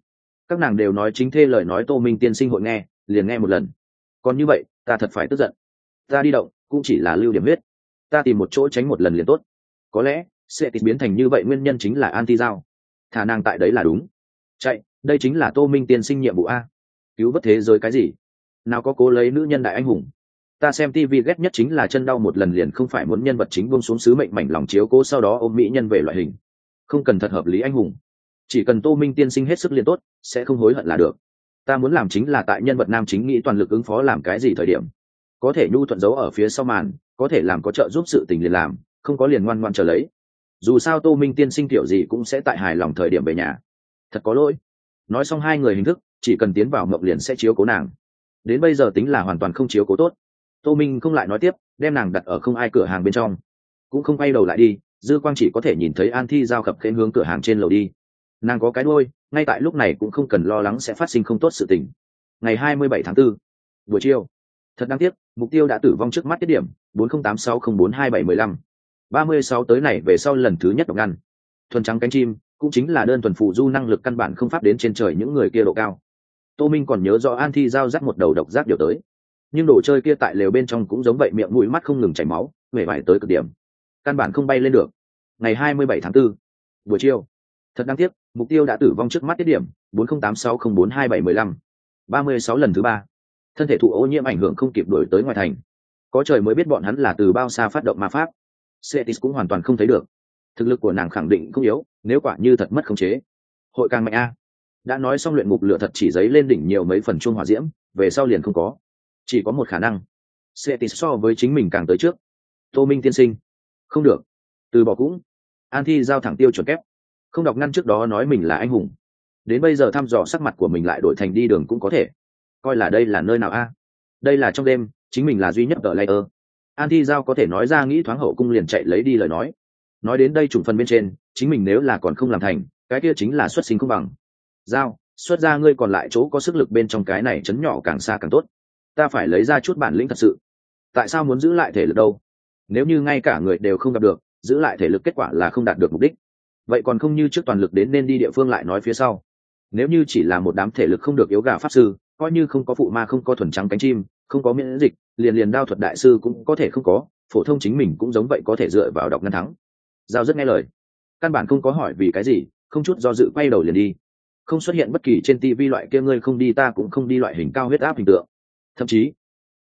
Các nàng đều nói chính thê lời nói tô minh tiên sinh hội nghe, liền nghe một lần. Còn như vậy, ta thật phải tức giận. Ta đi động, cũng chỉ là lưu điểm huyết. Ta tìm một chỗ tránh một lần liền tốt. Có lẽ, sẽ tịch biến thành như vậy nguyên nhân chính là anti giao thả nàng tại đấy là đúng. Chạy, đây chính là tô minh tiên sinh nhiệm vụ a. Cứu vớt thế giới cái gì? Nào có cố lấy nữ nhân đại anh hùng. Ta xem tv ghét nhất chính là chân đau một lần liền không phải muốn nhân vật chính buông xuống sứ mệnh mảnh lòng chiếu cố sau đó ôm mỹ nhân về loại hình. Không cần thật hợp lý anh hùng. Chỉ cần tô minh tiên sinh hết sức liền tốt, sẽ không hối hận là được. Ta muốn làm chính là tại nhân vật nam chính nghĩ toàn lực ứng phó làm cái gì thời điểm. Có thể nhu thuận giấu ở phía sau màn, có thể làm có trợ giúp sự tình liền làm, không có liền ngoan ngoan trở lấy dù sao tô minh tiên sinh kiểu gì cũng sẽ tại hài lòng thời điểm về nhà. Thật có lỗi. Nói xong hai người hình thức chỉ cần tiến vào mộng liền sẽ chiếu cố nàng. Đến bây giờ tính là hoàn toàn không chiếu cố tốt. Tô minh không lại nói tiếp đem nàng đặt ở không ai cửa hàng bên trong. Cũng không quay đầu lại đi dư quang chỉ có thể nhìn thấy an thi giao khập khen hướng cửa hàng trên lầu đi. Nàng có cái đôi ngay tại lúc này cũng không cần lo lắng sẽ phát sinh không tốt sự tình. Ngày hai mươi bảy tháng 4, buổi chiều. Thật đáng tiếc mục tiêu đã tử vong trước mắt tiết điểm bốn không tám sáu không bốn hai bảy mười lăm ba mươi sáu tới này về sau lần thứ nhất độc ngăn. Thuần trắng cánh chim cũng chính là đơn thuần phụ du năng lực căn bản không pháp đến trên trời những người kia độ cao. Tô minh còn nhớ rõ an thi giao giáp một đầu độc giác điều tới. Nhưng đồ chơi kia tại lều bên trong cũng giống vậy miệng mũi mắt không ngừng chảy máu về vải tới cực điểm. Căn bản không bay lên được. Ngày hai mươi bảy tháng 4, buổi chiều. Thật đáng tiếc mục tiêu đã tử vong trước mắt tiết điểm bốn không tám sáu không bốn hai bảy mười lăm. ba mươi sáu lần thứ ba. Thân thể thụ ô nhiễm ảnh hưởng không kịp đổi tới ngoài thành. Có trời mới biết bọn hắn là từ bao xa phát động ma pháp cetis cũng hoàn toàn không thấy được. Thực lực của nàng khẳng định không yếu, nếu quả như thật mất khống chế. Hội càng mạnh a. Đã nói xong luyện ngục lửa thật chỉ giấy lên đỉnh nhiều mấy phần chuông hỏa diễm, về sau liền không có. Chỉ có một khả năng. Cetis so với chính mình càng tới trước. Tô minh tiên sinh. Không được. Từ bỏ cũng. An thi giao thẳng tiêu chuẩn kép. Không đọc ngăn trước đó nói mình là anh hùng. Đến bây giờ thăm dò sắc mặt của mình lại đổi thành đi đường cũng có thể. Coi là đây là nơi nào a? Đây là trong đêm, chính mình là duy nhất ở layer an thi giao có thể nói ra nghĩ thoáng hậu cung liền chạy lấy đi lời nói. Nói đến đây trùng phần bên trên, chính mình nếu là còn không làm thành, cái kia chính là xuất sinh không bằng. Giao, xuất ra ngươi còn lại chỗ có sức lực bên trong cái này chấn nhỏ càng xa càng tốt. Ta phải lấy ra chút bản lĩnh thật sự. Tại sao muốn giữ lại thể lực đâu? Nếu như ngay cả người đều không gặp được, giữ lại thể lực kết quả là không đạt được mục đích. Vậy còn không như trước toàn lực đến nên đi địa phương lại nói phía sau. Nếu như chỉ là một đám thể lực không được yếu gà pháp sư, coi như không có phụ ma không có thuần trắng cánh chim không có miễn dịch liền liền đao thuật đại sư cũng có thể không có phổ thông chính mình cũng giống vậy có thể dựa vào đọc ngăn thắng. Giao rất nghe lời. Căn bản không có hỏi vì cái gì không chút do dự quay đầu liền đi. Không xuất hiện bất kỳ trên tivi loại kia ngươi không đi ta cũng không đi loại hình cao huyết áp hình tượng. Thậm chí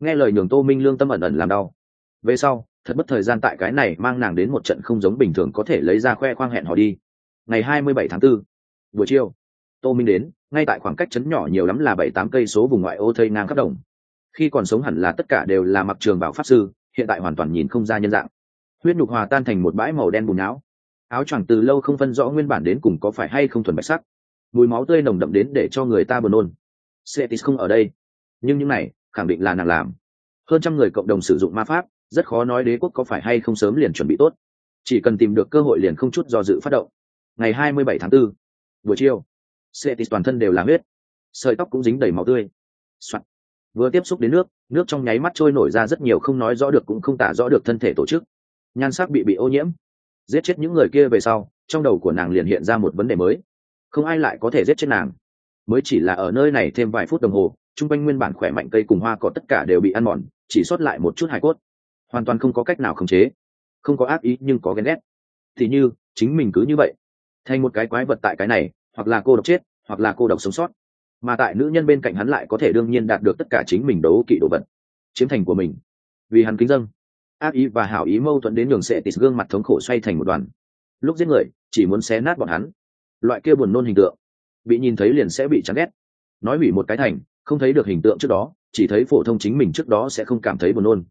nghe lời nhường tô minh lương tâm ẩn ẩn làm đau. Về sau thật bất thời gian tại cái này mang nàng đến một trận không giống bình thường có thể lấy ra khoe khoang hẹn họ đi. Ngày hai mươi bảy tháng 4, buổi chiều tô minh đến ngay tại khoảng cách chấn nhỏ nhiều lắm là bảy tám cây số vùng ngoại ô thây ngang khắp đồng khi còn sống hẳn là tất cả đều là mặc trường bảo pháp sư hiện tại hoàn toàn nhìn không ra nhân dạng. Huyết nhục hòa tan thành một bãi màu đen bùn áo áo choàng từ lâu không phân rõ nguyên bản đến cùng có phải hay không thuần bạch sắc. Mùi máu tươi nồng đậm đến để cho người ta buồn nôn. Cetis không ở đây. Nhưng những này khẳng định là nàng làm. Hơn trăm người cộng đồng sử dụng ma pháp rất khó nói đế quốc có phải hay không sớm liền chuẩn bị tốt. Chỉ cần tìm được cơ hội liền không chút do dự phát động. Ngày 27 tháng 4, buổi chiều Cetis toàn thân đều là huyết. Sợi tóc cũng dính đầy máu tươi. Soạn vừa tiếp xúc đến nước nước trong nháy mắt trôi nổi ra rất nhiều không nói rõ được cũng không tả rõ được thân thể tổ chức. Nhan sắc bị bị ô nhiễm. Giết chết những người kia về sau, trong đầu của nàng liền hiện ra một vấn đề mới. Không ai lại có thể giết chết nàng. Mới chỉ là ở nơi này thêm vài phút đồng hồ, chung quanh nguyên bản khỏe mạnh cây cùng hoa có tất cả đều bị ăn mòn, chỉ sót lại một chút hài cốt. Hoàn toàn không có cách nào khống chế. Không có ác ý nhưng có ghen ghét. Thì như, chính mình cứ như vậy. Thành một cái quái vật tại cái này, hoặc là cô độc chết, hoặc là cô độc sống sót mà tại nữ nhân bên cạnh hắn lại có thể đương nhiên đạt được tất cả chính mình đấu kỵ đồ vật, chiếm thành của mình. Vì hắn kính dâng, ác ý và hảo ý mâu thuẫn đến đường sệ tịt gương mặt thống khổ xoay thành một đoàn. Lúc giết người, chỉ muốn xé nát bọn hắn. Loại kia buồn nôn hình tượng, bị nhìn thấy liền sẽ bị chán ghét. Nói hủy một cái thành, không thấy được hình tượng trước đó, chỉ thấy phổ thông chính mình trước đó sẽ không cảm thấy buồn nôn.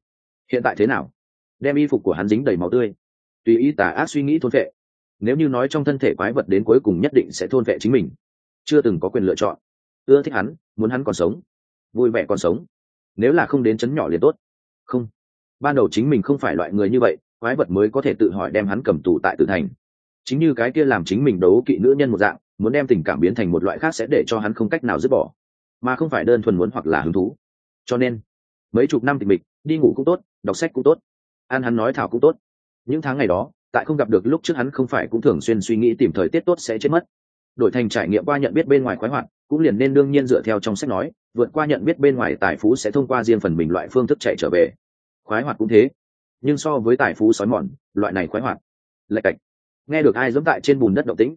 Hiện tại thế nào? Đem y phục của hắn dính đầy máu tươi. Tùy ý tà ác suy nghĩ thôn vệ. Nếu như nói trong thân thể quái vật đến cuối cùng nhất định sẽ thôn vệ chính mình. Chưa từng có quyền lựa chọn ưa thích hắn, muốn hắn còn sống, vui vẻ còn sống. Nếu là không đến chấn nhỏ liền tốt. Không. Ban đầu chính mình không phải loại người như vậy, quái vật mới có thể tự hỏi đem hắn cầm tù tại tử thành. Chính như cái kia làm chính mình đấu kỵ nữ nhân một dạng, muốn đem tình cảm biến thành một loại khác sẽ để cho hắn không cách nào dứt bỏ. Mà không phải đơn thuần muốn hoặc là hứng thú. Cho nên, mấy chục năm tịch mịch, đi ngủ cũng tốt, đọc sách cũng tốt, ăn hắn nói thảo cũng tốt. Những tháng ngày đó, tại không gặp được lúc trước hắn không phải cũng thường xuyên suy nghĩ tìm thời tiết tốt sẽ chết mất. Đổi thành trải nghiệm qua nhận biết bên ngoài khoái hoạt cũng liền nên đương nhiên dựa theo trong sách nói, vượt qua nhận biết bên ngoài tài phú sẽ thông qua riêng phần mình loại phương thức chạy trở về. Khoái hoạt cũng thế. Nhưng so với tài phú sói mòn, loại này khoái hoạt lạch cạch. Nghe được ai giống tại trên bùn đất động tĩnh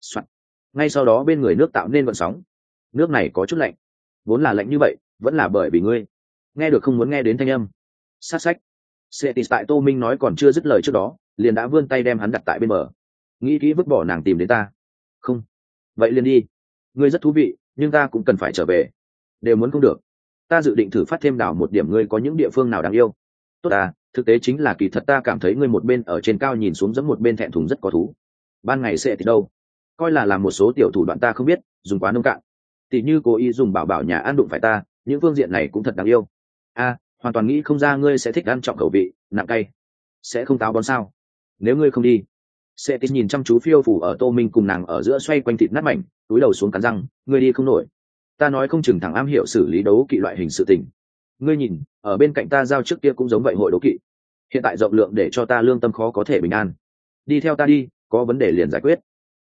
Soạn. ngay sau đó bên người nước tạo nên vận sóng. Nước này có chút lạnh. Vốn là lạnh như vậy, vẫn là bởi vì ngươi. Nghe được không muốn nghe đến thanh âm. Sát sách. Sẽ tìm tại tô minh nói còn chưa dứt lời trước đó, liền đã vươn tay đem hắn đặt tại bên bờ. Nghĩ kỹ vứt bỏ nàng tìm đến ta. Không. Vậy liền đi ngươi rất thú vị nhưng ta cũng cần phải trở về. Đều muốn không được. Ta dự định thử phát thêm đảo một điểm ngươi có những địa phương nào đáng yêu. Tốt à thực tế chính là kỳ thật ta cảm thấy ngươi một bên ở trên cao nhìn xuống giống một bên thẹn thùng rất có thú. Ban ngày sẽ thì đâu? Coi là làm một số tiểu thủ đoạn ta không biết dùng quá nông cạn. Tỉ như cố ý dùng bảo bảo nhà ăn đụng phải ta những phương diện này cũng thật đáng yêu. A à, hoàn toàn nghĩ không ra ngươi sẽ thích ăn trọng khẩu vị nặng cay. Sẽ không táo bón sao? Nếu ngươi không đi sẽ tin nhìn chăm chú phiêu phủ ở tô minh cùng nàng ở giữa xoay quanh thịt nát mảnh túi đầu xuống cắn răng, ngươi đi không nổi. Ta nói không chừng thẳng am hiểu xử lý đấu kỵ loại hình sự tình. Ngươi nhìn, ở bên cạnh ta giao trước kia cũng giống vậy hội đấu kỵ. Hiện tại rộng lượng để cho ta lương tâm khó có thể bình an. Đi theo ta đi, có vấn đề liền giải quyết.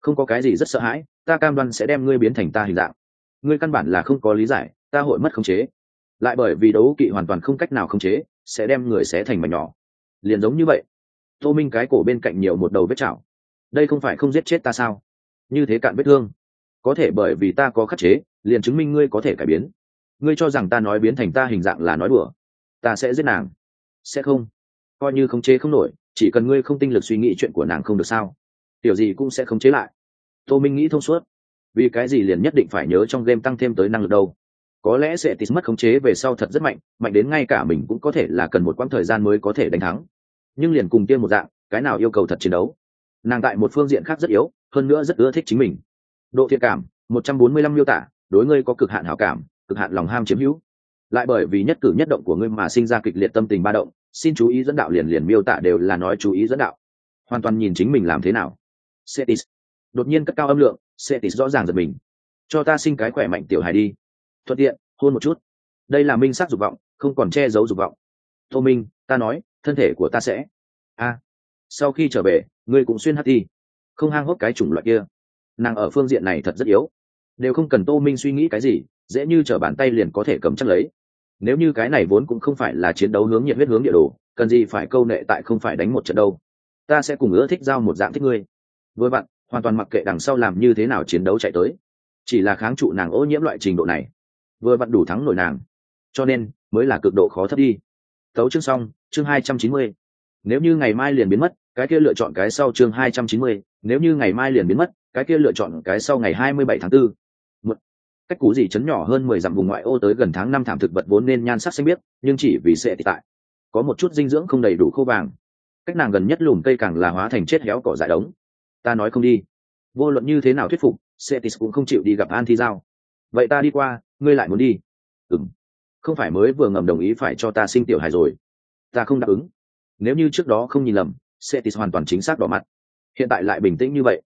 Không có cái gì rất sợ hãi, ta cam đoan sẽ đem ngươi biến thành ta hình dạng. Ngươi căn bản là không có lý giải, ta hội mất khống chế. Lại bởi vì đấu kỵ hoàn toàn không cách nào khống chế, sẽ đem người xé thành mảnh nhỏ. Liền giống như vậy. Tô minh cái cổ bên cạnh nhiều một đầu vết chảo. Đây không phải không giết chết ta sao? Như thế cạn vết thương có thể bởi vì ta có khắc chế, liền chứng minh ngươi có thể cải biến. Ngươi cho rằng ta nói biến thành ta hình dạng là nói đùa, ta sẽ giết nàng. Sẽ không. Coi như khống chế không nổi, chỉ cần ngươi không tinh lực suy nghĩ chuyện của nàng không được sao, tiểu gì cũng sẽ khống chế lại. Tô minh nghĩ thông suốt. Vì cái gì liền nhất định phải nhớ trong game tăng thêm tới năng lực đâu? Có lẽ sẽ tít mất khống chế về sau thật rất mạnh mạnh đến ngay cả mình cũng có thể là cần một quãng thời gian mới có thể đánh thắng. Nhưng liền cùng tiên một dạng, cái nào yêu cầu thật chiến đấu? Nàng tại một phương diện khác rất yếu, hơn nữa rất ưa thích chính mình độ thiện cảm, một trăm bốn mươi lăm miêu tả, đối ngươi có cực hạn hảo cảm, cực hạn lòng ham chiếm hữu. Lại bởi vì nhất cử nhất động của ngươi mà sinh ra kịch liệt tâm tình ba động, xin chú ý dẫn đạo liền liền miêu tả đều là nói chú ý dẫn đạo. Hoàn toàn nhìn chính mình làm thế nào. Cetis. đột nhiên cất cao âm lượng, Cetis rõ ràng giật mình. Cho ta sinh cái khỏe mạnh tiểu hài đi. Thuận tiện, hôn một chút. Đây là minh sắc dục vọng, không còn che giấu dục vọng. Tô minh, ta nói, thân thể của ta sẽ. A. Sau khi trở về, ngươi cũng xuyên hát đi không hang hốc cái chủng loại kia nàng ở phương diện này thật rất yếu. Đều không cần tô minh suy nghĩ cái gì, dễ như t r ở bàn tay liền có thể cầm chắc lấy. Nếu như cái này vốn cũng không phải là chiến đấu hướng nhiệt huyết hướng địa đồ, cần gì phải câu nệ tại không phải đánh một trận đâu. Ta sẽ cùng ưa thích giao một dạng thích ngươi. Vừa vặn hoàn toàn mặc kệ đằng sau làm như thế nào chiến đấu chạy tới. Chỉ là kháng trụ nàng ô nhiễm loại trình độ này. Vừa vặn đủ thắng nổi nàng. Cho nên, mới là cực độ khó thấp đi. Tấu chương xong, chương hai trăm chín mươi. Nếu như ngày mai liền biến mất, cái kia lựa chọn cái sau chương hai trăm chín mươi. Nếu như ngày mai liền biến mất cái kia lựa chọn cái sau ngày hai mươi bảy tháng 4. Một, cách cú gì chấn nhỏ hơn mười dặm vùng ngoại ô tới gần tháng năm thảm thực vật vốn nên nhan sắc xanh biếc, nhưng chỉ vì sẽ tại có một chút dinh dưỡng không đầy đủ khô vàng. Cách nàng gần nhất lùm cây càng là hóa thành chết héo cỏ dại đống. Ta nói không đi. Vô luận như thế nào thuyết phục, Cetis cũng không chịu đi gặp An Thi Giao. Vậy ta đi qua, ngươi lại muốn đi? Ừm. Không phải mới vừa ngầm đồng ý phải cho ta sinh tiểu hài rồi. Ta không đáp ứng. Nếu như trước đó không nhìn lầm, Cetis hoàn toàn chính xác đỏ mặt. Hiện tại lại bình tĩnh như vậy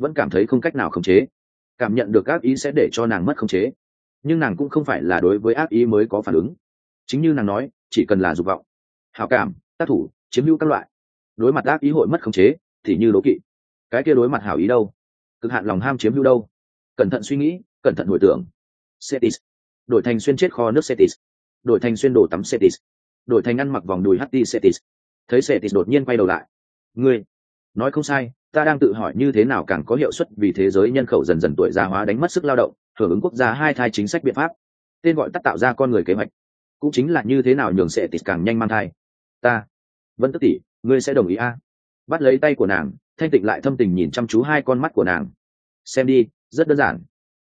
vẫn cảm thấy không cách nào khống chế. Cảm nhận được ác ý sẽ để cho nàng mất khống chế. Nhưng nàng cũng không phải là đối với ác ý mới có phản ứng. Chính như nàng nói chỉ cần là dục vọng hào cảm tác thủ chiếm hữu các loại đối mặt ác ý hội mất khống chế thì như đố kỵ. Cái kia đối mặt hảo ý đâu? Cực hạn lòng ham chiếm hữu đâu? Cẩn thận suy nghĩ cẩn thận hồi tưởng. Setis, đổi thành xuyên chết kho nước Setis, đổi thành xuyên đổ tắm Setis, đổi thành ăn mặc vòng đùi ht setis thấy Setis đột nhiên quay đầu lại. Ngươi nói không sai ta đang tự hỏi như thế nào càng có hiệu suất vì thế giới nhân khẩu dần dần tuổi già hóa đánh mất sức lao động hưởng ứng quốc gia hai thai chính sách biện pháp. Tên gọi tắt tạo ra con người kế hoạch. Cũng chính là như thế nào nhường sẽ tịt càng nhanh mang thai. Ta vẫn tức tỷ ngươi sẽ đồng ý a? À? bắt lấy tay của nàng thanh tịnh lại thâm tình nhìn chăm chú hai con mắt của nàng. Xem đi rất đơn giản.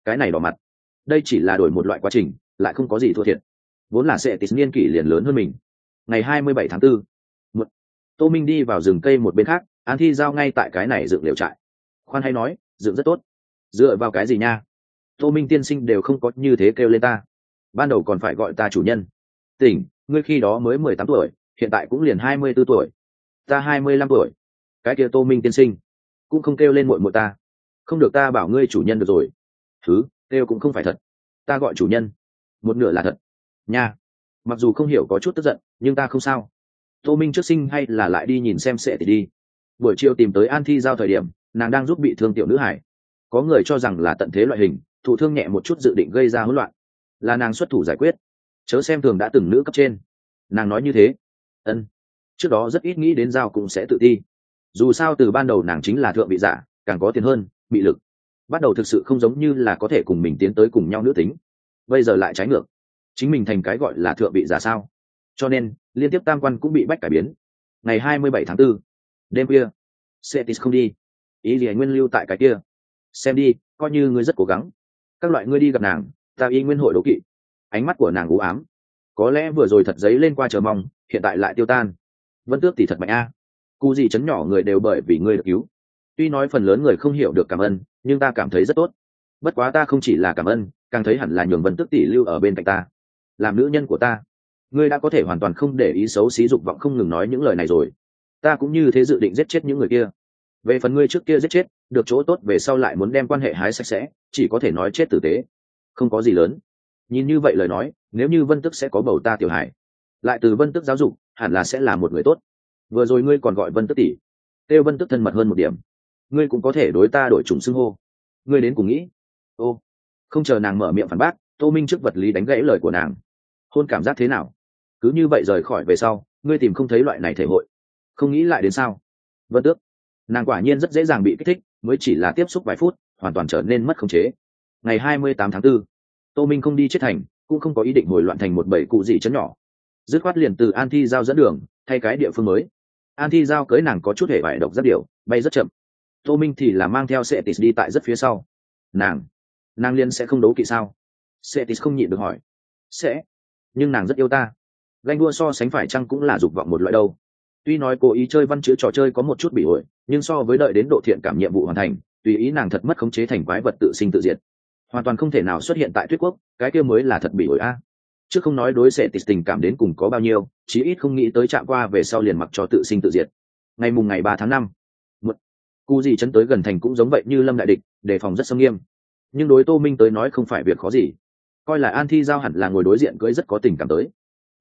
Cái này đỏ mặt. Đây chỉ là đổi một loại quá trình lại không có gì thua thiệt. Vốn là sẽ tịt niên kỷ liền lớn hơn mình. Ngày hai mươi bảy tháng 4, một, tô minh đi vào rừng cây một bên khác an thi giao ngay tại cái này dựng liều trại. Khoan hay nói, dựng rất tốt. Dựa vào cái gì nha? Tô minh tiên sinh đều không có như thế kêu lên ta. Ban đầu còn phải gọi ta chủ nhân. Tỉnh, ngươi khi đó mới mười tám tuổi, hiện tại cũng liền hai mươi b ố tuổi. Ta hai mươi lăm tuổi. Cái kia tô minh tiên sinh, cũng không kêu lên mội mội ta. Không được ta bảo ngươi chủ nhân được rồi. Thứ, kêu cũng không phải thật. Ta gọi chủ nhân. Một nửa là thật. Nha. Mặc dù không hiểu có chút tức giận, nhưng ta không sao. Tô minh trước sinh hay là lại đi nhìn xem sẽ thì đi buổi chiều tìm tới an thi giao thời điểm nàng đang giúp bị thương tiểu nữ hải. Có người cho rằng là tận thế loại hình thụ thương nhẹ một chút dự định gây ra hỗn loạn. Là nàng xuất thủ giải quyết. Chớ xem thường đã từng nữ cấp trên. Nàng nói như thế. Ân. Trước đó rất ít nghĩ đến giao cũng sẽ tự ti. Dù sao từ ban đầu nàng chính là thượng bị giả càng có tiền hơn bị lực. Bắt đầu thực sự không giống như là có thể cùng mình tiến tới cùng nhau nữ tính. Bây giờ lại trái ngược. Chính mình thành cái gọi là thượng bị giả sao? Cho nên liên tiếp tam quan cũng bị bách cải biến. Ngày hai mươi bảy tháng 4, đêm kia, setis không đi. Ý gì anh nguyên lưu tại cái kia. Xem đi coi như ngươi rất cố gắng. Các loại ngươi đi gặp nàng ta y nguyên hội đố kỵ. Ánh mắt của nàng u ám. Có lẽ vừa rồi thật giấy lên qua chờ mong hiện tại lại tiêu tan. Vẫn tước tỷ thật mạnh a. À. cụ gì chấn nhỏ người đều bởi vì ngươi được cứu. Tuy nói phần lớn người không hiểu được cảm ơn nhưng ta cảm thấy rất tốt. Bất quá ta không chỉ là cảm ơn càng thấy hẳn là nhường vân tước tỷ lưu ở bên cạnh ta. Làm nữ nhân của ta. Ngươi đã có thể hoàn toàn không để ý xấu xí dục vọng không ngừng nói những lời này rồi ta cũng như thế dự định giết chết những người kia. Về phần ngươi trước kia giết chết, được chỗ tốt về sau lại muốn đem quan hệ hái sạch sẽ, chỉ có thể nói chết tử tế. Không có gì lớn. Nhìn như vậy lời nói, nếu như vân tức sẽ có bầu ta tiểu hải lại từ vân tức giáo dục, hẳn là sẽ là một người tốt. Vừa rồi ngươi còn gọi vân tức tỷ. Têu vân tức thân mật hơn một điểm. Ngươi cũng có thể đối ta đổi trùng xưng hô. Ngươi đến cùng nghĩ. Ô. Không chờ nàng mở miệng phản bác, tô minh trước vật lý đánh gãy lời của nàng. Hôn cảm giác thế nào? Cứ như vậy rời khỏi về sau, ngươi tìm không thấy loại này thể hội không nghĩ lại đến sao? Vân tước nàng quả nhiên rất dễ dàng bị kích thích mới chỉ là tiếp xúc vài phút hoàn toàn trở nên mất khống chế. Ngày hai mươi tám tháng 4, tô minh không đi chết thành cũng không có ý định ngồi loạn thành một bầy cụ gì chấn nhỏ. Dứt khoát liền từ an thi giao dẫn đường thay cái địa phương mới. An thi giao cưới nàng có chút hệ vải độc rất điều bay rất chậm. Tô minh thì là mang theo setis đi tại rất phía sau. Nàng nàng liên sẽ không đấu kỵ sao? Setis không nhịn được hỏi. Sẽ nhưng nàng rất yêu ta. Ganh đua so sánh phải chăng cũng là dục vọng một loại đâu tuy nói cố ý chơi văn chữ trò chơi có một chút bị ổi, nhưng so với đợi đến độ thiện cảm nhiệm vụ hoàn thành, tùy ý nàng thật mất khống chế thành quái vật tự sinh tự diệt. Hoàn toàn không thể nào xuất hiện tại tuyết quốc, cái kia mới là thật bị ổi a. Chứ không nói đối xệ tịch tình cảm đến cùng có bao nhiêu, chí ít không nghĩ tới chạm qua về sau liền mặc cho tự sinh tự diệt. Ngày mùng ngày ba tháng năm cu gì chấn tới gần thành cũng giống vậy như lâm đại địch, đề phòng rất sâm nghiêm. Nhưng đối tô minh tới nói không phải việc khó gì. Coi là an thi giao hẳn là ngồi đối diện cưới rất có tình cảm tới.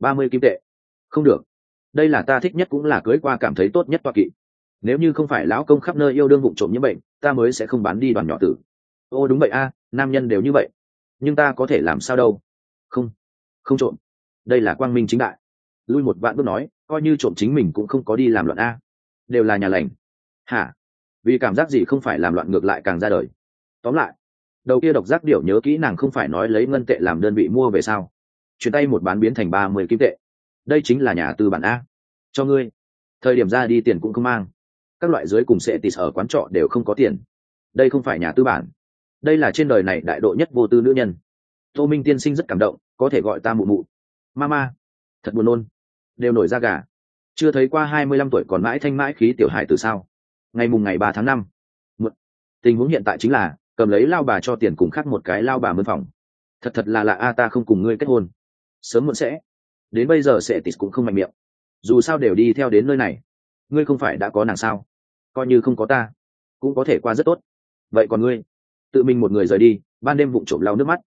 Ba mươi kim tệ. Không được đây là ta thích nhất cũng là cưới qua cảm thấy tốt nhất toa kỵ. Nếu như không phải lão công khắp nơi yêu đương vụng trộm như bệnh, ta mới sẽ không bán đi đoàn nhỏ tử. Ô, đúng vậy a, nam nhân đều như vậy. Nhưng ta có thể làm sao đâu? Không không trộm. Đây là quang minh chính đại. Lui một vạn bước nói, coi như trộm chính mình cũng không có đi làm loạn a. Đều là nhà lành. Hả? Vì cảm giác gì không phải làm loạn ngược lại càng ra đời? Tóm lại, đầu kia độc giác điệu nhớ kỹ nàng không phải nói lấy ngân tệ làm đơn vị mua về sao? Chuyển tay một bán biến thành ba mươi kim tệ đây chính là nhà tư bản a. Cho ngươi. Thời điểm ra đi tiền cũng không mang. Các loại dưới cùng sẽ tịt ở quán trọ đều không có tiền. Đây không phải nhà tư bản. Đây là trên đời này đại độ nhất vô tư nữ nhân. Tô minh tiên sinh rất cảm động, có thể gọi ta mụ mụ. Mama. Thật buồn nôn. Đều nổi da gà. Chưa thấy qua hai mươi lăm tuổi còn mãi thanh mãi khí tiểu hải từ sao? Ngày mùng ngày ba tháng năm. Tình huống hiện tại chính là, cầm lấy lao bà cho tiền cùng khác một cái lao bà mân phòng. Thật thật là lạ a, ta không cùng ngươi kết hôn. Sớm muộn sẽ đến bây giờ sẽ tịt cũng không mạnh miệng. Dù sao đều đi theo đến nơi này. Ngươi không phải đã có nàng sao? Coi như không có ta, cũng có thể qua rất tốt. Vậy còn ngươi? Tự mình một người rời đi, ban đêm vụng trộm lau nước mắt.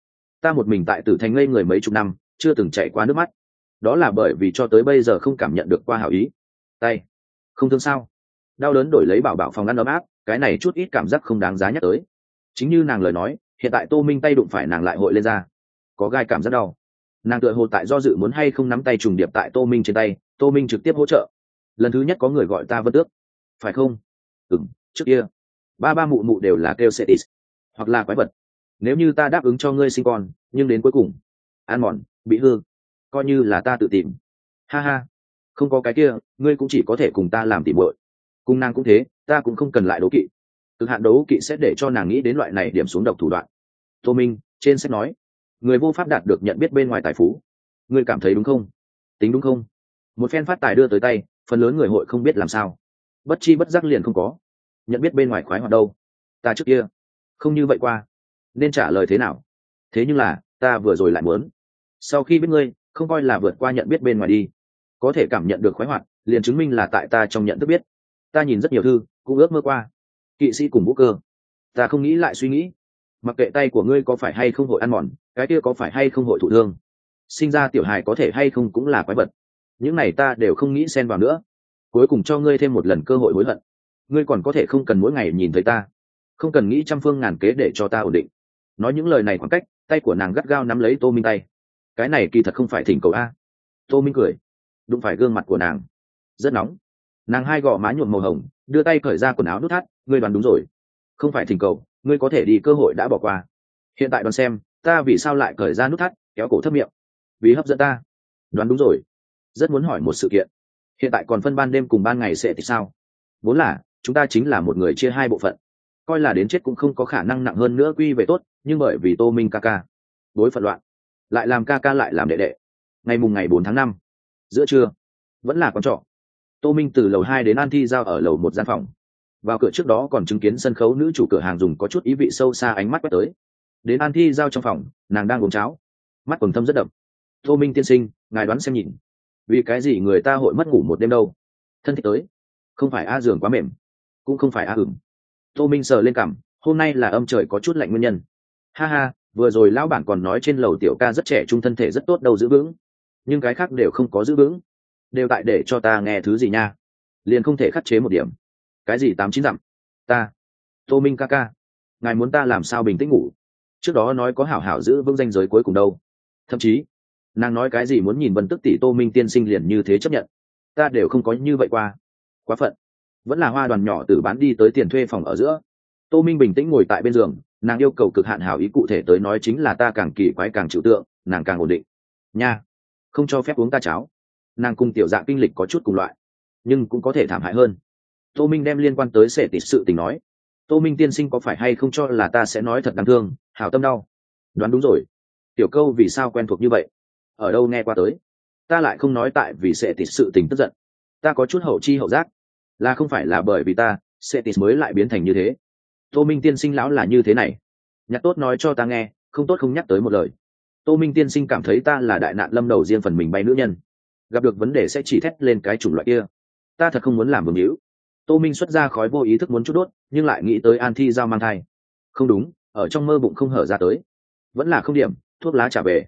Ta một mình tại tử thành ngây người mấy chục năm, chưa từng chạy qua nước mắt. Đó là bởi vì cho tới bây giờ không cảm nhận được qua hảo ý. Tay, không thương sao? Đau đớn đổi lấy bảo bảo phòng ăn ấm áp, cái này chút ít cảm giác không đáng giá nhắc tới. Chính như nàng lời nói, hiện tại tô minh tay đụng phải nàng lại hội lên ra. Có gai cảm rất đau nàng tựa hồ tại do dự muốn hay không nắm tay trùng điệp tại tô minh trên tay, tô minh trực tiếp hỗ trợ. Lần thứ nhất có người gọi ta vân tước. Phải không? Ừng trước kia. Ba ba mụ mụ đều là kêu setis hoặc là quái vật. Nếu như ta đáp ứng cho ngươi sinh con, nhưng đến cuối cùng, ăn mòn, bị hư, coi như là ta tự tìm. Ha ha. Không có cái kia, ngươi cũng chỉ có thể cùng ta làm tìm bội cùng nàng cũng thế, ta cũng không cần lại đấu kỵ. Cực hạn đấu kỵ sẽ để cho nàng nghĩ đến loại này điểm xuống độc thủ đoạn. Tô minh, trên sách nói người vô pháp đạt được nhận biết bên ngoài tài phú. Người cảm thấy đúng không? Tính đúng không? Một phen phát tài đưa tới tay, phần lớn người hội không biết làm sao. Bất chi bất giác liền không có. Nhận biết bên ngoài khoái hoạt đâu? Ta trước kia không như vậy qua. Nên trả lời thế nào? Thế nhưng là, ta vừa rồi lại muốn. Sau khi biết ngươi, không coi là vượt qua nhận biết bên ngoài đi. Có thể cảm nhận được khoái hoạt, liền chứng minh là tại ta trong nhận thức biết. Ta nhìn rất nhiều thư, cũng ước mơ qua. Kỵ sĩ cùng vũ cơ. Ta không nghĩ lại suy nghĩ mặc kệ tay của ngươi có phải hay không hội ăn mòn, cái kia có phải hay không hội thụ thương. Sinh ra tiểu hài có thể hay không cũng là quái vật. Những này ta đều không nghĩ xen vào nữa. Cuối cùng cho ngươi thêm một lần cơ hội hối hận. Ngươi còn có thể không cần mỗi ngày nhìn thấy ta. Không cần nghĩ trăm phương ngàn kế để cho ta ổn định. Nói những lời này khoảng cách, tay của nàng gắt gao nắm lấy tô minh tay. Cái này kỳ thật không phải thỉnh cầu a. Tô minh cười. Đụng phải gương mặt của nàng. Rất nóng. Nàng hai gò má nhuộm màu hồng, đưa tay cởi ra quần áo nút thắt, ngươi đoán đúng rồi. Không phải thỉnh cầu ngươi có thể đi cơ hội đã bỏ qua. Hiện tại đoán xem, ta vì sao lại cởi ra nút thắt, kéo cổ thấp miệng? Vì hấp dẫn ta. Đoán đúng rồi. Rất muốn hỏi một sự kiện. Hiện tại còn phân ban đêm cùng ban ngày sẽ thì sao? Vốn là, chúng ta chính là một người chia hai bộ phận. Coi là đến chết cũng không có khả năng nặng hơn nữa quy về tốt, nhưng bởi vì tô minh ca ca. Đối phận loạn. Lại làm ca ca lại làm đệ đệ. Ngày mùng ngày bốn tháng năm. Giữa trưa. Vẫn là con trọ. Tô minh từ lầu hai đến an thi giao ở lầu một gian phòng vào cửa trước đó còn chứng kiến sân khấu nữ chủ cửa hàng dùng có chút ý vị sâu xa ánh mắt quét tới. Đến an thi giao trong phòng, nàng đang uống cháo. Mắt quần thâm rất đậm. Tô minh tiên sinh, ngài đoán xem nhìn. Vì cái gì người ta hội mất ngủ một đêm đâu? Thân thích tới. Không phải a giường quá mềm, cũng không phải a hửng tô minh sờ lên cảm hôm nay là âm trời có chút lạnh nguyên nhân. Ha ha, vừa rồi lão bản còn nói trên lầu tiểu ca rất trẻ trung thân thể rất tốt đâu giữ vững. Nhưng cái khác đều không có giữ vững. Đều tại để cho ta nghe thứ gì nha. Liền không thể khắc chế một điểm cái gì tám chín dặm? Ta, tô minh ca ca, ngài muốn ta làm sao bình tĩnh ngủ? Trước đó nói có hảo hảo giữ vững danh giới cuối cùng đâu. Thậm chí, nàng nói cái gì muốn nhìn vân tức tỷ tô minh tiên sinh liền như thế chấp nhận. Ta đều không có như vậy qua. Quá phận. Vẫn là hoa đoàn nhỏ từ bán đi tới tiền thuê phòng ở giữa. Tô minh bình tĩnh ngồi tại bên giường, nàng yêu cầu cực hạn hảo ý cụ thể tới nói chính là ta càng kỳ quái càng chịu tượng, nàng càng ổn định. Nha, không cho phép uống ta cháo. Nàng cùng tiểu dạng kinh lịch có chút cùng loại, nhưng cũng có thể thảm hại hơn tô minh đem liên quan tới sệ tịt sự tình nói. Tô minh tiên sinh có phải hay không cho là ta sẽ nói thật đáng thương hào tâm đau? Đoán đúng rồi. Tiểu câu vì sao quen thuộc như vậy? Ở đâu nghe qua tới? Ta lại không nói tại vì sệ tịt sự tình tức giận. Ta có chút hậu chi hậu giác. Là không phải là bởi vì ta sệ tịt mới lại biến thành như thế. Tô minh tiên sinh lão là như thế này. Nhắc tốt nói cho ta nghe, không tốt không nhắc tới một lời. Tô minh tiên sinh cảm thấy ta là đại nạn lâm đầu riêng phần mình bay nữ nhân. Gặp được vấn đề sẽ chỉ thét lên cái chủng loại kia. Ta thật không muốn làm vương hữu tô minh xuất ra khói vô ý thức muốn chút đốt, nhưng lại nghĩ tới an thi giao mang thai. Không đúng, ở trong mơ bụng không hở ra tới. Vẫn là không điểm, thuốc lá trả về.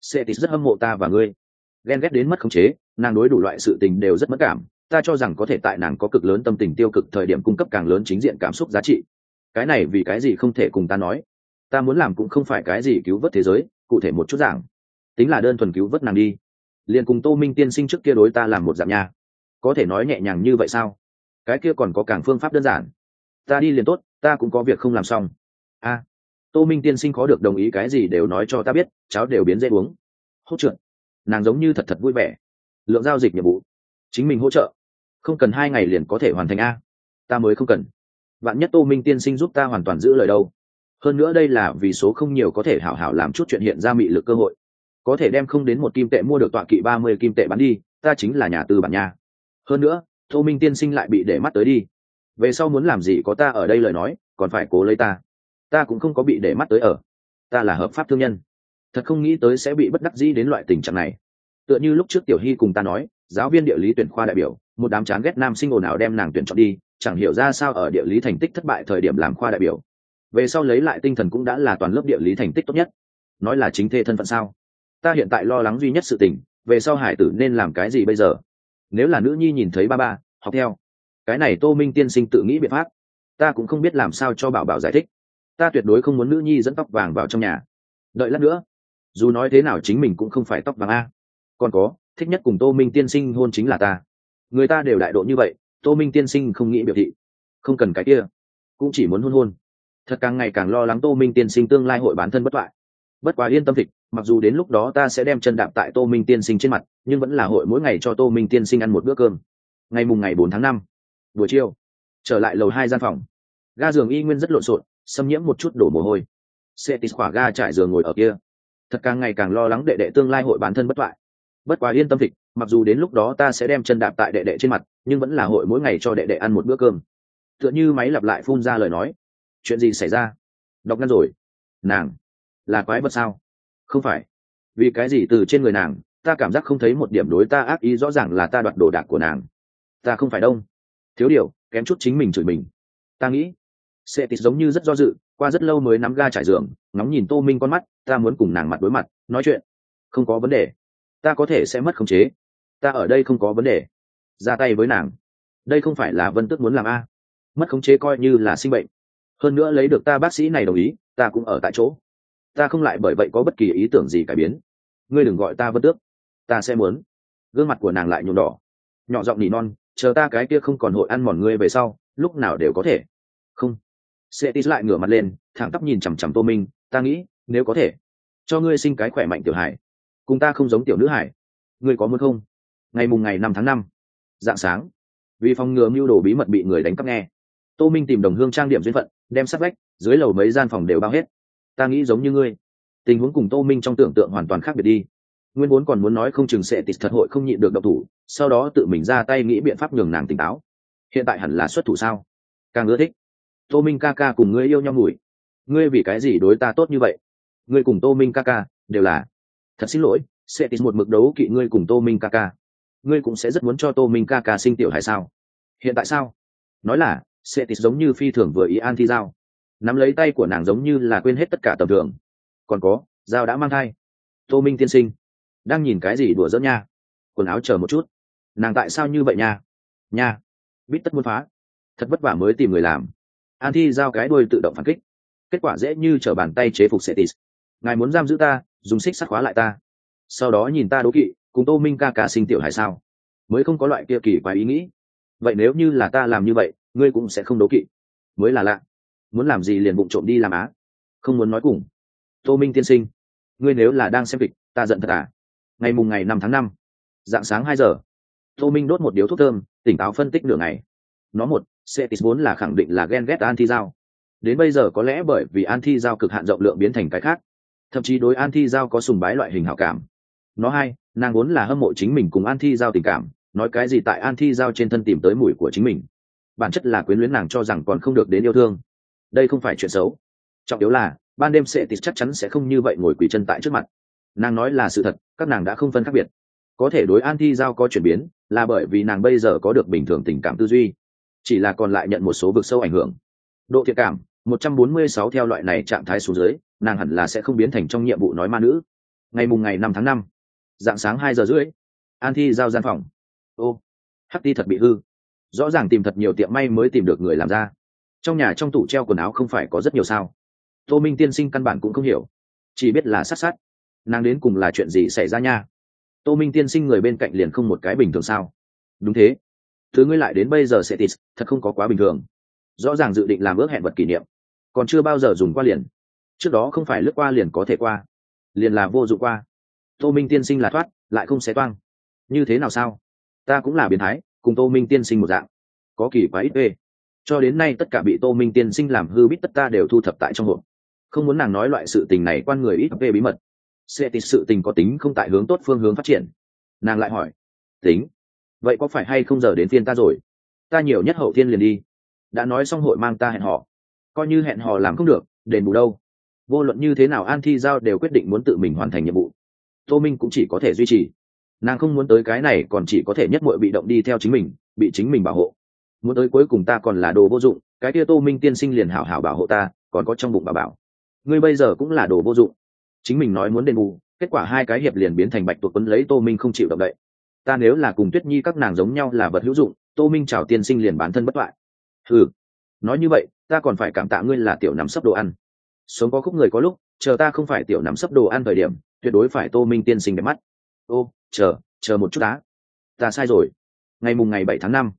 Sệ tít rất hâm mộ ta và ngươi. Ghen ghét đến mất khống chế, nàng đối đủ loại sự tình đều rất mất cảm. Ta cho rằng có thể tại nàng có cực lớn tâm tình tiêu cực thời điểm cung cấp càng lớn chính diện cảm xúc giá trị. Cái này vì cái gì không thể cùng ta nói? Ta muốn làm cũng không phải cái gì cứu vớt thế giới, cụ thể một chút giảng. Tính là đơn thuần cứu vớt nàng đi. Liền cùng tô minh tiên sinh trước kia đối ta làm một dạng nha. Có thể nói nhẹ nhàng như vậy sao? Cái kia còn có càng phương pháp đơn giản. Ta đi liền tốt, ta cũng có việc không làm xong. A, tô minh tiên sinh có được đồng ý cái gì đều nói cho ta biết cháu đều biến dễ uống. Hỗ trợ. Nàng giống như thật thật vui vẻ. Lượng giao dịch nhiệm vụ. Chính mình hỗ trợ. Không cần hai ngày liền có thể hoàn thành a. Ta mới không cần. Bạn nhất tô minh tiên sinh giúp ta hoàn toàn giữ lời đâu. Hơn nữa đây là vì số không nhiều có thể hảo hảo làm chút chuyện hiện ra mị lực cơ hội. Có thể đem không đến một kim tệ mua được tọa kỵ ba mươi kim tệ bán đi, ta chính là nhà tư bản nha. Hơn nữa tô minh tiên sinh lại bị để mắt tới đi. Về sau muốn làm gì có ta ở đây lời nói, còn phải cố lấy ta. Ta cũng không có bị để mắt tới ở. Ta là hợp pháp thương nhân. Thật không nghĩ tới sẽ bị bất đắc dĩ đến loại tình trạng này. Tựa như lúc trước tiểu hy cùng ta nói, giáo viên địa lý tuyển khoa đại biểu, một đám chán ghét nam sinh ồn ào đem nàng tuyển chọn đi, chẳng hiểu ra sao ở địa lý thành tích thất bại thời điểm làm khoa đại biểu. Về sau lấy lại tinh thần cũng đã là toàn lớp địa lý thành tích tốt nhất. Nói là chính thê thân phận sao? Ta hiện tại lo lắng duy nhất sự tình, về sau hải tử nên làm cái gì bây giờ? Nếu là nữ nhi nhìn thấy ba ba, học theo. Cái này tô minh tiên sinh tự nghĩ biện pháp. Ta cũng không biết làm sao cho bảo bảo giải thích. Ta tuyệt đối không muốn nữ nhi dẫn tóc vàng vào trong nhà. Đợi lát nữa. Dù nói thế nào chính mình cũng không phải tóc vàng a. Còn có, thích nhất cùng tô minh tiên sinh hôn chính là ta. Người ta đều đại độ như vậy, tô minh tiên sinh không nghĩ biểu thị. Không cần cái kia. Cũng chỉ muốn hôn hôn. Thật càng ngày càng lo lắng tô minh tiên sinh tương lai hội bán thân bất toại bất quá yên tâm thịt mặc dù đến lúc đó ta sẽ đem chân đạp tại tô minh tiên sinh trên mặt, nhưng vẫn là hội mỗi ngày cho tô minh tiên sinh ăn một bữa cơm. Ngày mùng ngày bốn tháng năm, buổi chiều, trở lại lầu hai gian phòng. Ga giường y nguyên rất lộn xộn, xâm nhiễm một chút đổ mồ hôi. Sẽ tít khỏa ga trải giường ngồi ở kia. Thật càng ngày càng lo lắng đệ đệ tương lai hội bản thân bất toại bất quá yên tâm thịt mặc dù đến lúc đó ta sẽ đem chân đạp tại đệ đệ trên mặt, nhưng vẫn là hội mỗi ngày cho đệ đệ ăn một bữa cơm. Tựa như máy lặp lại phun ra lời nói. Chuyện gì xảy ra? Đọc ngăn rồi. Nàng là quái vật sao? Không phải. Vì cái gì từ trên người nàng, ta cảm giác không thấy một điểm đối ta ác ý, rõ ràng là ta đoạt đồ đạc của nàng. Ta không phải đông. Thiếu điều, kém chút chính mình chửi mình. Ta nghĩ, sẽ tít giống như rất do dự, qua rất lâu mới nắm ga trải giường, ngóng nhìn tô minh con mắt, ta muốn cùng nàng mặt đối mặt, nói chuyện. Không có vấn đề. Ta có thể sẽ mất khống chế. Ta ở đây không có vấn đề. Ra tay với nàng. Đây không phải là vân tức muốn làm a. Mất khống chế coi như là sinh bệnh. Hơn nữa lấy được ta bác sĩ này đồng ý, ta cũng ở tại chỗ ta không lại bởi vậy có bất kỳ ý tưởng gì cải biến. Ngươi đừng gọi ta vân tước. Ta sẽ muốn. Gương mặt của nàng lại nhuộm đỏ. Nhỏ giọng nỉ non, chờ ta cái kia không còn hội ăn mòn ngươi về sau, lúc nào đều có thể. Không. Sẽ tít lại ngửa mặt lên, thẳng tắp nhìn chằm chằm tô minh, ta nghĩ, nếu có thể, cho ngươi sinh cái khỏe mạnh tiểu hải cùng ta không giống tiểu nữ hải ngươi có muốn không? Ngày mùng ngày năm tháng năm. Dạng sáng. Vì phòng ngừa mưu đồ bí mật bị người đánh cắp nghe, tô minh tìm đồng hương trang điểm duyên phận, đem sắt vách, dưới lầu mấy gian phòng đều bao hết ta nghĩ giống như ngươi. Tình huống cùng tô minh trong tưởng tượng hoàn toàn khác biệt đi. Nguyên vốn còn muốn nói không chừng sẽ tịt thật hội không nhịn được độc thủ, sau đó tự mình ra tay nghĩ biện pháp nhường nàng tỉnh táo. Hiện tại hẳn là xuất thủ sao? Càng ưa thích. Tô minh ca ca cùng ngươi yêu nhau mùi ngươi vì cái gì đối ta tốt như vậy? Ngươi cùng tô minh ca ca đều là. Thật xin lỗi, sẽ tịt một mực đấu kỵ ngươi cùng tô minh ca ca. Ngươi cũng sẽ rất muốn cho tô minh ca ca sinh tiểu hay sao? Hiện tại sao? Nói là, sẽ tịt giống như phi thường vừa ý an thi giao nắm lấy tay của nàng giống như là quên hết tất cả tầm thường. Còn có giao đã mang thai. Tô minh tiên sinh, đang nhìn cái gì đùa dỡ nha? Quần áo chờ một chút. Nàng tại sao như vậy nha? Nha, bít tất muốn phá. Thật vất vả mới tìm người làm. An thi giao cái đuôi tự động phản kích. Kết quả dễ như t r ở bàn tay chế phục setis ngài muốn giam giữ ta, dùng xích sắt khóa lại ta. Sau đó nhìn ta đố kỵ, cùng tô minh ca ca sinh tiểu hải sao? Mới không có loại kia kỳ quá ý nghĩ. Vậy nếu như là ta làm như vậy, ngươi cũng sẽ không đố kỵ. Mới là lạ muốn làm gì liền bụng trộm đi làm á. Không muốn nói cùng. Tô minh tiên sinh, ngươi nếu là đang xem kịch, ta giận thật à? Ngày mùng ngày năm tháng năm, dạng sáng hai giờ, tô minh đốt một điếu thuốc thơm, tỉnh táo phân tích nửa ngày. Nó một, cetis vốn là khẳng định là ghen ghét an thi giao. Đến bây giờ có lẽ bởi vì an thi giao cực hạn rộng lượng biến thành cái khác. Thậm chí đối an thi giao có sùng bái loại hình hảo cảm. Nó hai, nàng vốn là hâm mộ chính mình cùng an thi giao tình cảm, nói cái gì tại an thi giao trên thân tìm tới mùi của chính mình. Bản chất là quyến luyến nàng cho rằng còn không được đến yêu thương đây không phải chuyện xấu. Trọng yếu là, ban đêm sẽ tịt chắc chắn sẽ không như vậy ngồi quỳ chân tại trước mặt. Nàng nói là sự thật, các nàng đã không phân khác biệt. Có thể đối an thi giao có chuyển biến, là bởi vì nàng bây giờ có được bình thường tình cảm tư duy. Chỉ là còn lại nhận một số vực sâu ảnh hưởng. Độ thiện cảm 146 theo loại này trạng thái xuống dưới, nàng hẳn là sẽ không biến thành trong nhiệm vụ nói ma nữ. Ngày mùng ngày năm tháng năm, dạng sáng hai giờ rưỡi, an thi giao gian phòng. Ô, hắc ti thật bị hư. Rõ ràng tìm thật nhiều tiệm may mới tìm được người làm ra trong nhà trong tủ treo quần áo không phải có rất nhiều sao? Tô minh tiên sinh căn bản cũng không hiểu, chỉ biết là sát sát. Nàng đến cùng là chuyện gì xảy ra nha? Tô minh tiên sinh người bên cạnh liền không một cái bình thường sao? Đúng thế. Thứ ngươi lại đến bây giờ sẽ tịt, thật không có quá bình thường. Rõ ràng dự định làm ước hẹn vật kỷ niệm, còn chưa bao giờ dùng qua liền. Trước đó không phải lướt qua liền có thể qua, liền là vô dụng qua. Tô minh tiên sinh là thoát, lại không xé toang. Như thế nào sao? Ta cũng là biến thái, cùng tô minh tiên sinh một dạng. Có kỳ quá ít ê cho đến nay tất cả bị tô minh tiên sinh làm hư bít tất ta đều thu thập tại trong hộp. Không muốn nàng nói loại sự tình này quan người ít về bí mật. Sẽ tịt sự tình có tính không tại hướng tốt phương hướng phát triển. Nàng lại hỏi, tính, vậy có phải hay không giờ đến phiên ta rồi? Ta nhiều nhất hậu thiên liền đi. Đã nói xong hội mang ta hẹn họ coi như hẹn họ làm không được, đền bù đâu. Vô luận như thế nào an thi giao đều quyết định muốn tự mình hoàn thành nhiệm vụ. Tô minh cũng chỉ có thể duy trì. Nàng không muốn tới cái này còn chỉ có thể nhất mội bị động đi theo chính mình, bị chính mình bảo hộ muốn tới cuối cùng ta còn là đồ vô dụng, cái kia tô minh tiên sinh liền hảo hảo bảo hộ ta, còn có trong bụng bà bảo. Ngươi bây giờ cũng là đồ vô dụng. Chính mình nói muốn đền bù, kết quả hai cái hiệp liền biến thành bạch tuộc quấn lấy tô minh không chịu động đậy. Ta nếu là cùng tuyết nhi các nàng giống nhau là vật hữu dụng, tô minh chào tiên sinh liền bản thân bất lại ừ nói như vậy, ta còn phải cảm tạ ngươi là tiểu nắm sấp đồ ăn. Sống có khúc người có lúc, chờ ta không phải tiểu nắm sấp đồ ăn thời điểm, tuyệt đối phải tô minh tiên sinh đẹp mắt. Ô, chờ chờ một chút đã. Ta sai rồi. Ngày mùng ngày bảy tháng năm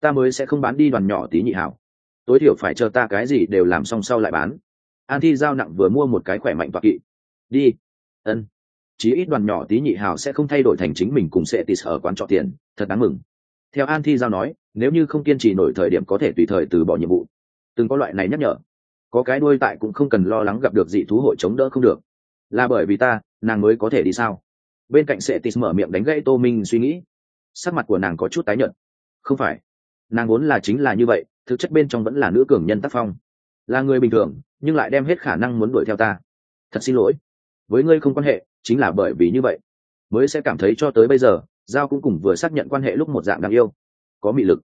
ta mới sẽ không bán đi đoàn nhỏ tí nhị hảo. Tối thiểu phải chờ ta cái gì đều làm xong sau lại bán. An thi giao nặng vừa mua một cái khỏe mạnh toạc kỵ. Đi. Ân. Chí ít đoàn nhỏ tí nhị hào sẽ không thay đổi thành chính mình cùng sẽ tịt ở quán trọ tiền. Thật đáng mừng. Theo an thi giao nói, nếu như không kiên trì nổi thời điểm có thể tùy thời từ bỏ nhiệm vụ. Từng có loại này nhắc nhở. Có cái đuôi tại cũng không cần lo lắng gặp được dị thú hội chống đỡ không được. Là bởi vì ta, nàng mới có thể đi sao? Bên cạnh sệ tis mở miệng đánh gãy tô minh suy nghĩ. Sắc mặt của nàng có chút tái nhợt. Không phải nàng vốn là chính là như vậy, thực chất bên trong vẫn là nữ cường nhân tác phong. Là người bình thường, nhưng lại đem hết khả năng muốn đuổi theo ta. Thật xin lỗi. Với ngươi không quan hệ, chính là bởi vì như vậy. Mới sẽ cảm thấy cho tới bây giờ, giao cũng cùng vừa xác nhận quan hệ lúc một dạng đáng yêu. Có mị lực.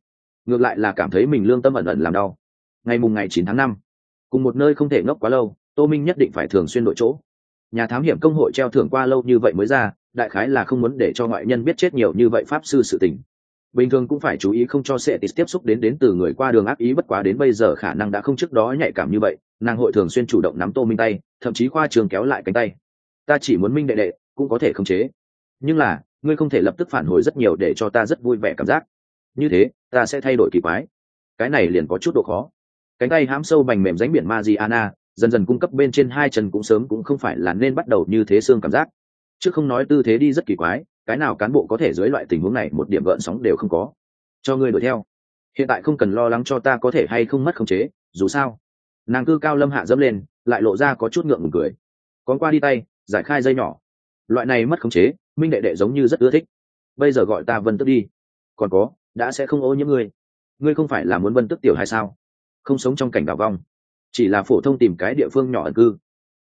Ngược lại là cảm thấy mình lương tâm ẩn ẩn làm đau. Ngày mùng ngày chín tháng năm, cùng một nơi không thể ngốc quá lâu, tô minh nhất định phải thường xuyên đội chỗ. Nhà thám hiểm công hội treo thưởng qua lâu như vậy mới ra, đại khái là không muốn để cho ngoại nhân biết chết nhiều như vậy pháp sư sự tình bình thường cũng phải chú ý không cho sẽ tiếp xúc đến đến từ người qua đường ác ý bất quá đến bây giờ khả năng đã không trước đó nhạy cảm như vậy nàng hội thường xuyên chủ động nắm tô minh tay thậm chí khoa trường kéo lại cánh tay. Ta chỉ muốn minh đệ đệ cũng có thể khống chế. Nhưng là ngươi không thể lập tức phản hồi rất nhiều để cho ta rất vui vẻ cảm giác. Như thế ta sẽ thay đổi kỳ quái. Cái này liền có chút độ khó. Cánh tay hãm sâu bành mềm ránh biển Mariana, dần dần cung cấp bên trên hai chân cũng sớm cũng không phải là nên bắt đầu như thế xương cảm giác. Chứ không nói tư thế đi rất kỳ quái cái nào cán bộ có thể dưới loại tình huống này một điểm gợn sóng đều không có. Cho ngươi đuổi theo. Hiện tại không cần lo lắng cho ta có thể hay không mất khống chế, dù sao. Nàng cư cao lâm hạ dẫm lên, lại lộ ra có chút ngượng ngùng cười. Con qua đi tay, giải khai dây nhỏ. Loại này mất khống chế, minh đệ đệ giống như rất ưa thích. Bây giờ gọi ta vân tức đi. Còn có, đã sẽ không ô nhiễm ngươi. Ngươi không phải là muốn vân tức tiểu hay sao? Không sống trong cảnh đảo vong. Chỉ là phổ thông tìm cái địa phương nhỏ ẩn cư.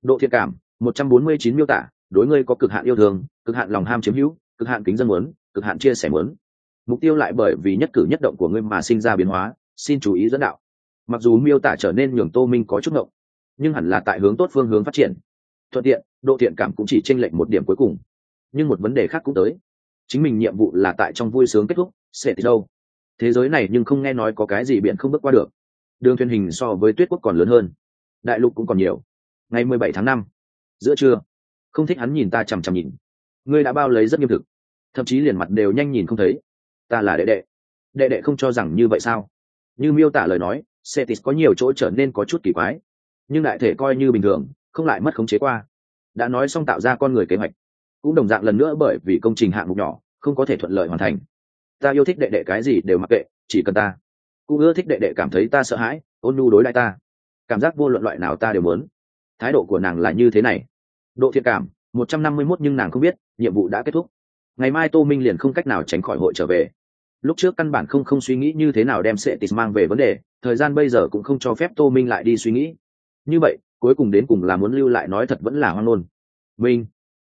Độ thiện cảm, một trăm bốn mươi chín miêu tả, đối ngươi có cực hạn yêu thương, cực hạn lòng ham chiếm hữu cực hạn kính dân muốn, cực hạn chia sẻ muốn. Mục tiêu lại bởi vì nhất cử nhất động của ngươi mà sinh ra biến hóa, xin chú ý dẫn đạo. Mặc dù miêu tả trở nên nhường tô minh có chút ngộng, nhưng hẳn là tại hướng tốt phương hướng phát triển. Thuận tiện, độ thiện cảm cũng chỉ tranh lệch một điểm cuối cùng. Nhưng một vấn đề khác cũng tới. Chính mình nhiệm vụ là tại trong vui sướng kết thúc, sẽ thì đâu? Thế giới này nhưng không nghe nói có cái gì biển không bước qua được. Đường thuyền hình so với tuyết quốc còn lớn hơn. Đại lục cũng còn nhiều. Ngày mười bảy tháng năm, giữa trưa, không thích hắn nhìn ta chằm chằm nhìn ngươi đã bao lấy rất nghiêm thực. Thậm chí liền mặt đều nhanh nhìn không thấy. Ta là đệ đệ. Đệ đệ không cho rằng như vậy sao? Như miêu tả lời nói setis có nhiều chỗ trở nên có chút kỳ quái. Nhưng đại thể coi như bình thường, không lại mất khống chế qua. Đã nói xong tạo ra con người kế hoạch. Cũng đồng dạng lần nữa bởi vì công trình hạng mục nhỏ, không có thể thuận lợi hoàn thành. Ta yêu thích đệ đệ cái gì đều mặc kệ, chỉ cần ta. Cũng ưa thích đệ đệ cảm thấy ta sợ hãi, ôn nhu đối lại ta. Cảm giác vô luận loại nào ta đều muốn. Thái độ của nàng là như thế này. Độ thiện cảm, một trăm năm mươi mốt nhưng nàng không biết nhiệm vụ đã kết thúc. Ngày mai tô minh liền không cách nào tránh khỏi hội trở về. Lúc trước căn bản không không suy nghĩ như thế nào đem sệ tịt mang về vấn đề thời gian bây giờ cũng không cho phép tô minh lại đi suy nghĩ. Như vậy cuối cùng đến cùng là muốn lưu lại nói thật vẫn là hoang ngôn. Minh.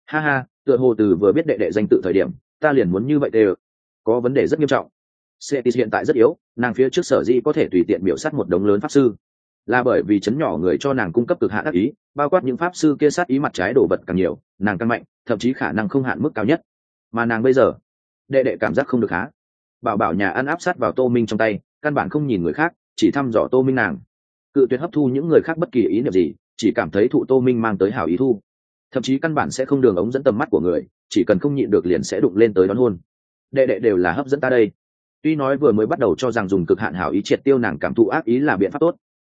Ha ha tựa hồ từ vừa biết đệ đệ danh tự thời điểm ta liền muốn như vậy đều. có vấn đề rất nghiêm trọng. Cetis hiện tại rất yếu, nàng phía trước sở di có thể tùy tiện biểu sát một đống lớn pháp sư, là bởi vì chấn nhỏ người cho nàng cung cấp cực hạn ác ý, bao quát những pháp sư kia sát ý mặt trái đổ vật càng nhiều, nàng càng mạnh, thậm chí khả năng không hạn mức cao nhất. Mà nàng bây giờ, đệ đệ cảm giác không được há. Bảo bảo nhà ăn áp sát vào Tô Minh trong tay, căn bản không nhìn người khác, chỉ thăm dò Tô Minh nàng. Cự tuyệt hấp thu những người khác bất kỳ ý niệm gì, chỉ cảm thấy thụ Tô Minh mang tới hảo ý thu. Thậm chí căn bản sẽ không đường ống dẫn tầm mắt của người, chỉ cần không nhịn được liền sẽ đụng lên tới đón hôn. Đệ đệ đều là hấp dẫn ta đây tuy nói vừa mới bắt đầu cho rằng dùng cực hạn hảo ý triệt tiêu nàng cảm thụ ác ý là biện pháp tốt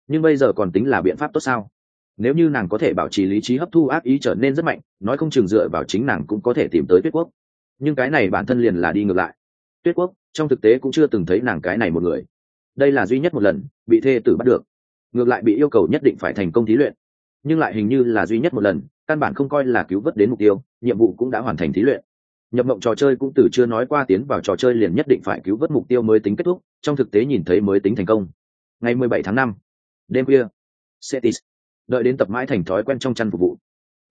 nhưng bây giờ còn tính là biện pháp tốt sao? Nếu như nàng có thể bảo trì lý trí hấp thu ác ý trở nên rất mạnh, nói không chừng dựa vào chính nàng cũng có thể tìm tới tuyết quốc. Nhưng cái này bản thân liền là đi ngược lại. Tuyết quốc, trong thực tế cũng chưa từng thấy nàng cái này một người. Đây là duy nhất một lần, bị thê tử bắt được. Ngược lại bị yêu cầu nhất định phải thành công thí luyện. Nhưng lại hình như là duy nhất một lần, căn bản không coi là cứu vớt đến mục tiêu, nhiệm vụ cũng đã hoàn thành thí luyện. Nhập mộng trò chơi cũng từ chưa nói qua tiến vào trò chơi liền nhất định phải cứu vớt mục tiêu mới tính kết thúc, trong thực tế nhìn thấy mới tính thành công. Ngày mười bảy tháng năm đêm khuya. Setis. Đợi đến tập mãi thành thói quen trong chăn phục vụ.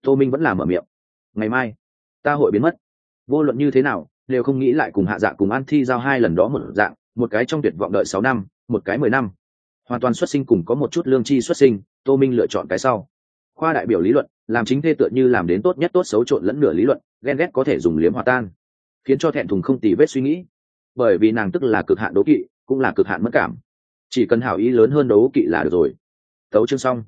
Tô minh vẫn làm mở miệng. Ngày mai, ta hội biến mất. Vô luận như thế nào, đều không nghĩ lại cùng hạ dạ cùng an thi giao hai lần đó một dạng, một cái trong tuyệt vọng đợi sáu năm, một cái mười năm. Hoàn toàn xuất sinh cùng có một chút lương chi xuất sinh, tô minh lựa chọn cái sau. Khoa đại biểu lý luận, làm chính thê tựa như làm đến tốt nhất tốt xấu trộn lẫn nửa lý luận, ghen ghét có thể dùng liếm hòa tan. Khiến cho thẹn thùng không tì vết suy nghĩ. Bởi vì nàng tức là cực hạn đố kỵ, cũng là cực hạn mất cảm chỉ cần hảo ý lớn hơn đấu kỵ là được rồi. Tấu chương xong.